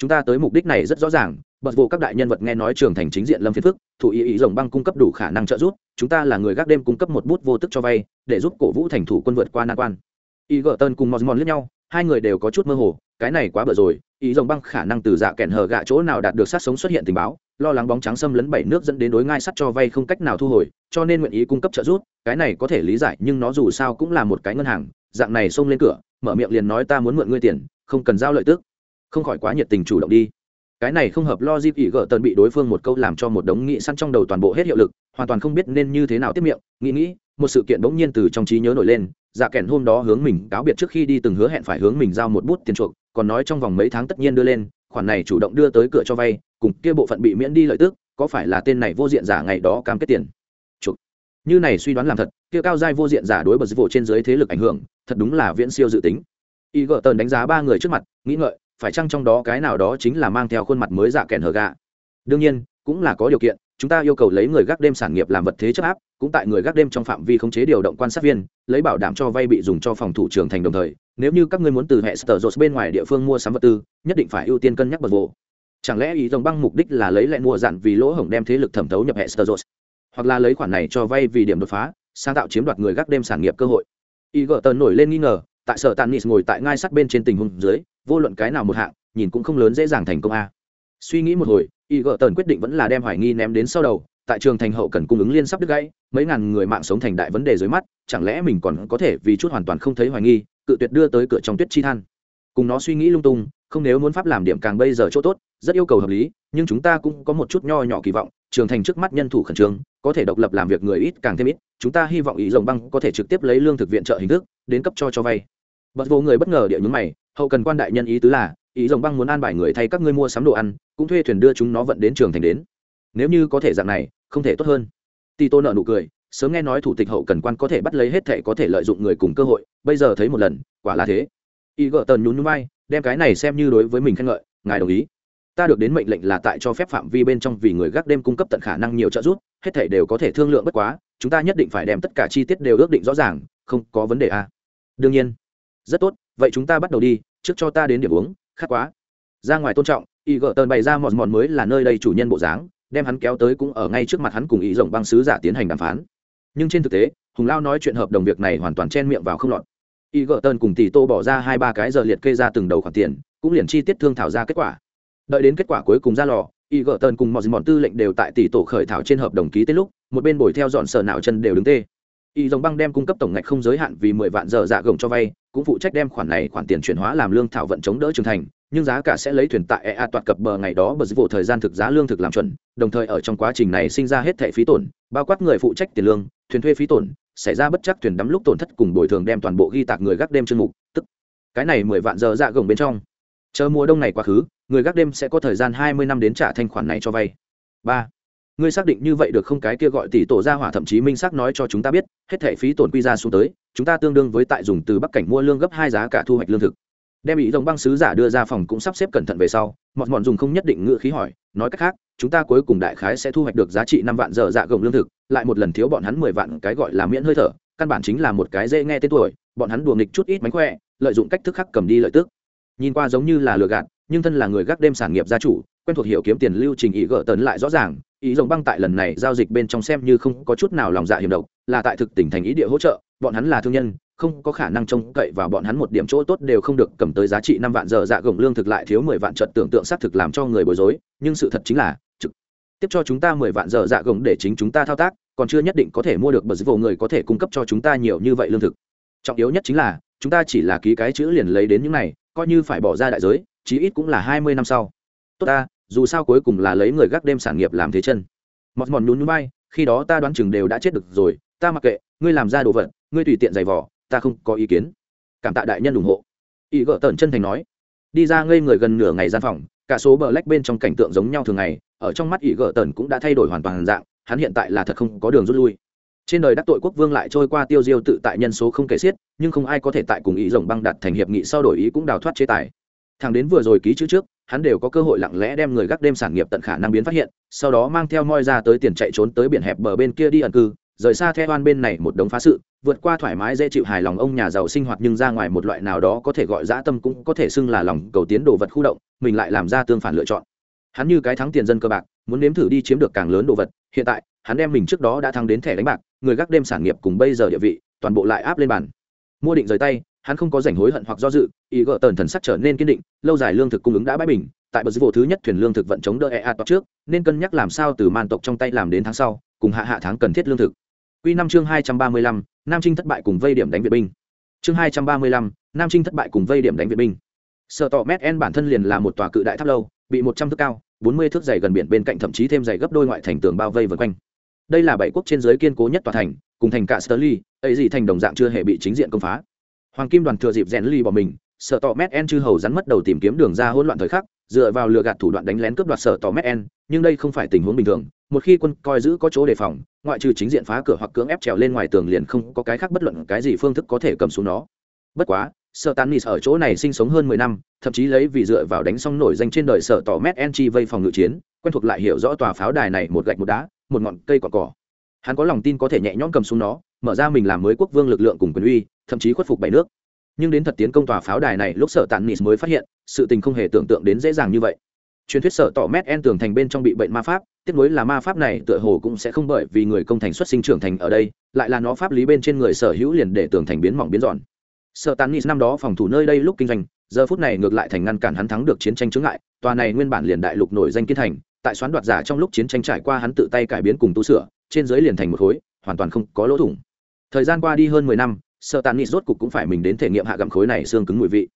S1: chúng ta tới mục đích này rất rõ ràng, bật vụ các đại nhân vật nghe nói trường thành chính diện lâm phiên phức thủ ý ý rồng băng cung cấp đủ khả năng trợ giúp, chúng ta là người gác đêm cung cấp một bút vô tức cho vay, để giúp cổ vũ thành thủ quân vượt qua nan quan. Ý gỡ tân cùng mòn mòn lướt nhau, hai người đều có chút mơ hồ, cái này quá bở rồi, ý rồng băng khả năng từ dạ kẹn hờ gạ chỗ nào đạt được sát sống xuất hiện tình báo, lo lắng bóng trắng xâm lấn bảy nước dẫn đến đối ngai sắt cho vay không cách nào thu hồi, cho nên nguyện ý cung cấp trợ giúp, cái này có thể lý giải, nhưng nó dù sao cũng là một cái ngân hàng, dạng này xông lên cửa, mở miệng liền nói ta muốn mượn ngươi tiền, không cần giao lợi tức không khỏi quá nhiệt tình chủ động đi cái này không hợp logic. dịp gỡ tần bị đối phương một câu làm cho một đống nghị săn trong đầu toàn bộ hết hiệu lực, hoàn toàn không biết nên như thế nào tiếp miệng, nghĩ nghĩ, một sự kiện bỗng nhiên từ trong trí nhớ nổi lên dạ kèn hôm đó hướng mình cáo biệt trước khi đi từng hứa hẹn phải hướng mình giao một bút tiền chuộc, còn nói trong vòng mấy tháng tất nhiên đưa lên, khoản này chủ động đưa tới cửa cho vay, cùng kia bộ phận bị miễn đi lợi tức, có phải là tên này vô diện giả ngày đó cam kết tiền chuộc như này suy đoán làm thật, kia cao giai vô diện giả đối bật vụ trên dưới thế lực ảnh hưởng, thật đúng là viễn siêu dự tính y gỡ tần đánh giá ba người trước mặt, nghĩ ngợi phải chăng trong đó cái nào đó chính là mang theo khuôn mặt mới dạ kèn hờ gạ đương nhiên, cũng là có điều kiện, chúng ta yêu cầu lấy người gác đêm sản nghiệp làm vật thế chấp áp, cũng tại người gác đêm trong phạm vi khống chế điều động quan sát viên, lấy bảo đảm cho vay bị dùng cho phòng thủ trưởng thành đồng thời, nếu như các ngươi muốn từ hệ sở dột bên ngoài địa phương mua sắm vật tư, nhất định phải ưu tiên cân nhắc bật vụ chẳng lẽ ý dòng băng mục đích là lấy lại mua dặn vì lỗ hổng đem thế lực thẩm thấu nhập hệ sở dột hoặc là lấy khoản này cho vay vì điểm đột phá, sáng tạo chiếm đoạt người gác đêm sản nghiệp cơ hội? Y gỡ tần nổi lên nghi ngờ, tại sở tàn nis ngồi tại ngai sát bên trên tình huống dưới vô luận cái nào một hạng, nhìn cũng không lớn dễ dàng thành công a. Suy nghĩ một hồi, y gợ tần quyết định vẫn là đem hoài nghi ném đến sau đầu, tại trường thành hậu cần cung ứng liên sắp đứt gãy, mấy ngàn người mạng sống thành đại vấn đề dưới mắt, chẳng lẽ mình còn có thể vì chút hoàn toàn không thấy hoài nghi, cự tuyệt đưa tới cửa trong tuyết chi than. Cùng nó suy nghĩ lung tung, không nếu muốn pháp làm điểm càng bây giờ chỗ tốt, rất yêu cầu hợp lý, nhưng chúng ta cũng có một chút nho nhỏ kỳ vọng, trường thành trước mắt nhân thủ khẩn trương, có thể độc lập làm việc người ít càng thêm ít, chúng ta hy vọng ý rồng băng có thể trực tiếp lấy lương thực viện trợ hình thức, đến cấp cho cho vay. Bật vô người bất ngờ địa nhúng mày hậu cần quan đại nhân ý tứ là, ý rồng băng muốn an bài người thay các ngươi mua sắm đồ ăn, cũng thuê thuyền đưa chúng nó vận đến trường thành đến. Nếu như có thể dạng này, không thể tốt hơn. Ti tô nợ nụ cười, sớm nghe nói thủ tịch hậu cần quan có thể bắt lấy hết thệ có thể lợi dụng người cùng cơ hội, bây giờ thấy một lần, quả là thế. Y gợ tần nhún nhún vai, đem cái này xem như đối với mình khen ngợi, ngài đồng ý. Ta được đến mệnh lệnh là tại cho phép phạm vi bên trong vì người gác đêm cung cấp tận khả năng nhiều trợ giúp, hết thảy đều có thể thương lượng bất quá, chúng ta nhất định phải đem tất cả chi tiết đều ước định rõ ràng, không có vấn đề a à. đương nhiên. Rất tốt vậy chúng ta bắt đầu đi, trước cho ta đến điểm uống, khát quá. Ra ngoài tôn trọng, y gợ tần bày ra mòn mòn mới là nơi đây chủ nhân bộ dáng, đem hắn kéo tới cũng ở ngay trước mặt hắn cùng ý rộng băng sứ giả tiến hành đàm phán. Nhưng trên thực tế, hùng lao nói chuyện hợp đồng việc này hoàn toàn chen miệng vào không lọt. Y gợ tần cùng tỷ tô bỏ ra hai ba cái giờ liệt kê ra từng đầu khoản tiền, cũng liền chi tiết thương thảo ra kết quả. Đợi đến kết quả cuối cùng ra lò, y gợ tần cùng mọi mọn tư lệnh đều tại tỷ tổ khởi thảo trên hợp đồng ký tới lúc, một bên bồi theo dọn sở não chân đều đứng tê y dòng băng đem cung cấp tổng ngạch không giới hạn vì mười vạn giờ dạ gồng cho vay, cũng phụ trách đem khoản này khoản tiền chuyển hóa làm lương thảo vận chống đỡ trưởng thành, nhưng giá cả sẽ lấy thuyền tại ea toạt cập bờ ngày đó bờ dịch vụ thời gian thực giá lương thực làm chuẩn, đồng thời ở trong quá trình này sinh ra hết thẻ phí tổn, bao quát người phụ trách tiền lương, thuyền thuê phí tổn, xảy ra bất chắc thuyền đắm lúc tổn thất cùng bồi thường đem toàn bộ ghi tạc người gác đêm chương mục, tức cái này mười vạn giờ dạ gồng bên trong. Chờ mùa đông này quá khứ, người gác đêm sẽ có thời gian hai mươi năm đến trả thanh khoản này cho vay. Ba ngươi xác định như vậy được không? Cái kia gọi tỷ tổ ra hỏa, thậm chí minh xác nói cho chúng ta biết, hết thẻ phí tổn quy ra xuống tới, chúng ta tương đương với tại dùng từ bắc cảnh mua lương gấp hai giá cả thu hoạch lương thực. Đem ý dòng băng sứ giả đưa ra phòng cũng sắp xếp cẩn thận về sau, mọn mọn dùng không nhất định ngựa khí hỏi, nói cách khác, chúng ta cuối cùng đại khái sẽ thu hoạch được giá trị năm vạn giờ dạ gồng lương thực, lại một lần thiếu bọn hắn mười vạn, cái gọi là miễn hơi thở, căn bản chính là một cái dễ nghe tên tuổi, bọn hắn đùa nghịch chút ít mánh khỏe, lợi dụng cách thức khắc cầm đi lợi tức. Nhìn qua giống như là lừa gạt, nhưng thân là người gác đêm sản nghiệp gia chủ quen thuộc hiểu kiếm tiền lưu trình ý gỡ tấn lại rõ ràng, ý rồng băng tại lần này giao dịch bên trong xem như không có chút nào lòng dạ hiểm độc, là tại thực tỉnh thành ý địa hỗ trợ, bọn hắn là thương nhân, không có khả năng trông cậy vào bọn hắn một điểm chỗ tốt đều không được cầm tới giá trị năm vạn giờ dạ gồng lương thực lại thiếu mười vạn trận tưởng tượng xác thực làm cho người bối rối, nhưng sự thật chính là, trực tiếp cho chúng ta mười vạn giờ dạ gồng để chính chúng ta thao tác, còn chưa nhất định có thể mua được bờ vô người có thể cung cấp cho chúng ta nhiều như vậy lương thực. Trọng yếu nhất chính là, chúng ta chỉ là ký cái chữ liền lấy đến những này, coi như phải bỏ ra đại giới, chí ít cũng là hai mươi năm sau. Tốt ta dù sao cuối cùng là lấy người gác đêm sản nghiệp làm thế chân. Mọt mòn nhún nhún bay khi đó ta đoán chừng đều đã chết được rồi, ta mặc kệ, ngươi làm ra đồ vật, ngươi tùy tiện giày vỏ ta không có ý kiến. Cảm tạ đại nhân ủng hộ. Ý gỡ tởn chân thành nói. Đi ra ngây người gần nửa ngày gian phòng, cả số bờ lách bên trong cảnh tượng giống nhau thường ngày, ở trong mắt ý gỡ tởn cũng đã thay đổi hoàn toàn dạng, hắn hiện tại là thật không có đường rút lui. Trên đời đắc tội quốc vương lại trôi qua tiêu diêu tự tại nhân số không kể xiết, nhưng không ai có thể tại cùng ý rồng băng đặt thành hiệp nghị sau đổi ý cũng đào thoát chế tài. Thằng đến vừa rồi ký chữ trước hắn đều có cơ hội lặng lẽ đem người gác đêm sản nghiệp tận khả năng biến phát hiện, sau đó mang theo moi ra tới tiền chạy trốn tới biển hẹp bờ bên kia đi ẩn cư, rời xa theo oan bên này một đống phá sự, vượt qua thoải mái dễ chịu hài lòng ông nhà giàu sinh hoạt nhưng ra ngoài một loại nào đó có thể gọi dã tâm cũng có thể xưng là lòng cầu tiến đồ vật khu động, mình lại làm ra tương phản lựa chọn. Hắn như cái thắng tiền dân cơ bạc, muốn nếm thử đi chiếm được càng lớn đồ vật, hiện tại, hắn đem mình trước đó đã thắng đến thẻ đánh bạc, người gác đêm sản nghiệp cùng bây giờ địa vị, toàn bộ lại áp lên bàn. Mua định rời tay hắn không có rảnh hối hận hoặc do dự ý gỡ tần thần sắc trở nên kiên định lâu dài lương thực cung ứng đã bãi bình tại bờ vô thứ nhất thuyền lương thực vận chống đỡ ea toát trước nên cân nhắc làm sao từ man tộc trong tay làm đến tháng sau cùng hạ hạ tháng cần thiết lương thực Quy năm chương hai trăm ba mươi lăm, Nam Trinh thất bại cùng vây điểm đánh Việt binh. Chương hai trăm ba mươi lăm, Nam Trinh thất bại cùng vây điểm đánh Việt binh. Sở tọ Mét En bản thân liền là một tòa cự đại tháp lâu, bị một trăm thước cao, bốn mươi thước dày gần biển bên cạnh thậm chí thêm dày gấp đôi ngoại thành tường bao vây vây quanh. Đây là bảy quốc trên giới kiên cố nhất tòa thành, cùng thành cả Sterling, ấy gì thành đồng dạng chưa hề bị chính diện công phá. Hoàng Kim đoàn thừa dịp rèn ly bỏ mình, sợ Tỏ Mét En chư hầu rắn mất đầu tìm kiếm đường ra hỗn loạn thời khắc, dựa vào lừa gạt thủ đoạn đánh lén cướp đoạt sở tỏ mét en nhưng đây không phải tình huống bình thường. Một khi quân coi giữ có chỗ đề phòng ngoại trừ chính diện phá cửa hoặc cưỡng ép trèo lên ngoài tường liền không có cái khác bất luận cái gì phương thức có thể cầm xuống nó. Bất quá sở Tán nis ở chỗ này sinh sống hơn mười năm thậm chí lấy vì dựa vào đánh xong nổi danh trên đời sở tỏ mét en chi vây phòng ngự chiến quen thuộc lại hiểu rõ tòa pháo đài này một gạch một đá một ngọn cây cỏ cỏ. Hắn có lòng tin có thể nhẹ nhõm cầm xuống nó mở ra mình làm mới quốc vương lực lượng cùng quyền uy thậm chí khuất phục bảy nước. Nhưng đến thật tiến công tòa pháo đài này, lúc sở tàn nis mới phát hiện, sự tình không hề tưởng tượng đến dễ dàng như vậy. Truyền thuyết sở tỏ mét en tường thành bên trong bị bệnh ma pháp tiếp nối là ma pháp này tựa hồ cũng sẽ không bởi vì người công thành xuất sinh trưởng thành ở đây, lại là nó pháp lý bên trên người sở hữu liền để tường thành biến mỏng biến giòn. Sở tàn nis năm đó phòng thủ nơi đây lúc kinh doanh, giờ phút này ngược lại thành ngăn cản hắn thắng được chiến tranh chướng ngại, tòa này nguyên bản liền đại lục nổi danh kiên thành, tại xoán đoạt giả trong lúc chiến tranh trải qua hắn tự tay cải biến cùng tu sửa, trên dưới liền thành một khối, hoàn toàn không có lỗ thủng. Thời gian qua đi hơn mười năm sợ tàn nịt rốt cục cũng phải mình đến thể nghiệm hạ gặm khối này xương cứng mùi vị.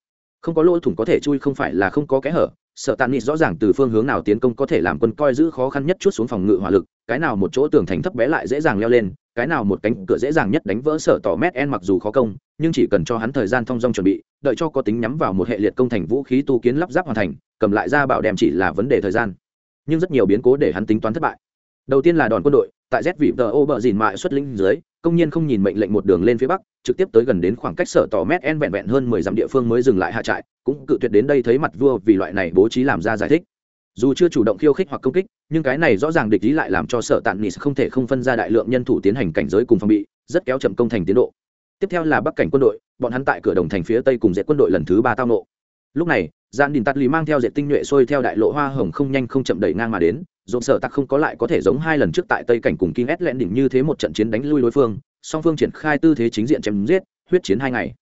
S1: Không có lỗ thủng có thể chui, không phải là không có kẽ hở. Sợ tàn nịt rõ ràng từ phương hướng nào tiến công có thể làm quân coi giữ khó khăn nhất chút xuống phòng ngự hỏa lực, cái nào một chỗ tường thành thấp bé lại dễ dàng leo lên, cái nào một cánh cửa dễ dàng nhất đánh vỡ sở tỏ mét en mặc dù khó công, nhưng chỉ cần cho hắn thời gian thong dong chuẩn bị, đợi cho có tính nhắm vào một hệ liệt công thành vũ khí tu kiến lắp ráp hoàn thành, cầm lại ra bảo đem chỉ là vấn đề thời gian. Nhưng rất nhiều biến cố để hắn tính toán thất bại đầu tiên là đòn quân đội, tại z vị tờ ô bờ dìn mại xuất linh dưới, công nhân không nhìn mệnh lệnh một đường lên phía bắc, trực tiếp tới gần đến khoảng cách sở tỏ mét en vẹn vẹn hơn mười dặm địa phương mới dừng lại hạ trại, cũng cự tuyệt đến đây thấy mặt vua vì loại này bố trí làm ra giải thích. Dù chưa chủ động khiêu khích hoặc công kích, nhưng cái này rõ ràng địch ý lại làm cho sở tạn nis không thể không phân ra đại lượng nhân thủ tiến hành cảnh giới cùng phòng bị, rất kéo chậm công thành tiến độ. Tiếp theo là bắc cảnh quân đội, bọn hắn tại cửa đồng thành phía tây cùng dễ quân đội lần thứ ba tao nộ. Lúc này gian đình tắt lì mang theo dệt tinh nhuệ sôi theo đại lộ hoa hồng không nhanh không chậm đẩy ngang mà đến, dồn sở tặc không có lại có thể giống hai lần trước tại tây cảnh cùng kinh ét lẹn đỉnh như thế một trận chiến đánh lui đối phương, song phương triển khai tư thế chính diện chém giết, huyết chiến hai ngày.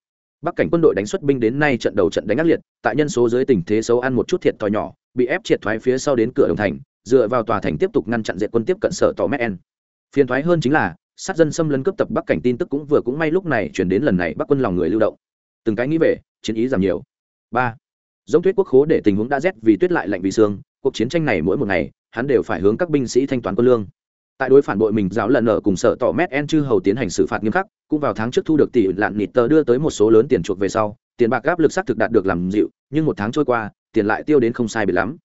S1: Bắc cảnh quân đội đánh xuất binh đến nay trận đầu trận đánh ác liệt, tại nhân số dưới tình thế xấu ăn một chút thiệt thòi nhỏ, bị ép triệt thoái phía sau đến cửa đồng thành, dựa vào tòa thành tiếp tục ngăn chặn diệt quân tiếp cận sở tỏ Mẹn. Phiên phiền thoái hơn chính là, sát dân xâm lấn cướp tập bắc cảnh tin tức cũng vừa cũng may lúc này chuyển đến lần này bắc quân lòng người lưu động. Từng cái nghĩ về, chiến ý giảm nhiều. Ba giống tuyết quốc khố để tình huống đã rét vì tuyết lại lạnh vì xương cuộc chiến tranh này mỗi một ngày, hắn đều phải hướng các binh sĩ thanh toán quân lương. Tại đối phản bội mình, giáo lần ở cùng sở tỏ mét en chư hầu tiến hành xử phạt nghiêm khắc, cũng vào tháng trước thu được tỷ lạn nịt tờ đưa tới một số lớn tiền chuộc về sau, tiền bạc gáp lực xác thực đạt được làm dịu, nhưng một tháng trôi qua, tiền lại tiêu đến không sai biệt lắm.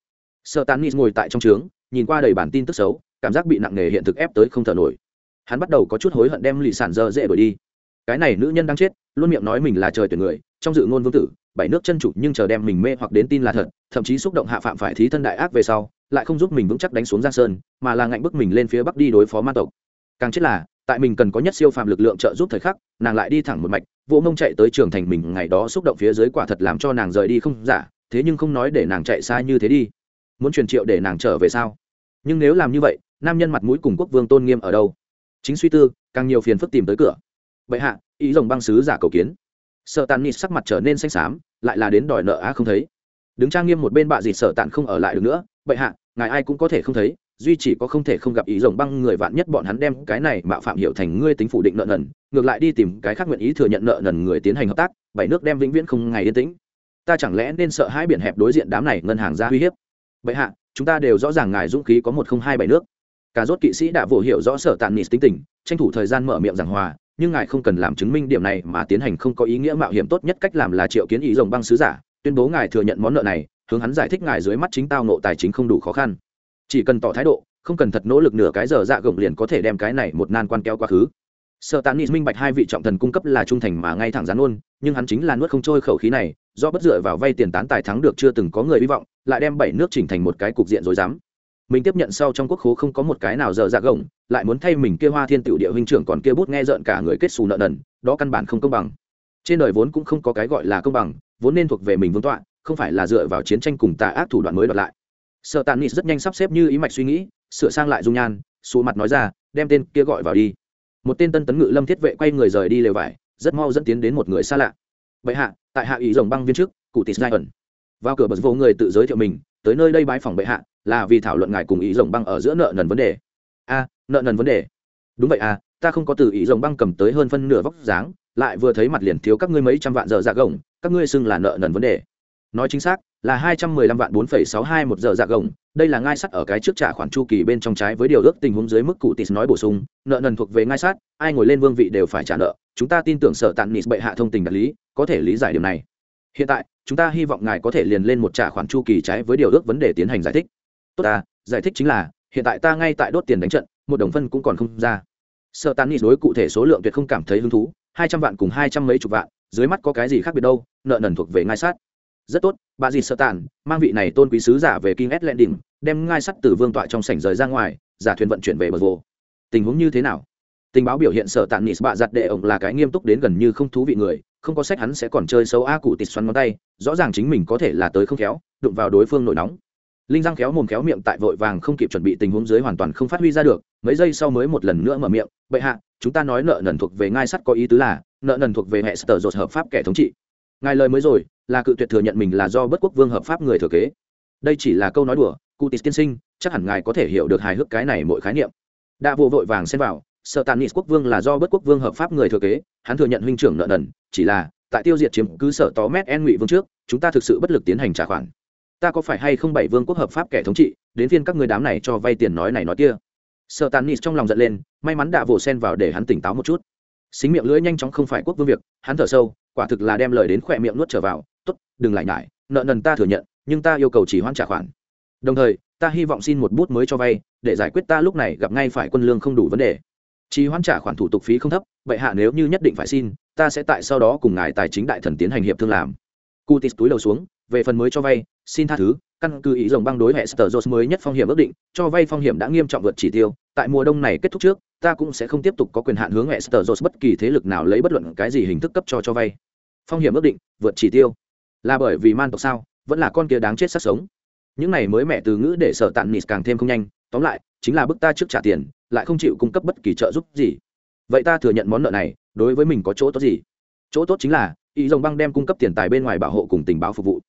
S1: Sợ Tán nịt ngồi tại trong trướng, nhìn qua đầy bản tin tức xấu, cảm giác bị nặng nề hiện thực ép tới không thở nổi. Hắn bắt đầu có chút hối hận đem lì sản dơ dễ đổi đi. Cái này nữ nhân đang chết, luôn miệng nói mình là trời tuyển người, trong dự ngôn vương tử bảy nước chân chủ nhưng chờ đem mình mê hoặc đến tin là thật, thậm chí xúc động hạ phạm phải thí thân đại ác về sau, lại không giúp mình vững chắc đánh xuống giang sơn, mà là ngạnh bức mình lên phía bắc đi đối phó ma tộc. Càng chết là, tại mình cần có nhất siêu phàm lực lượng trợ giúp thời khắc, nàng lại đi thẳng một mạch vỗ mông chạy tới trường thành mình ngày đó xúc động phía dưới quả thật làm cho nàng rời đi không giả, thế nhưng không nói để nàng chạy xa như thế đi. Muốn truyền triệu để nàng trở về sao? Nhưng nếu làm như vậy, nam nhân mặt mũi cùng quốc vương tôn nghiêm ở đâu? Chính suy tư, càng nhiều phiền phức tìm tới cửa. Bệ hạ, ý rồng băng sứ giả cầu kiến sợ tàn nịt sắc mặt trở nên xanh xám, lại là đến đòi nợ á không thấy. Đứng trang nghiêm một bên bạ dịt sợ tàn không ở lại được nữa. Bệ hạ, ngài ai cũng có thể không thấy, duy chỉ có không thể không gặp ý rồng băng người vạn nhất bọn hắn đem cái này mạo phạm hiểu thành ngươi tính phủ định nợ nần, ngược lại đi tìm cái khác nguyện ý thừa nhận nợ nần người tiến hành hợp tác, bảy nước đem vĩnh viễn không ngày yên tĩnh. Ta chẳng lẽ nên sợ hai biển hẹp đối diện đám này ngân hàng ra uy hiếp? Bệ hạ, chúng ta đều rõ ràng ngài dũng khí có một không hai bảy nước. Cả rốt kỵ sĩ đã vô hiểu rõ sở tàn nịt tính tình, tranh thủ thời gian mở miệng giảng hòa nhưng ngài không cần làm chứng minh điểm này mà tiến hành không có ý nghĩa mạo hiểm tốt nhất cách làm là triệu kiến ý rồng băng sứ giả, tuyên bố ngài thừa nhận món nợ này, hướng hắn giải thích ngài dưới mắt chính tao nộ tài chính không đủ khó khăn chỉ cần tỏ thái độ, không cần thật nỗ lực nửa cái giờ dạ gồng liền có thể đem cái này một nan quan keo quá khứ sợ tàn nịt minh bạch hai vị trọng thần cung cấp là trung thành mà ngay thẳng rắn luôn nhưng hắn chính là nuốt không trôi khẩu khí này, do bất dựa vào vay tiền tán tài thắng được chưa từng có người hy vọng, lại đem bảy nước chỉnh thành một cái cục diện rồi dám mình tiếp nhận sau trong quốc khố không có một cái nào dở dạ gồng, lại muốn thay mình kia hoa thiên tiểu địa huynh trưởng còn kia bút nghe rợn cả người kết xù nợ nần, đó căn bản không công bằng. Trên đời vốn cũng không có cái gọi là công bằng, vốn nên thuộc về mình vương tọa, không phải là dựa vào chiến tranh cùng tà ác thủ đoạn mới đoạt lại. Sợ tàn nịt rất nhanh sắp xếp như ý mạch suy nghĩ, sửa sang lại dung nhan xù mặt nói ra, đem tên kia gọi vào đi. Một tên tân tấn ngự lâm thiết vệ quay người rời đi lều vải, rất mau dẫn tiến đến một người xa lạ. Vậy hạ, tại hạ ý rồng băng viên trước, cụ tịt giai ẩn. Vào cửa bật vô người tự giới thiệu mình tới nơi đây bái phòng bệ hạ, là vì thảo luận ngài cùng ý rồng băng ở giữa nợ nần vấn đề. A, nợ nần vấn đề. Đúng vậy à ta không có từ ý rồng băng cầm tới hơn phân nửa vóc dáng, lại vừa thấy mặt liền thiếu các ngươi mấy trăm vạn giờ dạ gồng, các ngươi xưng là nợ nần vấn đề. Nói chính xác, là hai trăm mười lăm vạn bốn phẩy sáu hai một giờ dạ gồng, đây là ngai sắt ở cái trước trả khoản chu kỳ bên trong trái với điều ước tình huống dưới mức cụ tis nói bổ sung, nợ nần thuộc về ngai sát ai ngồi lên vương vị đều phải trả nợ, chúng ta tin tưởng sở tàn nịt bệ hạ thông tình đạt lý, có thể lý giải điều này hiện tại, chúng ta hy vọng ngài có thể liền lên một trả khoản chu kỳ trái với điều ước vấn đề tiến hành giải thích. Tốt ta, giải thích chính là, hiện tại ta ngay tại đốt tiền đánh trận, một đồng phân cũng còn không ra. Sợ tàn nghị đối cụ thể số lượng tuyệt không cảm thấy hứng thú, hai trăm vạn cùng hai trăm mấy chục vạn, dưới mắt có cái gì khác biệt đâu, nợ nần thuộc về ngai sát. Rất tốt, bà dì sợ tàn mang vị này tôn quý sứ giả về kinh s landing đem ngai sắt từ vương tọa trong sảnh rời ra ngoài, giả thuyền vận chuyển về bờ vô tình huống như thế nào? Tình báo biểu hiện sở tàn nis bạ giặt đệ ổng là cái nghiêm túc đến gần như không thú vị người không có sách hắn sẽ còn chơi xấu a cụ tịt xoắn ngón tay, rõ ràng chính mình có thể là tới không khéo, đụng vào đối phương nổi nóng. Linh răng khéo mồm khéo miệng tại vội vàng không kịp chuẩn bị tình huống dưới hoàn toàn không phát huy ra được, mấy giây sau mới một lần nữa mở miệng, bệ hạ, chúng ta nói nợ nần thuộc về ngai sắt có ý tứ là, nợ nần thuộc về hệ sở dột hợp pháp kẻ thống trị. Ngài lời mới rồi, là cự tuyệt thừa nhận mình là do bất quốc vương hợp pháp người thừa kế. Đây chỉ là câu nói đùa, cụ tịt tiên sinh, chắc hẳn ngài có thể hiểu được hài hước cái này mỗi khái niệm. Đã vô vội vàng xen vào sợ tàn nghị quốc vương là do bất quốc vương hợp pháp người thừa kế, hắn thừa nhận huynh trưởng nợ nần, chỉ là, tại tiêu diệt chiếm cứ sở tó mét en ngụy vương trước, chúng ta thực sự bất lực tiến hành trả khoản. Ta có phải hay không bảy vương quốc hợp pháp kẻ thống trị, đến phiên các người đám này cho vay tiền nói này nói kia. Sợ tàn nghị trong lòng giận lên, may mắn đã vỗ sen vào để hắn tỉnh táo một chút. Xính miệng lưỡi nhanh chóng không phải quốc vương việc, hắn thở sâu, quả thực là đem lời đến khỏe miệng nuốt trở vào t ố t đừng lại nhải, nợ nần ta thừa nhận, nhưng ta yêu cầu chỉ hoãn trả khoản. Đồng thời, ta hy vọng xin một bút mới cho vay, để giải quyết ta lúc này gặp ngay phải quân lương không đủ vấn đề chỉ hoãn trả khoản thủ tục phí không thấp vậy hạ nếu như nhất định phải xin ta sẽ tại sau đó cùng ngài tài chính đại thần tiến hành hiệp thương làm cu túi đầu xuống về phần mới cho vay xin tha thứ căn cứ ý rồng băng đối hệ Star mới nhất phong hiểm ước định, cho vay phong hiểm đã nghiêm trọng vượt chỉ tiêu, tại mùa đông này kết thúc trước, ta cũng sẽ không tiếp tục có quyền hạn hướng hệ Star bất kỳ thế lực nào lấy bất luận cái gì hình thức cấp cho cho vay. Phong hiểm ước định, vượt chỉ tiêu. Là bởi vì man tộc sao, vẫn là con kia đáng chết sát sống. Những này mới mẹ từ ngữ để sở tạn nịt càng thêm không nhanh, tóm lại, chính là bức ta trước trả tiền, lại không chịu cung cấp bất kỳ trợ giúp gì. Vậy ta thừa nhận món nợ này, đối với mình có chỗ tốt gì? Chỗ tốt chính là, ý dòng băng đem cung cấp tiền tài bên ngoài bảo hộ cùng tình báo phục vụ.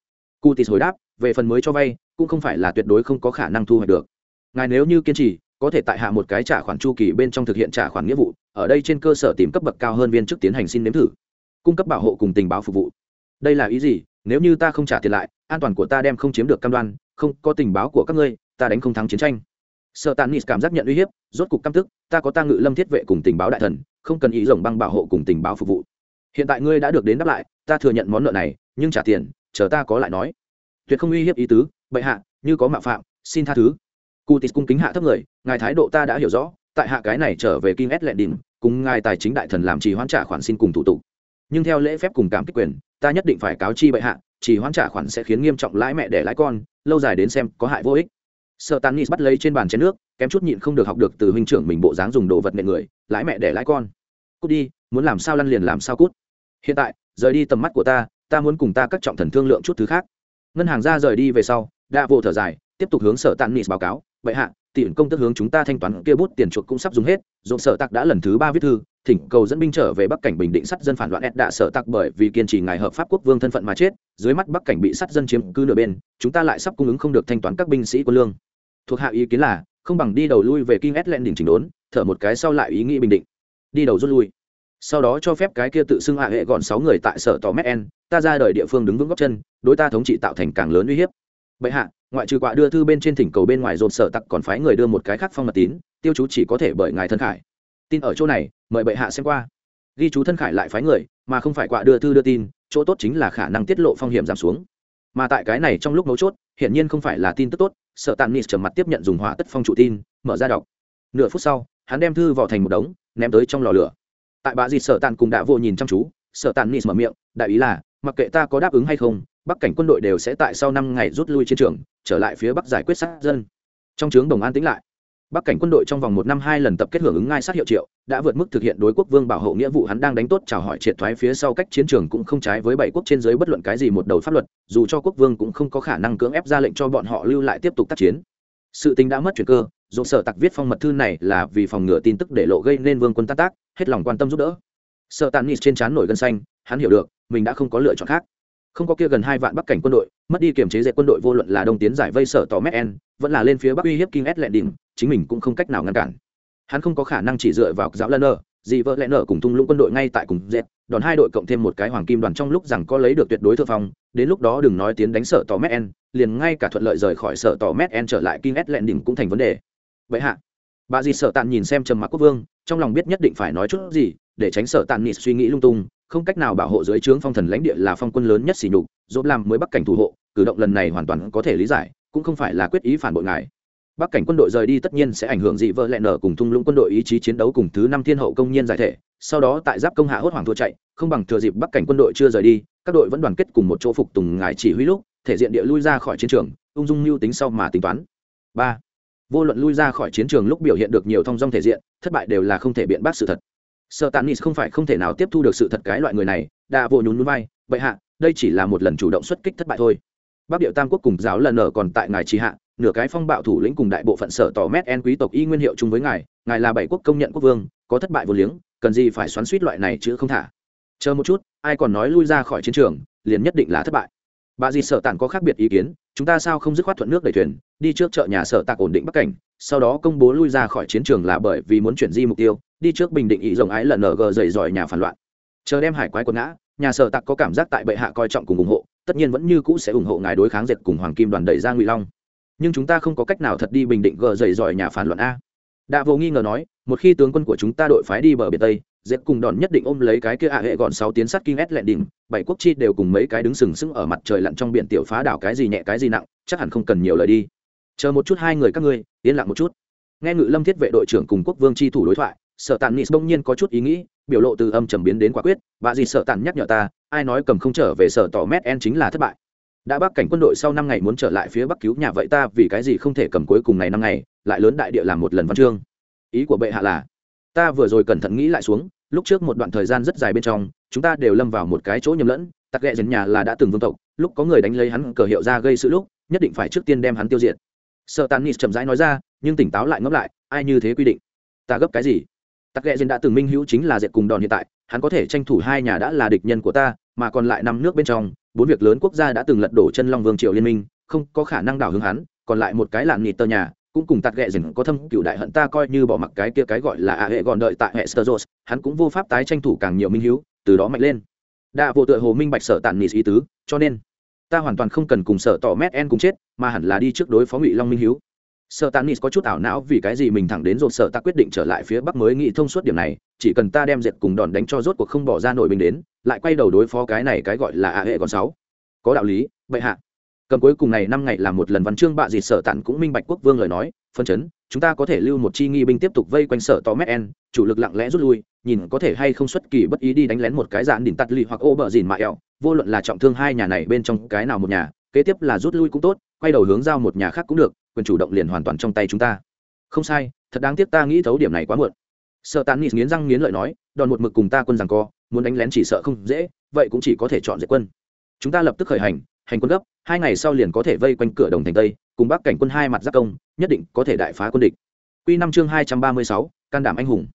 S1: Cutis hồi đáp, về phần mới cho vay cũng không phải là tuyệt đối không có khả năng thu hoạch được ngài nếu như kiên trì có thể tại hạ một cái trả khoản chu kỳ bên trong thực hiện trả khoản nghĩa vụ ở đây trên cơ sở tìm cấp bậc cao hơn viên chức tiến hành xin nếm thử cung cấp bảo hộ cùng tình báo phục vụ đây là ý gì nếu như ta không trả tiền lại an toàn của ta đem không chiếm được cam đoan không có tình báo của các ngươi ta đánh không thắng chiến tranh sợ tàn nít cảm giác nhận uy hiếp, rốt cục căm tức, ta có ta ngự lâm thiết vệ cùng tình báo đại thần, không cần ý rồng băng bảo hộ cùng tình báo phục vụ. Hiện tại ngươi đã được đến đáp lại, ta thừa nhận món nợ này, nhưng trả tiền, chờ ta có lại nói. Tuyệt không uy hiếp ý tứ, bệ hạ, như có mạo phạm, xin tha thứ. Cụ tít cung kính hạ thấp người, ngài thái độ ta đã hiểu rõ, tại hạ cái này trở về kinh ét lệ đình cùng ngài tài chính đại thần làm trì hoãn trả khoản xin cùng thủ tục. Nhưng theo lễ phép cùng cảm kích quyền, ta nhất định phải cáo chi bệ hạ, trì hoãn trả khoản sẽ khiến nghiêm trọng lãi mẹ để lãi con, lâu dài đến xem có hại vô ích sợ tàn nis bắt lấy trên bàn chén nước, kém chút nhịn không được học được từ huynh trưởng mình bộ dáng dùng đồ vật nệ người lãi mẹ để lãi con. Cút đi, muốn làm sao lăn liền làm sao cút. Hiện tại, rời đi tầm mắt của ta ta muốn cùng ta các trọng thần thương lượng chút thứ khác. Ngân hàng ra rời đi về sau đã vô thở dài, tiếp tục hướng sở tàn nis báo cáo vậy hạ, tiền công tức hướng chúng ta thanh toán kia bút tiền chuộc cũng sắp dùng hết dồn sở tặc đã lần thứ ba viết thư, thỉnh cầu dẫn binh trở về bắc cảnh bình định sát dân phản loạn ed đạ sở tặc bởi vì kiên trì ngài hợp pháp quốc vương thân phận mà chết, dưới mắt bắc cảnh bị sát dân chiếm cứ nửa bên, chúng ta lại sắp cung ứng không được thanh toán các binh sĩ quân lương thuộc hạ ý kiến là, không bằng đi đầu lui về kinh ed lẹn đỉnh chỉnh đốn, thở một cái sau lại ý nghĩ bình định. Đi đầu rút lui. Sau đó cho phép cái kia tự xưng hạ hệ gọn sáu người tại sở to mét en. ta ra đời địa phương đứng vững góc chân, đối ta thống trị tạo thành càng lớn uy hiếp. Bệ hạ, ngoại trừ quạ đưa thư bên trên thỉnh cầu bên ngoài dồn sở tặc còn phái người đưa một cái khác phong mật tín, tiêu chú chỉ có thể bởi ngài thân khải. Tin ở chỗ này, mời bệ hạ xem qua. Ghi chú thân khải lại phái người, mà không phải quạ đưa thư đưa tin, chỗ tốt chính là khả năng tiết lộ phong hiểm giảm xuống. Mà tại cái này trong lúc mấu chốt, hiển nhiên không phải là tin tức tốt sợ tàn nít trầm mặt tiếp nhận dùng hỏa tất phong trụ tin, mở ra đọc. Nửa phút sau, hắn đem thư vỏ thành một đống, ném tới trong lò lửa. Tại bà dịt sợ tàn cùng đã vô nhìn chăm chú, sợ tàn nít mở miệng, đại ý là, mặc kệ ta có đáp ứng hay không, bắc cảnh quân đội đều sẽ tại sau năm ngày rút lui chiến trường, trở lại phía bắc giải quyết sát dân. Trong trướng đồng an tĩnh lại bắc cảnh quân đội trong vòng một năm hai lần tập kết hưởng ứng ngai sát hiệu triệu, đã vượt mức thực hiện đối quốc vương bảo hộ nghĩa vụ hắn đang đánh tốt, chào hỏi triệt thoái phía sau cách chiến trường cũng không trái với bảy quốc trên giới bất luận cái gì một đầu pháp luật, dù cho quốc vương cũng không có khả năng cưỡng ép ra lệnh cho bọn họ lưu lại tiếp tục tác chiến. Sự tính đã mất chuyển cơ dồn sở tặc viết phong mật thư này là vì phòng ngừa tin tức để lộ gây nên vương quân tác tác, hết lòng quan tâm giúp đỡ. Sợ tàn nít trên trán nổi gân xanh, hắn hiểu được, mình đã không có lựa chọn khác. Không có kia gần hai vạn bắc cảnh quân đội, mất đi kiểm chế dệt quân đội vô luận là đông tiến giải vây sở tỏ messen vẫn là lên phía bắc uy hiếp king s lệ đỉnh chính mình cũng không cách nào ngăn cản. Hắn không có khả năng chỉ dựa vào giáo lân nơ dị vợ lẽ nở cùng tung lũng quân đội ngay tại cùng dẹt, đòn hai đội cộng thêm một cái hoàng kim đoàn trong lúc rằng có lấy được tuyệt đối thượng phong đến lúc đó đừng nói tiến đánh sở tỏ en, liền ngay cả thuận lợi rời khỏi sở tỏ en trở lại kim s lẹn đỉnh cũng thành vấn đề. Vậy hạ bà dì sợ tàn nhìn xem trầm mặc quốc vương trong lòng biết nhất định phải nói chút gì để tránh sợ tàn nịt suy nghĩ lung tung không cách nào bảo hộ dưới trướng phong thần lãnh địa là phong quân lớn nhất xỉ nhục dốt làm mới bắc cảnh thủ hộ cử động lần này hoàn toàn có thể lý giải cũng không phải là quyết ý phản bội ngài bắc cảnh quân đội rời đi tất nhiên sẽ ảnh hưởng dị vợ lẹn nở cùng thung lũng quân đội ý chí chiến đấu cùng thứ năm thiên hậu công nhiên giải thể. Sau đó tại giáp công hạ hốt hoàng thua chạy, không bằng thừa dịp bắc cảnh quân đội chưa rời đi, các đội vẫn đoàn kết cùng một chỗ phục tùng ngài chỉ huy lúc, thể diện địa lui ra khỏi chiến trường, ung dung mưu tính sau mà tính toán. Ba, vô luận lui ra khỏi chiến trường lúc biểu hiện được nhiều thong dong thể diện, thất bại đều là không thể biện bác sự thật. Sợ tàn nis không phải không thể nào tiếp thu được sự thật cái loại người này, đã vô nhún núi vai, bệ hạ, đây chỉ là một lần chủ động xuất kích thất bại thôi. Bắc điệu tam quốc cùng giáo lần ở còn tại ngài trì hạ nửa cái phong bạo thủ lĩnh cùng đại bộ phận sở tỏ mét en quý tộc y nguyên hiệu chung với ngài ngài là bảy quốc công nhận quốc vương, có thất bại vô liếng, cần gì phải xoắn suýt loại này chứ không thả. Chờ một chút, ai còn nói lui ra khỏi chiến trường, liền nhất định là thất bại. Bà dì sợ tản có khác biệt ý kiến, chúng ta sao không dứt khoát thuận nước đẩy thuyền, đi trước chợ nhà sở tạc ổn định bắc cảnh, sau đó công bố lui ra khỏi chiến trường là bởi vì muốn chuyển di mục tiêu, đi trước bình định ý rồng ái lần ng dày dòi nhà phản loạn. Chờ đem hải quái quần ngã, nhà sở tạc có cảm giác tại bệ hạ coi trọng cùng ủng hộ, tất nhiên vẫn như cũ sẽ ủng hộ ngài đối kháng dệt cùng hoàng kim đoàn đẩy ra ngụy long nhưng chúng ta không có cách nào thật đi bình định gờ dày dòi nhà phản loạn a. Đạ vô nghi ngờ nói, một khi tướng quân của chúng ta đội phái đi bờ biển tây dẹp cùng đòn nhất định ôm lấy cái kia ạ hệ gọn sáu tiến sát kinh ét lẹn đỉnh, bảy quốc chi đều cùng mấy cái đứng sừng sững ở mặt trời lặn trong biển tiểu phá đảo cái gì nhẹ cái gì nặng, chắc hẳn không cần nhiều lời đi. Chờ một chút hai người các ngươi, yên lặng một chút. Nghe ngự lâm thiết vệ đội trưởng cùng quốc vương chi thủ đối thoại sợ tàn nis bỗng nhiên có chút ý nghĩ, biểu lộ từ âm trầm biến đến quả quyết, bà gì sợ tàn nhắc nhở ta, ai nói cầm không trở về sở tỏ mét en chính là thất bại đã bắc cảnh quân đội sau năm ngày muốn trở lại phía bắc cứu nhà vậy ta vì cái gì không thể cầm cuối cùng này năm ngày, lại lớn đại địa làm một lần văn chương. Ý của bệ hạ là, ta vừa rồi cẩn thận nghĩ lại xuống, lúc trước một đoạn thời gian rất dài bên trong, chúng ta đều lâm vào một cái chỗ nhầm lẫn, tặc ghẹ dần nhà là đã từng vương tộc, lúc có người đánh lấy hắn cờ hiệu ra gây sự lúc, nhất định phải trước tiên đem hắn tiêu diệt. Sợ tàn nít chậm rãi nói ra, nhưng tỉnh táo lại ngẫm lại, ai như thế quy định? Ta gấp cái gì? Tặc ghẹ dần đã từng minh hữu chính là dệt cùng đòn hiện tại hắn có thể tranh thủ hai nhà đã là địch nhân của ta, mà còn lại năm nước bên trong, bốn việc lớn quốc gia đã từng lật đổ chân long vương triều liên minh, không có khả năng đảo hướng hắn, còn lại một cái làn nhịt tờ nhà, cũng cùng tạt ghẹ rừng có thâm cựu đại hận ta coi như bỏ mặc cái kia cái gọi là a hệ gọn đợi tại hệ sơ hắn cũng vô pháp tái tranh thủ càng nhiều minh hiếu, từ đó mạnh lên. Đạ vô tựa hồ minh bạch sở tàn nịt ý tứ, cho nên, ta hoàn toàn không cần cùng sở tỏ mét en cùng chết, mà hẳn là đi trước đối phó ngụy long minh hiếu. Sợ tàn nis có chút ảo não vì cái gì mình thẳng đến rồi sợ ta quyết định trở lại phía bắc mới nghĩ thông suốt điểm này chỉ cần ta đem dệt cùng đòn đánh cho rốt cuộc không bỏ ra nổi bình đến, lại quay đầu đối phó cái này cái gọi là a hệ còn sáu. Có đạo lý, bệ hạ. Cầm cuối cùng này năm ngày làm một lần văn chương bạ dịt sở tản cũng minh bạch quốc vương lời nói, phân chấn, chúng ta có thể lưu một chi nghi binh tiếp tục vây quanh sở to mét en, chủ lực lặng lẽ rút lui, nhìn có thể hay không xuất kỳ bất ý đi đánh lén một cái dạn đỉnh tắt lì hoặc ô bờ dìn mạ ẹo vô luận là trọng thương hai nhà này bên trong cái nào một nhà, kế tiếp là rút lui cũng tốt, quay đầu hướng giao một nhà khác cũng được, quyền chủ động liền hoàn toàn trong tay chúng ta. Không sai, thật đáng tiếc ta nghĩ thấu điểm này quá muộn sợ Tán nịt nghiến răng nghiến lợi nói, đòn một mực cùng ta quân rằng co, muốn đánh lén chỉ sợ không dễ, vậy cũng chỉ có thể chọn dẹp quân. Chúng ta lập tức khởi hành hành quân gấp, hai ngày sau liền có thể vây quanh cửa đồng thành tây, cùng bắc cảnh quân hai mặt giáp công, nhất định có thể đại phá quân địch. Quy năm chương hai trăm ba mươi sáu, can đảm anh hùng.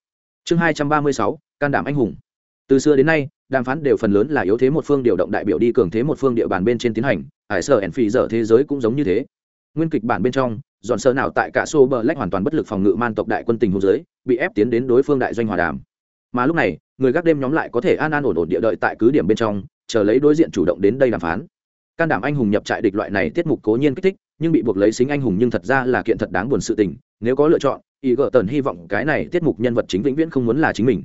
S1: Chương hai trăm ba mươi sáu, can đảm anh hùng. Từ xưa đến nay, đàm phán đều phần lớn là yếu thế một phương điều động đại biểu đi cường thế một phương địa bàn bên trên tiến hành, Ải sở ẩn phì dở thế giới cũng giống như thế. Nguyên kịch bản bên trong, dọn sơ nào tại cả xô bờ lách hoàn toàn bất lực phòng ngự man tộc đại quân tình hồ giới bị ép tiến đến đối phương đại doanh hòa đàm. Mà lúc này, người gác đêm nhóm lại có thể an an ổn ổn địa đợi tại cứ điểm bên trong, chờ lấy đối diện chủ động đến đây đàm phán. Can đảm anh hùng nhập trại địch loại này tiết mục cố nhiên kích thích, nhưng bị buộc lấy xính anh hùng nhưng thật ra là kiện thật đáng buồn sự tình, nếu có lựa chọn ý gỡ tần hy vọng cái này tiết mục nhân vật chính vĩnh viễn không muốn là chính mình.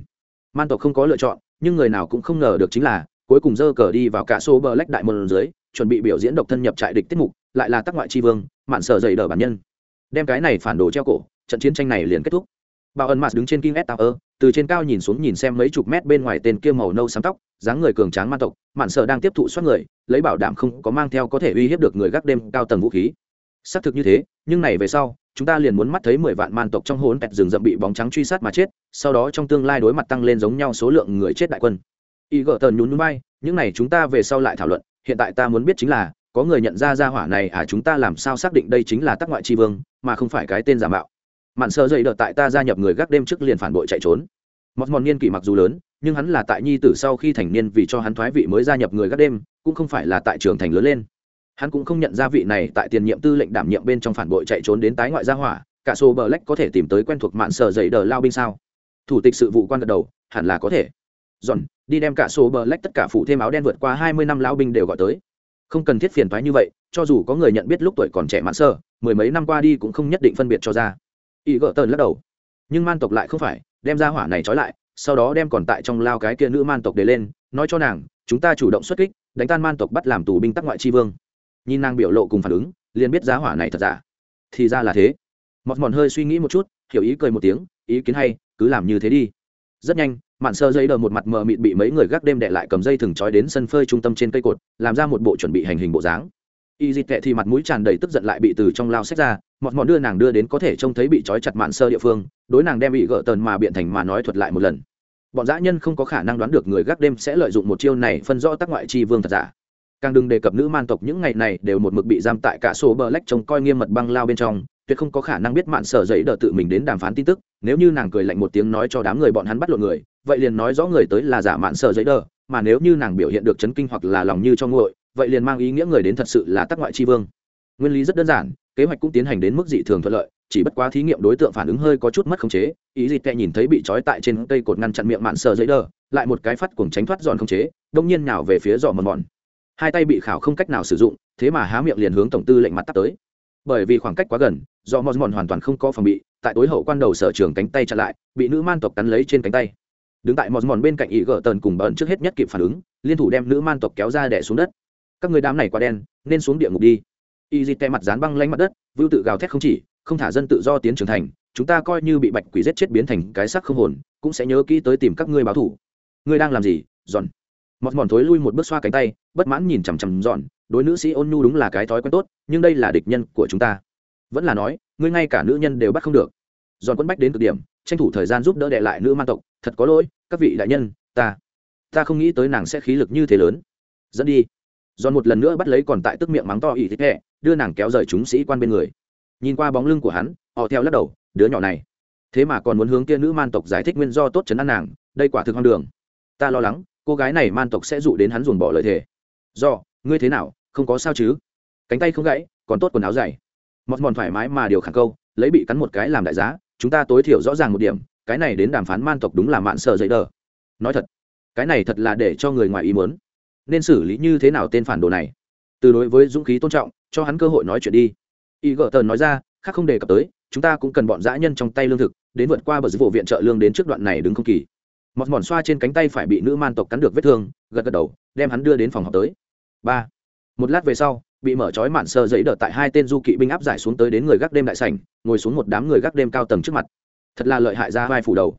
S1: Man tộc không có lựa chọn, nhưng người nào cũng không ngờ được chính là, cuối cùng dơ cờ đi vào cả số bờ lách đại môn dưới, chuẩn bị biểu diễn độc thân nhập trại địch tiết mục, lại là tác ngoại tri vương, mạn sở dày đờ bản nhân. Đem cái này phản đồ treo cổ, trận chiến tranh này liền kết thúc bảo ẩn mạt đứng trên kim s tower từ trên cao nhìn xuống nhìn xem mấy chục mét bên ngoài tên kia màu nâu sáng tóc dáng người cường tráng man tộc mạn sợ đang tiếp thụ soát người lấy bảo đảm không có mang theo có thể uy hiếp được người gác đêm cao tầng vũ khí. Xác thực như thế nhưng này về sau chúng ta liền muốn mắt thấy mười vạn man tộc trong hỗn pẹt rừng rậm bị bóng trắng truy sát mà chết sau đó trong tương lai đối mặt tăng lên giống nhau số lượng người chết đại quân. Y gỡ tần nhún vai, bay những này chúng ta về sau lại thảo luận hiện tại ta muốn biết chính là có người nhận ra ra hỏa này à chúng ta làm sao xác định đây chính là tác ngoại tri vương mà không phải cái tên giả mạo? Mạn sợ dậy đợt tại ta gia nhập người gác đêm trước liền phản bội chạy trốn. Mọt mòn niên kỷ mặc dù lớn, nhưng hắn là tại nhi tử sau khi thành niên vì cho hắn thoái vị mới gia nhập người gác đêm, cũng không phải là tại trường thành lớn lên. Hắn cũng không nhận ra vị này tại tiền nhiệm tư lệnh đảm nhiệm bên trong phản bội chạy trốn đến tái ngoại gia hỏa, cả số bờ lách có thể tìm tới quen thuộc mạn sở dậy đờ lao binh sao? Thủ tịch sự vụ quan gật đầu, hẳn là có thể. Dọn, đi đem cả số bờ lách tất cả phụ thêm áo đen vượt qua hai mươi năm lao binh đều gọi tới. Không cần thiết phiền thoái như vậy, cho dù có người nhận biết lúc tuổi còn trẻ mạn sơ mười mấy năm qua đi cũng không nhất định phân biệt cho ra ý gỡ tờn lắc đầu. Nhưng man tộc lại không phải, đem ra hỏa này trói lại, sau đó đem còn tại trong lao cái kia nữ man tộc để lên, nói cho nàng, chúng ta chủ động xuất kích, đánh tan man tộc bắt làm tù binh tắc ngoại tri vương. Nhìn nàng biểu lộ cùng phản ứng, liền biết giá hỏa này thật giả. Thì ra là thế. Mọt mòn hơi suy nghĩ một chút, hiểu ý cười một tiếng, ý kiến hay, cứ làm như thế đi. Rất nhanh, mạn sơ dây đờ một mặt mờ mịt bị mấy người gác đêm đệ lại cầm dây thừng trói đến sân phơi trung tâm trên cây cột, làm ra một bộ chuẩn bị hành hình bộ dáng y dịt tệ thì mặt mũi tràn đầy tức giận lại bị từ trong lao xách ra, mọt mọt đưa nàng đưa đến có thể trông thấy bị trói chặt mạn sơ địa phương, đối nàng đem bị gỡ tờn mà biện thành mà nói thuật lại một lần. Bọn dã nhân không có khả năng đoán được người gác đêm sẽ lợi dụng một chiêu này phân rõ tác ngoại tri vương thật giả. Càng đừng đề cập nữ man tộc những ngày này đều một mực bị giam tại cả sổ bờ lách trông coi nghiêm mật băng lao bên trong, tuyệt không có khả năng biết mạn sở dậy đỡ tự mình đến đàm phán tin tức, nếu như nàng cười lạnh một tiếng nói cho đám người bọn hắn bắt lộn người, vậy liền nói rõ người tới là giả mạn sở dậy đỡ, mà nếu như nàng biểu hiện được chấn kinh hoặc là lòng như cho nguội vậy liền mang ý nghĩa người đến thật sự là tác ngoại tri vương. Nguyên lý rất đơn giản, kế hoạch cũng tiến hành đến mức dị thường thuận lợi, chỉ bất quá thí nghiệm đối tượng phản ứng hơi có chút mất khống chế, ý dịt kẹ nhìn thấy bị trói tại trên cây cột ngăn chặn miệng mạn sờ giấy đờ, lại một cái phát cùng tránh thoát giòn khống chế, đông nhiên nào về phía giỏ mòn mòn. Hai tay bị khảo không cách nào sử dụng, thế mà há miệng liền hướng tổng tư lệnh mặt tắt tới. Bởi vì khoảng cách quá gần do mòn mòn hoàn toàn không có phòng bị, tại tối hậu quan đầu sở trường cánh tay chặn lại, bị nữ man tộc cắn lấy trên cánh tay. Đứng tại mòn mòn bên cạnh ý gỡ tần cùng bẩn trước hết nhất kịp phản ứng, liên thủ đem nữ man tộc kéo ra đẻ xuống đất các người đám này quá đen, nên xuống địa ngục đi. Y dịt tè mặt dán băng lanh mặt đất, vưu tự gào thét không chỉ, không thả dân tự do tiến trưởng thành, chúng ta coi như bị bạch quỷ giết chết biến thành cái sắc không hồn, cũng sẽ nhớ kỹ tới tìm các ngươi báo thủ. Ngươi đang làm gì? Giòn. Mọt mòn thối lui một bước xoa cánh tay, bất mãn nhìn chằm chằm giòn, đối nữ sĩ ôn nhu đúng là cái thói quen tốt, nhưng đây là địch nhân của chúng ta. Vẫn là nói, ngươi ngay cả nữ nhân đều bắt không được. Giòn quân bách đến cực điểm, tranh thủ thời gian giúp đỡ đệ lại nữ man tộc, thật có lỗi, các vị đại nhân, ta ta không nghĩ tới nàng sẽ khí lực như thế lớn. Dẫn đi giòn một lần nữa bắt lấy còn tại tức miệng mắng to ỷ thích hẹ, đưa nàng kéo rời chúng sĩ quan bên người. Nhìn qua bóng lưng của hắn, họ theo lắc đầu, đứa nhỏ này. Thế mà còn muốn hướng kia nữ man tộc giải thích nguyên do tốt chấn an nàng, đây quả thực hoang đường. Ta lo lắng, cô gái này man tộc sẽ dụ đến hắn dồn bỏ lời thề. Do ngươi thế nào, không có sao chứ? Cánh tay không gãy, còn tốt quần áo dày. Mọt mòn thoải mái mà điều khẳng câu, lấy bị cắn một cái làm đại giá, chúng ta tối thiểu rõ ràng một điểm, cái này đến đàm phán man tộc đúng là mạn sợ dậy đờ. Nói thật, cái này thật là để cho người ngoài ý muốn nên xử lý như thế nào tên phản đồ này? Từ đối với dũng khí tôn trọng, cho hắn cơ hội nói chuyện đi. Y gỡ tờn nói ra, khác không đề cập tới, chúng ta cũng cần bọn dã nhân trong tay lương thực, đến vượt qua bờ vụ viện trợ lương đến trước đoạn này đứng không kỳ. Mọt mòn xoa trên cánh tay phải bị nữ man tộc cắn được vết thương, gật gật đầu, đem hắn đưa đến phòng họp tới. Ba. Một lát về sau, bị mở trói mạn sơ giấy đợt tại hai tên du kỵ binh áp giải xuống tới đến người gác đêm đại sảnh, ngồi xuống một đám người gác đêm cao tầng trước mặt. Thật là lợi hại ra vai phủ đầu.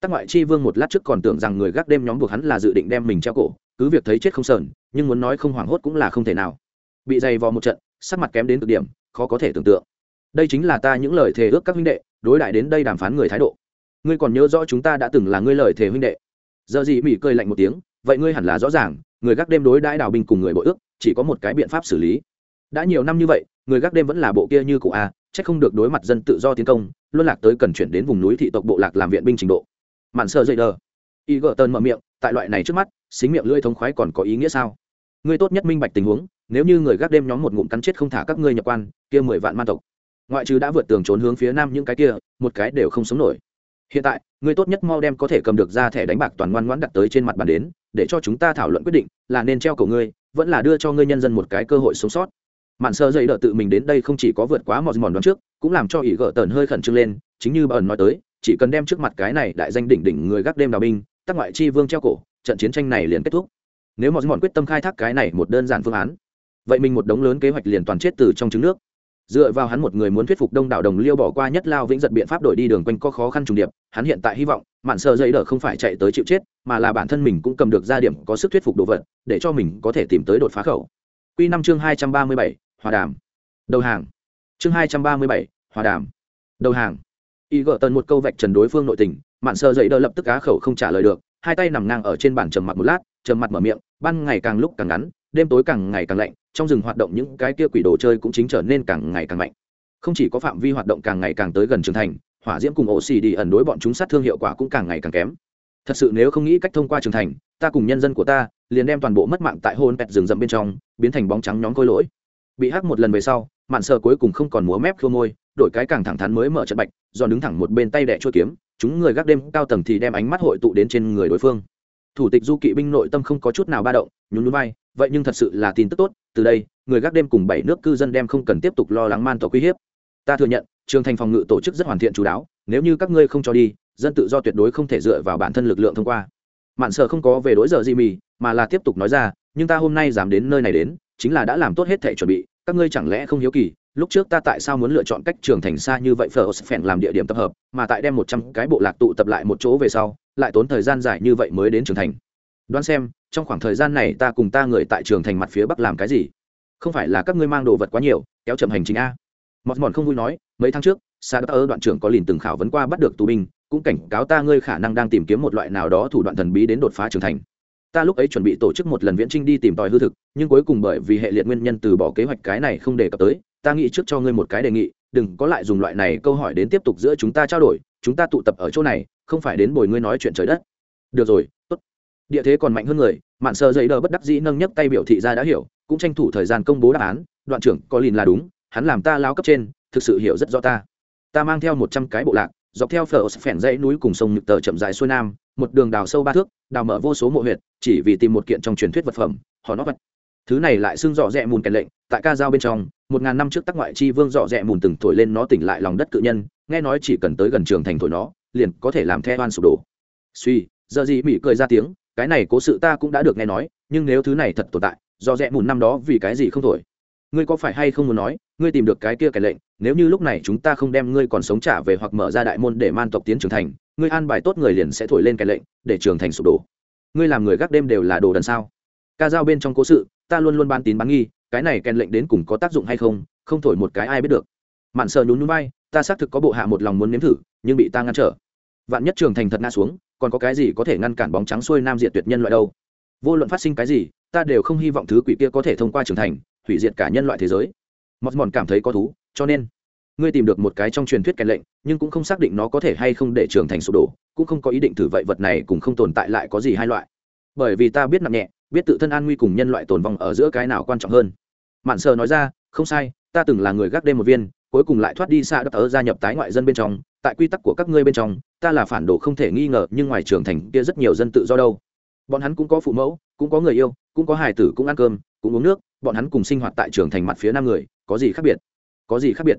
S1: Tắc ngoại chi vương một lát trước còn tưởng rằng người gác đêm nhóm buộc hắn là dự định đem mình treo cổ cứ việc thấy chết không sờn, nhưng muốn nói không hoảng hốt cũng là không thể nào. Bị dày vò một trận, sắc mặt kém đến cực điểm, khó có thể tưởng tượng. Đây chính là ta những lời thề ước các huynh đệ, đối đại đến đây đàm phán người thái độ. Ngươi còn nhớ rõ chúng ta đã từng là ngươi lời thề huynh đệ. Giờ gì mỹ cười lạnh một tiếng, vậy ngươi hẳn là rõ ràng, người gác đêm đối đãi đào binh cùng người bội ước, chỉ có một cái biện pháp xử lý. Đã nhiều năm như vậy, người gác đêm vẫn là bộ kia như cụ a, chắc không được đối mặt dân tự do tiến công, luân lạc tới cần chuyển đến vùng núi thị tộc bộ lạc làm viện binh trình độ. Mạn sơ dây đờ. Y gờ tơn mở miệng, tại loại này trước mắt xính miệng lưỡi thống khoái còn có ý nghĩa sao? Ngươi tốt nhất minh bạch tình huống, nếu như người gác đêm nhóm một ngụm cắn chết không thả các ngươi nhập quan, kia mười vạn man tộc. Ngoại trừ đã vượt tường trốn hướng phía nam những cái kia, một cái đều không sống nổi. Hiện tại, ngươi tốt nhất mau đem có thể cầm được ra thẻ đánh bạc toàn ngoan ngoãn đặt tới trên mặt bàn đến, để cho chúng ta thảo luận quyết định, là nên treo cổ ngươi, vẫn là đưa cho ngươi nhân dân một cái cơ hội sống sót. Mạn sơ dậy đỡ tự mình đến đây không chỉ có vượt quá mọi mòn đoán trước, cũng làm cho ỷ gỡ tần hơi khẩn trương lên, chính như bà ẩn nói tới, chỉ cần đem trước mặt cái này đại danh đỉnh đỉnh người gác đêm đào binh, tắc ngoại chi vương treo cổ trận chiến tranh này liền kết thúc. Nếu mọi mòn quyết tâm khai thác cái này một đơn giản phương án, vậy mình một đống lớn kế hoạch liền toàn chết từ trong trứng nước. Dựa vào hắn một người muốn thuyết phục đông đảo đồng liêu bỏ qua nhất lao vĩnh giật biện pháp đổi đi đường quanh có khó khăn trùng điệp, hắn hiện tại hy vọng, mạn sơ dây đỡ không phải chạy tới chịu chết, mà là bản thân mình cũng cầm được ra điểm có sức thuyết phục đồ vật, để cho mình có thể tìm tới đột phá khẩu. Q năm chương hai trăm ba mươi bảy, hòa đàm. Đầu hàng. Chương hai trăm ba mươi bảy, hòa đàm. Đầu hàng. Y gỡ tần một câu vạch trần đối phương nội tình, mạn sơ dậy đỡ lập tức á khẩu không trả lời được hai tay nằm ngang ở trên bàn trầm mặt một lát, trầm mặt mở miệng, ban ngày càng lúc càng ngắn, đêm tối càng ngày càng lạnh, trong rừng hoạt động những cái kia quỷ đồ chơi cũng chính trở nên càng ngày càng mạnh. Không chỉ có phạm vi hoạt động càng ngày càng tới gần trưởng thành, hỏa diễm cùng ổ xì đi ẩn đối bọn chúng sát thương hiệu quả cũng càng ngày càng kém. Thật sự nếu không nghĩ cách thông qua trưởng thành, ta cùng nhân dân của ta liền đem toàn bộ mất mạng tại hôn pẹt rừng rậm bên trong, biến thành bóng trắng nhóm khôi lỗi. Bị hắc một lần về sau, mạn sợ cuối cùng không còn múa mép khô môi, đổi cái càng thẳng thắn mới mở trận bạch do đứng thẳng một bên tay đẻ chua kiếm chúng người gác đêm cao tầng thì đem ánh mắt hội tụ đến trên người đối phương. Thủ tịch du kỵ binh nội tâm không có chút nào ba động, nhún núi bay vậy nhưng thật sự là tin tức tốt, từ đây, người gác đêm cùng bảy nước cư dân đem không cần tiếp tục lo lắng man tộc uy hiếp. Ta thừa nhận, trường thành phòng ngự tổ chức rất hoàn thiện chú đáo, nếu như các ngươi không cho đi, dân tự do tuyệt đối không thể dựa vào bản thân lực lượng thông qua. Mạn sợ không có về đối giờ gì mì, mà là tiếp tục nói ra, nhưng ta hôm nay dám đến nơi này đến, chính là đã làm tốt hết thể chuẩn bị, các ngươi chẳng lẽ không hiếu kỳ lúc trước ta tại sao muốn lựa chọn cách trường thành xa như vậy? Phở phèn làm địa điểm tập hợp, mà tại đem một trăm cái bộ lạc tụ tập lại một chỗ về sau, lại tốn thời gian dài như vậy mới đến trường thành. Đoán xem, trong khoảng thời gian này ta cùng ta người tại trường thành mặt phía bắc làm cái gì? Không phải là các ngươi mang đồ vật quá nhiều, kéo chậm hành trình a. Mọt mòn không vui nói, mấy tháng trước sa đất ở đoạn trưởng có liền từng khảo vấn qua bắt được tù binh, cũng cảnh cáo ta ngươi khả năng đang tìm kiếm một loại nào đó thủ đoạn thần bí đến đột phá trường thành. Ta lúc ấy chuẩn bị tổ chức một lần viễn trinh đi tìm tòi hư thực, nhưng cuối cùng bởi vì hệ liệt nguyên nhân từ bỏ kế hoạch cái này không đề cập tới ta nghĩ trước cho ngươi một cái đề nghị, đừng có lại dùng loại này câu hỏi đến tiếp tục giữa chúng ta trao đổi, chúng ta tụ tập ở chỗ này, không phải đến bồi ngươi nói chuyện trời đất. Được rồi, tốt. Địa thế còn mạnh hơn người, mạn sơ dây đờ bất đắc dĩ nâng nhấc tay biểu thị ra đã hiểu, cũng tranh thủ thời gian công bố đáp án, đoạn trưởng, có lìn là đúng, hắn làm ta lao cấp trên, thực sự hiểu rất rõ ta. Ta mang theo một trăm cái bộ lạc, dọc theo phở phèn dãy núi cùng sông nhựt tờ chậm dài xuôi nam, một đường đào sâu ba thước, đào mở vô số mộ huyệt, chỉ vì tìm một kiện trong truyền thuyết vật phẩm, họ nó vật thứ này lại xưng dọ rẽ mùn kèn lệnh, tại ca giao bên trong, một ngàn năm trước tắc ngoại chi vương dọ rẽ mùn từng thổi lên nó tỉnh lại lòng đất cự nhân, nghe nói chỉ cần tới gần trường thành thổi nó, liền có thể làm the oan sụp đổ. Suy, giờ gì mỹ cười ra tiếng, cái này cố sự ta cũng đã được nghe nói, nhưng nếu thứ này thật tồn tại, do rẽ mùn năm đó vì cái gì không thổi? Ngươi có phải hay không muốn nói, ngươi tìm được cái kia kẻ lệnh, nếu như lúc này chúng ta không đem ngươi còn sống trả về hoặc mở ra đại môn để man tộc tiến trưởng thành, ngươi an bài tốt người liền sẽ thổi lên kẻ lệnh, để trường thành sụp đổ. Ngươi làm người gác đêm đều là đồ đần sao? Ca giao bên trong cố sự, ta luôn luôn ban tín bán nghi, cái này kèn lệnh đến cùng có tác dụng hay không không thổi một cái ai biết được. Mạn sợ nhún nhún bay ta xác thực có bộ hạ một lòng muốn nếm thử, nhưng bị ta ngăn trở. Vạn nhất trường thành thật ngã xuống, còn có cái gì có thể ngăn cản bóng trắng xuôi nam diệt tuyệt nhân loại đâu? Vô luận phát sinh cái gì, ta đều không hy vọng thứ quỷ kia có thể thông qua trưởng thành, hủy diệt cả nhân loại thế giới. Mọt mòn cảm thấy có thú, cho nên, ngươi tìm được một cái trong truyền thuyết kèn lệnh, nhưng cũng không xác định nó có thể hay không để trưởng thành sụp đổ, cũng không có ý định thử vậy vật này cũng không tồn tại lại có gì hai loại. Bởi vì ta biết nặng nhẹ biết tự thân an nguy cùng nhân loại tồn vong ở giữa cái nào quan trọng hơn. Mạn sơ nói ra, không sai, ta từng là người gác đêm một viên, cuối cùng lại thoát đi xa đất tớ gia nhập tái ngoại dân bên trong, tại quy tắc của các ngươi bên trong, ta là phản đồ không thể nghi ngờ, nhưng ngoài trưởng thành kia rất nhiều dân tự do đâu. Bọn hắn cũng có phụ mẫu, cũng có người yêu, cũng có hài tử, cũng ăn cơm, cũng uống nước, bọn hắn cùng sinh hoạt tại trường thành mặt phía nam người, có gì khác biệt? Có gì khác biệt?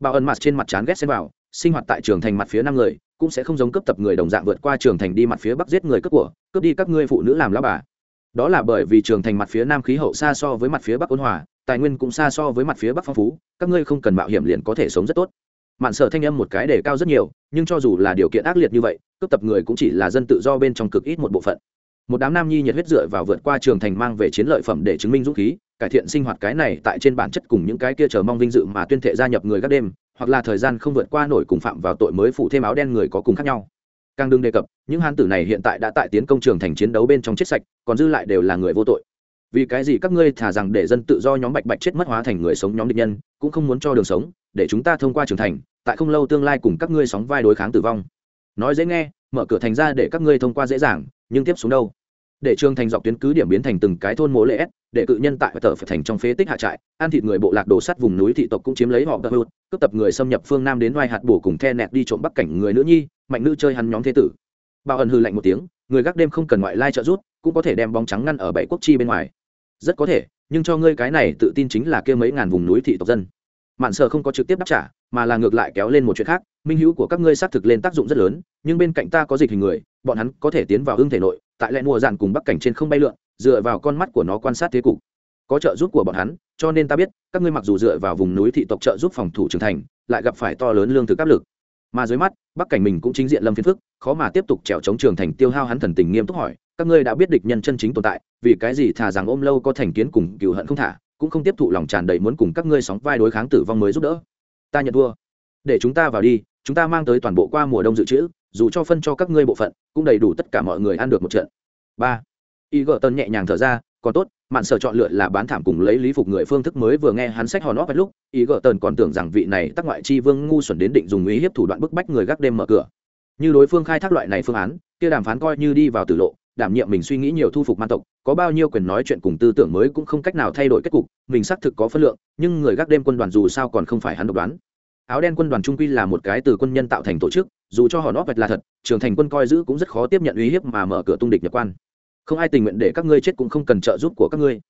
S1: Bảo ẩn mặt trên mặt chán ghét xem vào, sinh hoạt tại trường thành mặt phía nam người, cũng sẽ không giống cấp tập người đồng dạng vượt qua trường thành đi mặt phía bắc giết người cướp của, cướp đi các ngươi phụ nữ làm lao bà đó là bởi vì trường thành mặt phía nam khí hậu xa so với mặt phía bắc ôn hòa, tài nguyên cũng xa so với mặt phía bắc phong phú, các ngươi không cần mạo hiểm liền có thể sống rất tốt. Mạn sở thanh âm một cái đề cao rất nhiều, nhưng cho dù là điều kiện ác liệt như vậy, cướp tập người cũng chỉ là dân tự do bên trong cực ít một bộ phận. Một đám nam nhi nhiệt huyết dựa vào vượt qua trường thành mang về chiến lợi phẩm để chứng minh dũng khí, cải thiện sinh hoạt cái này tại trên bản chất cùng những cái kia chờ mong vinh dự mà tuyên thệ gia nhập người các đêm, hoặc là thời gian không vượt qua nổi cùng phạm vào tội mới phụ thêm áo đen người có cùng khác nhau càng đừng đề cập, những hán tử này hiện tại đã tại tiến công trường thành chiến đấu bên trong chết sạch, còn dư lại đều là người vô tội. Vì cái gì các ngươi thả rằng để dân tự do nhóm bạch bạch chết mất hóa thành người sống nhóm địch nhân, cũng không muốn cho đường sống, để chúng ta thông qua trường thành, tại không lâu tương lai cùng các ngươi sóng vai đối kháng tử vong. Nói dễ nghe, mở cửa thành ra để các ngươi thông qua dễ dàng, nhưng tiếp xuống đâu? Để trường thành dọc tuyến cứ điểm biến thành từng cái thôn mố lễ để cự nhân tại tờ phải thành trong phế tích hạ trại, ăn thịt người bộ lạc đổ sắt vùng núi thị tộc cũng chiếm lấy họ đợt hụt, cướp tập người xâm nhập phương nam đến ngoài hạt bổ cùng the nẹt đi trộm bắc cảnh người nữ nhi mạnh nữ chơi hắn nhóm thế tử. Bảo ẩn hư lạnh một tiếng, người gác đêm không cần ngoại lai trợ rút cũng có thể đem bóng trắng ngăn ở bảy quốc chi bên ngoài. Rất có thể, nhưng cho ngươi cái này tự tin chính là kia mấy ngàn vùng núi thị tộc dân. Mạn sợ không có trực tiếp đáp trả, mà là ngược lại kéo lên một chuyện khác, minh hữu của các ngươi xác thực lên tác dụng rất lớn, nhưng bên cạnh ta có dịch hình người, bọn hắn có thể tiến vào hương thể nội, tại lẽ mùa dàn cùng bắc cảnh trên không bay lượn, dựa vào con mắt của nó quan sát thế cục. Có trợ giúp của bọn hắn, cho nên ta biết, các ngươi mặc dù dựa vào vùng núi thị tộc trợ giúp phòng thủ trưởng thành, lại gặp phải to lớn lương thực áp lực mà dưới mắt, bắc cảnh mình cũng chính diện lâm phiên phức, khó mà tiếp tục trèo chống trường thành tiêu hao hắn thần tình nghiêm túc hỏi, các ngươi đã biết địch nhân chân chính tồn tại, vì cái gì thà rằng ôm lâu có thành kiến cùng cựu hận không thả, cũng không tiếp thụ lòng tràn đầy muốn cùng các ngươi sóng vai đối kháng tử vong mới giúp đỡ. Ta nhận thua. Để chúng ta vào đi, chúng ta mang tới toàn bộ qua mùa đông dự trữ, dù cho phân cho các ngươi bộ phận, cũng đầy đủ tất cả mọi người ăn được một trận. Ba. Y gợ tân nhẹ nhàng thở ra còn tốt, mạn sở chọn lựa là bán thảm cùng lấy lý phục người phương thức mới vừa nghe hắn sách hòn óp lúc, ý gợ tần còn tưởng rằng vị này tắc ngoại chi vương ngu xuẩn đến định dùng ý hiếp thủ đoạn bức bách người gác đêm mở cửa. Như đối phương khai thác loại này phương án, kia đàm phán coi như đi vào tử lộ, đảm nhiệm mình suy nghĩ nhiều thu phục man tộc, có bao nhiêu quyền nói chuyện cùng tư tưởng mới cũng không cách nào thay đổi kết cục, mình xác thực có phân lượng, nhưng người gác đêm quân đoàn dù sao còn không phải hắn độc đoán. Áo đen quân đoàn trung quy là một cái từ quân nhân tạo thành tổ chức, dù cho họ nó vạch là thật, trưởng thành quân coi giữ cũng rất khó tiếp nhận uy hiếp mà mở cửa tung địch nhập quan không ai tình nguyện để các ngươi chết cũng không cần trợ giúp của các ngươi.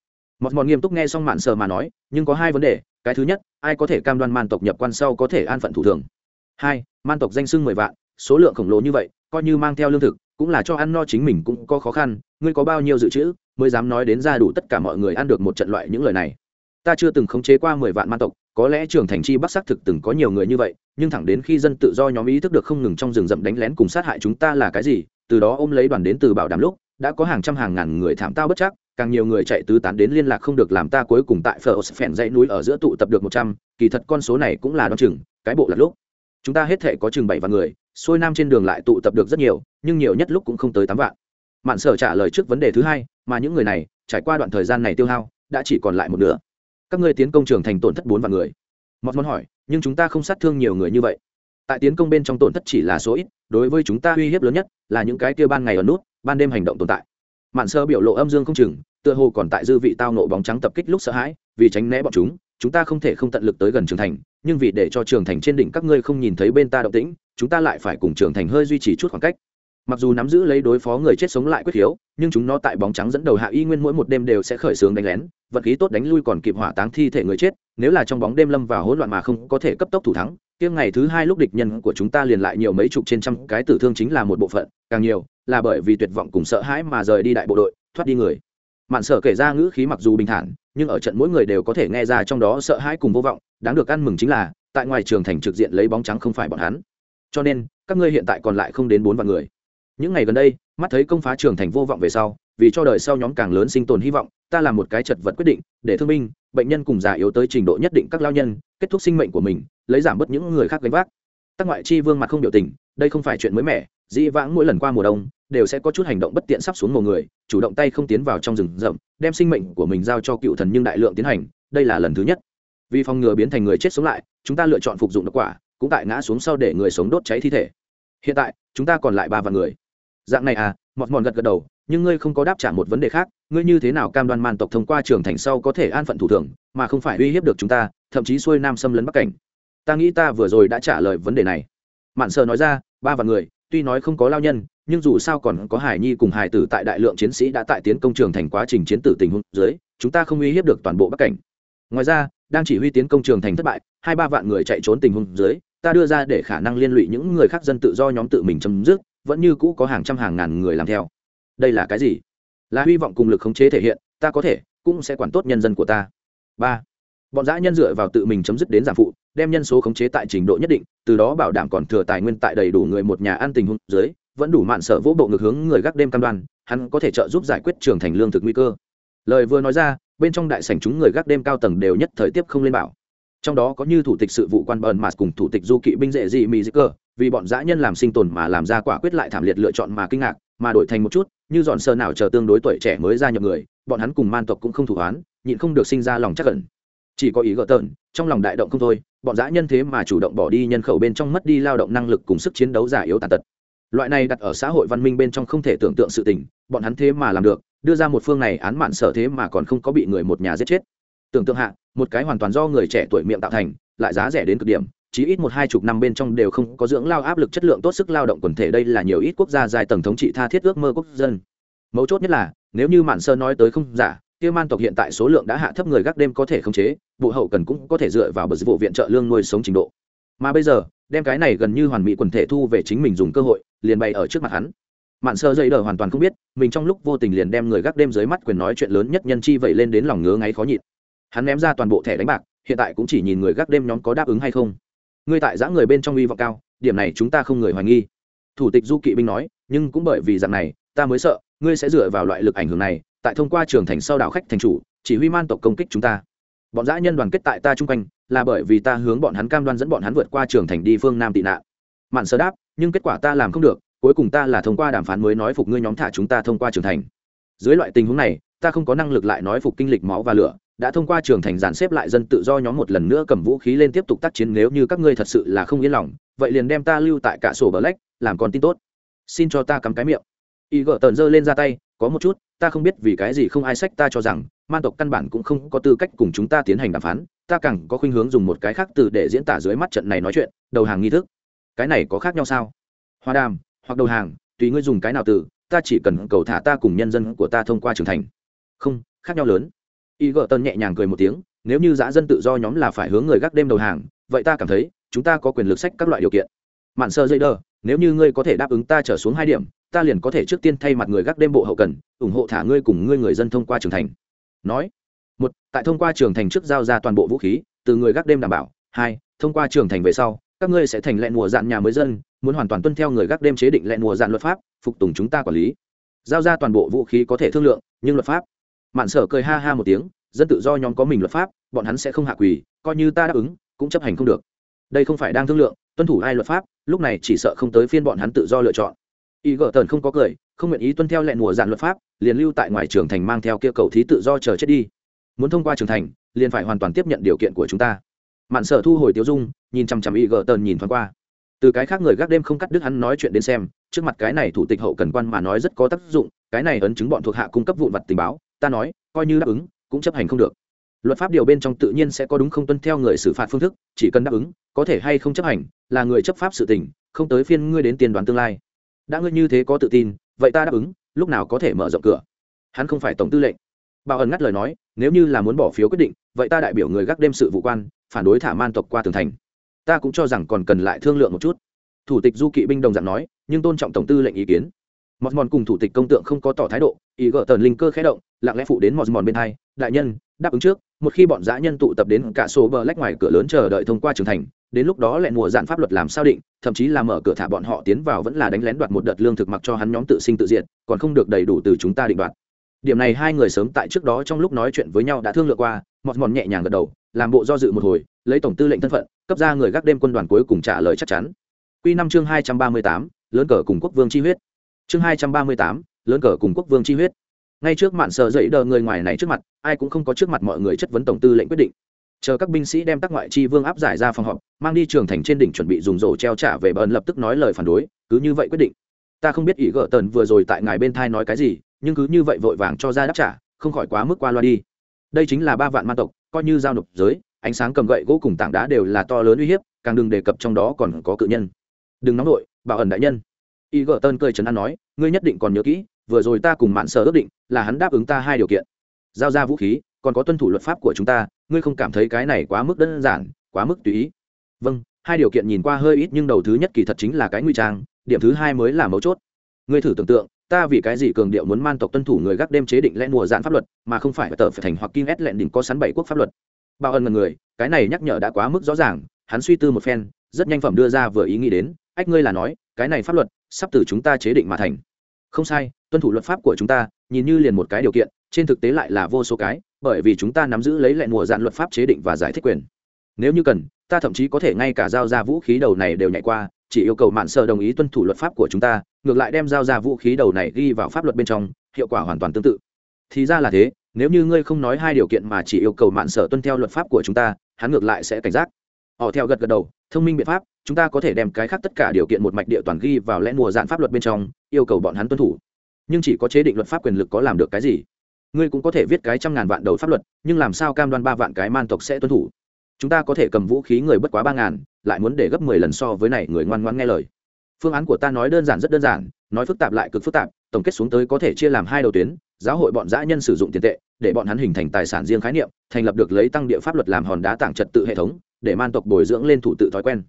S1: Mọt mọt nghiêm túc nghe xong mạn sờ mà nói, nhưng có hai vấn đề. Cái thứ nhất, ai có thể cam đoan man tộc nhập quan sau có thể an phận thủ thường? Hai man tộc danh sưng mười vạn, số lượng khổng lồ như vậy, coi như mang theo lương thực, cũng là cho ăn no chính mình cũng có khó khăn. Ngươi có bao nhiêu dự trữ, mới dám nói đến ra đủ tất cả mọi người ăn được một trận loại những lời này? Ta chưa từng khống chế qua mười vạn man tộc, có lẽ trưởng thành chi bắc xác thực từng có nhiều người như vậy, nhưng thẳng đến khi dân tự do nhóm ý thức được không ngừng trong rừng rậm đánh lén cùng sát hại chúng ta là cái gì, từ đó ôm lấy đoàn đến từ bảo đảm lúc đã có hàng trăm hàng ngàn người thảm tao bất chắc, càng nhiều người chạy tứ tán đến liên lạc không được làm ta cuối cùng tại phở phèn dãy núi ở giữa tụ tập được một trăm, kỳ thật con số này cũng là đo chừng, cái bộ lật lúc. Chúng ta hết thể có chừng bảy vạn người, xuôi nam trên đường lại tụ tập được rất nhiều, nhưng nhiều nhất lúc cũng không tới tám vạn. Mạn sở trả lời trước vấn đề thứ hai, mà những người này, trải qua đoạn thời gian này tiêu hao, đã chỉ còn lại một nửa. Các ngươi tiến công trường thành tổn thất bốn vạn người. Mọt món hỏi, nhưng chúng ta không sát thương nhiều người như vậy. Tại tiến công bên trong tổn thất chỉ là số ít, đối với chúng ta uy hiếp lớn nhất là những cái kia ban ngày ở nút ban đêm hành động tồn tại. Mạn sơ biểu lộ âm dương không chừng, tựa hồ còn tại dư vị tao nộ bóng trắng tập kích lúc sợ hãi, vì tránh né bọn chúng chúng ta không thể không tận lực tới gần trường thành, nhưng vì để cho trường thành trên đỉnh các ngươi không nhìn thấy bên ta động tĩnh, chúng ta lại phải cùng trường thành hơi duy trì chút khoảng cách. Mặc dù nắm giữ lấy đối phó người chết sống lại quyết hiếu, nhưng chúng nó tại bóng trắng dẫn đầu hạ y nguyên mỗi một đêm đều sẽ khởi xướng đánh lén, vật khí tốt đánh lui còn kịp hỏa táng thi thể người chết, nếu là trong bóng đêm lâm vào hỗn loạn mà không có thể cấp tốc thủ thắng, kiêng ngày thứ hai lúc địch nhân của chúng ta liền lại nhiều mấy chục trên trăm cái tử thương chính là một bộ phận, càng nhiều là bởi vì tuyệt vọng cùng sợ hãi mà rời đi đại bộ đội, thoát đi người. Mạn sở kể ra ngữ khí mặc dù bình thản, nhưng ở trận mỗi người đều có thể nghe ra trong đó sợ hãi cùng vô vọng, đáng được ăn mừng chính là, tại ngoài trường thành trực diện lấy bóng trắng không phải bọn hắn. Cho nên, các ngươi hiện tại còn lại không đến bốn vạn người. Những ngày gần đây, mắt thấy công phá trường thành vô vọng về sau, vì cho đời sau nhóm càng lớn sinh tồn hy vọng, ta làm một cái chật vật quyết định, để thương binh, bệnh nhân cùng già yếu tới trình độ nhất định các lao nhân, kết thúc sinh mệnh của mình, lấy giảm bớt những người khác gánh vác. Tác ngoại chi vương mặt không biểu tình, đây không phải chuyện mới mẻ, dĩ vãng mỗi lần qua mùa đông đều sẽ có chút hành động bất tiện sắp xuống một người, chủ động tay không tiến vào trong rừng rậm, đem sinh mệnh của mình giao cho cựu thần nhưng đại lượng tiến hành, đây là lần thứ nhất. Vì phòng ngừa biến thành người chết sống lại, chúng ta lựa chọn phục dụng độc quả, cũng tại ngã xuống sau để người sống đốt cháy thi thể. Hiện tại, chúng ta còn lại ba vạn người. Dạng này à mọt mòn gật gật đầu, nhưng ngươi không có đáp trả một vấn đề khác, ngươi như thế nào cam đoan man tộc thông qua trường thành sau có thể an phận thủ thường, mà không phải uy hiếp được chúng ta, thậm chí xuôi nam xâm lấn bắc cảnh? Ta nghĩ ta vừa rồi đã trả lời vấn đề này. Mạn sơ nói ra, ba vạn người tuy nói không có lao nhân, nhưng dù sao còn có hải nhi cùng hải tử tại đại lượng chiến sĩ đã tại tiến công trường thành quá trình chiến tử tình huống dưới, chúng ta không uy hiếp được toàn bộ bắc cảnh. Ngoài ra, đang chỉ huy tiến công trường thành thất bại, hai ba vạn người chạy trốn tình huống dưới, ta đưa ra để khả năng liên lụy những người khác dân tự do nhóm tự mình chấm dứt, vẫn như cũ có hàng trăm hàng ngàn người làm theo. Đây là cái gì? Là hy vọng cùng lực khống chế thể hiện, ta có thể, cũng sẽ quản tốt nhân dân của ta. Ba bọn dã nhân dựa vào tự mình chấm dứt đến giảm phụ, đem nhân số khống chế tại trình độ nhất định, từ đó bảo đảm còn thừa tài nguyên tại đầy đủ người một nhà ăn tình huống dưới, vẫn đủ mạn sở vỗ bộ ngược hướng người gác đêm cam đoan, hắn có thể trợ giúp giải quyết trường thành lương thực nguy cơ. Lời vừa nói ra, bên trong đại sảnh chúng người gác đêm cao tầng đều nhất thời tiếp không lên bảo. Trong đó có như thủ tịch sự vụ quan bờn mà cùng thủ tịch du kỵ binh dễ dị mỹ dĩ cơ, vì bọn dã nhân làm sinh tồn mà làm ra quả quyết lại thảm liệt lựa chọn mà kinh ngạc, mà đổi thành một chút, như dọn sơ nào chờ tương đối tuổi trẻ mới ra nhập người, bọn hắn cùng man tộc cũng không thủ án nhịn không được sinh ra lòng chắc cẩn chỉ có ý gỡ tợn trong lòng đại động không thôi, bọn dã nhân thế mà chủ động bỏ đi nhân khẩu bên trong mất đi lao động năng lực cùng sức chiến đấu giả yếu tàn tật. Loại này đặt ở xã hội văn minh bên trong không thể tưởng tượng sự tình, bọn hắn thế mà làm được, đưa ra một phương này án mạn sở thế mà còn không có bị người một nhà giết chết. Tưởng tượng hạ, một cái hoàn toàn do người trẻ tuổi miệng tạo thành, lại giá rẻ đến cực điểm chỉ ít một hai chục năm bên trong đều không có dưỡng lao áp lực chất lượng tốt sức lao động quần thể đây là nhiều ít quốc gia dài tầng thống trị tha thiết ước mơ quốc dân. Mấu chốt nhất là, nếu như mạn sơ nói tới không giả kia man tộc hiện tại số lượng đã hạ thấp người gác đêm có thể khống chế, bộ hậu cần cũng có thể dựa vào bờ vụ viện trợ lương nuôi sống trình độ. Mà bây giờ, đem cái này gần như hoàn mỹ quần thể thu về chính mình dùng cơ hội, liền bày ở trước mặt hắn. Mạn sơ dây đờ hoàn toàn không biết, mình trong lúc vô tình liền đem người gác đêm dưới mắt quyền nói chuyện lớn nhất nhân chi vậy lên đến lòng ngứa ngáy khó nhịn. Hắn ném ra toàn bộ thẻ đánh bạc, hiện tại cũng chỉ nhìn người gác đêm nhóm có đáp ứng hay không. Ngươi tại giã người bên trong uy vọng cao, điểm này chúng ta không người hoài nghi. Thủ tịch du kỵ binh nói, nhưng cũng bởi vì dạng này, ta mới sợ, ngươi sẽ dựa vào loại lực ảnh hưởng này tại thông qua trường thành sau đảo khách thành chủ, chỉ huy man tộc công kích chúng ta. Bọn dã nhân đoàn kết tại ta chung quanh, là bởi vì ta hướng bọn hắn cam đoan dẫn bọn hắn vượt qua trường thành đi phương nam tị nạn. Mạn sơ đáp, nhưng kết quả ta làm không được, cuối cùng ta là thông qua đàm phán mới nói phục ngươi nhóm thả chúng ta thông qua trường thành. Dưới loại tình huống này, ta không có năng lực lại nói phục kinh lịch máu và lửa, đã thông qua trường thành dàn xếp lại dân tự do nhóm một lần nữa cầm vũ khí lên tiếp tục tác chiến nếu như các ngươi thật sự là không yên lòng, vậy liền đem ta lưu tại cả sổ bờ lách làm con tin tốt. Xin cho ta cắm cái miệng y gỡ tờn giơ lên ra tay, có một chút, ta không biết vì cái gì không ai sách ta cho rằng man tộc căn bản cũng không có tư cách cùng chúng ta tiến hành đàm phán, ta càng có khuynh hướng dùng một cái khác từ để diễn tả dưới mắt trận này nói chuyện, đầu hàng nghi thức. Cái này có khác nhau sao? Hoa đàm, hoặc đầu hàng, tùy ngươi dùng cái nào từ, ta chỉ cần cầu thả ta cùng nhân dân của ta thông qua trưởng thành. Không, khác nhau lớn. Y gợ tân nhẹ nhàng cười một tiếng, nếu như giã dân tự do nhóm là phải hướng người gác đêm đầu hàng, vậy ta cảm thấy, chúng ta có quyền lực sách các loại điều kiện. Mạn sơ dây đờ nếu như ngươi có thể đáp ứng ta trở xuống hai điểm ta liền có thể trước tiên thay mặt người gác đêm bộ hậu cần, ủng hộ thả ngươi cùng ngươi người dân thông qua trường thành. Nói, một, tại thông qua trường thành trước giao ra toàn bộ vũ khí, từ người gác đêm đảm bảo. Hai, thông qua trường thành về sau, các ngươi sẽ thành lẹn mùa dạn nhà mới dân, muốn hoàn toàn tuân theo người gác đêm chế định lẹn mùa dạn luật pháp, phục tùng chúng ta quản lý. Giao ra toàn bộ vũ khí có thể thương lượng, nhưng luật pháp. Mạn sở cười ha ha một tiếng, dân tự do nhóm có mình luật pháp, bọn hắn sẽ không hạ quỳ, coi như ta đáp ứng, cũng chấp hành không được. Đây không phải đang thương lượng, tuân thủ ai luật pháp, lúc này chỉ sợ không tới phiên bọn hắn tự do lựa chọn y gỡ tần không có cười, không nguyện ý tuân theo lẹn mùa dạn luật pháp, liền lưu tại ngoài trường thành mang theo kia cầu thí tự do chờ chết đi. Muốn thông qua trường thành, liền phải hoàn toàn tiếp nhận điều kiện của chúng ta. Mạn sở thu hồi tiêu dung, nhìn chằm chằm y gỡ tần nhìn thoáng qua. Từ cái khác người gác đêm không cắt đứt hắn nói chuyện đến xem, trước mặt cái này thủ tịch hậu cần quan mà nói rất có tác dụng, cái này ấn chứng bọn thuộc hạ cung cấp vụn vặt tình báo, ta nói, coi như đáp ứng, cũng chấp hành không được. Luật pháp điều bên trong tự nhiên sẽ có đúng không tuân theo người xử phạt phương thức, chỉ cần đáp ứng, có thể hay không chấp hành, là người chấp pháp sự tình, không tới phiên ngươi đến tiền đoán tương lai đã ngươi như thế có tự tin, vậy ta đáp ứng, lúc nào có thể mở rộng cửa? Hắn không phải tổng tư lệnh. Bảo ẩn ngắt lời nói, nếu như là muốn bỏ phiếu quyết định, vậy ta đại biểu người gác đêm sự vụ quan, phản đối thả man tộc qua tường thành. Ta cũng cho rằng còn cần lại thương lượng một chút. Thủ tịch du kỵ binh đồng dạng nói, nhưng tôn trọng tổng tư lệnh ý kiến. Mọt mòn cùng thủ tịch công tượng không có tỏ thái độ, ý gỡ tần linh cơ khé động, lặng lẽ phụ đến mọt mòn bên hai. Đại nhân, đáp ứng trước, một khi bọn dã nhân tụ tập đến cả số bờ lách ngoài cửa lớn chờ đợi thông qua trường thành đến lúc đó lại mùa dạn pháp luật làm sao định, thậm chí là mở cửa thả bọn họ tiến vào vẫn là đánh lén đoạt một đợt lương thực mặc cho hắn nhóm tự sinh tự diệt, còn không được đầy đủ từ chúng ta định đoạt. Điểm này hai người sớm tại trước đó trong lúc nói chuyện với nhau đã thương lượng qua, mọt mòn nhẹ nhàng gật đầu, làm bộ do dự một hồi, lấy tổng tư lệnh thân phận, cấp ra người gác đêm quân đoàn cuối cùng trả lời chắc chắn. Quy năm chương hai trăm ba mươi tám, lớn cờ cùng quốc vương chi huyết. Chương hai trăm ba mươi tám, lớn cờ cùng quốc vương chi huyết. Ngay trước mạn sợ dậy đờ người ngoài này trước mặt, ai cũng không có trước mặt mọi người chất vấn tổng tư lệnh quyết định chờ các binh sĩ đem tác ngoại chi vương áp giải ra phòng họp, mang đi trường thành trên đỉnh chuẩn bị dùng rổ treo trả về bờn lập tức nói lời phản đối, cứ như vậy quyết định. Ta không biết ỷ gỡ tần vừa rồi tại ngài bên thai nói cái gì, nhưng cứ như vậy vội vàng cho ra đáp trả, không khỏi quá mức qua loa đi. Đây chính là ba vạn man tộc, coi như giao nộp giới, ánh sáng cầm gậy gỗ cùng tảng đá đều là to lớn uy hiếp, càng đừng đề cập trong đó còn có cự nhân. Đừng nóng nội bảo ẩn đại nhân. Y gỡ tần cười trấn an nói, ngươi nhất định còn nhớ kỹ, vừa rồi ta cùng mạn sở ước định là hắn đáp ứng ta hai điều kiện. Giao ra vũ khí còn có tuân thủ luật pháp của chúng ta, ngươi không cảm thấy cái này quá mức đơn giản, quá mức tùy ý. Vâng hai điều kiện nhìn qua hơi ít nhưng đầu thứ nhất kỳ thật chính là cái nguy trang, điểm thứ hai mới là mấu chốt. Ngươi thử tưởng tượng, ta vì cái gì cường điệu muốn man tộc tuân thủ người gác đêm chế định lẽ mùa dạn pháp luật, mà không phải tờ phải thành hoặc kim ét lẹn đỉnh có sắn bảy quốc pháp luật. Bao ân mật người, cái này nhắc nhở đã quá mức rõ ràng, hắn suy tư một phen, rất nhanh phẩm đưa ra vừa ý nghĩ đến, ách, ngươi là nói, cái này pháp luật sắp từ chúng ta chế định mà thành. Không sai, tuân thủ luật pháp của chúng ta, nhìn như liền một cái điều kiện, trên thực tế lại là vô số cái bởi vì chúng ta nắm giữ lấy lệ mùa dạn luật pháp chế định và giải thích quyền. Nếu như cần, ta thậm chí có thể ngay cả giao ra vũ khí đầu này đều nhảy qua, chỉ yêu cầu mạn sợ đồng ý tuân thủ luật pháp của chúng ta, ngược lại đem giao ra vũ khí đầu này ghi vào pháp luật bên trong, hiệu quả hoàn toàn tương tự. Thì ra là thế, nếu như ngươi không nói hai điều kiện mà chỉ yêu cầu mạn sở tuân theo luật pháp của chúng ta, hắn ngược lại sẽ cảnh giác. Họ theo gật gật đầu, thông minh biện pháp, chúng ta có thể đem cái khác tất cả điều kiện một mạch địa toàn ghi vào lẽ mùa dạn pháp luật bên trong, yêu cầu bọn hắn tuân thủ. Nhưng chỉ có chế định luật pháp quyền lực có làm được cái gì? Ngươi cũng có thể viết cái trăm ngàn vạn đầu pháp luật, nhưng làm sao cam đoan ba vạn cái man tộc sẽ tuân thủ? Chúng ta có thể cầm vũ khí người bất quá ba ngàn, lại muốn để gấp mười lần so với này người ngoan ngoãn nghe lời. Phương án của ta nói đơn giản rất đơn giản, nói phức tạp lại cực phức tạp, tổng kết xuống tới có thể chia làm hai đầu tuyến, giáo hội bọn dã nhân sử dụng tiền tệ, để bọn hắn hình thành tài sản riêng khái niệm, thành lập được lấy tăng địa pháp luật làm hòn đá tảng trật tự hệ thống, để man tộc bồi dưỡng lên thủ tự thói quen.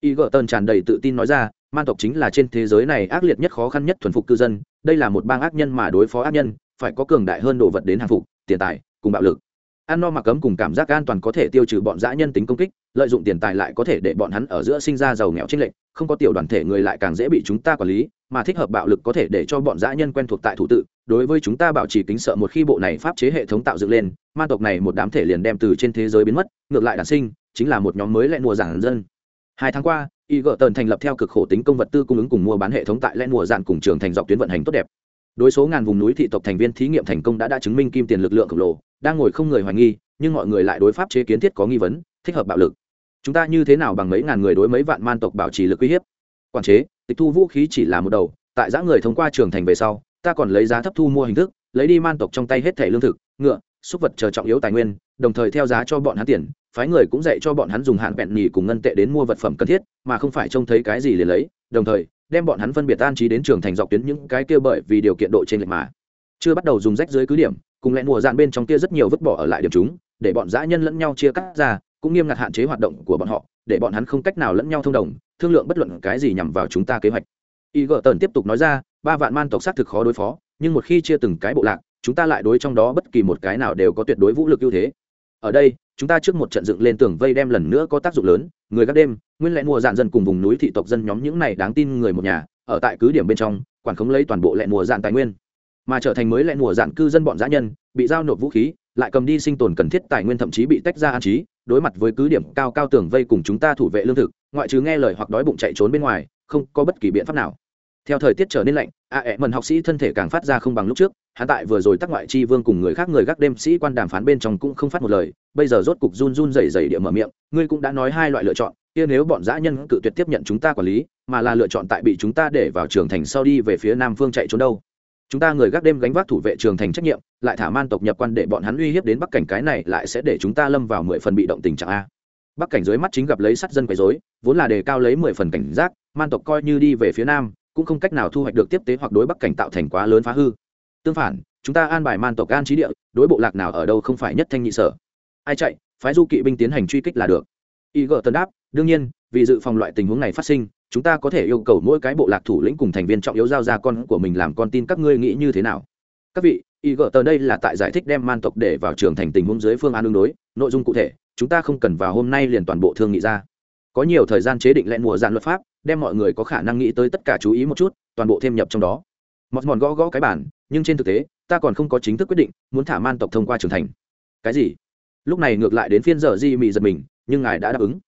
S1: Y gợ tơn tràn đầy tự tin nói ra, man tộc chính là trên thế giới này ác liệt nhất khó khăn nhất thuần phục cư dân, đây là một bang ác nhân mà đối phó ác nhân phải có cường đại hơn đồ vật đến hàng phục, tiền tài, cùng bạo lực. Ăn no mặc cấm cùng cảm giác an toàn có thể tiêu trừ bọn dã nhân tính công kích, lợi dụng tiền tài lại có thể để bọn hắn ở giữa sinh ra giàu nghèo tranh lệch, không có tiểu đoàn thể người lại càng dễ bị chúng ta quản lý, mà thích hợp bạo lực có thể để cho bọn dã nhân quen thuộc tại thủ tự, đối với chúng ta bảo trì kính sợ một khi bộ này pháp chế hệ thống tạo dựng lên man tộc này một đám thể liền đem từ trên thế giới biến mất, ngược lại đản sinh, chính là một nhóm mới lại mùa giản dân. Hai tháng qua y gợ tần thành lập theo cực khổ tính công vật tư cung ứng cùng mua bán hệ thống tại lẽ mùa giản cùng trường thành dọc tuyến vận hành tốt đẹp đối số ngàn vùng núi thị tộc thành viên thí nghiệm thành công đã đã chứng minh kim tiền lực lượng khổng lồ, đang ngồi không người hoài nghi, nhưng mọi người lại đối pháp chế kiến thiết có nghi vấn, thích hợp bạo lực. Chúng ta như thế nào bằng mấy ngàn người đối mấy vạn man tộc bảo trì lực uy hiếp? Quản chế, tịch thu vũ khí chỉ là một đầu, tại giã người thông qua trường thành về sau, ta còn lấy giá thấp thu mua hình thức, lấy đi man tộc trong tay hết thẻ lương thực, ngựa, súc vật chờ trọng yếu tài nguyên, đồng thời theo giá cho bọn hắn tiền, phái người cũng dạy cho bọn hắn dùng hạn bẹn nhì cùng ngân tệ đến mua vật phẩm cần thiết, mà không phải trông thấy cái gì liền lấy, đồng thời đem bọn hắn phân biệt an trí đến trường thành dọc tuyến những cái kia bởi vì điều kiện độ trên lệch mà. Chưa bắt đầu dùng rách dưới cứ điểm, cùng lẽ mùa dạn bên trong kia rất nhiều vứt bỏ ở lại điểm chúng, để bọn dã nhân lẫn nhau chia cắt ra, cũng nghiêm ngặt hạn chế hoạt động của bọn họ, để bọn hắn không cách nào lẫn nhau thông đồng, thương lượng bất luận cái gì nhằm vào chúng ta kế hoạch. Y gợ tần tiếp tục nói ra, ba vạn man tộc xác thực khó đối phó, nhưng một khi chia từng cái bộ lạc, chúng ta lại đối trong đó bất kỳ một cái nào đều có tuyệt đối vũ lực ưu thế. Ở đây chúng ta trước một trận dựng lên tường vây đem lần nữa có tác dụng lớn, người các đêm, nguyên lẽ mùa dạn dân cùng vùng núi thị tộc dân nhóm những này đáng tin người một nhà, ở tại cứ điểm bên trong, quản khống lấy toàn bộ lẹ mùa dạn tài nguyên. Mà trở thành mới lẹ mùa dạn cư dân bọn giã nhân, bị giao nộp vũ khí, lại cầm đi sinh tồn cần thiết tài nguyên thậm chí bị tách ra an trí, đối mặt với cứ điểm cao cao tường vây cùng chúng ta thủ vệ lương thực, ngoại trừ nghe lời hoặc đói bụng chạy trốn bên ngoài, không có bất kỳ biện pháp nào theo thời tiết trở nên lạnh, a ẹ mần học sĩ thân thể càng phát ra không bằng lúc trước, hắn tại vừa rồi tắc ngoại chi vương cùng người khác người gác đêm sĩ quan đàm phán bên trong cũng không phát một lời, bây giờ rốt cục run run rẩy rẩy địa mở miệng, ngươi cũng đã nói hai loại lựa chọn, kia nếu bọn dã nhân cự tuyệt tiếp nhận chúng ta quản lý, mà là lựa chọn tại bị chúng ta để vào trường thành sau đi về phía nam phương chạy trốn đâu. Chúng ta người gác đêm gánh vác thủ vệ trường thành trách nhiệm, lại thả man tộc nhập quan để bọn hắn uy hiếp đến bắc cảnh cái này lại sẽ để chúng ta lâm vào mười phần bị động tình trạng a. Bắc cảnh dưới mắt chính gặp lấy sát dân quấy rối, vốn là đề cao lấy mười phần cảnh giác, man tộc coi như đi về phía nam cũng không cách nào thu hoạch được tiếp tế hoặc đối bắc cảnh tạo thành quá lớn phá hư. Tương phản, chúng ta an bài man tộc an trí địa, đối bộ lạc nào ở đâu không phải nhất thanh nhị sở. Ai chạy, phái du kỵ binh tiến hành truy kích là được. Y gờ tân đáp, đương nhiên, vì dự phòng loại tình huống này phát sinh, chúng ta có thể yêu cầu mỗi cái bộ lạc thủ lĩnh cùng thành viên trọng yếu giao ra con của mình làm con tin các ngươi nghĩ như thế nào. Các vị y gờ tờ đây là tại giải thích đem man tộc để vào trường thành tình huống dưới phương án đương đối, nội dung cụ thể, chúng ta không cần vào hôm nay liền toàn bộ thương nghị ra. Có nhiều thời gian chế định lẽ mùa dạn luật pháp đem mọi người có khả năng nghĩ tới tất cả chú ý một chút, toàn bộ thêm nhập trong đó. Mọt mòn gõ gõ cái bản nhưng trên thực tế, ta còn không có chính thức quyết định muốn thả man tộc thông qua trưởng thành. Cái gì? Lúc này ngược lại đến phiên giờ di mị giật mình, nhưng ngài đã đáp ứng.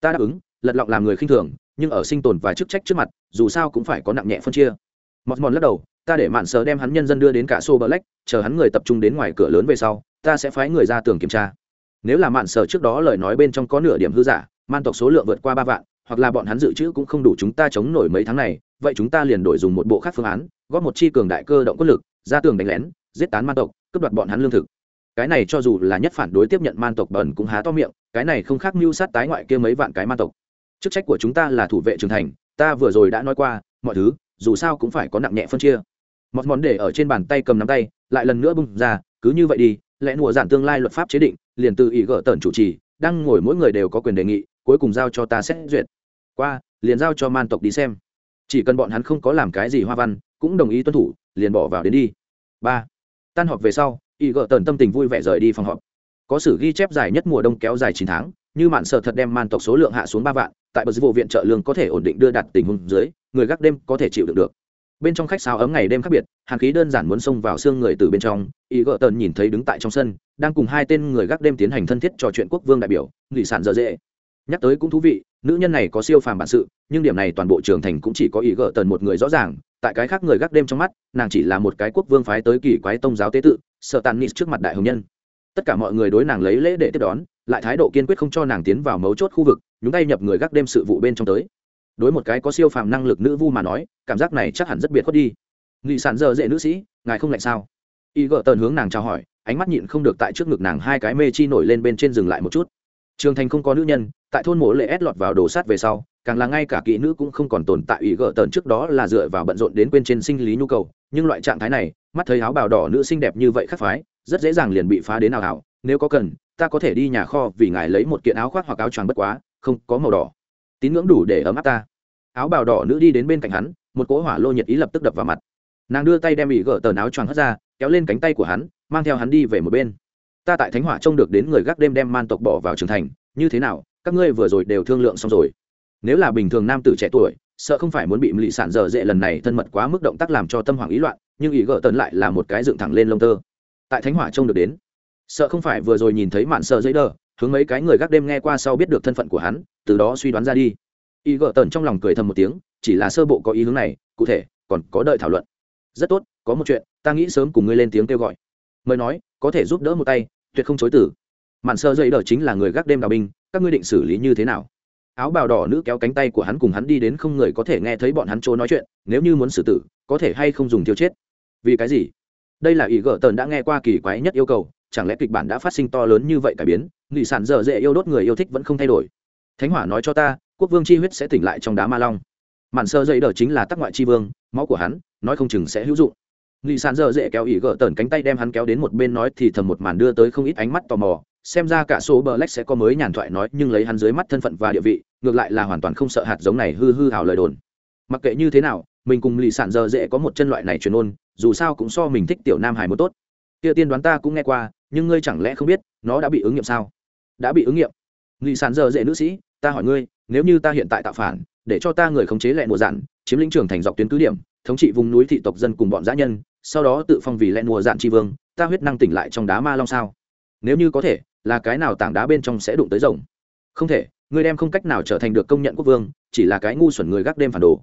S1: Ta đáp ứng, lật lọng làm người khinh thường, nhưng ở sinh tồn và chức trách trước mặt, dù sao cũng phải có nặng nhẹ phân chia. Mọt mòn lắc đầu, ta để mạn sờ đem hắn nhân dân đưa đến cả xô bờ lách, chờ hắn người tập trung đến ngoài cửa lớn về sau, ta sẽ phái người ra tường kiểm tra. Nếu là mạn sờ trước đó lời nói bên trong có nửa điểm hư giả, man tộc số lượng vượt qua ba vạn hoặc là bọn hắn dự trữ cũng không đủ chúng ta chống nổi mấy tháng này, vậy chúng ta liền đổi dùng một bộ khác phương án, góp một chi cường đại cơ động quân lực, ra tường đánh lén, giết tán man tộc, cướp đoạt bọn hắn lương thực. Cái này cho dù là nhất phản đối tiếp nhận man tộc bẩn cũng há to miệng, cái này không khác mưu sát tái ngoại kia mấy vạn cái man tộc. Chức trách của chúng ta là thủ vệ trưởng thành, ta vừa rồi đã nói qua, mọi thứ, dù sao cũng phải có nặng nhẹ phân chia. Một món để ở trên bàn tay cầm nắm tay, lại lần nữa bung ra, cứ như vậy đi, lẽ mùa giản tương lai luật pháp chế định, liền từ ý gỡ tần chủ trì, đang ngồi mỗi người đều có quyền đề nghị cuối cùng giao cho ta xét duyệt. Qua, liền giao cho man tộc đi xem. Chỉ cần bọn hắn không có làm cái gì hoa văn, cũng đồng ý tuân thủ, liền bỏ vào đến đi. Ba, tan họp về sau, y gợ tần tâm tình vui vẻ rời đi phòng họp. Có sử ghi chép dài nhất mùa đông kéo dài chín tháng, như mạn sợ thật đem man tộc số lượng hạ xuống ba vạn, tại bờ vụ viện trợ lương có thể ổn định đưa đặt tình huống dưới, người gác đêm có thể chịu được được. Bên trong khách sáo ấm ngày đêm khác biệt, hàng khí đơn giản muốn xông vào xương người từ bên trong, y gợ tần nhìn thấy đứng tại trong sân, đang cùng hai tên người gác đêm tiến hành thân thiết trò chuyện quốc vương đại biểu nghị sản dở dễ nhắc tới cũng thú vị, nữ nhân này có siêu phàm bản sự, nhưng điểm này toàn bộ trường thành cũng chỉ có ý gỡ tần một người rõ ràng, tại cái khác người gác đêm trong mắt, nàng chỉ là một cái quốc vương phái tới kỳ quái tông giáo tế tự, sợ tàn nít trước mặt đại hồng nhân. Tất cả mọi người đối nàng lấy lễ để tiếp đón, lại thái độ kiên quyết không cho nàng tiến vào mấu chốt khu vực, nhúng tay nhập người gác đêm sự vụ bên trong tới. Đối một cái có siêu phàm năng lực nữ vu mà nói, cảm giác này chắc hẳn rất biệt khuất đi. Nghị sản giờ dễ nữ sĩ, ngài không lạnh sao? Y gợ tần hướng nàng chào hỏi, ánh mắt nhịn không được tại trước ngực nàng hai cái mê chi nổi lên bên trên dừng lại một chút trường thành không có nữ nhân, tại thôn mộ lệ ép lọt vào đồ sát về sau, càng là ngay cả kỹ nữ cũng không còn tồn tại ủy gỡ tần trước đó là dựa vào bận rộn đến quên trên sinh lý nhu cầu. Nhưng loại trạng thái này, mắt thấy áo bào đỏ nữ xinh đẹp như vậy khắc phái, rất dễ dàng liền bị phá đến nào hảo nếu có cần, ta có thể đi nhà kho vì ngài lấy một kiện áo khoác hoặc áo choàng bất quá, không có màu đỏ. Tín ngưỡng đủ để ấm áp ta. Áo bào đỏ nữ đi đến bên cạnh hắn, một cỗ hỏa lô nhiệt ý lập tức đập vào mặt. Nàng đưa tay đem ủy gỡ tờn áo choàng hất ra, kéo lên cánh tay của hắn, mang theo hắn đi về một bên ta tại thánh hỏa trông được đến người gác đêm đem man tộc bỏ vào trường thành, như thế nào, các ngươi vừa rồi đều thương lượng xong rồi. Nếu là bình thường nam tử trẻ tuổi, sợ không phải muốn bị lì sản dở dễ lần này thân mật quá mức động tác làm cho tâm hoàng ý loạn, nhưng ý gỡ tần lại là một cái dựng thẳng lên lông tơ. Tại thánh hỏa trông được đến, sợ không phải vừa rồi nhìn thấy mạn sợ giấy đờ, hướng mấy cái người gác đêm nghe qua sau biết được thân phận của hắn, từ đó suy đoán ra đi. Ý gỡ tần trong lòng cười thầm một tiếng, chỉ là sơ bộ có ý hướng này, cụ thể, còn có đợi thảo luận. Rất tốt, có một chuyện, ta nghĩ sớm cùng ngươi lên tiếng kêu gọi. Mời nói có thể giúp đỡ một tay, tuyệt không chối tử mạn sơ dây đờ chính là người gác đêm đào binh, các ngươi định xử lý như thế nào? Áo bào đỏ nữ kéo cánh tay của hắn cùng hắn đi đến không người có thể nghe thấy bọn hắn chỗ nói chuyện, nếu như muốn xử tử, có thể hay không dùng thiêu chết. Vì cái gì? Đây là ý gỡ tần đã nghe qua kỳ quái nhất yêu cầu, chẳng lẽ kịch bản đã phát sinh to lớn như vậy cải biến nghị sản dở dễ yêu đốt người yêu thích vẫn không thay đổi. Thánh hỏa nói cho ta, quốc vương chi huyết sẽ tỉnh lại trong đá ma long. Mạn sơ dây đờ chính là tắc ngoại chi vương, máu của hắn, nói không chừng sẽ hữu dụng nghị sản dở dễ kéo ỉ gỡ tần cánh tay đem hắn kéo đến một bên nói thì thầm một màn đưa tới không ít ánh mắt tò mò. Xem ra cả số bờ lách sẽ có mới nhàn thoại nói, nhưng lấy hắn dưới mắt thân phận và địa vị, ngược lại là hoàn toàn không sợ hạt giống này hư hư hào lời đồn. Mặc kệ như thế nào, mình cùng lì sản giờ dễ có một chân loại này truyền ôn, dù sao cũng so mình thích tiểu nam hải một tốt. Kia tiên đoán ta cũng nghe qua, nhưng ngươi chẳng lẽ không biết, nó đã bị ứng nghiệm sao? Đã bị ứng nghiệm. Lì sản giờ dễ nữ sĩ, ta hỏi ngươi, nếu như ta hiện tại tạo phản, để cho ta người khống chế lại mùa dạn, chiếm lĩnh trường thành dọc tuyến cứ điểm, thống trị vùng núi thị tộc dân cùng bọn giã nhân sau đó tự phong vì lẹn mùa dạn tri vương, ta huyết năng tỉnh lại trong đá ma long sao? Nếu như có thể, là cái nào tảng đá bên trong sẽ đụng tới rồng? Không thể, ngươi đem không cách nào trở thành được công nhận quốc vương, chỉ là cái ngu xuẩn người gác đêm phản đồ.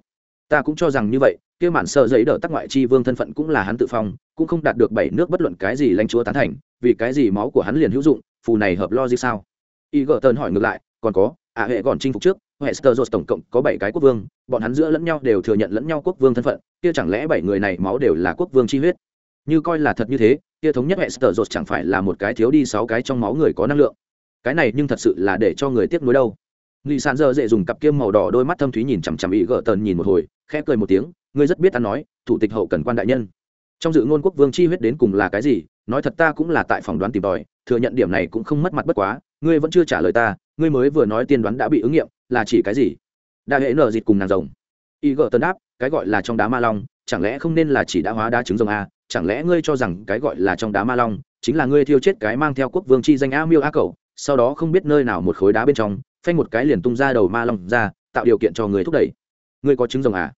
S1: Ta cũng cho rằng như vậy, kia mản sợ giấy đỡ tắc ngoại chi vương thân phận cũng là hắn tự phong, cũng không đạt được bảy nước bất luận cái gì lãnh chúa tán thành, vì cái gì máu của hắn liền hữu dụng, phù này hợp lo gì sao? Y gờ tơn hỏi ngược lại, còn có ả à hệ còn chinh phục trước hester dột tổng cộng có bảy cái quốc vương, bọn hắn giữa lẫn nhau đều thừa nhận lẫn nhau quốc vương thân phận kia chẳng lẽ bảy người này máu đều là quốc vương chi huyết như coi là thật như thế kia thống nhất hệ sở dột chẳng phải là một cái thiếu đi sáu cái trong máu người có năng lượng cái này nhưng thật sự là để cho người tiếc nuối đâu Lý sàn dơ dễ dùng cặp kiêm màu đỏ đôi mắt thâm thúy nhìn chằm chằm ý gỡ tần nhìn một hồi, khẽ cười một tiếng, ngươi rất biết ăn nói, thủ tịch hậu cần quan đại nhân. Trong dự ngôn quốc vương chi huyết đến cùng là cái gì, nói thật ta cũng là tại phòng đoán tìm tòi, thừa nhận điểm này cũng không mất mặt bất quá, ngươi vẫn chưa trả lời ta, ngươi mới vừa nói tiên đoán đã bị ứng nghiệm, là chỉ cái gì? Đại hệ nở dịch cùng nàng rồng. Y gỡ tần đáp, cái gọi là trong đá ma long, chẳng lẽ không nên là chỉ đã hóa đá trứng rồng a, chẳng lẽ ngươi cho rằng cái gọi là trong đá ma long, chính là ngươi thiêu chết cái mang theo quốc vương chi danh a miêu a cầu, sau đó không biết nơi nào một khối đá bên trong phanh một cái liền tung ra đầu ma long ra tạo điều kiện cho người thúc đẩy. Ngươi có trứng rồng à?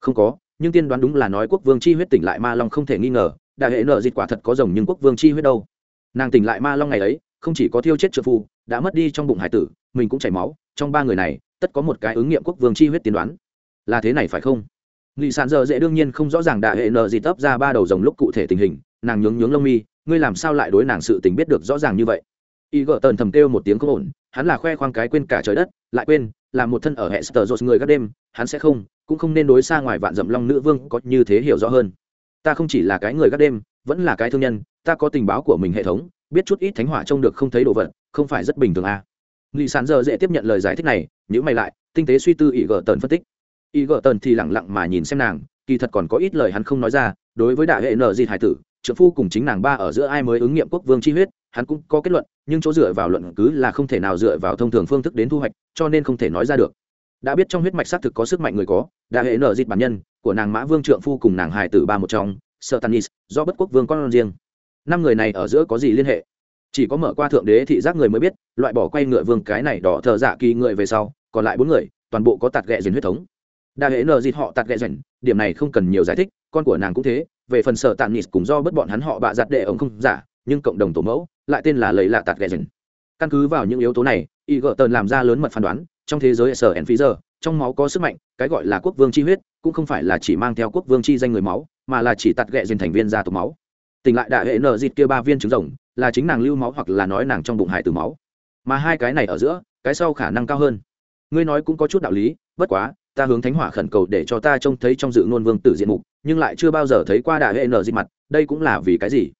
S1: Không có nhưng tiên đoán đúng là nói quốc vương chi huyết tỉnh lại ma long không thể nghi ngờ đại hệ nợ dịch quả thật có rồng nhưng quốc vương chi huyết đâu. Nàng tỉnh lại ma long ngày ấy không chỉ có thiêu chết trợ phu đã mất đi trong bụng hải tử mình cũng chảy máu trong ba người này tất có một cái ứng nghiệm quốc vương chi huyết tiên đoán. Là thế này phải không? Nghị sản giờ dễ đương nhiên không rõ ràng đại hệ nợ gì tấp ra ba đầu rồng lúc cụ thể tình hình, nàng nhướng nhướng lông mi, ngươi làm sao lại đối nàng sự tình biết được rõ ràng như vậy? Y gợ tần thầm kêu một tiếng không ổn, hắn là khoe khoang cái quên cả trời đất, lại quên, là một thân ở hệ sờ dột người các đêm, hắn sẽ không, cũng không nên đối xa ngoài vạn dậm long nữ vương có như thế hiểu rõ hơn. Ta không chỉ là cái người các đêm, vẫn là cái thương nhân, ta có tình báo của mình hệ thống, biết chút ít thánh hỏa trông được không thấy đồ vật, không phải rất bình thường à. nghị sản giờ dễ tiếp nhận lời giải thích này nhữ mày lại, tinh tế suy tư y gợ tần phân tích y gợ tần thì lẳng lặng mà nhìn xem nàng, kỳ thật còn có ít lời hắn không nói ra, đối với đại hệ nợ di hải tử trợ phu cùng chính nàng ba ở giữa ai mới ứng nghiệm quốc vương chi huyết, hắn cũng có kết luận, nhưng chỗ dựa vào luận cứ là không thể nào dựa vào thông thường phương thức đến thu hoạch, cho nên không thể nói ra được. Đã biết trong huyết mạch xác thực có sức mạnh người có, đại hệ nở dịt bản nhân, của nàng mã vương trượng phu cùng nàng hải tử ba một trong sợ tanis do bất quốc vương con riêng. Năm người này ở giữa có gì liên hệ? Chỉ có mở qua thượng đế thị giác người mới biết, loại bỏ quay ngựa vương cái này đỏ thợ dạ kỳ người về sau, còn lại bốn người, toàn bộ có tạt ghẹ dền huyết thống đa hệ nờ dịt họ tạt ghẹ rảnh điểm này không cần nhiều giải thích, con của nàng cũng thế, về phần sở tạm nịt cùng do bất bọn hắn họ bạ giặt đệ ổng không giả, nhưng cộng đồng tổ mẫu, lại tên là lầy lạ tạt ghẹ rảnh căn cứ vào những yếu tố này, y gợ tần làm ra lớn mật phán đoán, trong thế giới sở en phí giờ trong máu có sức mạnh, cái gọi là quốc vương chi huyết, cũng không phải là chỉ mang theo quốc vương chi danh người máu, mà là chỉ tạt ghẹ dền thành viên gia tộc máu. Tỉnh lại đại hệ nợ dịt kia ba viên trứng rồng, là chính nàng lưu máu hoặc là nói nàng trong bụng hải từ máu. Mà hai cái này ở giữa, cái sau khả năng cao hơn. Ngươi nói cũng có chút đạo lý, bất quá ta hướng thánh hỏa khẩn cầu để cho ta trông thấy trong dự ngôn vương tử diện mục, nhưng lại chưa bao giờ thấy qua đại hệ nở dịp mặt, đây cũng là vì cái gì?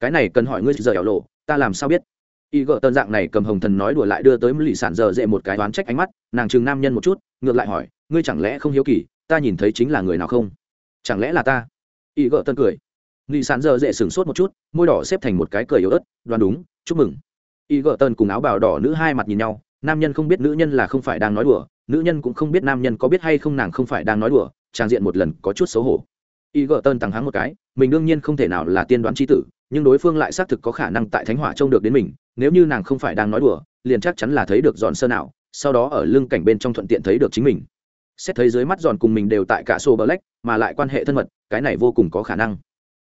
S1: Cái này cần hỏi ngươi giờ ảo lộ, ta làm sao biết? Y gợ tân dạng này cầm hồng thần nói đùa lại đưa tới lì sản giờ dễ một cái đoán trách ánh mắt, nàng chừng nam nhân một chút, ngược lại hỏi, ngươi chẳng lẽ không hiếu kỳ, ta nhìn thấy chính là người nào không? Chẳng lẽ là ta? Y gợ tân cười. Lì sản giờ dễ sửng sốt một chút, môi đỏ xếp thành một cái cười yếu ớt đoán đúng, chúc mừng. Y gợ tân cùng áo bào đỏ nữ hai mặt nhìn nhau, nam nhân không biết nữ nhân là không phải đang nói đùa nữ nhân cũng không biết nam nhân có biết hay không nàng không phải đang nói đùa trang diện một lần có chút xấu hổ. Y gờ tân tăng hắng một cái, mình đương nhiên không thể nào là tiên đoán c tử, nhưng đối phương lại xác thực có khả năng tại thánh hỏa trông được đến mình, nếu như nàng không phải đang nói đùa, liền chắc chắn là thấy được giòn sơ nào, sau đó ở lưng cảnh bên trong thuận tiện thấy được chính mình. Xét thấy dưới mắt giòn cùng mình đều tại cả sô black mà lại quan hệ thân mật, cái này vô cùng có khả năng.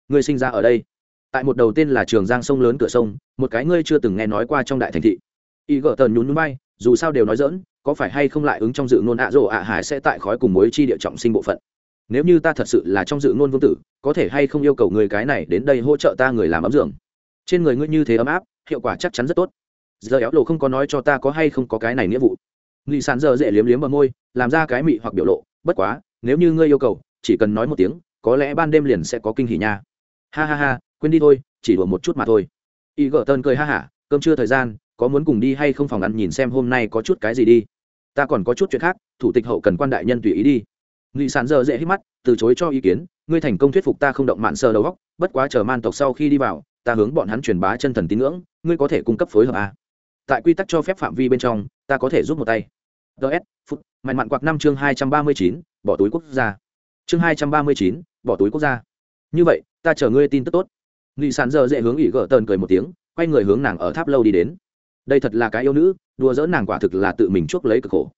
S1: Người sinh ra ở đây. Tại một đầu tên là trường giang sông lớn cửa sông, một cái ngươi chưa từng nghe nói qua trong đại thành thị. Y gỡ tần nhún núi bay dù sao đều nói dỡn, có phải hay không lại ứng trong dự ngôn ạ rộ ạ hải sẽ tại khói cùng mối chi địa trọng sinh bộ phận? Nếu như ta thật sự là trong dự ngôn vương tử, có thể hay không yêu cầu người cái này đến đây hỗ trợ ta người làm ấm giường? Trên người ngươi như thế ấm áp, hiệu quả chắc chắn rất tốt. Giờ éo lộ không có nói cho ta có hay không có cái này nghĩa vụ. Nghị sàn giờ dễ liếm liếm vào môi, làm ra cái mị hoặc biểu lộ, bất quá, nếu như ngươi yêu cầu, chỉ cần nói một tiếng, có lẽ ban đêm liền sẽ có kinh hỉ nha. Ha ha ha, quên đi thôi, chỉ đùa một chút mà thôi. Y gở tơn cười ha hả, cơm trưa thời gian có muốn cùng đi hay không phòng ăn nhìn xem hôm nay có chút cái gì đi. Ta còn có chút chuyện khác, thủ tịch hậu cần quan đại nhân tùy ý đi. Nghị sản giờ dễ hít mắt, từ chối cho ý kiến, ngươi thành công thuyết phục ta không động mạn sơ đầu góc bất quá chờ man tộc sau khi đi vào, ta hướng bọn hắn truyền bá chân thần tín ngưỡng, ngươi có thể cung cấp phối hợp à. tại quy tắc cho phép phạm vi bên trong, ta có thể giúp một tay. Ts phút mạnh mạn quạc năm chương hai trăm ba mươi chín, bỏ túi quốc gia. Chương hai trăm ba mươi chín, bỏ túi quốc gia. Như vậy, ta chờ ngươi tin tức tốt. Nghị sản giờ dễ hướng ỉ gỡ tờn cười một tiếng, quay người hướng nàng ở tháp lâu đi đến đây thật là cái yêu nữ, đùa dỡ nàng quả thực là tự mình chuốc lấy cực khổ.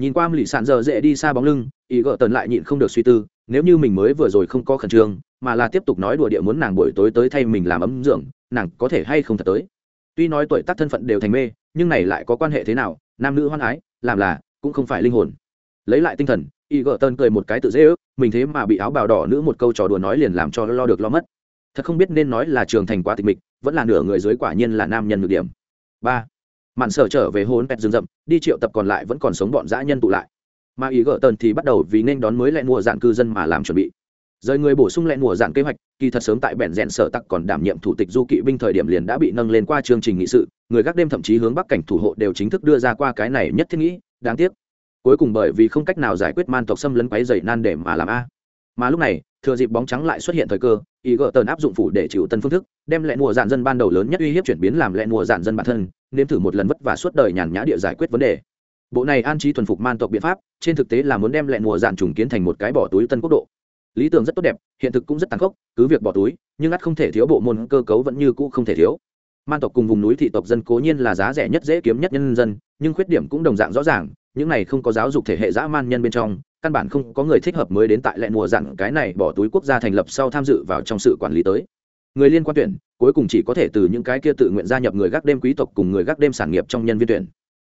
S1: Nhìn qua lì sản giờ dễ đi xa bóng lưng, ý gỡ tần lại nhịn không được suy tư, nếu như mình mới vừa rồi không có khẩn trương, mà là tiếp tục nói đùa địa muốn nàng buổi tối tới thay mình làm ấm dưỡng nàng có thể hay không thật tới? Tuy nói tuổi tác thân phận đều thành mê, nhưng này lại có quan hệ thế nào? Nam nữ hoan ái, làm là, cũng không phải linh hồn. Lấy lại tinh thần y gỡ tần cười một cái tự dễ ước, mình thế mà bị áo bào đỏ nữ một câu trò đùa nói liền làm cho lo được lo mất. Thật không biết nên nói là trường thành quá tịch mịch, vẫn là nửa người dưới quả nhiên là nam nhân ngược điểm. Ba mạn sở trở về hôn pet rừng rậm, đi triệu tập còn lại vẫn còn sống bọn dã nhân tụ lại. Mà ý gỡ tần thì bắt đầu vì nên đón mới lẹ mùa dạng cư dân mà làm chuẩn bị. Rời người bổ sung lẹ mùa dạng kế hoạch, kỳ thật sớm tại bẻn rèn sở tặc còn đảm nhiệm thủ tịch du kỵ binh thời điểm liền đã bị nâng lên qua chương trình nghị sự, người gác đêm thậm chí hướng bắc cảnh thủ hộ đều chính thức đưa ra qua cái này nhất thiết nghĩ, đáng tiếc. Cuối cùng bởi vì không cách nào giải quyết man tộc xâm lấn quấy dày nan để mà làm a mà lúc này, thừa dịp bóng trắng lại xuất hiện thời cơ ý gỡ tần áp dụng phủ để chịu tân phương thức, đem lẹ mùa dạn dân ban đầu lớn nhất uy hiếp chuyển biến làm lẹ mùa dạn dân bản thân, nếm thử một lần vất vả suốt đời nhàn nhã địa giải quyết vấn đề. Bộ này an trí thuần phục man tộc biện pháp, trên thực tế là muốn đem lẹ mùa dạn trùng kiến thành một cái bỏ túi tân quốc độ. Lý tưởng rất tốt đẹp, hiện thực cũng rất tàn khốc, cứ việc bỏ túi, nhưng ắt không thể thiếu bộ môn cơ cấu vẫn như cũ không thể thiếu. Man tộc cùng vùng núi thị tộc dân cố nhiên là giá rẻ nhất dễ kiếm nhất nhân dân, nhưng khuyết điểm cũng đồng dạng rõ ràng, những này không có giáo dục thể hệ dã man nhân bên trong căn bản không có người thích hợp mới đến tại lại mùa dặn cái này bỏ túi quốc gia thành lập sau tham dự vào trong sự quản lý tới. Người liên quan tuyển, cuối cùng chỉ có thể từ những cái kia tự nguyện gia nhập người gác đêm quý tộc cùng người gác đêm sản nghiệp trong nhân viên tuyển.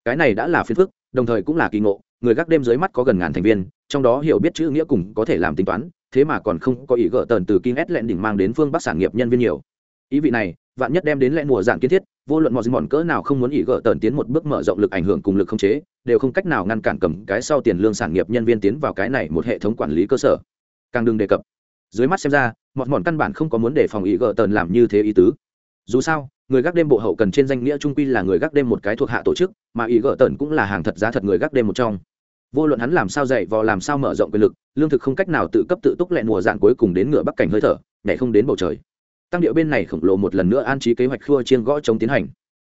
S1: Cái này đã là phiền phức, đồng thời cũng là kỳ ngộ, người gác đêm dưới mắt có gần ngàn thành viên, trong đó hiểu biết chữ nghĩa cùng có thể làm tính toán, thế mà còn không có ý gỡ tần từ kinh ét lẹn đỉnh mang đến phương bắc sản nghiệp nhân viên nhiều. Ý vị này, vạn nhất đem đến lẽ mùa dạng kiến thiết vô luận mọi dinh mòn cỡ nào không muốn ý gỡ tần tiến một bước mở rộng lực ảnh hưởng cùng lực không chế, đều không cách nào ngăn cản cầm cái sau tiền lương sản nghiệp nhân viên tiến vào cái này một hệ thống quản lý cơ sở. Càng đừng đề cập. Dưới mắt xem ra mọt mòn căn bản không có muốn để phòng ý gỡ tần làm như thế ý tứ. Dù sao, người gác đêm bộ hậu cần trên danh nghĩa trung quy là người gác đêm một cái thuộc hạ tổ chức, mà ý gỡ tần cũng là hàng thật giá thật người gác đêm một trong. Vô luận hắn làm sao dạy vò làm sao mở rộng quyền lực, lương thực không cách nào tự cấp tự túc lẹn mùa dạng cuối cùng đến ngựa bắc cảnh hơi thở, nhảy không đến bầu trời tăng điệu bên này khổng lồ một lần nữa an trí kế hoạch khua chiên gõ chống tiến hành.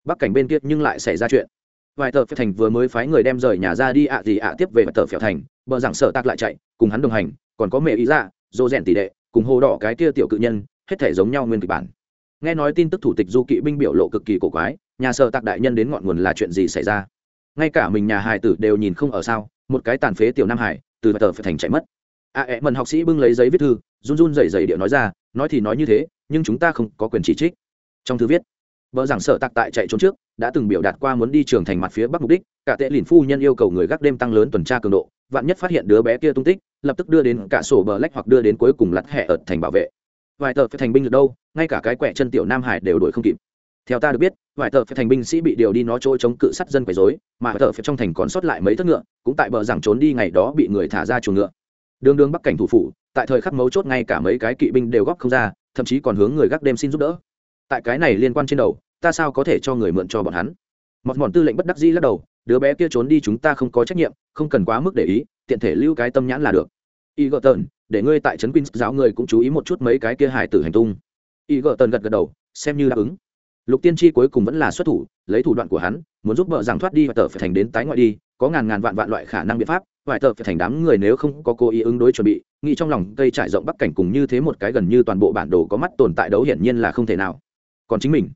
S1: Bắc cảnh bên kia nhưng lại xảy ra chuyện. Vài tờ phép thành vừa mới phái người đem rời nhà ra đi ạ gì ạ tiếp về tờ phèo thành bờ giảng sở tạc lại chạy cùng hắn đồng hành còn có mẹ ý ra dô rèn tỷ đệ cùng hồ đỏ cái kia tiểu cự nhân hết thể giống nhau nguyên kịch bản. Nghe nói tin tức thủ tịch du kỵ binh biểu lộ cực kỳ cổ quái nhà sở tạc đại nhân đến ngọn nguồn là chuyện gì xảy ra? Ngay cả mình nhà hài tử đều nhìn không ở sao một cái tàn phế tiểu nam hải từ tờ phải thành chạy mất. A à, ẹ mần học sĩ bưng lấy giấy viết thư run run rẩy rẩy điệu nói ra nói thì nói như thế, nhưng chúng ta không có quyền chỉ trích. Trong thư viết, vợ giảng sợ tặc tại chạy trốn trước, đã từng biểu đạt qua muốn đi trường thành mặt phía bắc mục đích, cả tệ lìn phu nhân yêu cầu người gác đêm tăng lớn tuần tra cường độ, vạn nhất phát hiện đứa bé kia tung tích, lập tức đưa đến cả sổ bờ lách hoặc đưa đến cuối cùng lặt hẹ ở thành bảo vệ. Vài tờ phải thành binh được đâu, ngay cả cái quẻ chân tiểu nam hải đều đuổi không kịp. Theo ta được biết, vài tờ phải thành binh sĩ bị điều đi nó trôi chống cự sắt dân quấy dối mà tờ phải trong thành còn sót lại mấy thất ngựa, cũng tại bờ rằng trốn đi ngày đó bị người thả ra chuồng ngựa đường đường bắc cảnh thủ phủ, tại thời khắc mấu chốt ngay cả mấy cái kỵ binh đều góp không ra, thậm chí còn hướng người gác đêm xin giúp đỡ. Tại cái này liên quan trên đầu, ta sao có thể cho người mượn cho bọn hắn? Mọt mòn tư lệnh bất đắc dĩ lắc đầu, đứa bé kia trốn đi chúng ta không có trách nhiệm, không cần quá mức để ý, tiện thể lưu cái tâm nhãn là được. Y gợ tần để ngươi tại trấn quýnh giáo người cũng chú ý một chút mấy cái kia hải tử hành tung. Y gợ tần gật gật đầu, xem như đáp ứng. Lục tiên tri cuối cùng vẫn là xuất thủ, lấy thủ đoạn của hắn, muốn giúp vợ rằng thoát đi và tờ phải thành đến tái ngoại đi, có ngàn ngàn vạn vạn loại khả năng biện pháp vài tờ phải thành đám người nếu không có cố ý ứng đối chuẩn bị, nghĩ trong lòng cây trải rộng bắc cảnh cùng như thế một cái gần như toàn bộ bản đồ có mắt tồn tại đấu hiển nhiên là không thể nào. Còn chính mình,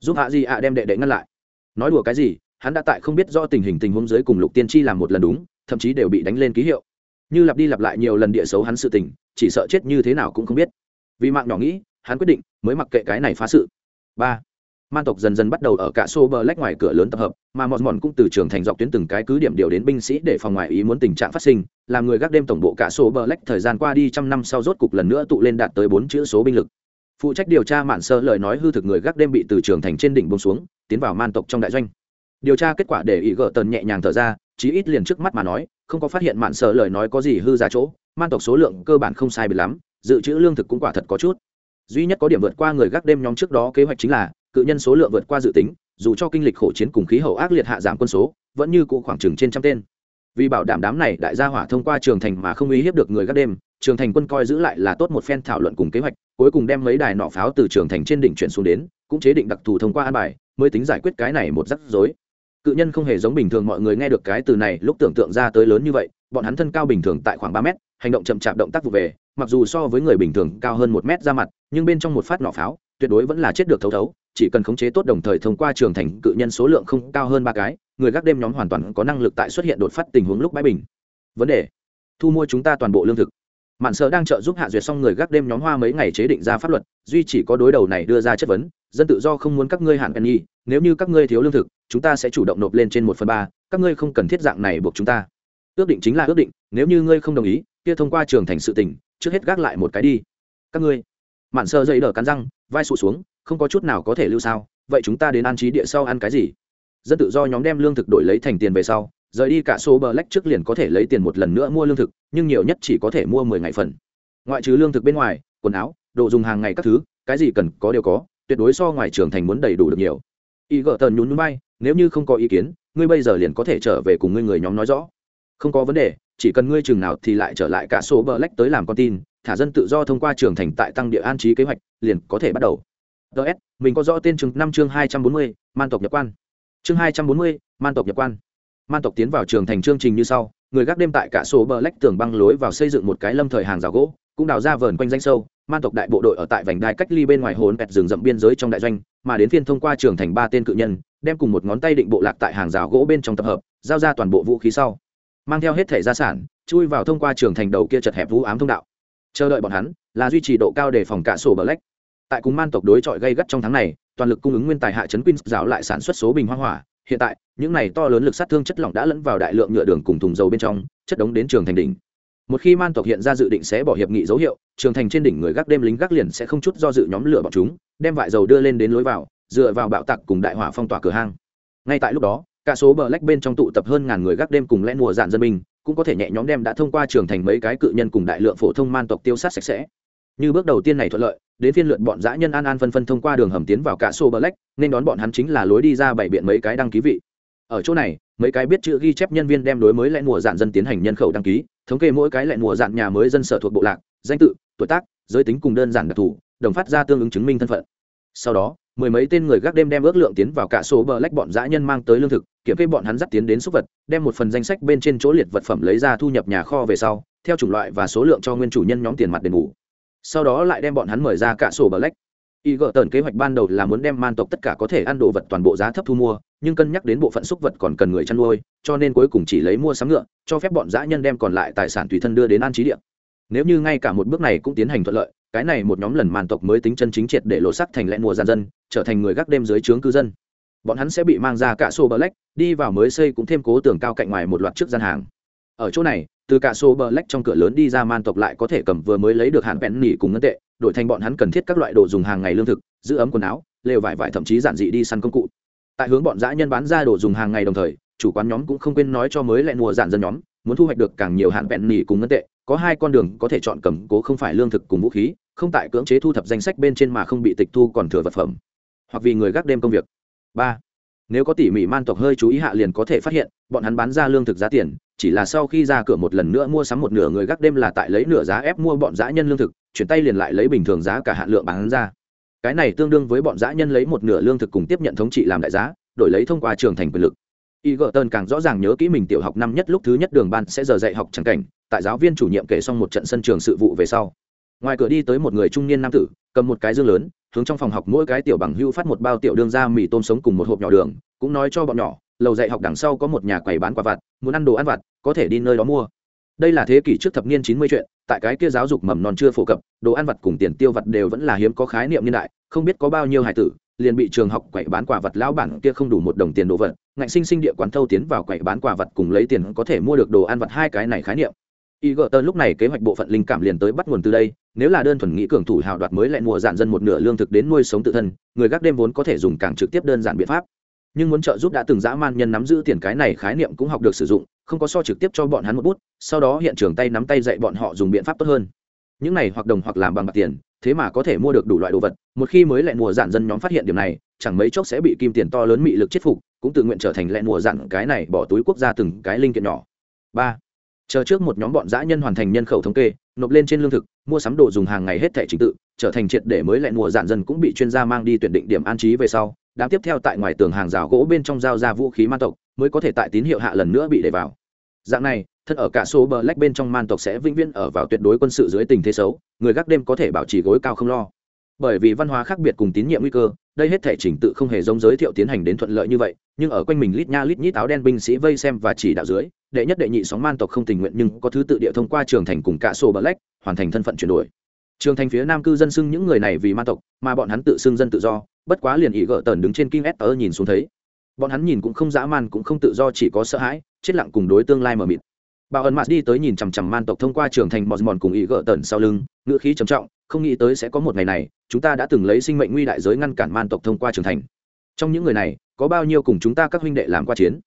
S1: giúp hạ gì ạ đem đệ đệ ngăn lại. Nói đùa cái gì, hắn đã tại không biết do tình hình tình huống dưới cùng lục tiên tri làm một lần đúng, thậm chí đều bị đánh lên ký hiệu. Như lặp đi lặp lại nhiều lần địa xấu hắn sự tình, chỉ sợ chết như thế nào cũng không biết. Vì mạng nhỏ nghĩ, hắn quyết định mới mặc kệ cái này phá sự. Ba man tộc dần dần bắt đầu ở cả xô bờ lách ngoài cửa lớn tập hợp, mà mòn mòn cũng từ trường thành dọc tuyến từng cái cứ điểm điều đến binh sĩ để phòng ngoài ý muốn tình trạng phát sinh, làm người gác đêm tổng bộ cả xô bờ lách thời gian qua đi trăm năm sau rốt cục lần nữa tụ lên đạt tới bốn chữ số binh lực. Phụ trách điều tra mạn sơ lời nói hư thực người gác đêm bị từ trường thành trên đỉnh bông xuống, tiến vào man tộc trong đại doanh. Điều tra kết quả để ý gỡ tần nhẹ nhàng thở ra, chí ít liền trước mắt mà nói, không có phát hiện mạn sơ lời nói có gì hư ra chỗ, man tộc số lượng cơ bản không sai bị lắm, dự trữ lương thực cũng quả thật có chút. Duy nhất có điểm vượt qua người gác đêm nhóm trước đó kế hoạch chính là cự nhân số lượng vượt qua dự tính, dù cho kinh lịch khổ chiến cùng khí hậu ác liệt hạ giảm quân số, vẫn như cụ khoảng chừng trên trăm tên. Vì bảo đảm đám này đại gia hỏa thông qua trường thành mà không uy hiếp được người gác đêm, trường thành quân coi giữ lại là tốt một phen thảo luận cùng kế hoạch, cuối cùng đem mấy đài nọ pháo từ trường thành trên đỉnh chuyển xuống đến, cũng chế định đặc thù thông qua an bài, mới tính giải quyết cái này một rắc rối. Cự nhân không hề giống bình thường mọi người nghe được cái từ này, lúc tưởng tượng ra tới lớn như vậy, bọn hắn thân cao bình thường tại khoảng ba mét, hành động chậm chạp động tác vụ về, mặc dù so với người bình thường cao hơn một mét ra mặt, nhưng bên trong một phát nỏ pháo, tuyệt đối vẫn là chết được thấu thấu chỉ cần khống chế tốt đồng thời thông qua trường thành cự nhân số lượng không cao hơn ba cái, người gác đêm nhóm hoàn toàn có năng lực tại xuất hiện đột phát tình huống lúc bãi bình. Vấn đề, thu mua chúng ta toàn bộ lương thực. Mạn sợ đang trợ giúp hạ duyệt xong người gác đêm nhóm hoa mấy ngày chế định ra pháp luật, duy chỉ có đối đầu này đưa ra chất vấn, dân tự do không muốn các ngươi hạn penny, nếu như các ngươi thiếu lương thực, chúng ta sẽ chủ động nộp lên trên một phần ba, các ngươi không cần thiết dạng này buộc chúng ta. Ước định chính là ước định, nếu như ngươi không đồng ý, kia thông qua trường thành sự tỉnh trước hết gác lại một cái đi. Các ngươi. Mạn sợ dậy đỡ cắn răng vai sụt xuống, không có chút nào có thể lưu sao, vậy chúng ta đến an trí địa sau ăn cái gì? Dân tự do nhóm đem lương thực đổi lấy thành tiền về sau, rời đi cả số bờ lách trước liền có thể lấy tiền một lần nữa mua lương thực, nhưng nhiều nhất chỉ có thể mua mười ngày phần. Ngoại trừ lương thực bên ngoài, quần áo, đồ dùng hàng ngày các thứ, cái gì cần có đều có, tuyệt đối so ngoài trường thành muốn đầy đủ được nhiều. Y gợ tần nhún nhún bay nếu như không có ý kiến, ngươi bây giờ liền có thể trở về cùng ngươi người nhóm nói rõ. Không có vấn đề, chỉ cần ngươi chừng nào thì lại trở lại cả số bờ lách tới làm con tin thả dân tự do thông qua trường thành tại tăng địa an trí kế hoạch, liền có thể bắt đầu. Ts mình có rõ tên chương năm chương hai trăm bốn mươi, man tộc nhập quan. Chương hai trăm bốn mươi, man tộc nhập quan. Man tộc tiến vào trường thành chương trình như sau, người gác đêm tại cả số bờ lách tường băng lối vào xây dựng một cái lâm thời hàng rào gỗ, cũng đào ra vờn quanh danh sâu, man tộc đại bộ đội ở tại vành đai cách ly bên ngoài hồn pẹt rừng rậm biên giới trong đại doanh, mà đến phiên thông qua trường thành ba tên cự nhân, đem cùng một ngón tay định bộ lạc tại hàng rào gỗ bên trong tập hợp, giao ra toàn bộ vũ khí sau. Mang theo hết thể gia sản, chui vào thông qua trường thành đầu kia chật hẹp vũ ám thông đạo chờ đợi bọn hắn là duy trì độ cao để phòng cả sổ bờ lách. Tại cùng man tộc đối chọi gây gắt trong tháng này, toàn lực cung ứng nguyên tài hạ chấn quýnh giáo lại sản xuất số bình hoa hỏa. Hiện tại, những này to lớn lực sát thương chất lỏng đã lẫn vào đại lượng nhựa đường cùng thùng dầu bên trong, chất đống đến trường thành đỉnh. Một khi man tộc hiện ra dự định sẽ bỏ hiệp nghị dấu hiệu, trường thành trên đỉnh người gác đêm lính gác liền sẽ không chút do dự nhóm lửa bọc chúng, đem vại dầu đưa lên đến lối vào, dựa vào bạo tặc cùng đại hỏa phong tỏa cửa hang. Ngay tại lúc đó, cả số bờ lách bên trong tụ tập hơn ngàn người gác đêm cùng lẽ mùa dạn dân binh cũng có thể nhẹ nhóm đem đã thông qua trưởng thành mấy cái cự nhân cùng đại lượng phổ thông man tộc tiêu sát sạch sẽ. Như bước đầu tiên này thuận lợi, đến phiên lượt bọn dã nhân an an phân phân thông qua đường hầm tiến vào cả sô bờ lách, nên đón bọn hắn chính là lối đi ra bảy biện mấy cái đăng ký vị. Ở chỗ này, mấy cái biết chữ ghi chép nhân viên đem đối mới lại mùa dạn dân tiến hành nhân khẩu đăng ký, thống kê mỗi cái lại mùa dạn nhà mới dân sở thuộc bộ lạc, danh tự, tuổi tác, giới tính cùng đơn giản đặc thù, đồng phát ra tương ứng chứng minh thân phận. Sau đó mười mấy tên người gác đêm đem ước lượng tiến vào cả số bờ lách bọn dã nhân mang tới lương thực, kiểm kê bọn hắn dắt tiến đến xúc vật, đem một phần danh sách bên trên chỗ liệt vật phẩm lấy ra thu nhập nhà kho về sau, theo chủng loại và số lượng cho nguyên chủ nhân nhóm tiền mặt đền bù. Sau đó lại đem bọn hắn mời ra cả sổ bờ lách y gỡ tần kế hoạch ban đầu là muốn đem man tộc tất cả có thể ăn đồ vật toàn bộ giá thấp thu mua, nhưng cân nhắc đến bộ phận xúc vật còn cần người chăn nuôi, cho nên cuối cùng chỉ lấy mua sắm ngựa, cho phép bọn dã nhân đem còn lại tài sản tùy thân đưa đến an trí địa. Nếu như ngay cả một bước này cũng tiến hành thuận lợi cái này một nhóm lần màn tộc mới tính chân chính triệt để lộ sắc thành lẽ mùa gian dân, trở thành người gác đêm dưới trướng cư dân. Bọn hắn sẽ bị mang ra cả xô lách, đi vào mới xây cũng thêm cố tường cao cạnh ngoài một loạt trước gian hàng. Ở chỗ này, từ cả xô lách trong cửa lớn đi ra man tộc lại có thể cầm vừa mới lấy được hạn vẹn nỉ cùng ngân tệ, đổi thành bọn hắn cần thiết các loại đồ dùng hàng ngày lương thực, giữ ấm quần áo, lều vải vải thậm chí giản dị đi săn công cụ. Tại hướng bọn dã nhân bán ra đồ dùng hàng ngày đồng thời, chủ quán nhóm cũng không quên nói cho mới lại mùa giản dân nhóm, muốn thu hoạch được càng nhiều hạn vẹn nỉ cùng ngân tệ có hai con đường có thể chọn cầm cố không phải lương thực cùng vũ khí, không tại cưỡng chế thu thập danh sách bên trên mà không bị tịch thu còn thừa vật phẩm, hoặc vì người gác đêm công việc. Ba, nếu có tỉ mỉ man tộc hơi chú ý hạ liền có thể phát hiện, bọn hắn bán ra lương thực giá tiền, chỉ là sau khi ra cửa một lần nữa mua sắm một nửa người gác đêm là tại lấy nửa giá ép mua bọn dã nhân lương thực, chuyển tay liền lại lấy bình thường giá cả hạn lượng bán ra. Cái này tương đương với bọn dã nhân lấy một nửa lương thực cùng tiếp nhận thống trị làm đại giá, đổi lấy thông qua trường thành quyền lực. Y gợ tơn càng rõ ràng nhớ kỹ mình tiểu học năm nhất lúc thứ nhất đường ban sẽ giờ dạy học chẳng cảnh tại giáo viên chủ nhiệm kể xong một trận sân trường sự vụ về sau. Ngoài cửa đi tới một người trung niên nam tử, cầm một cái dương lớn, hướng trong phòng học mỗi cái tiểu bằng hưu phát một bao tiểu đương ra mì tôm sống cùng một hộp nhỏ đường, cũng nói cho bọn nhỏ, lầu dạy học đằng sau có một nhà quầy bán quả vặt, muốn ăn đồ ăn vặt, có thể đi nơi đó mua. Đây là thế kỷ trước thập niên chín mươi chuyện, tại cái kia giáo dục mầm non chưa phổ cập, đồ ăn vặt cùng tiền tiêu vặt đều vẫn là hiếm có khái niệm niên đại, không biết có bao nhiêu hải tử, liền bị trường học quậy bán quả vật lão bản kia không đủ một đồng tiền đồ vật, ngạnh sinh sinh địa quán thâu tiến vào quậy bán quả vật cùng lấy tiền có thể mua được đồ ăn vật hai cái này khái niệm y Gợt Tơ lúc này kế hoạch bộ phận linh cảm liền tới bắt nguồn từ đây, nếu là đơn thuần nghĩ cường thủ hào đoạt mới lại mùa dạn dân một nửa lương thực đến nuôi sống tự thân, người gác đêm vốn có thể dùng càng trực tiếp đơn giản biện pháp. Nhưng muốn trợ giúp đã từng dã man nhân nắm giữ tiền cái này khái niệm cũng học được sử dụng, không có so trực tiếp cho bọn hắn một bút, sau đó hiện trường tay nắm tay dạy bọn họ dùng biện pháp tốt hơn. Những này hoặc đồng hoặc làm bằng bạc tiền, thế mà có thể mua được đủ loại đồ vật, một khi mới lại mùa dạn dân nhóm phát hiện điểm này, chẳng mấy chốc sẽ bị kim tiền to lớn mị lực chết phục, cũng tự nguyện trở thành lẹ mùa dạn cái này bỏ túi quốc gia từng cái linh kiện nhỏ. Ba chờ trước một nhóm bọn dã nhân hoàn thành nhân khẩu thống kê, nộp lên trên lương thực, mua sắm đồ dùng hàng ngày hết thẻ trình tự, trở thành triệt để mới lại mùa dạn dân cũng bị chuyên gia mang đi tuyển định điểm an trí về sau. Đám tiếp theo tại ngoài tường hàng rào gỗ bên trong giao ra vũ khí man tộc, mới có thể tại tín hiệu hạ lần nữa bị đẩy vào. Dạng này thân ở cả số bờ lách bên trong man tộc sẽ vĩnh viễn ở vào tuyệt đối quân sự dưới tình thế xấu, người gác đêm có thể bảo trì gối cao không lo. Bởi vì văn hóa khác biệt cùng tín nhiệm nguy cơ đây hết thể trình tự không hề giống giới thiệu tiến hành đến thuận lợi như vậy, nhưng ở quanh mình lít nha lít nhít áo đen binh sĩ vây xem và chỉ đạo dưới, đệ nhất đệ nhị sóng man tộc không tình nguyện nhưng có thứ tự địa thông qua trường thành cùng cả sổ black, hoàn thành thân phận chuyển đổi. Trường thành phía nam cư dân xưng những người này vì man tộc, mà bọn hắn tự xưng dân tự do, bất quá liền ý gỡ tần đứng trên kim s tớ nhìn xuống thấy. Bọn hắn nhìn cũng không dã man cũng không tự do chỉ có sợ hãi, chết lặng cùng đối tương lai mờ mịt. Bảo ẩn mạt đi tới nhìn chằm chằm man tộc thông qua trường thành mòn mòn cùng ý gỡ tần sau lưng, ngữ khí trầm trọng, không nghĩ tới sẽ có một ngày này chúng ta đã từng lấy sinh mệnh nguy đại giới ngăn cản man tộc thông qua trường thành. Trong những người này, có bao nhiêu cùng chúng ta các huynh đệ làm qua chiến?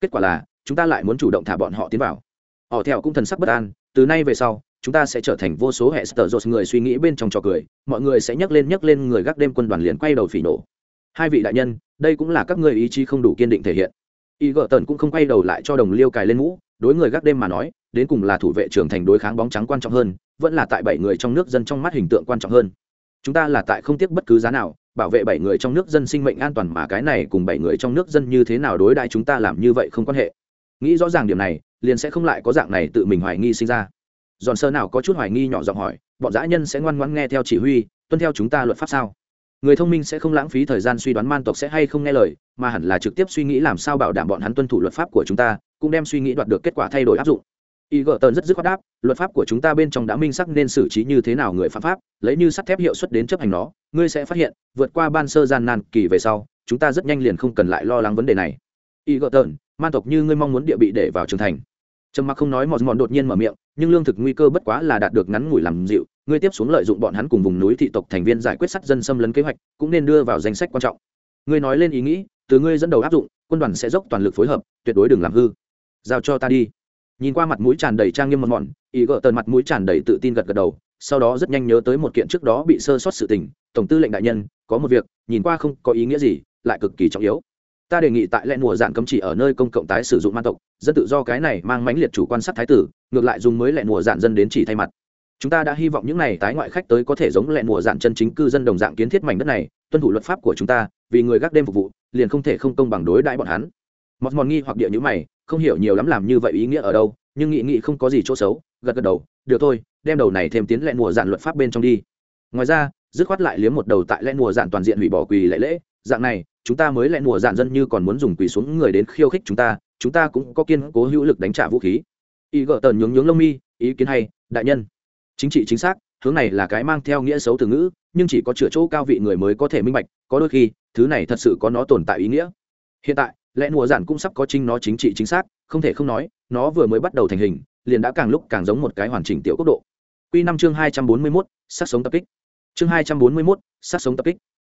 S1: Kết quả là, chúng ta lại muốn chủ động thả bọn họ tiến vào. Họ theo cũng thần sắc bất an, từ nay về sau, chúng ta sẽ trở thành vô số hệ sờ dột người suy nghĩ bên trong trò cười, mọi người sẽ nhấc lên nhấc lên người gác đêm quân đoàn liền quay đầu phỉ nổ. Hai vị đại nhân, đây cũng là các người ý chí không đủ kiên định thể hiện. Y gợ tần cũng không quay đầu lại cho đồng liêu cài lên mũ, đối người gác đêm mà nói, đến cùng là thủ vệ trưởng thành đối kháng bóng trắng quan trọng hơn, vẫn là tại bảy người trong nước dân trong mắt hình tượng quan trọng hơn chúng ta là tại không tiếc bất cứ giá nào, bảo vệ bảy người trong nước dân sinh mệnh an toàn mà cái này cùng bảy người trong nước dân như thế nào đối đại chúng ta làm như vậy không quan hệ. Nghĩ rõ ràng điểm này, liền sẽ không lại có dạng này tự mình hoài nghi sinh ra. Giòn sơ nào có chút hoài nghi nhỏ giọng hỏi, bọn dã nhân sẽ ngoan ngoãn nghe theo chỉ huy, tuân theo chúng ta luật pháp sao? Người thông minh sẽ không lãng phí thời gian suy đoán man tộc sẽ hay không nghe lời, mà hẳn là trực tiếp suy nghĩ làm sao bảo đảm bọn hắn tuân thủ luật pháp của chúng ta, cũng đem suy nghĩ đoạt được kết quả thay đổi áp dụng y gợ tần rất dứt khoát đáp, luật pháp của chúng ta bên trong đã minh sắc nên xử trí như thế nào người phạm pháp, lấy như sắt thép hiệu suất đến chấp hành nó, ngươi sẽ phát hiện, vượt qua ban sơ gian nan kỳ về sau, chúng ta rất nhanh liền không cần lại lo lắng vấn đề này. Y gợ tần man tộc như ngươi mong muốn địa bị để vào trường thành. Trầm mặc không nói mòn mòn đột nhiên mở miệng, nhưng lương thực nguy cơ bất quá là đạt được ngắn ngủi làm dịu, ngươi tiếp xuống lợi dụng bọn hắn cùng vùng núi thị tộc thành viên giải quyết sát dân xâm lấn kế hoạch, cũng nên đưa vào danh sách quan trọng. Ngươi nói lên ý nghĩ, từ ngươi dẫn đầu áp dụng, quân đoàn sẽ dốc toàn lực phối hợp, tuyệt đối đừng làm hư. Giao cho ta đi nhìn qua mặt mũi tràn đầy trang nghiêm mòn mòn, ý gỡ tần mặt mũi tràn đầy tự tin gật gật đầu, sau đó rất nhanh nhớ tới một kiện trước đó bị sơ sót sự tình, tổng tư lệnh đại nhân, có một việc, nhìn qua không có ý nghĩa gì, lại cực kỳ trọng yếu. Ta đề nghị tại lẽ mùa dạng cấm chỉ ở nơi công cộng tái sử dụng man tộc, dân tự do cái này mang mãnh liệt chủ quan sát thái tử, ngược lại dùng mới lẽ mùa dạng dân đến chỉ thay mặt. Chúng ta đã hy vọng những này tái ngoại khách tới có thể giống lẽ mùa dạng chân chính cư dân đồng dạng kiến thiết mảnh đất này, tuân thủ luật pháp của chúng ta, vì người gác đêm phục vụ, liền không thể không công bằng đối đãi bọn hắn. Mọt mòn nghi hoặc địa nhữ mày không hiểu nhiều lắm làm như vậy ý nghĩa ở đâu, nhưng nghị nghị không có gì chỗ xấu, gật gật đầu, được thôi, đem đầu này thêm tiến lẽ mùa dạn luật pháp bên trong đi. Ngoài ra, dứt khoát lại liếm một đầu tại lẽ mùa dạn toàn diện hủy bỏ quỳ lễ lễ, dạng này, chúng ta mới lẽ mùa dạn dân như còn muốn dùng quỳ xuống người đến khiêu khích chúng ta chúng ta cũng có kiên cố hữu lực đánh trả vũ khí. Y gợ tần nhướng nhướng lông mi, ý kiến hay, đại nhân. Chính trị chính xác, hướng này là cái mang theo nghĩa xấu từ ngữ, nhưng chỉ có chữa chỗ cao vị người mới có thể minh bạch, có đôi khi, thứ này thật sự có nó tồn tại ý nghĩa. Hiện tại lẽ mùa giản cũng sắp có chính nó chính trị chính xác không thể không nói nó vừa mới bắt đầu thành hình liền đã càng lúc càng giống một cái hoàn chỉnh tiểu quốc độ Quy năm chương hai trăm bốn mươi mốt sát sống tập kích. Chương hai trăm bốn mươi mốt sát sống tập kích.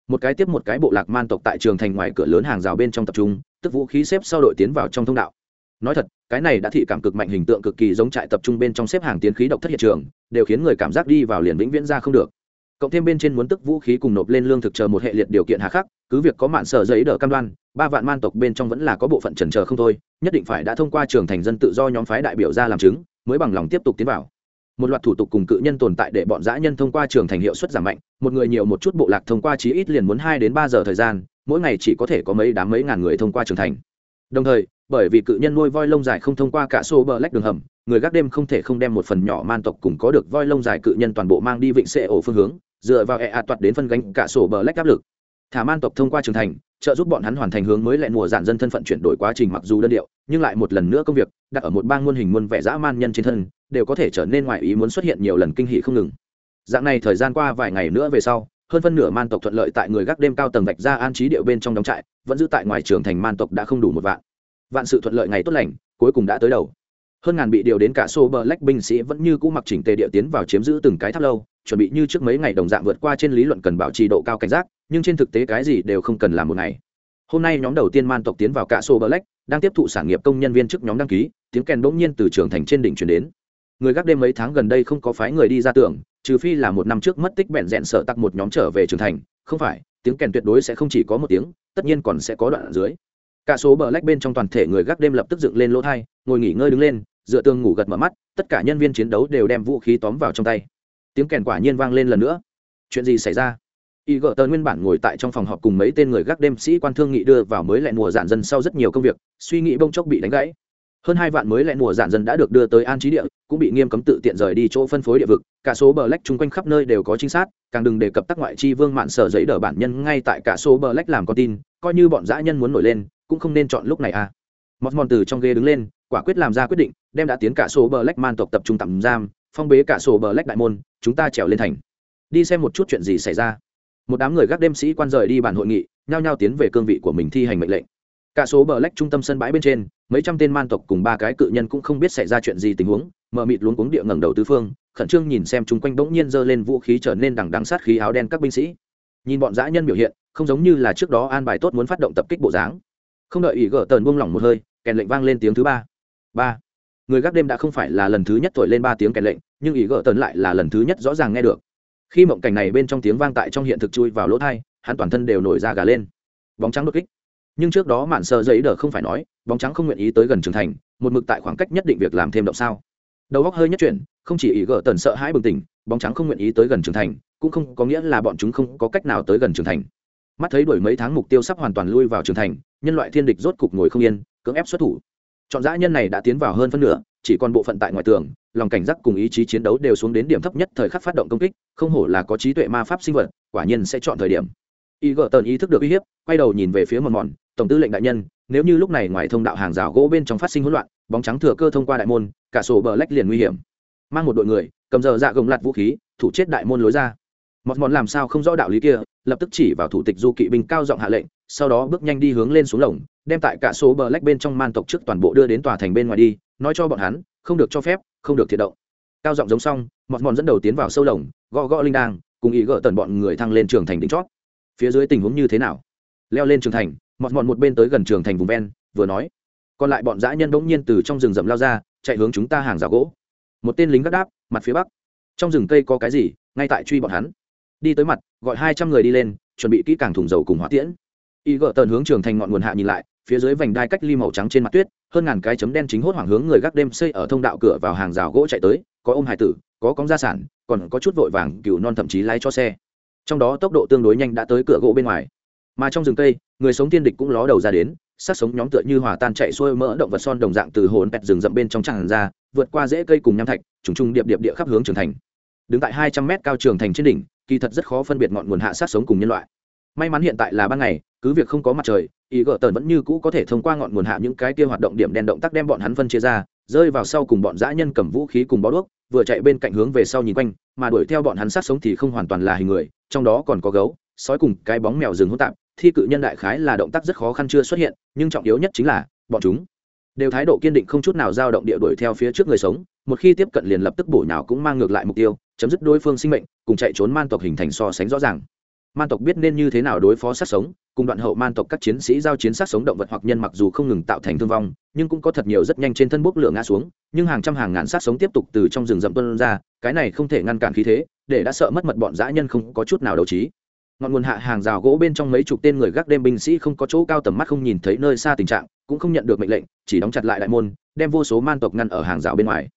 S1: Một cái tiếp một cái bộ lạc man tộc tại trường thành ngoài cửa lớn hàng rào bên trong tập trung, tức vũ khí xếp sau đội tiến vào trong thông đạo. Nói thật, cái này đã thị cảm cực mạnh hình tượng cực kỳ giống trại tập trung bên trong xếp hàng tiến khí độc thất hiện trường, đều khiến người cảm giác đi vào liền vĩnh viễn ra không được. Cộng thêm bên trên muốn tức vũ khí cùng nộp lên lương thực chờ một hệ liệt điều kiện hà khắc, cứ việc có mạn sở giấy đỡ cam đoan, ba vạn man tộc bên trong vẫn là có bộ phận trần chờ không thôi, nhất định phải đã thông qua trường thành dân tự do nhóm phái đại biểu ra làm chứng, mới bằng lòng tiếp tục tiến vào. Một loạt thủ tục cùng cự nhân tồn tại để bọn dã nhân thông qua trường thành hiệu suất giảm mạnh một người nhiều một chút bộ lạc thông qua chí ít liền muốn hai đến ba giờ thời gian mỗi ngày chỉ có thể có mấy đám mấy ngàn người thông qua trường thành. Đồng thời bởi vì cự nhân nuôi voi lông dài không thông qua cả xô bờ lách đường hầm người gác đêm không thể không đem một phần nhỏ man tộc cùng có được voi lông dài cự nhân toàn bộ mang đi vịnh xệ ổ phương hướng dựa vào ẹ e ạt toạt đến phân gánh cả sổ bờ lách áp lực. Thả man tộc thông qua trường thành, trợ giúp bọn hắn hoàn thành hướng mới lại mùa giản dân thân phận chuyển đổi quá trình mặc dù đơn điệu, nhưng lại một lần nữa công việc, đặt ở một bang muôn hình muôn vẻ dã man nhân trên thân, đều có thể trở nên ngoài ý muốn xuất hiện nhiều lần kinh hỷ không ngừng. Dạng này thời gian qua vài ngày nữa về sau, hơn phân nửa man tộc thuận lợi tại người gác đêm cao tầng vạch ra an trí điệu bên trong đóng trại, vẫn giữ tại ngoài trường thành man tộc đã không đủ một vạn. Vạn sự thuận lợi ngày tốt lành, cuối cùng đã tới đầu. Hơn ngàn bị điều đến cả xô bờ lách binh sĩ vẫn như cũ mặc chỉnh tề địa tiến vào chiếm giữ từng cái tháp lâu chuẩn bị như trước mấy ngày đồng dạng vượt qua trên lý luận cần bảo trì độ cao cảnh giác, nhưng trên thực tế cái gì đều không cần làm một ngày. Hôm nay nhóm đầu tiên man tộc tiến vào cả xô black, đang tiếp thụ sản nghiệp công nhân viên chức nhóm đăng ký, tiếng kèn bỗng nhiên từ trường thành trên đỉnh chuyển đến. Người gác đêm mấy tháng gần đây không có phái người đi ra tưởng trừ phi là một năm trước mất tích bẹn rẽn sợ tặc một nhóm trở về trường thành, không phải, tiếng kèn tuyệt đối sẽ không chỉ có một tiếng, tất nhiên còn sẽ có đoạn ở dưới. Cả số bờ lách bên trong toàn thể người gác đêm lập tức dựng lên lỗ thai, ngồi nghỉ ngơi đứng lên, dựa tường ngủ gật mở mắt, tất cả nhân viên chiến đấu đều đem vũ khí tóm vào trong tay tiếng kèn quả nhiên vang lên lần nữa. Chuyện gì xảy ra? Y gợ tờ nguyên bản ngồi tại trong phòng họp cùng mấy tên người gác đêm sĩ quan thương nghị đưa vào mới lại mùa giản dân sau rất nhiều công việc, suy nghĩ bông chốc bị đánh gãy. Hơn hai vạn mới lại mùa giản dân đã được đưa tới an trí địa, cũng bị nghiêm cấm tự tiện rời đi chỗ phân phối địa vực. Cả số bờ lách chung quanh khắp nơi đều có trinh sát, càng đừng đề cập tác ngoại chi vương mạn sở giấy đờ bản nhân ngay tại cả số bờ lách làm con tin, coi như bọn dã nhân muốn nổi lên, cũng không nên chọn lúc này à. Mọt mòn từ trong ghê đứng lên, quả quyết làm ra quyết định, đem đã tiến cả số bờ lách man tộc tập trung tạm giam phong bế cả sổ bờ lách đại môn, chúng ta trèo lên thành. Đi xem một chút chuyện gì xảy ra. Một đám người gác đêm sĩ quan rời đi bản hội nghị, nhao nhao tiến về cương vị của mình thi hành mệnh lệnh. Cả số bờ lách trung tâm sân bãi bên trên, mấy trăm tên man tộc cùng ba cái cự nhân cũng không biết xảy ra chuyện gì tình huống mờ mịt luống cuống địa ngẩng đầu tứ phương, khẩn trương nhìn xem chung quanh bỗng nhiên giơ lên vũ khí trở nên đằng đằng sát khí áo đen các binh sĩ. Nhìn bọn dã nhân biểu hiện, không giống như là trước đó an bài tốt muốn phát động tập kích bộ dáng. Không đợi ý gỡ tờn buông lỏng một hơi, kèn lệnh vang lên tiếng thứ ba. Ba người gác đêm đã không phải là lần thứ nhất thổi lên ba tiếng kèn lệnh, nhưng ý gỡ tần lại là lần thứ nhất rõ ràng nghe được. Khi mộng cảnh này bên trong tiếng vang tại trong hiện thực chui vào lỗ thai, hắn toàn thân đều nổi ra gà lên. Bóng trắng đột kích. Nhưng trước đó mạn sợ giấy đờ không phải nói, bóng trắng không nguyện ý tới gần trường thành, một mực tại khoảng cách nhất định việc làm thêm động sao. Đầu góc hơi nhất chuyển, không chỉ ý gỡ tần sợ hãi bừng tỉnh, bóng trắng không nguyện ý tới gần trường thành, cũng không có nghĩa là bọn chúng không có cách nào tới gần trường thành. Mắt thấy đuổi mấy tháng mục tiêu sắp hoàn toàn lui vào trường thành, nhân loại thiên địch rốt cục ngồi không yên, cưỡng ép xuất thủ chọn dã nhân này đã tiến vào hơn phân nửa, chỉ còn bộ phận tại ngoài tường, lòng cảnh giác cùng ý chí chiến đấu đều xuống đến điểm thấp nhất thời khắc phát động công kích, không hổ là có trí tuệ ma pháp sinh vật, quả nhiên sẽ chọn thời điểm. Y gỡ tần ý thức được uy hiếp, quay đầu nhìn về phía mòn mòn tổng tư lệnh đại nhân, nếu như lúc này ngoài thông đạo hàng rào gỗ bên trong phát sinh hỗn loạn, bóng trắng thừa cơ thông qua đại môn, cả sổ bờ lách liền nguy hiểm. Mang một đội người, cầm giờ dạ gồng lặt vũ khí, thủ chết đại môn lối ra. Mọt mòn làm sao không rõ đạo lý kia, lập tức chỉ vào thủ tịch du kỵ binh cao giọng hạ lệnh sau đó bước nhanh đi hướng lên xuống lồng, đem tại cả số bờ lách bên trong man tộc trước toàn bộ đưa đến tòa thành bên ngoài đi, nói cho bọn hắn, không được cho phép, không được thiệt động. Cao giọng giống xong, mọt mòn dẫn đầu tiến vào sâu lồng, gõ gõ linh đang cùng ý gỡ tần bọn người thăng lên trường thành đỉnh chót. Phía dưới tình huống như thế nào? Leo lên trường thành, mọt mòn một bên tới gần trường thành vùng ven, vừa nói. Còn lại bọn dã nhân bỗng nhiên từ trong rừng rậm lao ra, chạy hướng chúng ta hàng rào gỗ. Một tên lính gác đáp, mặt phía bắc. Trong rừng cây có cái gì, ngay tại truy bọn hắn. Đi tới mặt, gọi hai trăm người đi lên, chuẩn bị kỹ càng thùng dầu cùng hỏa tiễn y gỡ tần hướng trường thành ngọn nguồn hạ nhìn lại, phía dưới vành đai cách ly màu trắng trên mặt tuyết, hơn ngàn cái chấm đen chính hốt hoảng hướng người gác đêm xây ở thông đạo cửa vào hàng rào gỗ chạy tới, có ôm hải tử, có cóng gia sản, còn có chút vội vàng cừu non thậm chí lái cho xe. Trong đó tốc độ tương đối nhanh đã tới cửa gỗ bên ngoài. Mà trong rừng cây, người sống tiên địch cũng ló đầu ra đến, sát sống nhóm tựa như hòa tan chạy xuôi mỡ động vật son đồng dạng từ hồn pẹt rừng rậm bên trong tràn ra, vượt qua rễ cây cùng nham thạch, trùng trùng điệp điệp địa khắp hướng trường thành. Đứng tại hai trăm mét cao trường thành trên đỉnh, kỳ thật rất khó phân biệt ngọn nguồn hạ sát sống cùng nhân loại may mắn hiện tại là ban ngày, cứ việc không có mặt trời, ý gỡ tần vẫn như cũ có thể thông qua ngọn nguồn hạ những cái kia hoạt động điểm đen động tác đem bọn hắn phân chia ra, rơi vào sau cùng bọn dã nhân cầm vũ khí cùng bó đuốc, vừa chạy bên cạnh hướng về sau nhìn quanh, mà đuổi theo bọn hắn sát sống thì không hoàn toàn là hình người, trong đó còn có gấu, sói cùng cái bóng mèo rừng hỗn tạp, thi cự nhân đại khái là động tác rất khó khăn chưa xuất hiện, nhưng trọng yếu nhất chính là, bọn chúng đều thái độ kiên định không chút nào dao động địa đuổi theo phía trước người sống, một khi tiếp cận liền lập tức bổ nhào cũng mang ngược lại mục tiêu, chấm dứt đối phương sinh mệnh, cùng chạy trốn man tộc hình thành so sánh rõ ràng man tộc biết nên như thế nào đối phó sát sống, cùng đoạn hậu man tộc các chiến sĩ giao chiến sát sống động vật hoặc nhân mặc dù không ngừng tạo thành thương vong, nhưng cũng có thật nhiều rất nhanh trên thân bốc lửa ngã xuống, nhưng hàng trăm hàng ngàn sát sống tiếp tục từ trong rừng rậm tuân ra, cái này không thể ngăn cản khí thế, để đã sợ mất mật bọn dã nhân không có chút nào đấu trí. Ngọn nguồn hạ hàng rào gỗ bên trong mấy chục tên người gác đêm binh sĩ không có chỗ cao tầm mắt không nhìn thấy nơi xa tình trạng, cũng không nhận được mệnh lệnh, chỉ đóng chặt lại đại môn, đem vô số man tộc ngăn ở hàng rào bên ngoài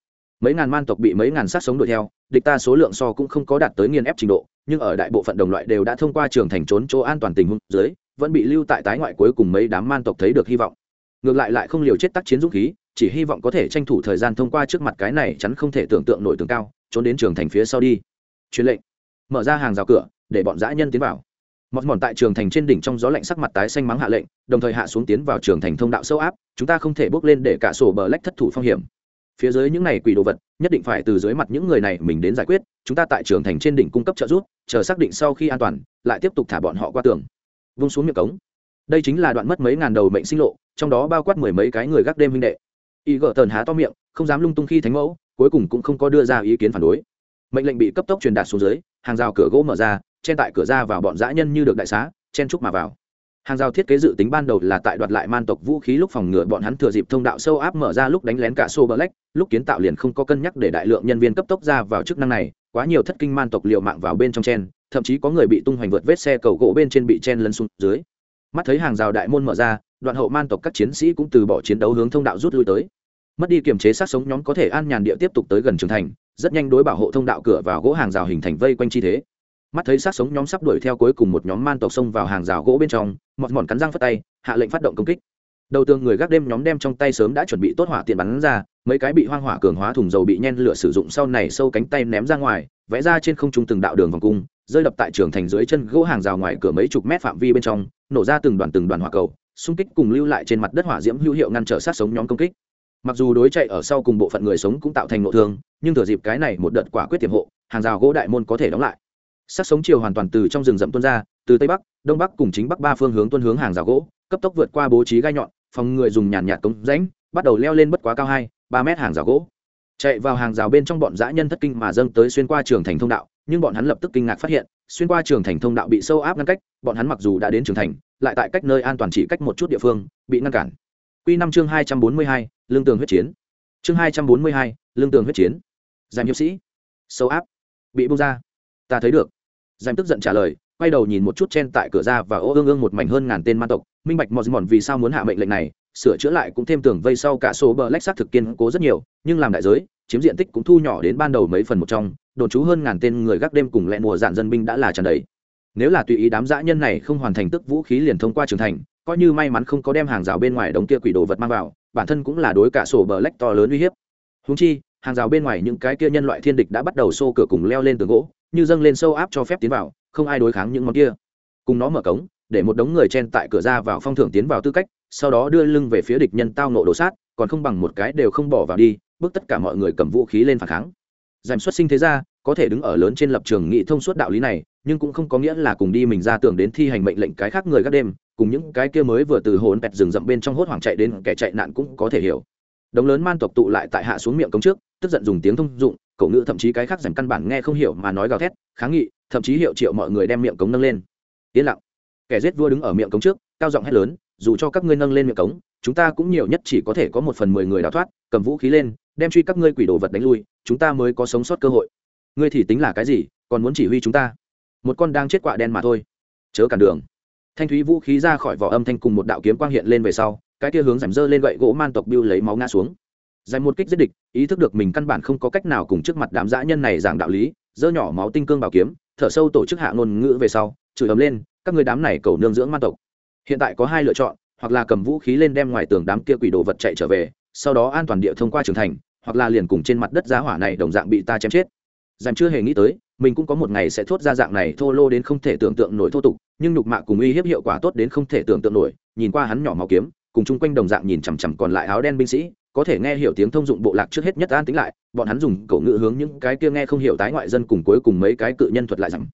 S1: mấy ngàn man tộc bị mấy ngàn sát sống đuổi theo, địch ta số lượng so cũng không có đạt tới nghiên ép trình độ, nhưng ở đại bộ phận đồng loại đều đã thông qua trường thành trốn chỗ an toàn tình huống dưới, vẫn bị lưu tại tái ngoại cuối cùng mấy đám man tộc thấy được hy vọng. Ngược lại lại không liều chết tác chiến dũng khí, chỉ hy vọng có thể tranh thủ thời gian thông qua trước mặt cái này chắn không thể tưởng tượng nổi tường cao, trốn đến trường thành phía sau đi. Truyền lệnh. Mở ra hàng rào cửa, để bọn dã nhân tiến vào. Mọt mòn tại trường thành trên đỉnh trong gió lạnh sắc mặt tái xanh mắng hạ lệnh, đồng thời hạ xuống tiến vào trường thành thông đạo sâu áp, chúng ta không thể bước lên để cả sổ bờ lách thất thủ phong hiểm phía dưới những này quỷ đồ vật, nhất định phải từ dưới mặt những người này mình đến giải quyết, chúng ta tại trường thành trên đỉnh cung cấp trợ giúp, chờ xác định sau khi an toàn, lại tiếp tục thả bọn họ qua tường. Vung xuống miệng cống. Đây chính là đoạn mất mấy ngàn đầu mệnh sinh lộ, trong đó bao quát mười mấy cái người gác đêm huynh đệ. Y gỡ tờn há to miệng, không dám lung tung khi thánh mẫu, cuối cùng cũng không có đưa ra ý kiến phản đối. Mệnh lệnh bị cấp tốc truyền đạt xuống dưới, hàng rào cửa gỗ mở ra, chen tại cửa ra vào bọn dã nhân như được đại xá, chen trúc mà vào hàng rào thiết kế dự tính ban đầu là tại đoạt lại man tộc vũ khí lúc phòng ngừa bọn hắn thừa dịp thông đạo sâu áp mở ra lúc đánh lén cả xô black lúc kiến tạo liền không có cân nhắc để đại lượng nhân viên cấp tốc ra vào chức năng này, quá nhiều thất kinh man tộc liệu mạng vào bên trong chen, thậm chí có người bị tung hoành vượt vết xe cầu gỗ bên trên bị chen lấn xuống dưới. Mắt thấy hàng rào đại môn mở ra, đoạn hậu man tộc các chiến sĩ cũng từ bỏ chiến đấu hướng thông đạo rút lui tới. Mất đi kiềm chế sát sống nhóm có thể an nhàn địa tiếp tục tới gần trường thành, rất nhanh đối bảo hộ thông đạo cửa vào gỗ hàng rào hình thành vây quanh chi thế mắt thấy sát sống nhóm sắp đuổi theo cuối cùng một nhóm man tộc xông vào hàng rào gỗ bên trong, mọt mòn cắn răng phất tay, hạ lệnh phát động công kích. Đầu tường người gác đêm nhóm đem trong tay sớm đã chuẩn bị tốt hỏa tiện bắn ra, mấy cái bị hoang hỏa cường hóa thùng dầu bị nhen lửa sử dụng sau này sâu cánh tay ném ra ngoài, vẽ ra trên không trung từng đạo đường vòng cung, rơi đập tại trường thành dưới chân gỗ hàng rào ngoài cửa mấy chục mét phạm vi bên trong, nổ ra từng đoàn từng đoàn hỏa cầu, xung kích cùng lưu lại trên mặt đất hỏa diễm hữu hiệu ngăn trở sát sống nhóm công kích. Mặc dù đối chạy ở sau cùng bộ phận người sống cũng tạo thành nội thương, nhưng thừa dịp cái này một đợt quả quyết tiềm hộ, hàng rào gỗ đại môn có thể đóng lại sát sống chiều hoàn toàn từ trong rừng rậm tuôn ra, từ tây bắc, đông bắc cùng chính bắc ba phương hướng tuôn hướng hàng rào gỗ, cấp tốc vượt qua bố trí gai nhọn, phòng người dùng nhàn nhạt cống rãnh, bắt đầu leo lên bất quá cao hai, ba mét hàng rào gỗ. Chạy vào hàng rào bên trong bọn dã nhân thất kinh mà dâng tới xuyên qua trường thành thông đạo, nhưng bọn hắn lập tức kinh ngạc phát hiện, xuyên qua trường thành thông đạo bị sâu áp ngăn cách, bọn hắn mặc dù đã đến trường thành, lại tại cách nơi an toàn chỉ cách một chút địa phương, bị ngăn cản. Q năm chương hai trăm bốn mươi hai, lương tường huyết chiến. Chương hai trăm bốn mươi hai, lương tường huyết chiến. Giảm hiệp sĩ. Sâu áp. Bị bung ra. Ta thấy được giảm tức giận trả lời, quay đầu nhìn một chút chen tại cửa ra và ô ương ương một mảnh hơn ngàn tên man tộc. Minh bạch mọt mòn vì sao muốn hạ mệnh lệnh này? Sửa chữa lại cũng thêm tường vây sau cả số bờ lách xác thực kiên cố rất nhiều, nhưng làm đại giới, chiếm diện tích cũng thu nhỏ đến ban đầu mấy phần một trong. Đồn trú hơn ngàn tên người gác đêm cùng lẹ mùa dạn dân binh đã là tràn đầy. Nếu là tùy ý đám dã nhân này không hoàn thành tức vũ khí liền thông qua trường thành, coi như may mắn không có đem hàng rào bên ngoài đống kia quỷ đồ vật mang vào, bản thân cũng là đối cả sổ bờ lách to lớn uy hiếp. Húng chi, hàng rào bên ngoài những cái kia nhân loại thiên địch đã bắt đầu xô cửa cùng leo lên tường gỗ như dâng lên sâu áp cho phép tiến vào, không ai đối kháng những món kia. Cùng nó mở cống, để một đống người chen tại cửa ra vào phong thưởng tiến vào tư cách, sau đó đưa lưng về phía địch nhân tao nộ đổ sát, còn không bằng một cái đều không bỏ vào đi, bước tất cả mọi người cầm vũ khí lên phản kháng. Giảm xuất sinh thế ra có thể đứng ở lớn trên lập trường nghị thông suốt đạo lý này, nhưng cũng không có nghĩa là cùng đi mình ra tưởng đến thi hành mệnh lệnh cái khác người các đêm, cùng những cái kia mới vừa từ hồn pẹt rừng rậm bên trong hốt hoảng chạy đến kẻ chạy nạn cũng có thể hiểu. Đống lớn man tộc tụ lại tại hạ xuống miệng cống trước, tức giận dùng tiếng thông dụng cậu ngữ thậm chí cái khác giảm căn bản nghe không hiểu mà nói gào thét, kháng nghị, thậm chí hiệu triệu mọi người đem miệng cống nâng lên. Yên lặng. Kẻ giết vua đứng ở miệng cống trước, cao giọng hét lớn, dù cho các ngươi nâng lên miệng cống, chúng ta cũng nhiều nhất chỉ có thể có một phần mười người đào thoát, cầm vũ khí lên, đem truy các ngươi quỷ đồ vật đánh lui, chúng ta mới có sống sót cơ hội. Ngươi thì tính là cái gì, còn muốn chỉ huy chúng ta? Một con đang chết quạ đen mà thôi. Chớ cản đường. Thanh thúy vũ khí ra khỏi vỏ âm thanh cùng một đạo kiếm quang hiện lên về sau, cái kia hướng giảm dơ lên gậy gỗ man tộc biêu lấy máu ngã xuống dành một kích giết địch, ý thức được mình căn bản không có cách nào cùng trước mặt đám dã nhân này giảng đạo lý dơ nhỏ máu tinh cương bảo kiếm, thở sâu tổ chức hạ ngôn ngữ về sau, chửi ấm lên, các người đám này cầu nương dưỡng man tộc. Hiện tại có hai lựa chọn, hoặc là cầm vũ khí lên đem ngoài tường đám kia quỷ đồ vật chạy trở về, sau đó an toàn địa thông qua trưởng thành, hoặc là liền cùng trên mặt đất giá hỏa này đồng dạng bị ta chém chết. Dành chưa hề nghĩ tới, mình cũng có một ngày sẽ thốt ra dạng này thô lô đến không thể tưởng tượng nổi thô tục, nhưng nhục mạ cùng uy hiếp hiệu quả tốt đến không thể tưởng tượng nổi, nhìn qua hắn nhỏ máu kiếm, cùng chung quanh đồng dạng nhìn chằm chằm còn lại áo đen binh sĩ có thể nghe hiểu tiếng thông dụng bộ lạc trước hết nhất an tính lại, bọn hắn dùng cổ ngữ hướng những cái kia nghe không hiểu tái ngoại dân cùng cuối cùng mấy cái cự nhân thuật lại rằng.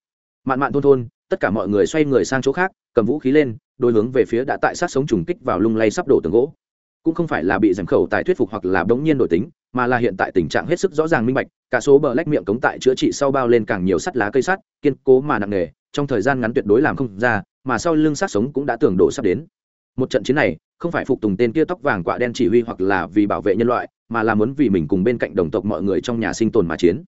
S1: Mạn mạn thôn thôn, tất cả mọi người xoay người sang chỗ khác, cầm vũ khí lên, đôi hướng về phía đã tại sát sống trùng kích vào lung lay sắp đổ tường gỗ. Cũng không phải là bị giảm khẩu tại thuyết phục hoặc là bỗng nhiên đổi tính, mà là hiện tại tình trạng hết sức rõ ràng minh bạch, cả số bờ lách miệng cống tại chữa trị sau bao lên càng nhiều sắt lá cây sắt, kiên cố mà nặng nề, trong thời gian ngắn tuyệt đối làm không ra, mà sau lưng sát sống cũng đã tưởng đổ sắp đến. Một trận chiến này không phải phục tùng tên kia tóc vàng quạ đen chỉ huy hoặc là vì bảo vệ nhân loại, mà là muốn vì mình cùng bên cạnh đồng tộc mọi người trong nhà sinh tồn mà chiến.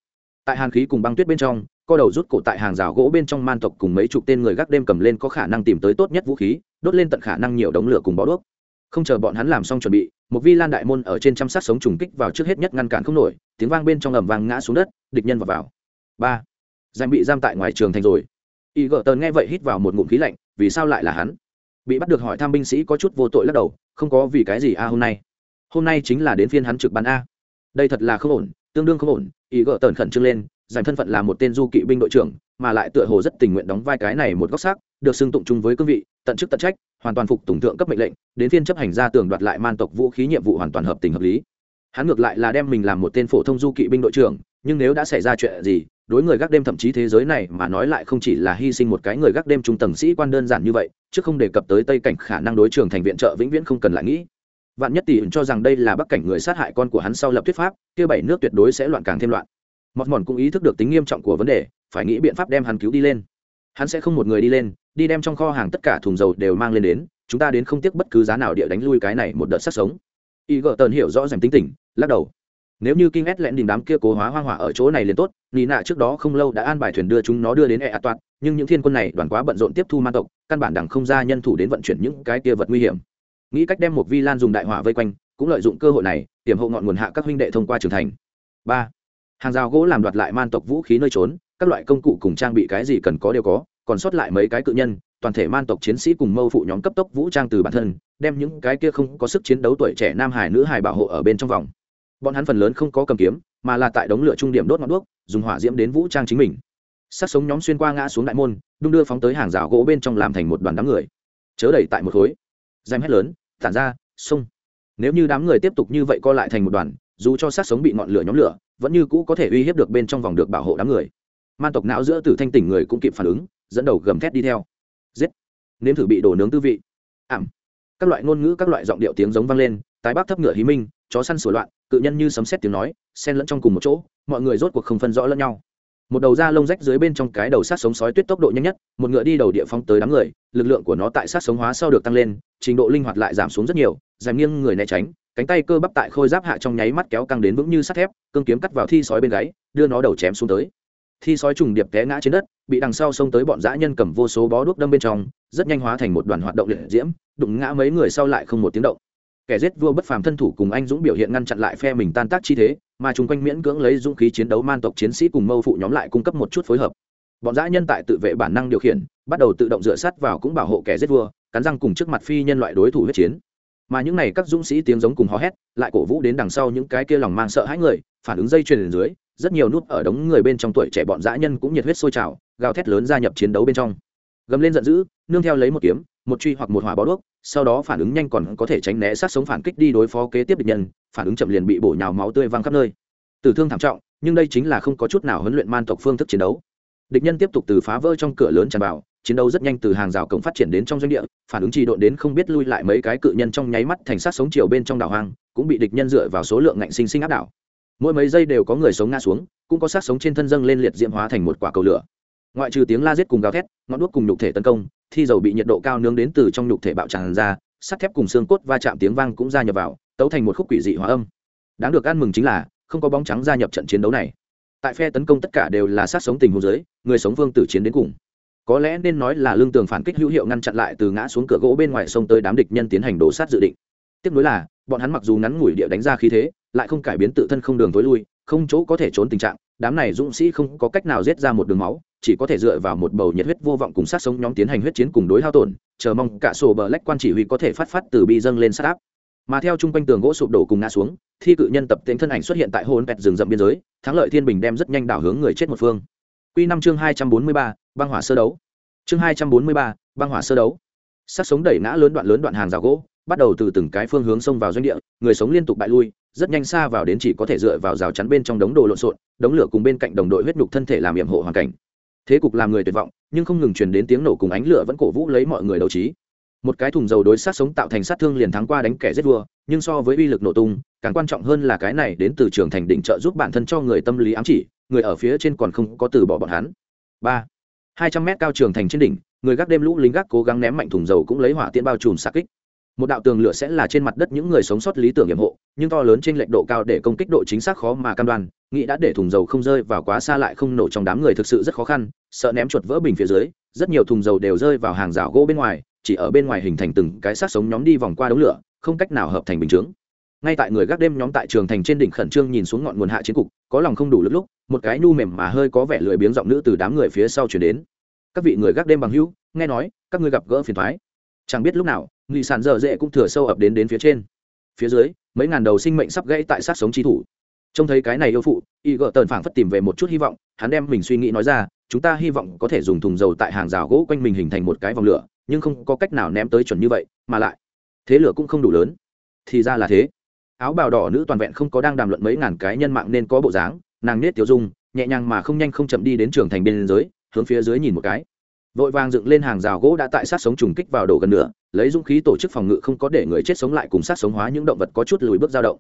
S1: Tại hàn khí cùng băng tuyết bên trong, co đầu rút cổ tại hàng rào gỗ bên trong man tộc cùng mấy chục tên người gác đêm cầm lên có khả năng tìm tới tốt nhất vũ khí, đốt lên tận khả năng nhiều đống lửa cùng bó đuốc. Không chờ bọn hắn làm xong chuẩn bị, một vi lan đại môn ở trên chăm sát sống trùng kích vào trước hết nhất ngăn cản không nổi, tiếng vang bên trong ầm vang ngã xuống đất, địch nhân vào vào. Ba. Danh bị giam tại ngoài trường thành rồi. Y gợ tờn nghe vậy hít vào một ngụm khí lạnh, vì sao lại là hắn? Bị bắt được hỏi thăm binh sĩ có chút vô tội lắc đầu, không có vì cái gì a hôm nay. Hôm nay chính là đến phiên hắn trực ban a. Đây thật là không ổn, tương đương không ổn, ý gỡ tờn khẩn trương lên giành thân phận là một tên du kỵ binh đội trưởng, mà lại tựa hồ rất tình nguyện đóng vai cái này một góc xác, được xưng tụng chung với cương vị, tận chức tận trách, hoàn toàn phục tùng thượng cấp mệnh lệnh, đến phiên chấp hành ra tường đoạt lại man tộc vũ khí nhiệm vụ hoàn toàn hợp tình hợp lý. Hắn ngược lại là đem mình làm một tên phổ thông du kỵ binh đội trưởng, nhưng nếu đã xảy ra chuyện gì đối người gác đêm thậm chí thế giới này mà nói lại không chỉ là hy sinh một cái người gác đêm trung tầng sĩ quan đơn giản như vậy, chứ không đề cập tới tây cảnh khả năng đối trường thành viện trợ vĩnh viễn không cần lại nghĩ. Vạn nhất tỷ cho rằng đây là bắc cảnh người sát hại con của hắn sau lập thuyết pháp, kia bảy nước tuyệt đối sẽ loạn càng thêm loạn. Mọt mòn cũng ý thức được tính nghiêm trọng của vấn đề, phải nghĩ biện pháp đem hắn cứu đi lên. Hắn sẽ không một người đi lên, đi đem trong kho hàng tất cả thùng dầu đều mang lên đến, chúng ta đến không tiếc bất cứ giá nào địa đánh lui cái này một đợt sát sống. Y gợ tần hiểu rõ ràng tính tình, lắc đầu nếu như kinh ét lẹn đình đám kia cố hóa hoang hỏa ở chỗ này liền tốt, nị nạ trước đó không lâu đã an bài thuyền đưa chúng nó đưa đến e toạt nhưng những thiên quân này đoàn quá bận rộn tiếp thu man tộc, căn bản đằng không ra nhân thủ đến vận chuyển những cái kia vật nguy hiểm. Nghĩ cách đem một vi lan dùng đại hỏa vây quanh, cũng lợi dụng cơ hội này, tiềm hộ ngọn nguồn hạ các huynh đệ thông qua trưởng thành. Ba. Hàng rào gỗ làm đoạt lại man tộc vũ khí nơi trốn, các loại công cụ cùng trang bị cái gì cần có đều có, còn sót lại mấy cái cự nhân, toàn thể man tộc chiến sĩ cùng mâu phụ nhóm cấp tốc vũ trang từ bản thân, đem những cái kia không có sức chiến đấu tuổi trẻ nam hải nữ hải bảo hộ ở bên trong vòng bọn hắn phần lớn không có cầm kiếm, mà là tại đống lửa trung điểm đốt ngọn đuốc, dùng hỏa diễm đến vũ trang chính mình. Sát sống nhóm xuyên qua ngã xuống đại môn, đung đưa phóng tới hàng rào gỗ bên trong làm thành một đoàn đám người. Chớ đẩy tại một khối. Danh hét lớn, tản ra sông nếu như đám người tiếp tục như vậy co lại thành một đoàn, dù cho sát sống bị ngọn lửa nhóm lửa, vẫn như cũ có thể uy hiếp được bên trong vòng được bảo hộ đám người. Man tộc não giữa tử thanh tỉnh người cũng kịp phản ứng, dẫn đầu gầm thét đi theo. Giết! Nếm thử bị đổ nướng tư vị. Ảm! Các loại ngôn ngữ, các loại giọng điệu tiếng giống vang lên, tái bác thấp ngựa hí minh, chó săn sửa loạn cự nhân như sấm xét tiếng nói, xen lẫn trong cùng một chỗ, mọi người rốt cuộc không phân rõ lẫn nhau. Một đầu da lông rách dưới bên trong cái đầu sát sống sói tuyết tốc độ nhanh nhất, một ngựa đi đầu địa phong tới đám người, lực lượng của nó tại sát sống hóa sau được tăng lên, trình độ linh hoạt lại giảm xuống rất nhiều giảm nghiêng người né tránh, cánh tay cơ bắp tại khôi giáp hạ trong nháy mắt kéo căng đến vững như sắt thép, cương kiếm cắt vào thi sói bên gáy, đưa nó đầu chém xuống tới. Thi sói trùng điệp té ngã trên đất, bị đằng sau xông tới bọn dã nhân cầm vô số bó đuốc đâm bên trong, rất nhanh hóa thành một đoàn hoạt động liệt diễm, đụng ngã mấy người sau lại không một tiếng động kẻ giết vua bất phàm thân thủ cùng anh dũng biểu hiện ngăn chặn lại phe mình tan tác chi thế, mà chung quanh miễn cưỡng lấy dũng khí chiến đấu man tộc chiến sĩ cùng mâu phụ nhóm lại cung cấp một chút phối hợp. Bọn dã nhân tại tự vệ bản năng điều khiển, bắt đầu tự động dựa sát vào cũng bảo hộ kẻ giết vua, cắn răng cùng trước mặt phi nhân loại đối thủ huyết chiến. Mà những này các dũng sĩ tiếng giống cùng hò hét, lại cổ vũ đến đằng sau những cái kia lòng mang sợ hãi người, phản ứng dây chuyền dưới, rất nhiều nút ở đống người bên trong tuổi trẻ bọn dã nhân cũng nhiệt huyết sôi trào, gào thét lớn gia nhập chiến đấu bên trong gầm lên giận dữ, nương theo lấy một kiếm, một truy hoặc một hỏa bó đuốc, sau đó phản ứng nhanh còn có thể tránh né sát sống phản kích đi đối phó kế tiếp địch nhân, phản ứng chậm liền bị bổ nhào máu tươi văng khắp nơi. Tử thương thảm trọng, nhưng đây chính là không có chút nào huấn luyện man tộc phương thức chiến đấu. Địch nhân tiếp tục từ phá vỡ trong cửa lớn tràn vào, chiến đấu rất nhanh từ hàng rào cổng phát triển đến trong doanh địa, phản ứng trì độn đến không biết lui lại mấy cái cự nhân trong nháy mắt thành sát sống chiều bên trong đảo hoang, cũng bị địch nhân dựa vào số lượng ngạnh sinh sinh áp đảo. Mỗi mấy giây đều có người sống ngã xuống, cũng có sát sống trên thân dâng lên liệt diễm hóa thành một quả cầu lửa ngoại trừ tiếng la giết cùng gào thét, ngọn đuốc cùng nhục thể tấn công, thi dầu bị nhiệt độ cao nướng đến từ trong nhục thể bạo tràn ra, sắt thép cùng xương cốt va chạm tiếng vang cũng gia nhập vào, tấu thành một khúc quỷ dị hóa âm. Đáng được ăn mừng chính là, không có bóng trắng gia nhập trận chiến đấu này. Tại phe tấn công tất cả đều là sát sống tình huống dưới người sống vương tử chiến đến cùng. Có lẽ nên nói là lương tường phản kích hữu hiệu ngăn chặn lại từ ngã xuống cửa gỗ bên ngoài sông tới đám địch nhân tiến hành đổ sát dự định. Tiếp nối là, bọn hắn mặc dù ngắn ngủi địa đánh ra khí thế, lại không cải biến tự thân không đường tối lui không chỗ có thể trốn tình trạng, đám này dũng sĩ không có cách nào giết ra một đường máu, chỉ có thể dựa vào một bầu nhiệt huyết vô vọng cùng sát sống nhóm tiến hành huyết chiến cùng đối hao tổn, chờ mong cả sổ bờ lách quan chỉ huy có thể phát phát từ bi dâng lên sát áp. Mà theo chung quanh tường gỗ sụp đổ cùng ngã xuống, thi cự nhân tập tính thân ảnh xuất hiện tại hôn pẹt rừng rậm biên giới, thắng lợi thiên bình đem rất nhanh đảo hướng người chết một phương. Quy năm chương hai trăm bốn mươi ba, băng hỏa sơ đấu. Chương hai trăm bốn mươi ba, băng hỏa sơ đấu. Sát sống đẩy ngã lớn đoạn lớn đoạn hàng rào gỗ, bắt đầu từ từng cái phương hướng xông vào doanh địa, người sống liên tục bại lui rất nhanh xa vào đến chỉ có thể dựa vào rào chắn bên trong đống đồ lộn xộn, đống lửa cùng bên cạnh đồng đội huyết nhục thân thể làm nhiệm hộ hoàn cảnh. Thế cục làm người tuyệt vọng, nhưng không ngừng truyền đến tiếng nổ cùng ánh lửa vẫn cổ vũ lấy mọi người đấu trí. Một cái thùng dầu đối sát sống tạo thành sát thương liền thắng qua đánh kẻ giết vua, nhưng so với uy lực nổ tung, càng quan trọng hơn là cái này đến từ trường thành định trợ giúp bản thân cho người tâm lý ám chỉ, người ở phía trên còn không có từ bỏ bọn hắn. Ba. Hai trăm mét cao trường thành trên đỉnh, người gác đêm lũ lính gác cố gắng ném mạnh thùng dầu cũng lấy hỏa tiễn bao trùm xa kích một đạo tường lửa sẽ là trên mặt đất những người sống sót lý tưởng nhiệm hộ, nhưng to lớn trên lệch độ cao để công kích độ chính xác khó mà cam đoan, nghĩ đã để thùng dầu không rơi vào quá xa lại không nổ trong đám người thực sự rất khó khăn, sợ ném chuột vỡ bình phía dưới, rất nhiều thùng dầu đều rơi vào hàng rào gỗ bên ngoài, chỉ ở bên ngoài hình thành từng cái xác sống nhóm đi vòng qua đống lửa, không cách nào hợp thành bình chướng. Ngay tại người gác đêm nhóm tại trường thành trên đỉnh khẩn trương nhìn xuống ngọn nguồn hạ chiến cục, có lòng không đủ lực lúc, một cái nu mềm mà hơi có vẻ lười biếng giọng nữ từ đám người phía sau chuyển đến. Các vị người gác đêm bằng hữu, nghe nói, các ngươi gặp gỡ phiền thoái chẳng biết lúc nào nghị sàn dở dễ cũng thừa sâu ập đến đến phía trên. Phía dưới, mấy ngàn đầu sinh mệnh sắp gãy tại sát sống trí thủ. Trông thấy cái này yêu phụ, y gợ tần phảng phất tìm về một chút hy vọng, hắn đem mình suy nghĩ nói ra, chúng ta hy vọng có thể dùng thùng dầu tại hàng rào gỗ quanh mình hình thành một cái vòng lửa, nhưng không có cách nào ném tới chuẩn như vậy, mà lại, thế lửa cũng không đủ lớn. Thì ra là thế. Áo bào đỏ nữ toàn vẹn không có đang đàm luận mấy ngàn cái nhân mạng nên có bộ dáng, nàng nết tiểu dung, nhẹ nhàng mà không nhanh không chậm đi đến trường thành bên dưới, hướng phía dưới nhìn một cái vội vàng dựng lên hàng rào gỗ đã tại sát sống trùng kích vào đổ gần nửa, lấy dũng khí tổ chức phòng ngự không có để người chết sống lại cùng sát sống hóa những động vật có chút lùi bước dao động.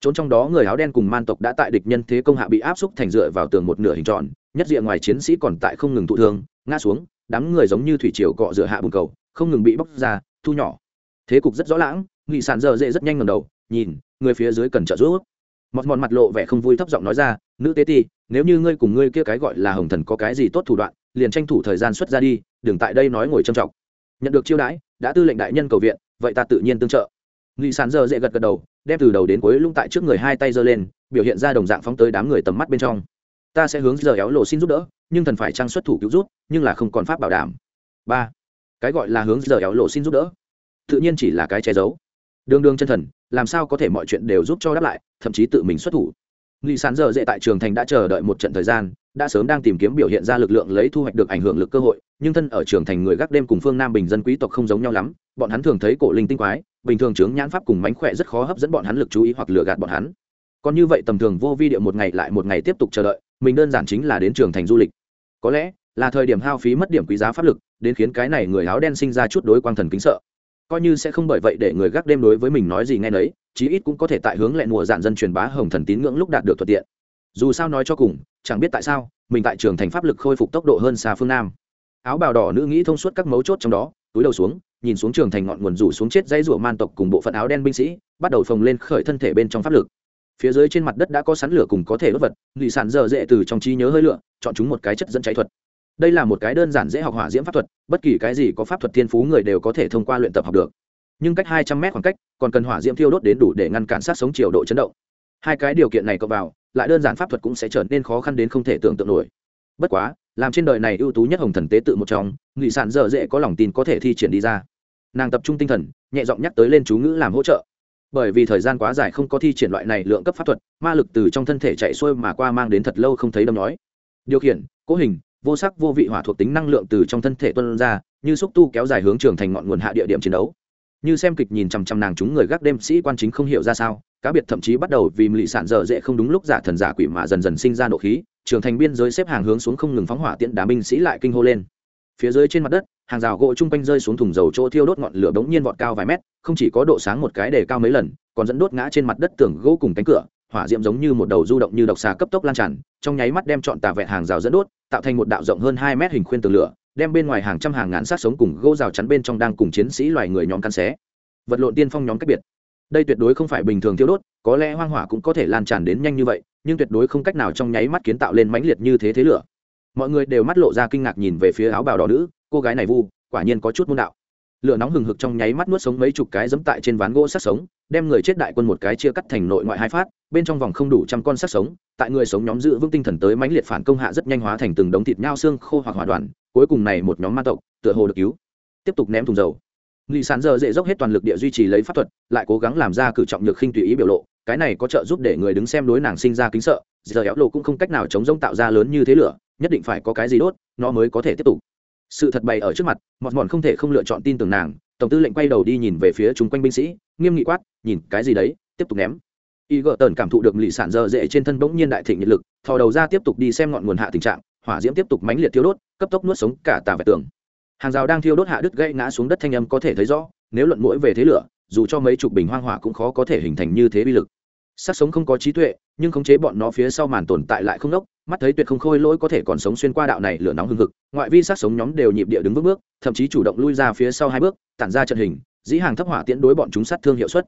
S1: Trốn trong đó người áo đen cùng man tộc đã tại địch nhân thế công hạ bị áp xúc thành dựa vào tường một nửa hình tròn, nhất diện ngoài chiến sĩ còn tại không ngừng thụ thương, ngã xuống, đám người giống như thủy triều cọ dựa hạ bùn cầu, không ngừng bị bóc ra, thu nhỏ. Thế cục rất rõ lãng, nghị sản dơ dễ rất nhanh ngầm đầu, nhìn, người phía dưới cần trợ giúp. Mọt mọt mặt lộ vẻ không vui thấp giọng nói ra, nữ tế ti, nếu như ngươi cùng ngươi kia cái gọi là hồng thần có cái gì tốt thủ đoạn liền tranh thủ thời gian xuất ra đi, đừng tại đây nói ngồi trầm trọng. Nhận được chiêu đãi, đã tư lệnh đại nhân cầu viện, vậy ta tự nhiên tương trợ. Nghị sản giờ dễ gật gật đầu, đem từ đầu đến cuối lung tại trước người hai tay giơ lên, biểu hiện ra đồng dạng phóng tới đám người tầm mắt bên trong. Ta sẽ hướng giờ éo lộ xin giúp đỡ, nhưng thần phải trang xuất thủ cứu rút nhưng là không còn pháp bảo đảm. Ba, cái gọi là hướng giờ éo lộ xin giúp đỡ, tự nhiên chỉ là cái che giấu. Đương đương chân thần, làm sao có thể mọi chuyện đều giúp cho đáp lại, thậm chí tự mình xuất thủ nghị sán giờ dễ tại trường thành đã chờ đợi một trận thời gian, đã sớm đang tìm kiếm biểu hiện ra lực lượng lấy thu hoạch được ảnh hưởng lực cơ hội, nhưng thân ở trường thành người gác đêm cùng phương nam bình dân quý tộc không giống nhau lắm, bọn hắn thường thấy cổ linh tinh quái, bình thường chướng nhãn pháp cùng mánh khỏe rất khó hấp dẫn bọn hắn lực chú ý hoặc lừa gạt bọn hắn. Còn như vậy tầm thường vô vi điệu một ngày lại một ngày tiếp tục chờ đợi, mình đơn giản chính là đến trường thành du lịch. Có lẽ là thời điểm hao phí mất điểm quý giá pháp lực, đến khiến cái này người áo đen sinh ra chút đối quang thần kính sợ. Coi như sẽ không bởi vậy để người gác đêm đối với mình nói gì nghe nấy chí ít cũng có thể tại hướng lệ mùa dạn dân truyền bá hồng thần tín ngưỡng lúc đạt được thuận tiện. Dù sao nói cho cùng, chẳng biết tại sao, mình tại trường thành pháp lực khôi phục tốc độ hơn xa phương nam. Áo bào đỏ nữ nghĩ thông suốt các mấu chốt trong đó, túi đầu xuống, nhìn xuống trường thành ngọn nguồn rủ xuống chết dãy rủa man tộc cùng bộ phận áo đen binh sĩ, bắt đầu phồng lên khởi thân thể bên trong pháp lực. Phía dưới trên mặt đất đã có sắn lửa cùng có thể đốt vật, lụy sản dở dễ từ trong trí nhớ hơi lửa, chọn chúng một cái chất dẫn cháy thuật. Đây là một cái đơn giản dễ học hỏa diễm pháp thuật, bất kỳ cái gì có pháp thuật thiên phú người đều có thể thông qua luyện tập học được nhưng cách hai trăm mét khoảng cách, còn cần hỏa diễm thiêu đốt đến đủ để ngăn cản sát sống chiều độ chấn động. Hai cái điều kiện này cộng vào, lại đơn giản pháp thuật cũng sẽ trở nên khó khăn đến không thể tưởng tượng nổi. Bất quá, làm trên đời này ưu tú nhất hồng thần tế tự một trong nghị sản dở dễ có lòng tin có thể thi triển đi ra. Nàng tập trung tinh thần, nhẹ giọng nhắc tới lên chú ngữ làm hỗ trợ. Bởi vì thời gian quá dài không có thi triển loại này lượng cấp pháp thuật, ma lực từ trong thân thể chạy xuôi mà qua mang đến thật lâu không thấy đâm nói. Điều khiển, cố hình, vô sắc vô vị hỏa thuộc tính năng lượng từ trong thân thể tuân ra, như xúc tu kéo dài hướng trường thành ngọn nguồn hạ địa điểm chiến đấu như xem kịch nhìn chằm chằm nàng chúng người gác đêm, sĩ quan chính không hiểu ra sao, cá biệt thậm chí bắt đầu vì lì sản dở dễ không đúng lúc giả thần giả quỷ mà dần dần sinh ra nộ khí trường thành biên giới xếp hàng hướng xuống không ngừng phóng hỏa tiện đá binh sĩ lại kinh hô lên. Phía dưới trên mặt đất, hàng rào gỗ chung quanh rơi xuống thùng dầu chỗ thiêu đốt ngọn lửa bỗng nhiên vọt cao vài mét, không chỉ có độ sáng một cái để cao mấy lần, còn dẫn đốt ngã trên mặt đất tường gỗ cùng cánh cửa, hỏa diễm giống như một đầu du động như độc xà cấp tốc lan tràn, trong nháy mắt đem chọn tà vẹn hàng rào dẫn đốt, tạo thành một đạo rộng hơn hai mét hình khuyên tường lửa đem bên ngoài hàng trăm hàng ngàn sát sống cùng gỗ rào chắn bên trong đang cùng chiến sĩ loài người nhóm cắn xé. Vật lộn tiên phong nhóm cách biệt. Đây tuyệt đối không phải bình thường thiêu đốt, có lẽ hoang hỏa cũng có thể lan tràn đến nhanh như vậy, nhưng tuyệt đối không cách nào trong nháy mắt kiến tạo lên mãnh liệt như thế thế lửa. Mọi người đều mắt lộ ra kinh ngạc nhìn về phía áo bào đỏ nữ, cô gái này vu, quả nhiên có chút môn đạo. Lửa nóng hừng hực trong nháy mắt nuốt sống mấy chục cái dẫm tại trên ván gỗ sát sống, đem người chết đại quân một cái chia cắt thành nội ngoại hai phát, bên trong vòng không đủ trăm con sát sống, tại người sống nhóm giữ vững tinh thần tới mãnh liệt phản công hạ rất nhanh hóa thành từng đống thịt nhao xương khô hoặc hỏa đoàn cuối cùng này một nhóm ma tộc, tựa hồ được cứu. Tiếp tục ném thùng dầu. Lì sán giờ dễ dốc hết toàn lực địa duy trì lấy pháp thuật, lại cố gắng làm ra cử trọng nhược khinh tùy ý biểu lộ, cái này có trợ giúp để người đứng xem đối nàng sinh ra kính sợ, giờ éo lộ cũng không cách nào chống rông tạo ra lớn như thế lửa, nhất định phải có cái gì đốt, nó mới có thể tiếp tục. Sự thật bày ở trước mặt, mọt mòn không thể không lựa chọn tin tưởng nàng, tổng tư lệnh quay đầu đi nhìn về phía chung quanh binh sĩ, nghiêm nghị quát, nhìn, cái gì đấy, tiếp tục ném. Y gợ tần cảm thụ được lì sản dơ dễ trên thân bỗng nhiên đại thịnh nhiệt lực, thò đầu ra tiếp tục đi xem ngọn nguồn hạ tình trạng hỏa diễm tiếp tục mãnh liệt thiêu đốt, cấp tốc nuốt sống cả tà vẹt tường. Hàng rào đang thiêu đốt hạ đứt gãy ngã xuống đất thanh âm có thể thấy rõ, nếu luận mũi về thế lửa, dù cho mấy chục bình hoang hỏa cũng khó có thể hình thành như thế bi lực. Sát sống không có trí tuệ, nhưng khống chế bọn nó phía sau màn tồn tại lại không đốc, mắt thấy tuyệt không khôi lỗi có thể còn sống xuyên qua đạo này lửa nóng hừng hực, ngoại vi sát sống nhóm đều nhịp địa đứng bước bước, thậm chí chủ động lui ra phía sau hai bước, tản ra trận hình, dĩ hàng thấp hỏa tiễn đối bọn chúng sát thương hiệu suất.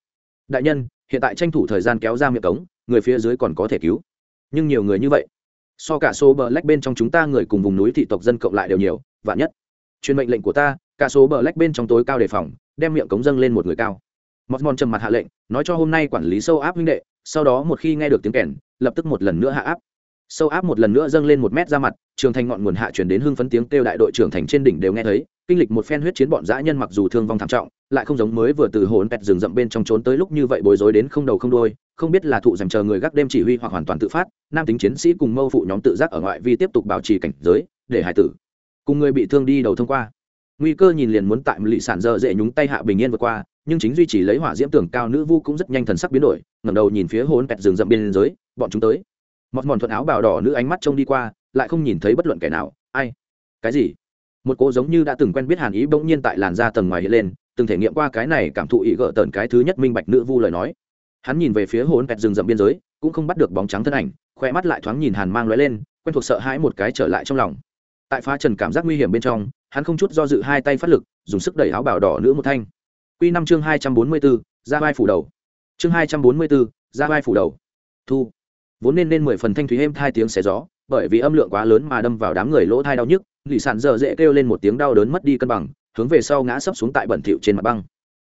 S1: Đại nhân, hiện tại tranh thủ thời gian kéo ra miệng cống, người phía dưới còn có thể cứu. Nhưng nhiều người như vậy so cả số bờ lách bên trong chúng ta người cùng vùng núi thị tộc dân cộng lại đều nhiều, vạn nhất. Truyền mệnh lệnh của ta, cả số bờ lách bên trong tối cao đề phòng, đem miệng cống dâng lên một người cao. Mọt mòn trầm mặt hạ lệnh, nói cho hôm nay quản lý sâu áp huynh đệ, sau đó một khi nghe được tiếng kèn, lập tức một lần nữa hạ áp. Sâu áp một lần nữa dâng lên một mét ra mặt, trường thành ngọn nguồn hạ chuyển đến hưng phấn tiếng kêu đại đội trưởng thành trên đỉnh đều nghe thấy kinh lịch một phen huyết chiến bọn dã nhân mặc dù thương vong thảm trọng, lại không giống mới vừa từ hồn pẹt rừng rậm bên trong trốn tới lúc như vậy bối rối đến không đầu không đôi không biết là thụ dành chờ người gác đêm chỉ huy hoặc hoàn toàn tự phát, nam tính chiến sĩ cùng mâu phụ nhóm tự giác ở ngoại vi tiếp tục bảo trì cảnh giới, để hải tử cùng người bị thương đi đầu thông qua. Nguy cơ nhìn liền muốn tại lị sản dơ dễ nhúng tay hạ bình yên vượt qua, nhưng chính duy trì lấy hỏa diễm tưởng cao nữ vu cũng rất nhanh thần sắc biến đổi, ngẩng đầu nhìn phía hồn pẹt rừng rậm bên dưới, bọn chúng tới. Mọt mòn thuận áo bào đỏ nữ ánh mắt trông đi qua, lại không nhìn thấy bất luận kẻ nào. Ai? Cái gì? Một cô giống như đã từng quen biết hàn ý bỗng nhiên tại làn da tầng ngoài hiện lên, từng thể nghiệm qua cái này cảm thụ ý gỡ tợn cái thứ nhất minh bạch nữ vu lời nói. Hắn nhìn về phía hồn pẹt rừng rậm biên giới, cũng không bắt được bóng trắng thân ảnh khoe mắt lại thoáng nhìn hàn mang lóe lên, quen thuộc sợ hãi một cái trở lại trong lòng. Tại pha trần cảm giác nguy hiểm bên trong, hắn không chút do dự hai tay phát lực, dùng sức đẩy áo bào đỏ nữ một thanh. Q năm chương hai trăm bốn mươi bốn, ra vai phủ đầu. Chương hai trăm bốn mươi bốn, ra vai phủ đầu. Thu. Vốn nên nên mười phần thanh thúy êm hai tiếng xé gió bởi vì âm lượng quá lớn mà đâm vào đám người lỗ thai đau nhức, lì sản dở dễ kêu lên một tiếng đau đớn mất đi cân bằng, hướng về sau ngã sấp xuống tại bẩn thỉu trên mặt băng.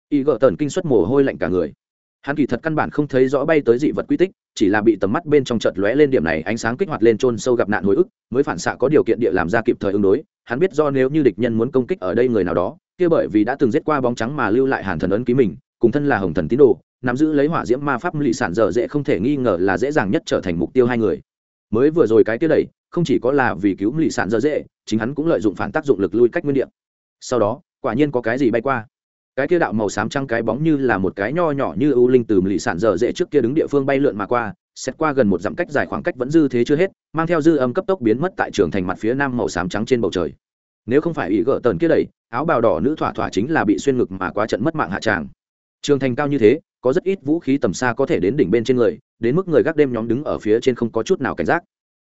S1: Y gợ tần kinh suất mồ hôi lạnh cả người. Hắn kỳ thật căn bản không thấy rõ bay tới dị vật quy tích, chỉ là bị tầm mắt bên trong chợt lóe lên điểm này, ánh sáng kích hoạt lên trôn sâu gặp nạn hồi ức, mới phản xạ có điều kiện địa làm ra kịp thời ứng đối. Hắn biết do nếu như địch nhân muốn công kích ở đây người nào đó, kia bởi vì đã từng giết qua bóng trắng mà lưu lại hàn thần ấn ký mình, cùng thân là hồng thần tín đồ, nắm giữ lấy hỏa diễm ma pháp lì sản dở dễ không thể nghi ngờ là dễ dàng nhất trở thành mục tiêu hai người mới vừa rồi cái kia đẩy, không chỉ có là vì cứu lì sản dở dễ chính hắn cũng lợi dụng phản tác dụng lực lui cách nguyên địa. Sau đó, quả nhiên có cái gì bay qua. Cái kia đạo màu xám trăng cái bóng như là một cái nho nhỏ như ưu linh từ lì sản dở dễ trước kia đứng địa phương bay lượn mà qua, xét qua gần một dặm cách dài khoảng cách vẫn dư thế chưa hết, mang theo dư âm cấp tốc biến mất tại trường thành mặt phía nam màu xám trắng trên bầu trời. Nếu không phải ý gỡ tần kia đẩy, áo bào đỏ nữ thỏa thỏa chính là bị xuyên ngực mà quá trận mất mạng hạ tràng. Trường thành cao như thế, có rất ít vũ khí tầm xa có thể đến đỉnh bên trên người đến mức người gác đêm nhóm đứng ở phía trên không có chút nào cảnh giác.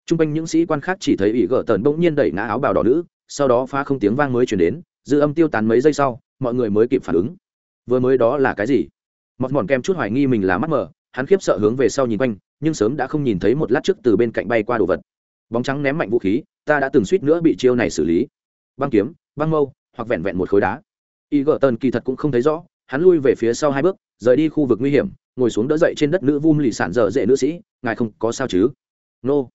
S1: T r u n g quanh những sĩ quan khác chỉ thấy ỷ gỡ tần bỗng nhiên đẩy ngã áo bào đỏ nữ, sau đó phá không tiếng vang mới chuyển đến, dư âm tiêu tán mấy giây sau, mọi người mới kịp phản ứng. Vừa mới đó là cái gì? Mọt mòn kem chút hoài nghi mình là mắt mờ, hắn khiếp sợ hướng về sau nhìn quanh, nhưng sớm đã không nhìn thấy một lát trước từ bên cạnh bay qua đồ vật. Bóng trắng ném mạnh vũ khí, ta đã từng suýt nữa bị chiêu này xử lý. Băng kiếm, băng mâu, hoặc vẹn vẹn một khối đá. Y gỡ tần kỳ thật cũng không thấy rõ, hắn lui về phía sau hai bước, rời đi khu vực nguy hiểm ngồi xuống đỡ dậy trên đất nữ vum lì sản dở dễ nữ sĩ, ngài không có sao chứ? Nô、no.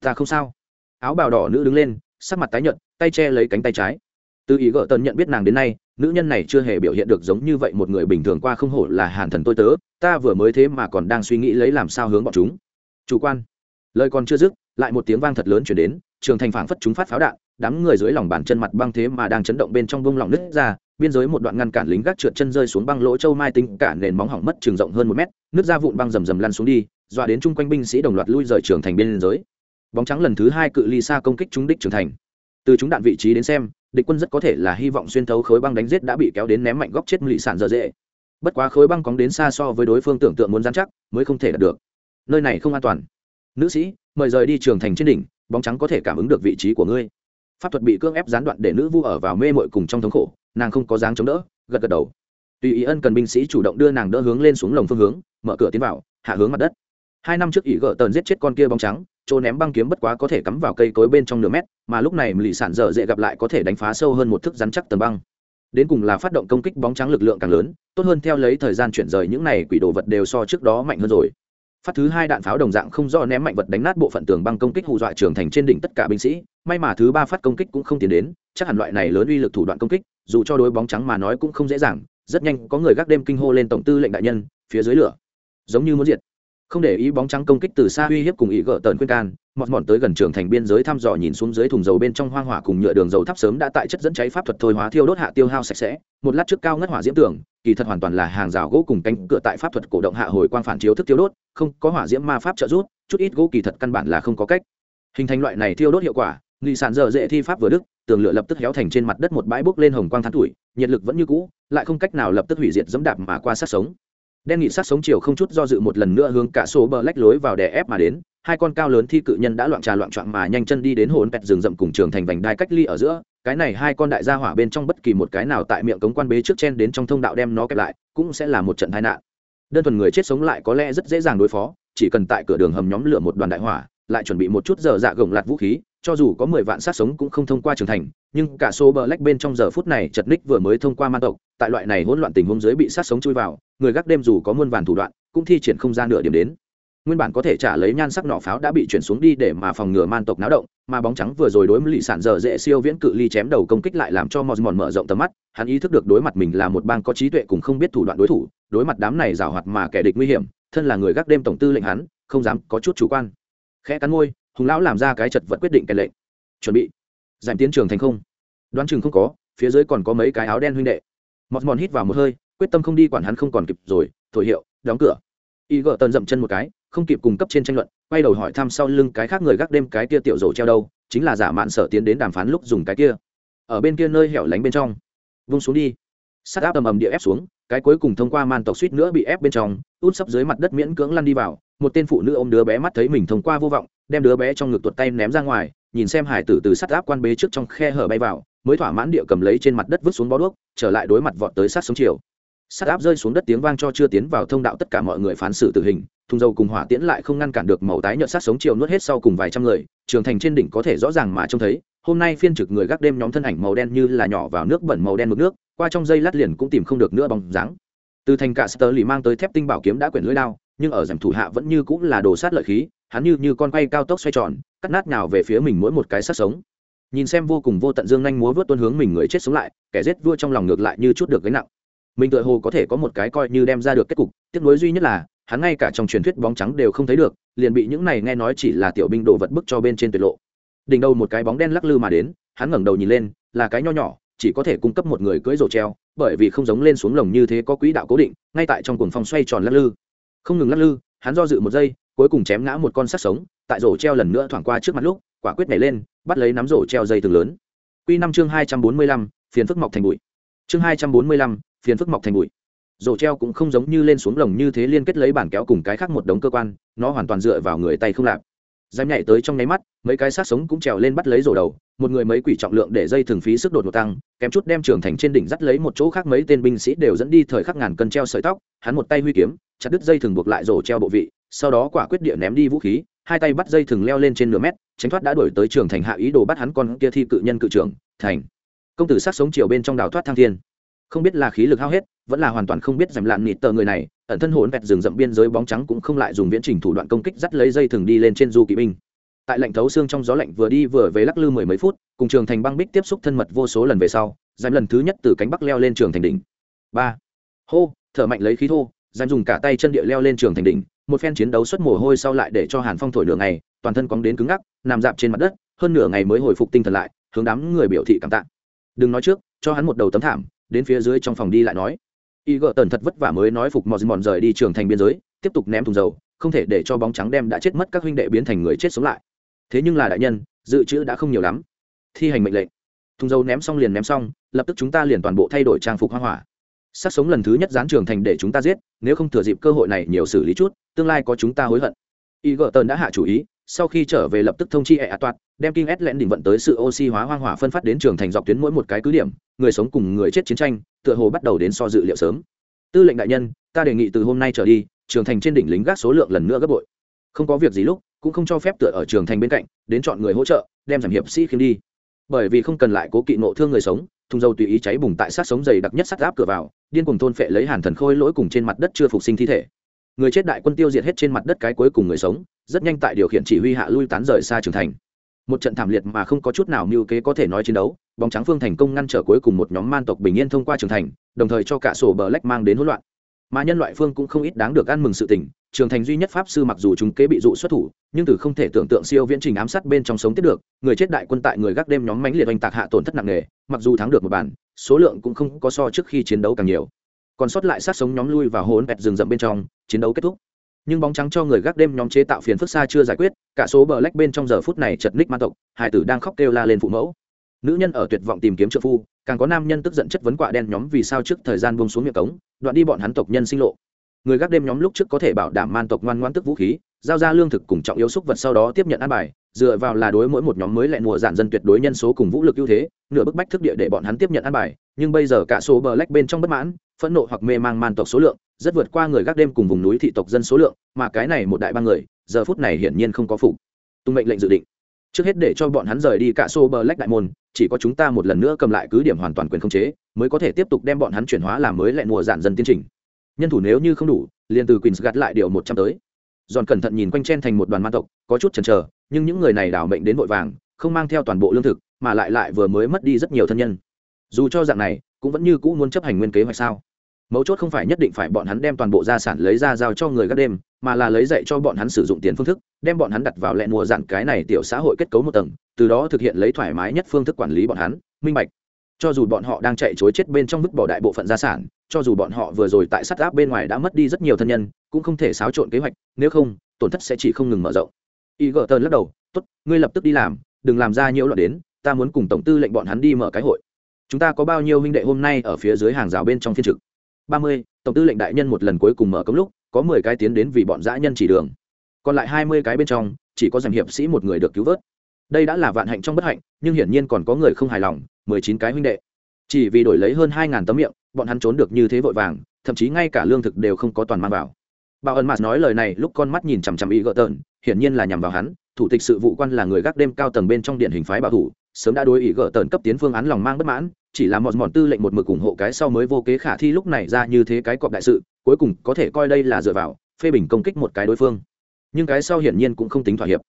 S1: ta không sao. Áo bào đỏ nữ đứng lên, sắc mặt tái nhợt, tay che lấy cánh tay trái. Từ ý gỡ tần nhận biết nàng đến nay, nữ nhân này chưa hề biểu hiện được giống như vậy một người bình thường qua không hổ là hàn thần tôi tớ, ta vừa mới thế mà còn đang suy nghĩ lấy làm sao hướng bọn chúng. Chủ quan. Lời còn chưa dứt, lại một tiếng vang thật lớn chuyển đến, trường thành phảng phất chúng phát pháo đạn, đám người dưới lòng bàn chân mặt băng thế mà đang chấn động bên trong bông lỏng nứt ra biên giới một đoạn ngăn cản lính gác trượt chân rơi xuống băng lỗ châu mai tinh, cả nền móng hỏng mất trường rộng hơn một mét, nước ra vụn băng rầm rầm lăn xuống đi, dọa đến chung quanh binh sĩ đồng loạt lui rời trường thành biên giới. Bóng trắng lần thứ hai cự ly xa công kích trúng đích trường thành. Từ chúng đạn vị trí đến xem, địch quân rất có thể là hy vọng xuyên thấu khối băng đánh giết đã bị kéo đến ném mạnh góc chết lụy sản dở dễ. Bất quá khối băng cóng đến xa so với đối phương tưởng tượng muốn dán chắc, mới không thể đạt được. Nơi này không an toàn. Nữ sĩ, mời rời đi trường thành trên đỉnh, bóng trắng có thể cảm ứng được vị trí của ngươi pháp thuật bị cưỡng ép gián đoạn để nữ vu ở vào mê mội cùng trong thống khổ, nàng không có dáng chống đỡ, gật gật đầu. Tùy ý ân cần binh sĩ chủ động đưa nàng đỡ hướng lên xuống lồng phương hướng, mở cửa tiến vào, hạ hướng mặt đất. Hai năm trước ỷ gỡ tờn giết chết con kia bóng trắng, chỗ ném băng kiếm bất quá có thể cắm vào cây cối bên trong nửa mét, mà lúc này lì sản dở dễ gặp lại có thể đánh phá sâu hơn một thức rắn chắc tầng băng. Đến cùng là phát động công kích bóng trắng lực lượng càng lớn, tốt hơn theo lấy thời gian chuyển rời những này quỷ đồ vật đều so trước đó mạnh hơn rồi phát thứ hai đạn pháo đồng dạng không do ném mạnh vật đánh nát bộ phận tường băng công kích hù dọa trường thành trên đỉnh tất cả binh sĩ. May mà thứ ba phát công kích cũng không tiến đến, chắc hẳn loại này lớn uy lực thủ đoạn công kích, dù cho đối bóng trắng mà nói cũng không dễ dàng. Rất nhanh, có người gác đêm kinh hô lên tổng tư lệnh đại nhân, phía dưới lửa. Giống như muốn diệt không để ý bóng trắng công kích từ xa uy hiếp cùng ý gỡ tần khuyên can, mọt mọn tới gần trường thành biên giới thăm dò nhìn xuống dưới thùng dầu bên trong hoang hỏa cùng nhựa đường dầu thắp sớm đã tại chất dẫn cháy pháp thuật thôi hóa thiêu đốt hạ tiêu hao sạch sẽ. Một lát trước cao ngất hỏa diễm tưởng, kỳ thật hoàn toàn là hàng rào gỗ cùng cánh cửa tại pháp thuật cổ động hạ hồi quang phản chiếu thức thiêu đốt, không có hỏa diễm ma pháp trợ rút chút ít gỗ kỳ thật căn bản là không có cách. Hình thành loại này thiêu đốt hiệu quả, nghị sản dở dễ thi pháp vừa đức, tường lửa lập tức héo thành trên mặt đất một bãi bốc lên hồng quang thán tuổi, nhiệt lực vẫn như cũ, lại không cách nào lập tức hủy diệt dẫm đạp mà qua sát sống đen nghị sát sống chiều không chút do dự một lần nữa hướng cả số bờ lách lối vào đè ép mà đến. Hai con cao lớn thi cự nhân đã loạn trà loạn trọn mà nhanh chân đi đến hồn pẹt rừng rậm cùng trường thành vành đai cách ly ở giữa. Cái này hai con đại gia hỏa bên trong bất kỳ một cái nào tại miệng cống quan bế trước chen đến trong thông đạo đem nó kẹp lại, cũng sẽ là một trận tai nạn. Đơn thuần người chết sống lại có lẽ rất dễ dàng đối phó, chỉ cần tại cửa đường hầm nhóm lửa một đoàn đại hỏa, lại chuẩn bị một chút giờ dạ gồng lạt vũ khí cho dù có mười vạn sát sống cũng không thông qua trưởng thành, nhưng cả số bờ lách bên trong giờ phút này chật ních vừa mới thông qua man tộc, tại loại này hỗn loạn tình huống dưới bị sát sống chui vào, người gác đêm dù có muôn vàn thủ đoạn, cũng thi triển không ra nửa điểm đến. Nguyên bản có thể trả lấy nhan sắc nỏ pháo đã bị chuyển xuống đi để mà phòng ngừa man tộc náo động, mà bóng trắng vừa rồi đối với lì sản giờ dễ siêu viễn cự ly chém đầu công kích lại làm cho mòn mòn mở rộng tầm mắt, hắn ý thức được đối mặt mình là một bang có trí tuệ cùng không biết thủ đoạn đối thủ, đối mặt đám này giàu hoạt mà kẻ địch nguy hiểm, thân là người gác đêm tổng tư lệnh hắn, không dám có chút chủ quan. Khẽ cắn môi hùng lão làm ra cái chật vật quyết định cái lệnh chuẩn bị. Giảm tiến trường thành không. Đoán chừng không có, phía dưới còn có mấy cái áo đen huynh đệ. Mọt mòn hít vào một hơi, quyết tâm không đi quản hắn không còn kịp rồi, thổi hiệu, đóng cửa. Y gợ tần dậm chân một cái, không kịp cung cấp trên tranh luận, quay đầu hỏi thăm sau lưng cái khác người gác đêm cái kia tiểu rổ treo đâu, chính là giả mạn sở tiến đến đàm phán lúc dùng cái kia. Ở bên kia nơi hẻo lánh bên trong. Vung xuống đi. Sắt áp ầm ầm địa ép xuống, cái cuối cùng thông qua màn tộc suýt nữa bị ép bên trong, út sấp dưới mặt đất miễn cưỡng lăn đi vào, một tên phụ nữ ôm đứa bé mắt thấy mình thông qua vô vọng đem đứa bé trong ngực tuột tay ném ra ngoài, nhìn xem hải tử từ sắt áp quan bế trước trong khe hở bay vào, mới thỏa mãn địa cầm lấy trên mặt đất vứt xuống bó đuốc, trở lại đối mặt vọt tới sát sống chiều. Sắt áp rơi xuống đất tiếng vang cho chưa tiến vào thông đạo tất cả mọi người phán xử tử hình, thùng dầu cùng hỏa tiễn lại không ngăn cản được màu tái nhợt sát sống chiều nuốt hết sau cùng vài trăm người, trường thành trên đỉnh có thể rõ ràng mà trông thấy, hôm nay phiên trực người gác đêm nhóm thân ảnh màu đen như là nhỏ vào nước bẩn màu đen mực nước, qua trong dây lát liền cũng tìm không được nữa bóng dáng. Từ thành cả sơ lì mang tới thép tinh bảo kiếm đã quyển lưỡi đao, nhưng ở giảm thủ hạ vẫn như cũng là đồ sát lợi khí hắn như như con quay cao tốc xoay tròn, cắt nát nào về phía mình mỗi một cái sát sống. Nhìn xem vô cùng vô tận dương nhanh múa vớt tuôn hướng mình người chết sống lại, kẻ giết vua trong lòng ngược lại như chút được gánh nặng. Mình tựa hồ có thể có một cái coi như đem ra được kết cục, tiếc nuối duy nhất là, hắn ngay cả trong truyền thuyết bóng trắng đều không thấy được, liền bị những này nghe nói chỉ là tiểu binh đồ vật bức cho bên trên tuyệt lộ. Đỉnh đầu một cái bóng đen lắc lư mà đến, hắn ngẩng đầu nhìn lên, là cái nho nhỏ, chỉ có thể cung cấp một người cưỡi rổ treo, bởi vì không giống lên xuống lồng như thế có quỹ đạo cố định, ngay tại trong cuồng phong xoay tròn lắc lư. Không ngừng lắc lư, hắn do dự một giây cuối cùng chém ngã một con sắt sống, tại rổ treo lần nữa thoảng qua trước mặt lúc, quả quyết nhảy lên, bắt lấy nắm rổ treo dây từng lớn. Quy năm chương hai trăm bốn mươi lăm, phiền phức mọc thành bụi. Chương hai trăm bốn mươi lăm, phiền phức mọc thành bụi. Rổ treo cũng không giống như lên xuống lồng như thế liên kết lấy bản kéo cùng cái khác một đống cơ quan, nó hoàn toàn dựa vào người tay không lạp. Dám nhảy tới trong nháy mắt, mấy cái sát sống cũng trèo lên bắt lấy rổ đầu, một người mấy quỷ trọng lượng để dây thường phí sức đột ngột tăng, kém chút đem trưởng thành trên đỉnh dắt lấy một chỗ khác mấy tên binh sĩ đều dẫn đi thời khắc ngàn cân treo sợi tóc, hắn một tay huy kiếm, chặt đứt dây thường buộc lại rổ treo bộ vị sau đó quả quyết địa ném đi vũ khí, hai tay bắt dây thừng leo lên trên nửa mét, tránh thoát đã đổi tới trường thành hạ ý đồ bắt hắn con kia thi cự nhân cự trưởng, thành. Công tử sát sống chiều bên trong đào thoát thang thiên. Không biết là khí lực hao hết, vẫn là hoàn toàn không biết giảm lạn nịt tờ người này, ẩn thân hồn vẹt rừng rậm biên giới bóng trắng cũng không lại dùng viễn trình thủ đoạn công kích dắt lấy dây thừng đi lên trên du kỵ binh. Tại lạnh thấu xương trong gió lạnh vừa đi vừa về lắc lư mười mấy phút, cùng trường thành băng bích tiếp xúc thân mật vô số lần về sau dành lần thứ nhất từ cánh bắc leo lên trường thành đỉnh. Ba. Hô, thở mạnh lấy khí thô dành dùng cả tay chân địa leo lên trường thành đỉnh một phen chiến đấu xuất mồ hôi sau lại để cho hàn phong thổi nửa ngày, toàn thân cóng đến cứng ngắc, nằm dạp trên mặt đất, hơn nửa ngày mới hồi phục tinh thần lại, hướng đám người biểu thị cảm tạ. Đừng nói trước, cho hắn một đầu tấm thảm, đến phía dưới trong phòng đi lại nói. Y gợ tần thật vất vả mới nói phục mòn mòn rời đi trường thành biên giới, tiếp tục ném thùng dầu, không thể để cho bóng trắng đem đã chết mất các huynh đệ biến thành người chết sống lại. Thế nhưng là đại nhân, dự trữ đã không nhiều lắm. Thi hành mệnh lệnh. Thùng dầu ném xong liền ném xong, lập tức chúng ta liền toàn bộ thay đổi trang phục hoa hỏa. Sát sống lần thứ nhất dán trường thành để chúng ta giết, nếu không thừa dịp cơ hội này nhiều xử lý chút tương lai có chúng ta hối hận. Y gợ tần đã hạ chủ ý, sau khi trở về lập tức thông chi ẹ toạt, đem kinh s lẽn đỉnh vận tới sự oxy hóa hoang hỏa phân phát đến trường thành dọc tuyến mỗi một cái cứ điểm, người sống cùng người chết chiến tranh, tựa hồ bắt đầu đến so dự liệu sớm. Tư lệnh đại nhân, ta đề nghị từ hôm nay trở đi, trường thành trên đỉnh lính gác số lượng lần nữa gấp bội. Không có việc gì lúc, cũng không cho phép tựa ở trường thành bên cạnh, đến chọn người hỗ trợ, đem giảm hiệp sĩ khiêm đi. Bởi vì không cần lại cố kỵ nộ thương người sống, thùng dầu tùy ý cháy bùng tại sát sống dày đặc nhất sắt áp cửa vào, điên cùng thôn phệ lấy hàn thần khôi lỗi cùng trên mặt đất chưa phục sinh thi thể người chết đại quân tiêu diệt hết trên mặt đất cái cuối cùng người sống, rất nhanh tại điều khiển chỉ huy hạ lui tán rời xa trường thành. Một trận thảm liệt mà không có chút nào mưu kế có thể nói chiến đấu, bóng trắng phương thành công ngăn trở cuối cùng một nhóm man tộc bình yên thông qua trường thành, đồng thời cho cả sổ bờ lách mang đến hỗn loạn. Mà nhân loại phương cũng không ít đáng được ăn mừng sự tình, trường thành duy nhất pháp sư mặc dù chúng kế bị dụ xuất thủ, nhưng từ không thể tưởng tượng siêu viễn trình ám sát bên trong sống tiếp được, người chết đại quân tại người gác đêm nhóm mánh liệt oanh tạc hạ tổn thất nặng nề, mặc dù thắng được một bản, số lượng cũng không có so trước khi chiến đấu càng nhiều còn sót lại sát sống nhóm lui và hỗn vẹt rừng rậm bên trong, chiến đấu kết thúc. Nhưng bóng trắng cho người gác đêm nhóm chế tạo phiền phức xa chưa giải quyết, cả số bờ lách bên trong giờ phút này chật ních ma tộc, hải tử đang khóc kêu la lên phụ mẫu. Nữ nhân ở tuyệt vọng tìm kiếm trợ phu, càng có nam nhân tức giận chất vấn quạ đen nhóm vì sao trước thời gian buông xuống miệng cống, đoạn đi bọn hắn tộc nhân sinh lộ. Người gác đêm nhóm lúc trước có thể bảo đảm man tộc ngoan ngoan tức vũ khí, giao ra lương thực cùng trọng yếu xúc vật sau đó tiếp nhận an bài, dựa vào là đối mỗi một nhóm mới lại mùa giản dân tuyệt đối nhân số cùng vũ lực ưu thế, nửa bức bách thức địa để bọn hắn tiếp nhận an bài, nhưng bây giờ cả số bờ lách bên trong bất mãn phẫn nộ hoặc mê mang man tộc số lượng, rất vượt qua người gác đêm cùng vùng núi thị tộc dân số lượng, mà cái này một đại ba người, giờ phút này hiển nhiên không có phục. Tung mệnh lệnh dự định. Trước hết để cho bọn hắn rời đi cả xô bờ lách đại môn, chỉ có chúng ta một lần nữa cầm lại cứ điểm hoàn toàn quyền khống chế, mới có thể tiếp tục đem bọn hắn chuyển hóa làm mới lại mùa giản dân tiến trình. Nhân thủ nếu như không đủ, liền từ quỳnh gạt lại điều một trăm tới. Giòn cẩn thận nhìn quanh chen thành một đoàn man tộc, có chút chần chờ, nhưng những người này đảo mệnh đến vội vàng, không mang theo toàn bộ lương thực, mà lại lại vừa mới mất đi rất nhiều thân nhân. Dù cho dạng này, cũng vẫn như cũ muốn chấp hành nguyên kế hoạch sao? Mấu chốt không phải nhất định phải bọn hắn đem toàn bộ gia sản lấy ra giao cho người gác đêm, mà là lấy dạy cho bọn hắn sử dụng tiền phương thức, đem bọn hắn đặt vào lẹ mùa dạng cái này tiểu xã hội kết cấu một tầng, từ đó thực hiện lấy thoải mái nhất phương thức quản lý bọn hắn, minh bạch. Cho dù bọn họ đang chạy chối chết bên trong vứt bỏ đại bộ phận gia sản, cho dù bọn họ vừa rồi tại sắt áp bên ngoài đã mất đi rất nhiều thân nhân, cũng không thể xáo trộn kế hoạch, nếu không, tổn thất sẽ chỉ không ngừng mở rộng. Y gờ tơn lắc đầu, tốt, ngươi lập tức đi làm, đừng làm ra nhiễu loạn đến, ta muốn cùng tổng tư lệnh bọn hắn đi mở cái hội. Chúng ta có bao nhiêu huynh đệ hôm nay ở phía dưới hàng rào bên trong phiên trực? Ba mươi, tổng tư lệnh đại nhân một lần cuối cùng mở cống lúc, có mười cái tiến đến vì bọn dã nhân chỉ đường. Còn lại hai mươi cái bên trong, chỉ có giành hiệp sĩ một người được cứu vớt. Đây đã là vạn hạnh trong bất hạnh, nhưng hiển nhiên còn có người không hài lòng, mười chín cái huynh đệ. Chỉ vì đổi lấy hơn hai ngàn tấm miệng, bọn hắn trốn được như thế vội vàng, thậm chí ngay cả lương thực đều không có toàn mang vào. Bảo ẩn mạt nói lời này lúc con mắt nhìn chằm chằm y gỡ tợn, hiển nhiên là nhằm vào hắn, thủ tịch sự vụ quan là người gác đêm cao tầng bên trong điện hình phái bảo thủ, sớm đã đối ý gỡ tợn cấp tiến phương án lòng mang bất mãn chỉ là mòn mòn tư lệnh một mực ủng hộ cái sau mới vô kế khả thi lúc này ra như thế cái cọp đại sự, cuối cùng có thể coi đây là dựa vào, phê bình công kích một cái đối phương. Nhưng cái sau hiển nhiên cũng không tính thỏa hiệp.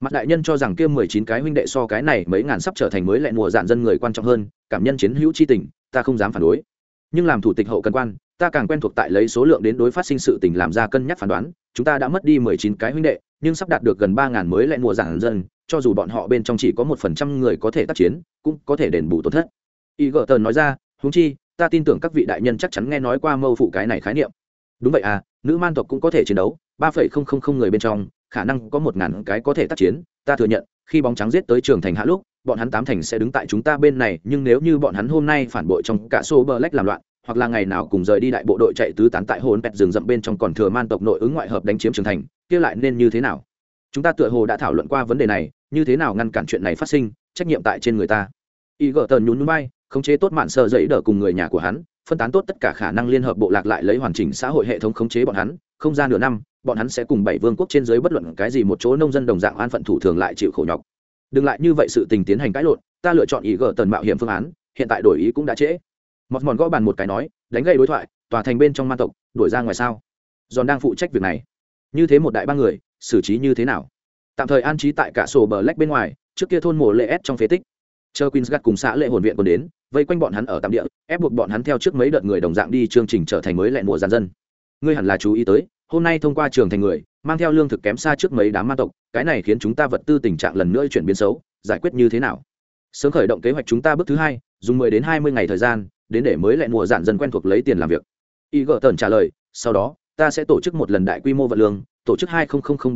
S1: Mặt đại nhân cho rằng kia mười chín cái huynh đệ so cái này mấy ngàn sắp trở thành mới lại mùa dạn dân người quan trọng hơn, cảm nhân chiến hữu c h i tình, ta không dám phản đối. Nhưng làm thủ tịch hậu cân quan, ta càng quen thuộc tại lấy số lượng đến đối phát sinh sự tình làm ra cân nhắc phán đoán, chúng ta đã mất đi mười chín cái huynh đệ, nhưng sắp đạt được gần ba ngàn mới lại mùa dạn dân, cho dù bọn họ bên trong chỉ có một phần trăm người có thể tác chiến, cũng có thể đền bù tổn thất y Gờ tờn nói ra húng chi, ta tin tưởng các vị đại nhân chắc chắn nghe nói qua mâu phụ cái này khái niệm. Đúng vậy à nữ man tộc cũng có thể chiến đấu, ba phẩy không không không người bên trong, khả năng có một ngàn cái có thể tác chiến, ta thừa nhận, khi bóng trắng giết tới trường thành hạ lúc, bọn hắn tám thành sẽ đứng tại chúng ta bên này, nhưng nếu như bọn hắn hôm nay phản bội trong cả số bờ lách làm loạn, hoặc là ngày nào cùng rời đi đại bộ đội chạy tứ tán tại hồn pẹt rừng rậm bên trong còn thừa man tộc nội ứng ngoại hợp đánh chiếm trường thành, kia lại nên như thế nào? Chúng ta tựa hồ đã thảo luận qua vấn đề này, như thế nào ngăn cản chuyện này phát sinh, trách nhiệm tại trên người ta. Y gỡ tờn nhún núi bay khống chế tốt mạn sợ dậy đỡ cùng người nhà của hắn, phân tán tốt tất cả khả năng liên hợp bộ lạc lại lấy hoàn chỉnh xã hội hệ thống khống chế bọn hắn, không ra nửa năm, bọn hắn sẽ cùng bảy vương quốc trên dưới bất luận cái gì một chỗ nông dân đồng dạng an phận thủ thường lại chịu khổ nhọc. Đừng lại như vậy sự tình tiến hành cãi lộn, ta lựa chọn ý gỡ tần mạo hiểm phương án, hiện tại đổi ý cũng đã trễ. Mọt mòn gõ bàn một cái nói, đánh gây đối thoại, tòa thành bên trong man tộc đổi ra ngoài sao? Giòn đang phụ trách việc này. Như thế một đại ba người, xử trí như thế nào? Tạm thời an trí tại cả sổ bờ lách bên ngoài, trước kia thôn mồ lệ s trong phế tích chờ queens gắt cùng xã lệ hồn viện còn đến, vây quanh bọn hắn ở tạm địa, ép buộc bọn hắn theo trước mấy đợt người đồng dạng đi chương trình trở thành mới lẹn mùa giàn dân. Ngươi hẳn là chú ý tới, hôm nay thông qua trường thành người, mang theo lương thực kém xa trước mấy đám ma tộc, cái này khiến chúng ta vật tư tình trạng lần nữa chuyển biến xấu, giải quyết như thế nào? Sớm khởi động kế hoạch chúng ta bước thứ hai, dùng mười đến hai mươi ngày thời gian, đến để mới lại mùa giản dân quen thuộc lấy tiền làm việc. Y gỡ tần trả lời, sau đó, ta sẽ tổ chức một lần đại quy mô vật lương, tổ chức hai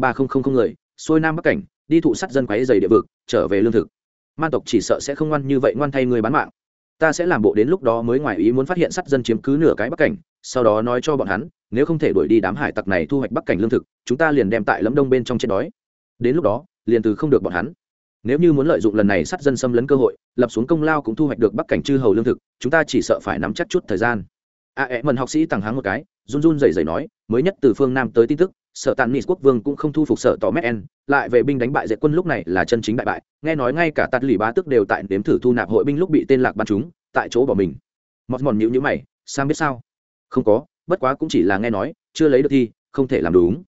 S1: ba người, xuôi nam bắc cảnh, đi thụ sắt dân quấy dày địa vực, trở về lương thực man tộc chỉ sợ sẽ không ngoan như vậy ngoan thay người bán mạng. Ta sẽ làm bộ đến lúc đó mới ngoài ý muốn phát hiện sắt dân chiếm cứ nửa cái bắc cảnh, sau đó nói cho bọn hắn, nếu không thể đuổi đi đám hải tặc này thu hoạch bắc cảnh lương thực, chúng ta liền đem tại lẫm đông bên trong chết đói. Đến lúc đó, liền từ không được bọn hắn. Nếu như muốn lợi dụng lần này sát dân xâm lấn cơ hội, lập xuống công lao cũng thu hoạch được bắc cảnh chư hầu lương thực, chúng ta chỉ sợ phải nắm chắc chút thời gian. A, ẹ, mần học sĩ tàng háng một cái, run run rẩy rẩy nói, mới nhất từ phương nam tới tin tức sở tàn nis quốc vương cũng không thu phục sở tỏ en, lại vệ binh đánh bại dệt quân lúc này là chân chính bại bại. Nghe nói ngay cả tạt lì bá tức đều tại đếm thử thu nạp hội binh lúc bị tên lạc bắn chúng tại chỗ bỏ mình. Mọt mòn nhữ nhữ mày sang biết sao? Không có, bất quá cũng chỉ là nghe nói, chưa lấy được thi không thể làm đúng.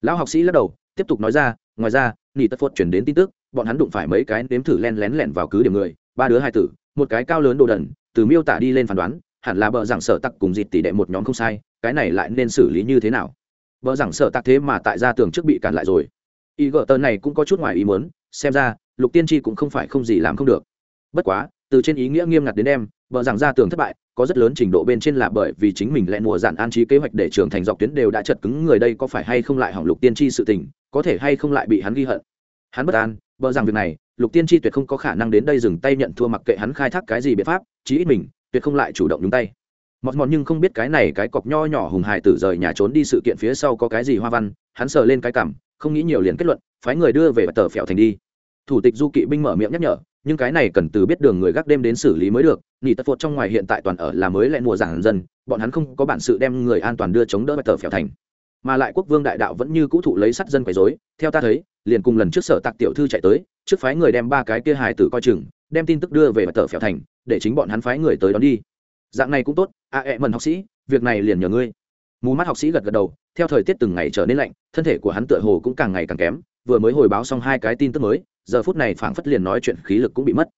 S1: Lão học sĩ lắc đầu, tiếp tục nói ra, ngoài ra, nỉ tất phốt chuyển đến tin tức, bọn hắn đụng phải mấy cái nếm thử len lén lẻn vào cứ điểm người, ba đứa hai tử, một cái cao lớn đồ đần, từ miêu tả đi lên phán đoán, hẳn là bờ giảng sở tặc cùng dịt tỷ đệ một nhóm không sai, cái này lại nên xử lý như thế nào? Vợ rằng sợ tạc thế mà tại ra tường trước bị cản lại rồi. Y gỡ tờ này cũng có chút ngoài ý muốn, xem ra, lục tiên tri cũng không phải không gì làm không được. Bất quá, từ trên ý nghĩa nghiêm ngặt đến em vợ rằng ra tường thất bại, có rất lớn trình độ bên trên là bởi vì chính mình lẹn mùa dạn an trí kế hoạch để trưởng thành dọc tuyến đều đã chật cứng người đây có phải hay không lại hỏng lục tiên tri sự tình, có thể hay không lại bị hắn ghi hận. Hắn bất an vợ rằng việc này, lục tiên tri tuyệt không có khả năng đến đây dừng tay nhận thua mặc kệ hắn khai thác cái gì biện pháp, chí ít mình, tuyệt không lại chủ động nhúng tay mọt mọt nhưng không biết cái này cái cọc nho nhỏ hùng hải tử rời nhà trốn đi sự kiện phía sau có cái gì hoa văn, hắn sờ lên cái cảm, không nghĩ nhiều liền kết luận, phái người đưa về tờ phèo thành đi. Thủ tịch du kỵ binh mở miệng nhắc nhở, nhưng cái này cần từ biết đường người gác đêm đến xử lý mới được nghỉ tật phột trong ngoài hiện tại toàn ở là mới lại mùa giảng dân, bọn hắn không có bản sự đem người an toàn đưa chống đỡ tờ phèo thành. Mà lại quốc vương đại đạo vẫn như cũ thụ lấy sắt dân quấy rối, theo ta thấy, liền cùng lần trước sở tạc tiểu thư chạy tới, trước phái người đem ba cái kia hài tử coi chừng, đem tin tức đưa về tờ phèo thành, để chính bọn hắn phái người tới đón đi dạng này cũng tốt a à, ẹ mần học sĩ việc này liền nhờ ngươi. Mù mắt học sĩ gật gật đầu theo thời tiết từng ngày trở nên lạnh thân thể của hắn tựa hồ cũng càng ngày càng kém vừa mới hồi báo xong hai cái tin tức mới giờ phút này phảng phất liền nói chuyện khí lực cũng bị mất.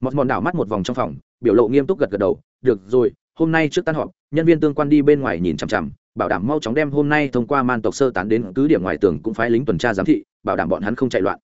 S1: Mọt mòn đảo mắt một vòng trong phòng biểu lộ nghiêm túc gật gật đầu được rồi hôm nay trước tan họp nhân viên tương quan đi bên ngoài nhìn chằm chằm bảo đảm mau chóng đem hôm nay thông qua man tộc sơ tán đến cứ điểm ngoài tường cũng phái lính tuần tra giám thị bảo đảm bọn hắn không chạy loạn.